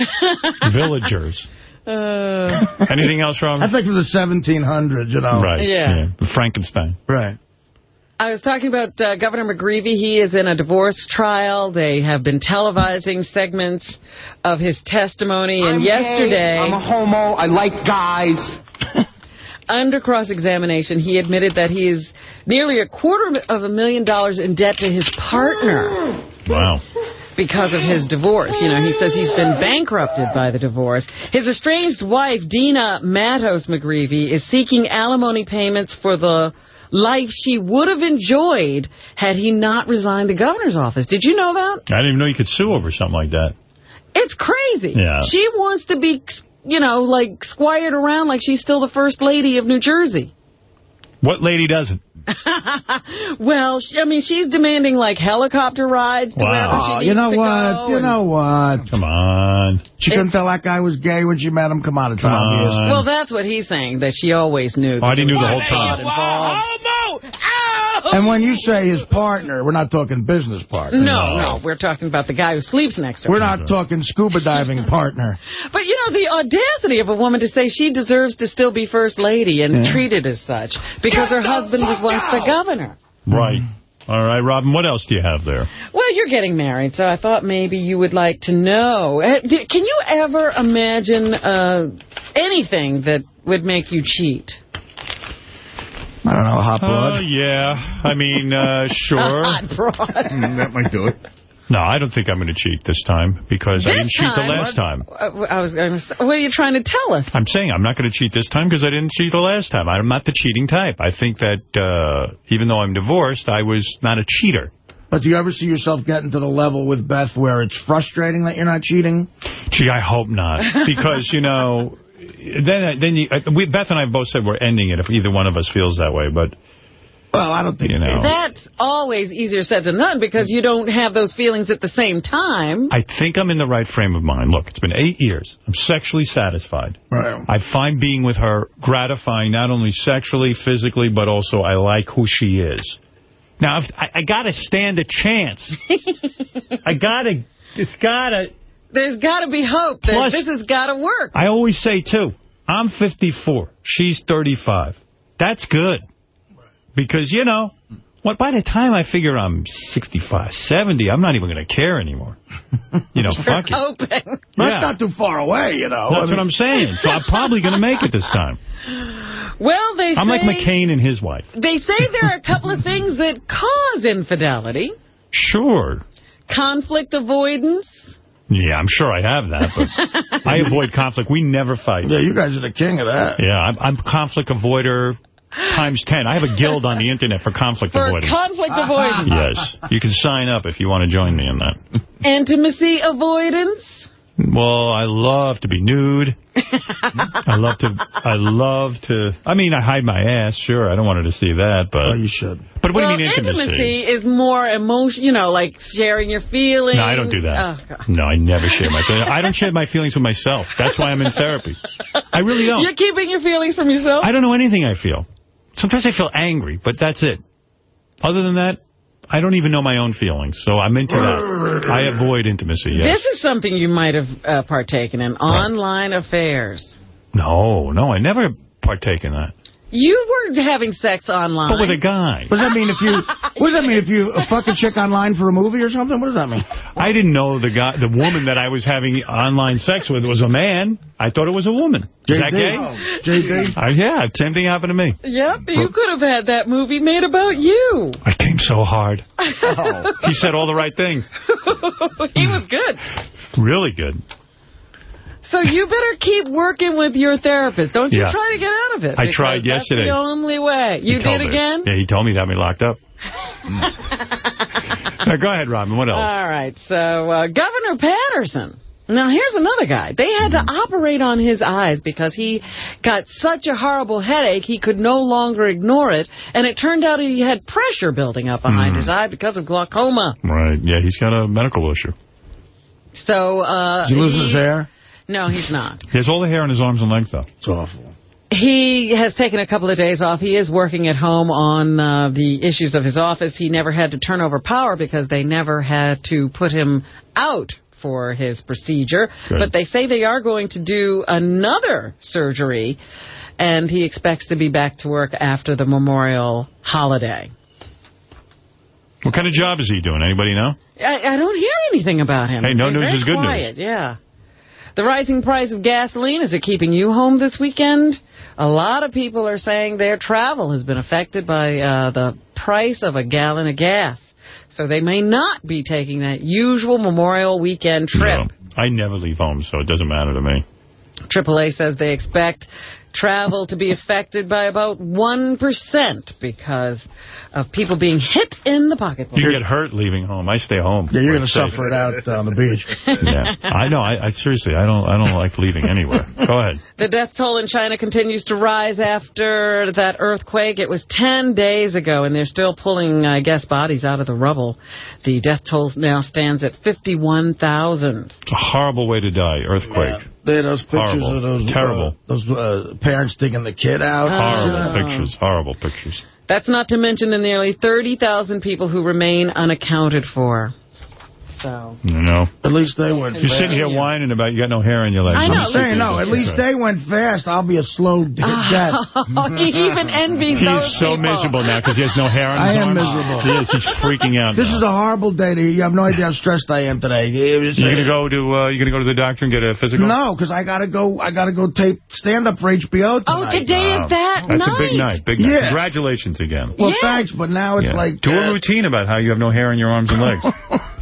Villagers. Uh, Anything else, Robin? That's like from the 1700s, you know. Right. Yeah. Frankenstein. Right. I was talking about uh, Governor McGreevey. He is in a divorce trial. They have been televising segments of his testimony. And I'm yesterday, gay, I'm a homo. I like guys. under cross-examination, he admitted that he is nearly a quarter of a million dollars in debt to his partner. Wow. Because of his divorce. You know, he says he's been bankrupted by the divorce. His estranged wife, Dina Matos McGreevey, is seeking alimony payments for the life she would have enjoyed had he not resigned the governor's office. Did you know that? I didn't even know you could sue over something like that. It's crazy. Yeah. She wants to be, you know, like squired around like she's still the first lady of New Jersey. What lady doesn't? well, she, I mean, she's demanding like helicopter rides to Wow. wherever she Oh, needs you know to what? go You know what? Come on. She couldn't tell that guy was gay when she met him. Come on, it's Come obvious. on. Well, that's what he's saying, that she always knew. Oh, I didn't knew the whole a time. lot involved. Oh, And when you say his partner, we're not talking business partner. No, no, we're talking about the guy who sleeps next to her. We're not talking scuba diving partner. But, you know, the audacity of a woman to say she deserves to still be first lady and Yeah. treated as such because her husband was once the governor. Right. All right, Robin, what else do you have there? Well, you're getting married, so I thought maybe you would like to know. Uh, Can you ever imagine uh, anything that would make you cheat? I don't know, hot Oh, blood. yeah. I mean, uh, sure. Hot broad. Mm, that might do it. No, I don't think I'm going to cheat this time because I didn't cheat the time? last time. Uh, I was going to What are you trying to tell us? I'm saying I'm not going to cheat this time because I didn't cheat the last time. I'm not the cheating type. I think that uh, even though I'm divorced, I was not a cheater. But do you ever see yourself getting to the level with Beth where it's frustrating that you're not cheating? Gee, I hope not. Because, you know, then then you, uh, we, Beth and I both said we're ending it if either one of us feels that way. But Well, I don't think you know. That's always easier said than done because you don't have those feelings at the same time. I think I'm in the right frame of mind. Look, it's been eight years. I'm sexually satisfied. Right. I find being with her gratifying, not only sexually, physically, but also I like who she is. Now, if, I, I got to stand a chance. I got to, it's got to. There's got to be hope that Plus- this has got to work. I always say, too, I'm 54. She's 35. That's good. Because, you know, what by the time I figure I'm 65, 70, I'm not even going to care anymore. You know, fuck it. hoping. That's Yeah. not too far away, you know. That's I mean- what I'm saying. So I'm probably going to make it this time. Well, they I'm say, like McCain and his wife. They say there are a couple of things that cause infidelity. Sure. Conflict avoidance. Yeah, I'm sure I have that, but I avoid conflict. We never fight. Yeah, you guys are the king of that. Yeah, I'm, I'm conflict avoider times 10. I have a guild on the internet for conflict For avoidance. conflict avoidance. yes. You can sign up if you want to join me in that. Intimacy avoidance. Well, I love to be nude. I love to, I love to, I mean, I hide my ass, sure. I don't want her to see that, but. Oh, you should. But what well, do you mean intimacy? is more emotion, you know, like sharing your feelings. No, I don't do that. Oh, no, I never share my feelings. I don't share my feelings with myself. That's why I'm in therapy. I really don't. You're keeping your feelings from yourself? I don't know anything I feel. Sometimes I feel angry, but that's it. Other than that, I don't even know my own feelings, so I'm into that. I avoid intimacy, yes. This is something you might have uh, partaken in. Online affairs. No, no, I never partake in that. You were having sex online. But with a guy. What does that mean if you? What does that mean if you fuck a chick online for a movie or something? What does that mean? I didn't know the guy, the woman that I was having online sex with was a man. I thought it was a woman. Is that gay? JD. Uh, yeah, same thing happened to me. Yep, you could have had that movie made about you. I came so hard. He said all the right things. he was good. Really good. So you better keep working with your therapist. Don't you Yeah. try to get out of it. I tried that's yesterday. the only way. You did me. again? Yeah, he told me to have me locked up. Now, go ahead, Robin. What else? All right. So uh, Governor Paterson. Now, here's another guy. They had to operate on his eyes because he got such a horrible headache he could no longer ignore it. And it turned out he had pressure building up behind Hmm. his eye because of glaucoma. Right. Yeah, he's got a medical issue. So, uh... Is he losing his hair? No, he's not. He has all the hair on his arms and legs, though. It's awful. He has taken a couple of days off. He is working at home on uh, the issues of his office. He never had to turn over power because they never had to put him out for his procedure. Good. But they say they are going to do another surgery, and he expects to be back to work after the Memorial holiday. What kind of job is he doing? Anybody know? I, I don't hear anything about him. Hey, He's no news is good news. quiet, Yeah. The rising price of gasoline, is it keeping you home this weekend? A lot of people are saying their travel has been affected by uh, the price of a gallon of gas. So they may not be taking that usual Memorial weekend trip. No. I never leave home, so it doesn't matter to me. AAA says they expect travel to be affected by about 1% because of people being hit in the pocketbook. You get hurt leaving home. I stay home. Yeah, you're going to suffer it out uh, on the beach. yeah, I know. I, I seriously, I don't, I don't like leaving anywhere. Go ahead. The death toll in China continues to rise after that earthquake. It was 10 days ago, and they're still pulling, I guess, bodies out of the rubble. The death toll now stands at 51,000. It's a horrible way to die. Earthquake. There, those pictures Horrible. of those Terrible. uh, those uh, parents digging the kid out. Horrible Oh. pictures. Horrible pictures. That's not to mention the nearly 30,000 people who remain unaccounted for. So, You know. At least they went. You're sitting here whining about you got no hair on your legs. I know. I'm saying no. At least they went fast. I'll be a slow d- death. he even envies He those is so people. miserable now because he has no hair on his I am arms. miserable. He is. He's freaking out. This now. is a horrible day. To, you have no idea how stressed I am today. It was- You gonna go to uh, you gonna go to the doctor and get a physical? No, because I gotta go. I gotta go tape stand up for HBO tonight. Oh, today is that That's night. a big night. Big night. Yeah. Congratulations again. Well, Yeah. thanks, but now it's Yeah. like Do uh, a routine about how you have no hair on your arms and legs.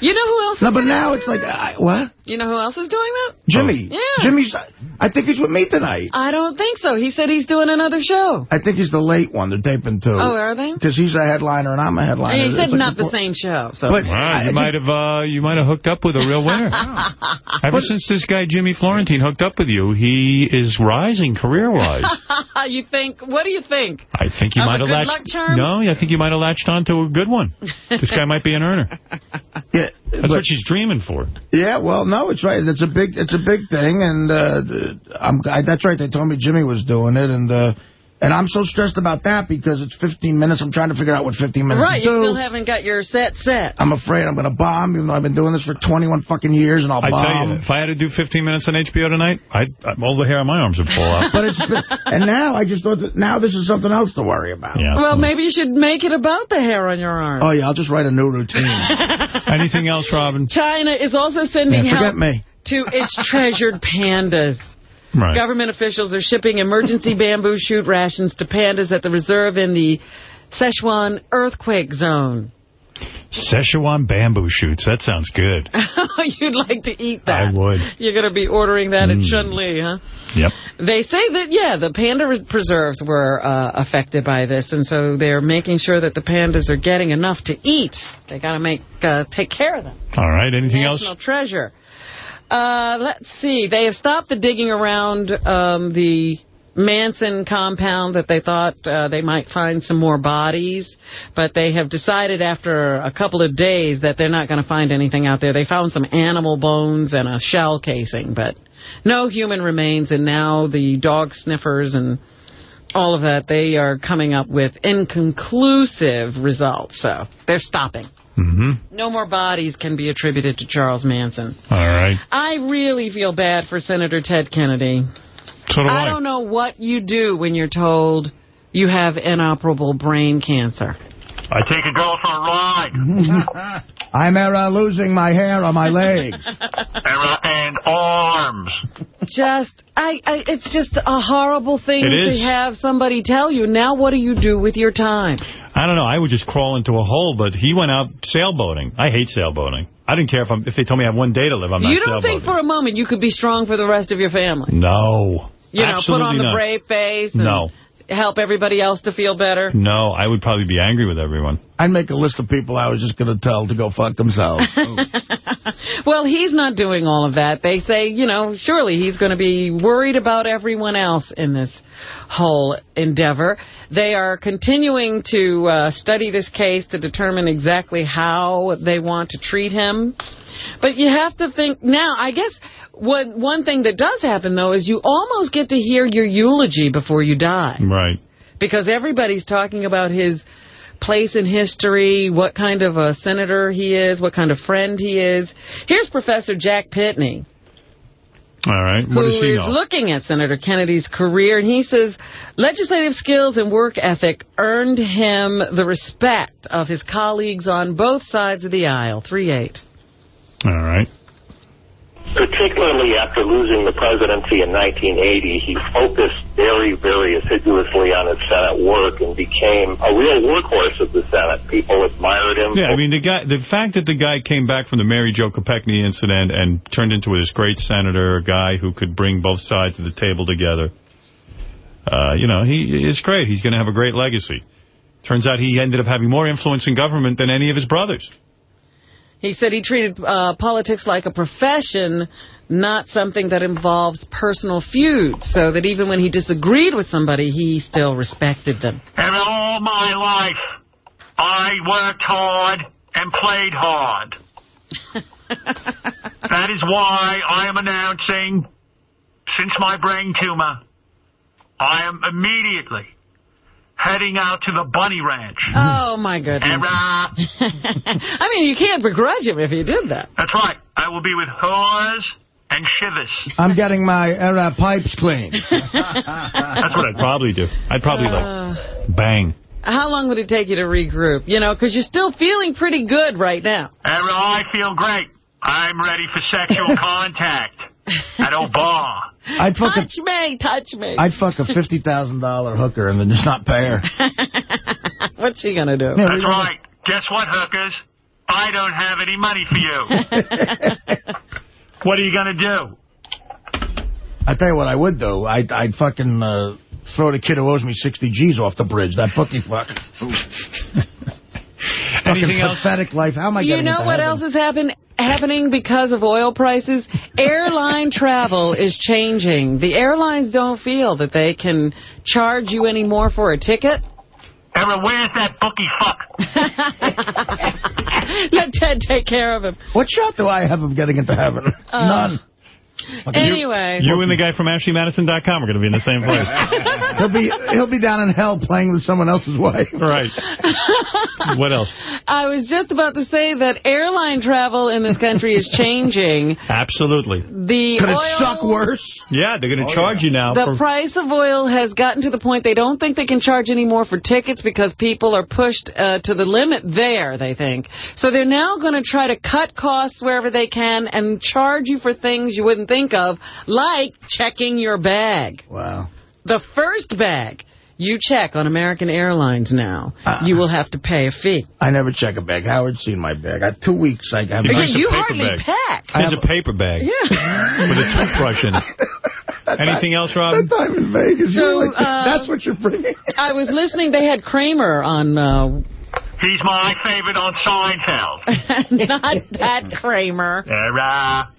You know who else? No, but now it's like I, what? You know who else is doing that? Jimmy. Yeah. Jimmy's, I think he's with me tonight. I don't think so. He said he's doing another show. I think he's the late one. They're taping two. Oh, are they? Because he's a headliner and I'm a headliner. And he said It's like not the same show. So. But Wow, I you just- might have uh, you might have hooked up with a real winner. Ever since this guy Jimmy Florentine hooked up with you, he is rising career-wise. you think? What do you think? I think you might have latched. luck charm? No, I think you might have latched onto a good one. This guy might be an earner. Yeah, That's but- what she's dreaming for. Yeah, well, no, it's right. It's a big, it's a big thing, and uh, I'm, I, that's right. They told me Jimmy was doing it, and uh, and I'm so stressed about that because it's 15 minutes. I'm trying to figure out what 15 minutes Right, to you do. still haven't got your set set. I'm afraid I'm going to bomb, even though I've been doing this for 21 fucking years, and I'll I bomb. tell you, if I had to do 15 minutes on HBO tonight, I'd, I'd- all the hair on my arms would fall out. But it's and now I just thought that now this is something else to worry about. Yeah. Well, maybe you should make it about the hair on your arm. Oh yeah, I'll just write a new routine. Anything else, Robin? China is also sending Yeah, forget help me. to its treasured pandas. Right. Government officials are shipping emergency bamboo shoot rations to pandas at the reserve in the Sichuan earthquake zone. Szechuan bamboo shoots. That sounds good. You'd like to eat that. I would. You're going to be ordering that at Mm. Chun-Li, huh? Yep. They say that, yeah, the panda preserves were uh, affected by this, and so they're making sure that the pandas are getting enough to eat. They got to make uh, take care of them. All right. Anything National else? treasure. Uh, let's see. They have stopped the digging around um, the Manson compound that they thought uh, they might find some more bodies, but they have decided after a couple of days that they're not going to find anything out there. They found some animal bones and a shell casing, but no human remains, and now the dog sniffers and all of that, they are coming up with inconclusive results, so they're stopping. Mm-hmm. No more bodies can be attributed to Charles Manson. All right. I really feel bad for Senator Ted Kennedy. So do I. I don't know what you do when you're told you have inoperable brain cancer. I take a girl for a ride. I'm uh, losing my hair on my legs. and, and arms. Just, I, I, it's just a horrible thing It to is. have somebody tell you. Now, what do you do with your time? I don't know. I would just crawl into a hole, but he went out sailboating. I hate sailboating. I didn't care if I'm, if they told me I have one day to live. I'm not you don't think for a moment you could be strong for the rest of your family? No. You know, Absolutely put on the not. brave face and No. Help everybody else to feel better? No, I would probably be angry with everyone. I'd make a list of people I was just going to tell to go fuck themselves. Well, he's not doing all of that. They say, you know, surely he's going to be worried about everyone else in this whole endeavor. They are continuing to uh, study this case to determine exactly how they want to treat him. But you have to think now, I guess what one thing that does happen, though, is you almost get to hear your eulogy before you die. Right. Because everybody's talking about his place in history, what kind of a senator he is, what kind of friend he is. Here's Professor Jack Pitney, All right. who What does know? looking at Senator Kennedy's career, and he says legislative skills and work ethic earned him the respect of his colleagues on both sides of the aisle. 3-8. All right. particularly after losing the presidency in 1980, he focused very, very assiduously on his Senate work and became a real workhorse of the Senate. People admired him. Yeah, I mean, the guy, the fact that the guy came back from the Mary Jo Kopechne incident and turned into this great senator, a guy who could bring both sides of the table together, uh, you know, he is great. He's going to have a great legacy. Turns out he ended up having more influence in government than any of his brothers. He said he treated uh, politics like a profession, not something that involves personal feuds, so that even when he disagreed with somebody, he still respected them. And all my life, I worked hard and played hard. that is why I am announcing, since my brain tumor, I am immediately heading out to the Bunny Ranch. Oh, my goodness. And, uh, I mean, you can't begrudge him if he did that. that's right. I will be with whores and shivers. I'm getting my era pipes cleaned. That's what I'd probably do. I'd probably Uh, like bang. How long would it take you to regroup? You know, because you're still feeling pretty good right now. And I feel great. I'm ready for sexual contact at Obar. I'd fuck a, Touch me, touch me. I'd fuck a fifty thousand dollar hooker and then just not pay her. What's she going to do? That's right. Guess what, hookers? I don't have any money for you. What are you going to do? I tell you what I would do. I'd, I'd fucking uh, throw the kid who owes me 60 G's off the bridge. That bookie fuck. Anything else? pathetic life. How am I You getting know what heaven? else is happen happening because of oil prices? Airline travel is changing. The airlines don't feel that they can charge you any more for a ticket. Aaron, where's that bookie fuck? Let Ted take care of him. What shot do I have of getting into heaven? Uh, None. Anyway. You and the guy from AshleyMadison.com are going to be in the same place. he'll be he'll be down in hell playing with someone else's wife. right. What else? I was just about to say that airline travel in this country is changing. Absolutely. The Could it suck worse? Yeah, they're going to charge you now. The for, price of oil has gotten to the point they don't think they can charge any more for tickets because people are pushed uh, to the limit there, they think. So they're now going to try to cut costs wherever they can and charge you for things you wouldn't think of, like checking your bag. Wow. The first bag you check on American Airlines now, Uh, you will have to pay a fee. I never check a bag. Howard's seen my bag. I two weeks. I have. Yeah, Nice a you paper hardly bag. pack. There's a paper bag Yeah. with a toothbrush in it. Anything else, Rob? That time in Vegas. So, like, uh, that's what you're bringing. I was listening. They had Cramer on. Uh, He's my favorite on Seinfeld. not that Kramer. Era.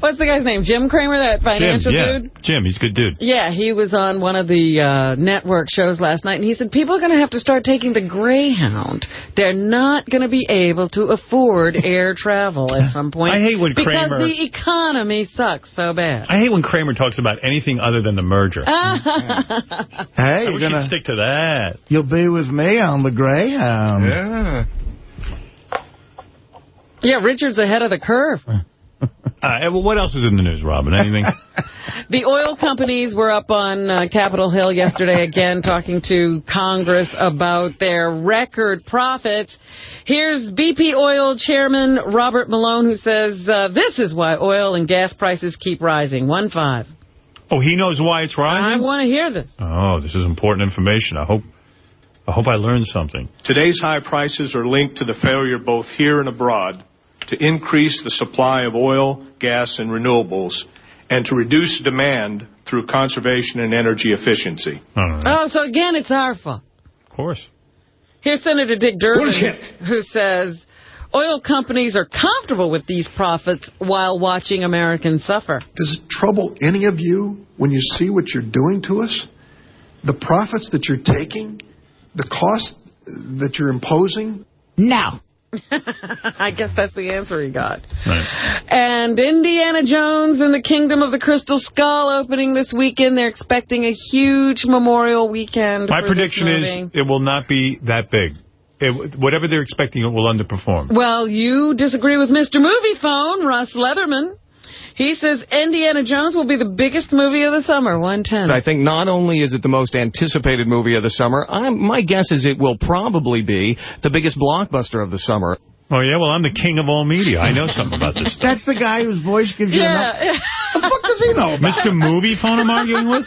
What's the guy's name? Jim Cramer, that Jim, financial yeah. dude? Jim, he's a good dude. Yeah, he was on one of the uh, network shows last night, and he said people are going to have to start taking the Greyhound. They're not going to be able to afford air travel at some point. I hate when Cramer... because the economy sucks so bad. I hate when Cramer talks about anything other than the merger. Hey, I you're wish gonna. he'd stick to that. You'll be with me on the Greyhound. Yeah. yeah, Richard's ahead of the curve. Uh, well, what else is in the news, Robin? Anything? The oil companies were up on uh, Capitol Hill yesterday again talking to Congress about their record profits. Here's BP Oil Chairman Robert Malone who says uh, this is why oil and gas prices keep rising. One five. oh, he knows why it's rising? I want to hear this. Oh, this is important information. I hope I hope I learned something. Today's high prices are linked to the failure both here and abroad to increase the supply of oil, gas, and renewables, and to reduce demand through conservation and energy efficiency. Oh, so again, it's our fault. Of course. Here's Senator Dick Durbin, Bullshit. who says oil companies are comfortable with these profits while watching Americans suffer. Does it trouble any of you when you see what you're doing to us? The profits that you're taking? The cost that you're imposing? No. I guess that's the answer he got. And Indiana Jones and the Kingdom of the Crystal Skull opening this weekend. They're expecting a huge Memorial weekend. My prediction is it will not be that big. It, whatever they're expecting, it will underperform. Well, you disagree with Mr. Moviefone, Russ Leatherman. He says Indiana Jones will be the biggest movie of the summer, 110. I think not only is it the most anticipated movie of the summer, I'm, my guess is it will probably be the biggest blockbuster of the summer. Oh, yeah? Well, I'm the king of all media. I know something about this stuff. That's the guy whose voice gives you Yeah. enough. the fuck does he know about? Mr. Moviefone I'm arguing with?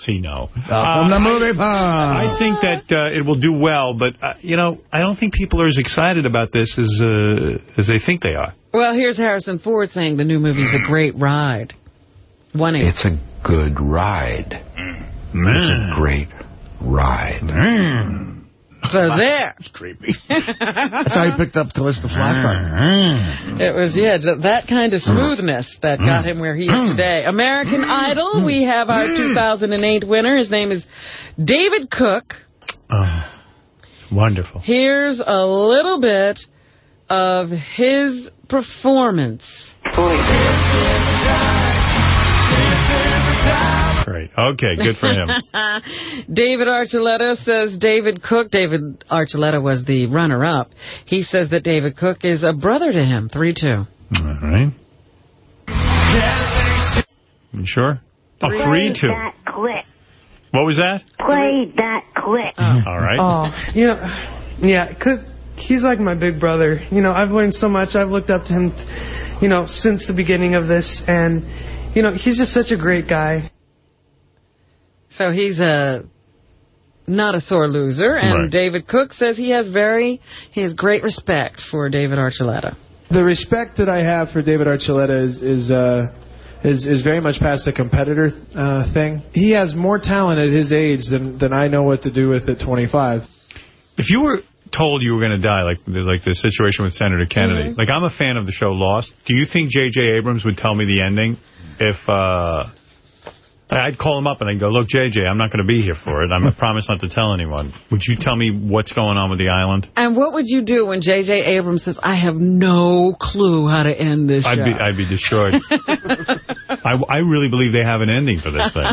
See, no. Uh, from the movie phone. I think that uh, it will do well, but, uh, you know, I don't think people are as excited about this as uh, as they think they are. Well, here's Harrison Ford saying the new movie's a great ride. One eight. It's a good ride. Mm. It's a mm. great ride. Mm. So there. It's creepy. That's how he picked up Calista Flockhart. It was, yeah, that kind of smoothness that got him where he is today. American Idol, we have our 2008 winner. His name is David Cook. Oh, wonderful. Here's a little bit of his performance. Great. Okay, good for him. David Archuleta says David Cook, David Archuleta was the runner-up. He says that David Cook is a brother to him, 3-2. All right. You sure? A Play three two. that clip. What was that? Play that clip. All right. Oh, you know, yeah, could, he's like my big brother. You know, I've learned so much. I've looked up to him, you know, since the beginning of this, and you know, he's just such a great guy. So he's a not a sore loser, and Right. David Cook says he has very he has great respect for David Archuleta. the respect that I have for David Archuleta is is uh, is, is very much past the competitor uh, thing. He has more talent at his age than than I know what to do with at 25. If you were told you were going to die, like like the situation with Senator Kennedy, Mhm. like I'm a fan of the show Lost. Do you think J.J. Abrams would tell me the ending if uh, I'd call him up and I'd go, look, J.J., I'm not going to be here for it. I'm I promise not to tell anyone. Would you tell me what's going on with the island? And what would you do when J.J. Abrams says, I have no clue how to end this? I'd be I'd be destroyed. I, I really believe they have an ending for this thing.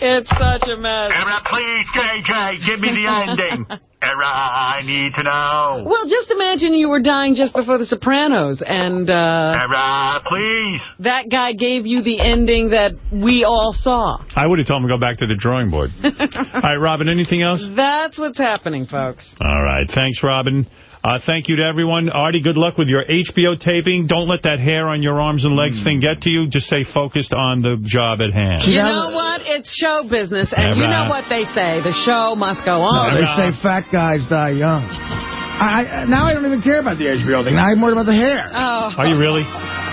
it's such a mess. Please, JJ, give me the ending. Era, I need to know. Well, just imagine you were dying just before The Sopranos, and uh, Era, please. that guy gave you the ending that we all saw. I would have told him to go back to the drawing board. All right, Robin, anything else? That's what's happening, folks. All right. Thanks, Robin. Uh, thank you to everyone. Artie, good luck with your HBO taping. Don't let that hair on your arms and legs thing get to you. Just stay focused on the job at hand. You know what? It's show business, and you know what they say. The show must go No, on. they say fat guys die young. I, I Now I don't even care about the HBO thing. Now I'm worried about the hair. Oh. Are you really?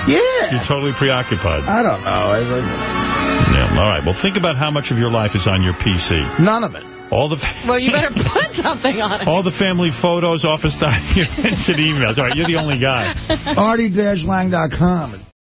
Yeah. You're totally preoccupied. I don't know. I, Yeah. All right. Well, think about how much of your life is on your PC. none of it. All the Well, you better put something on it. all the family photos, office documents, and emails. All right, you're the only guy. Artie-Lange.com.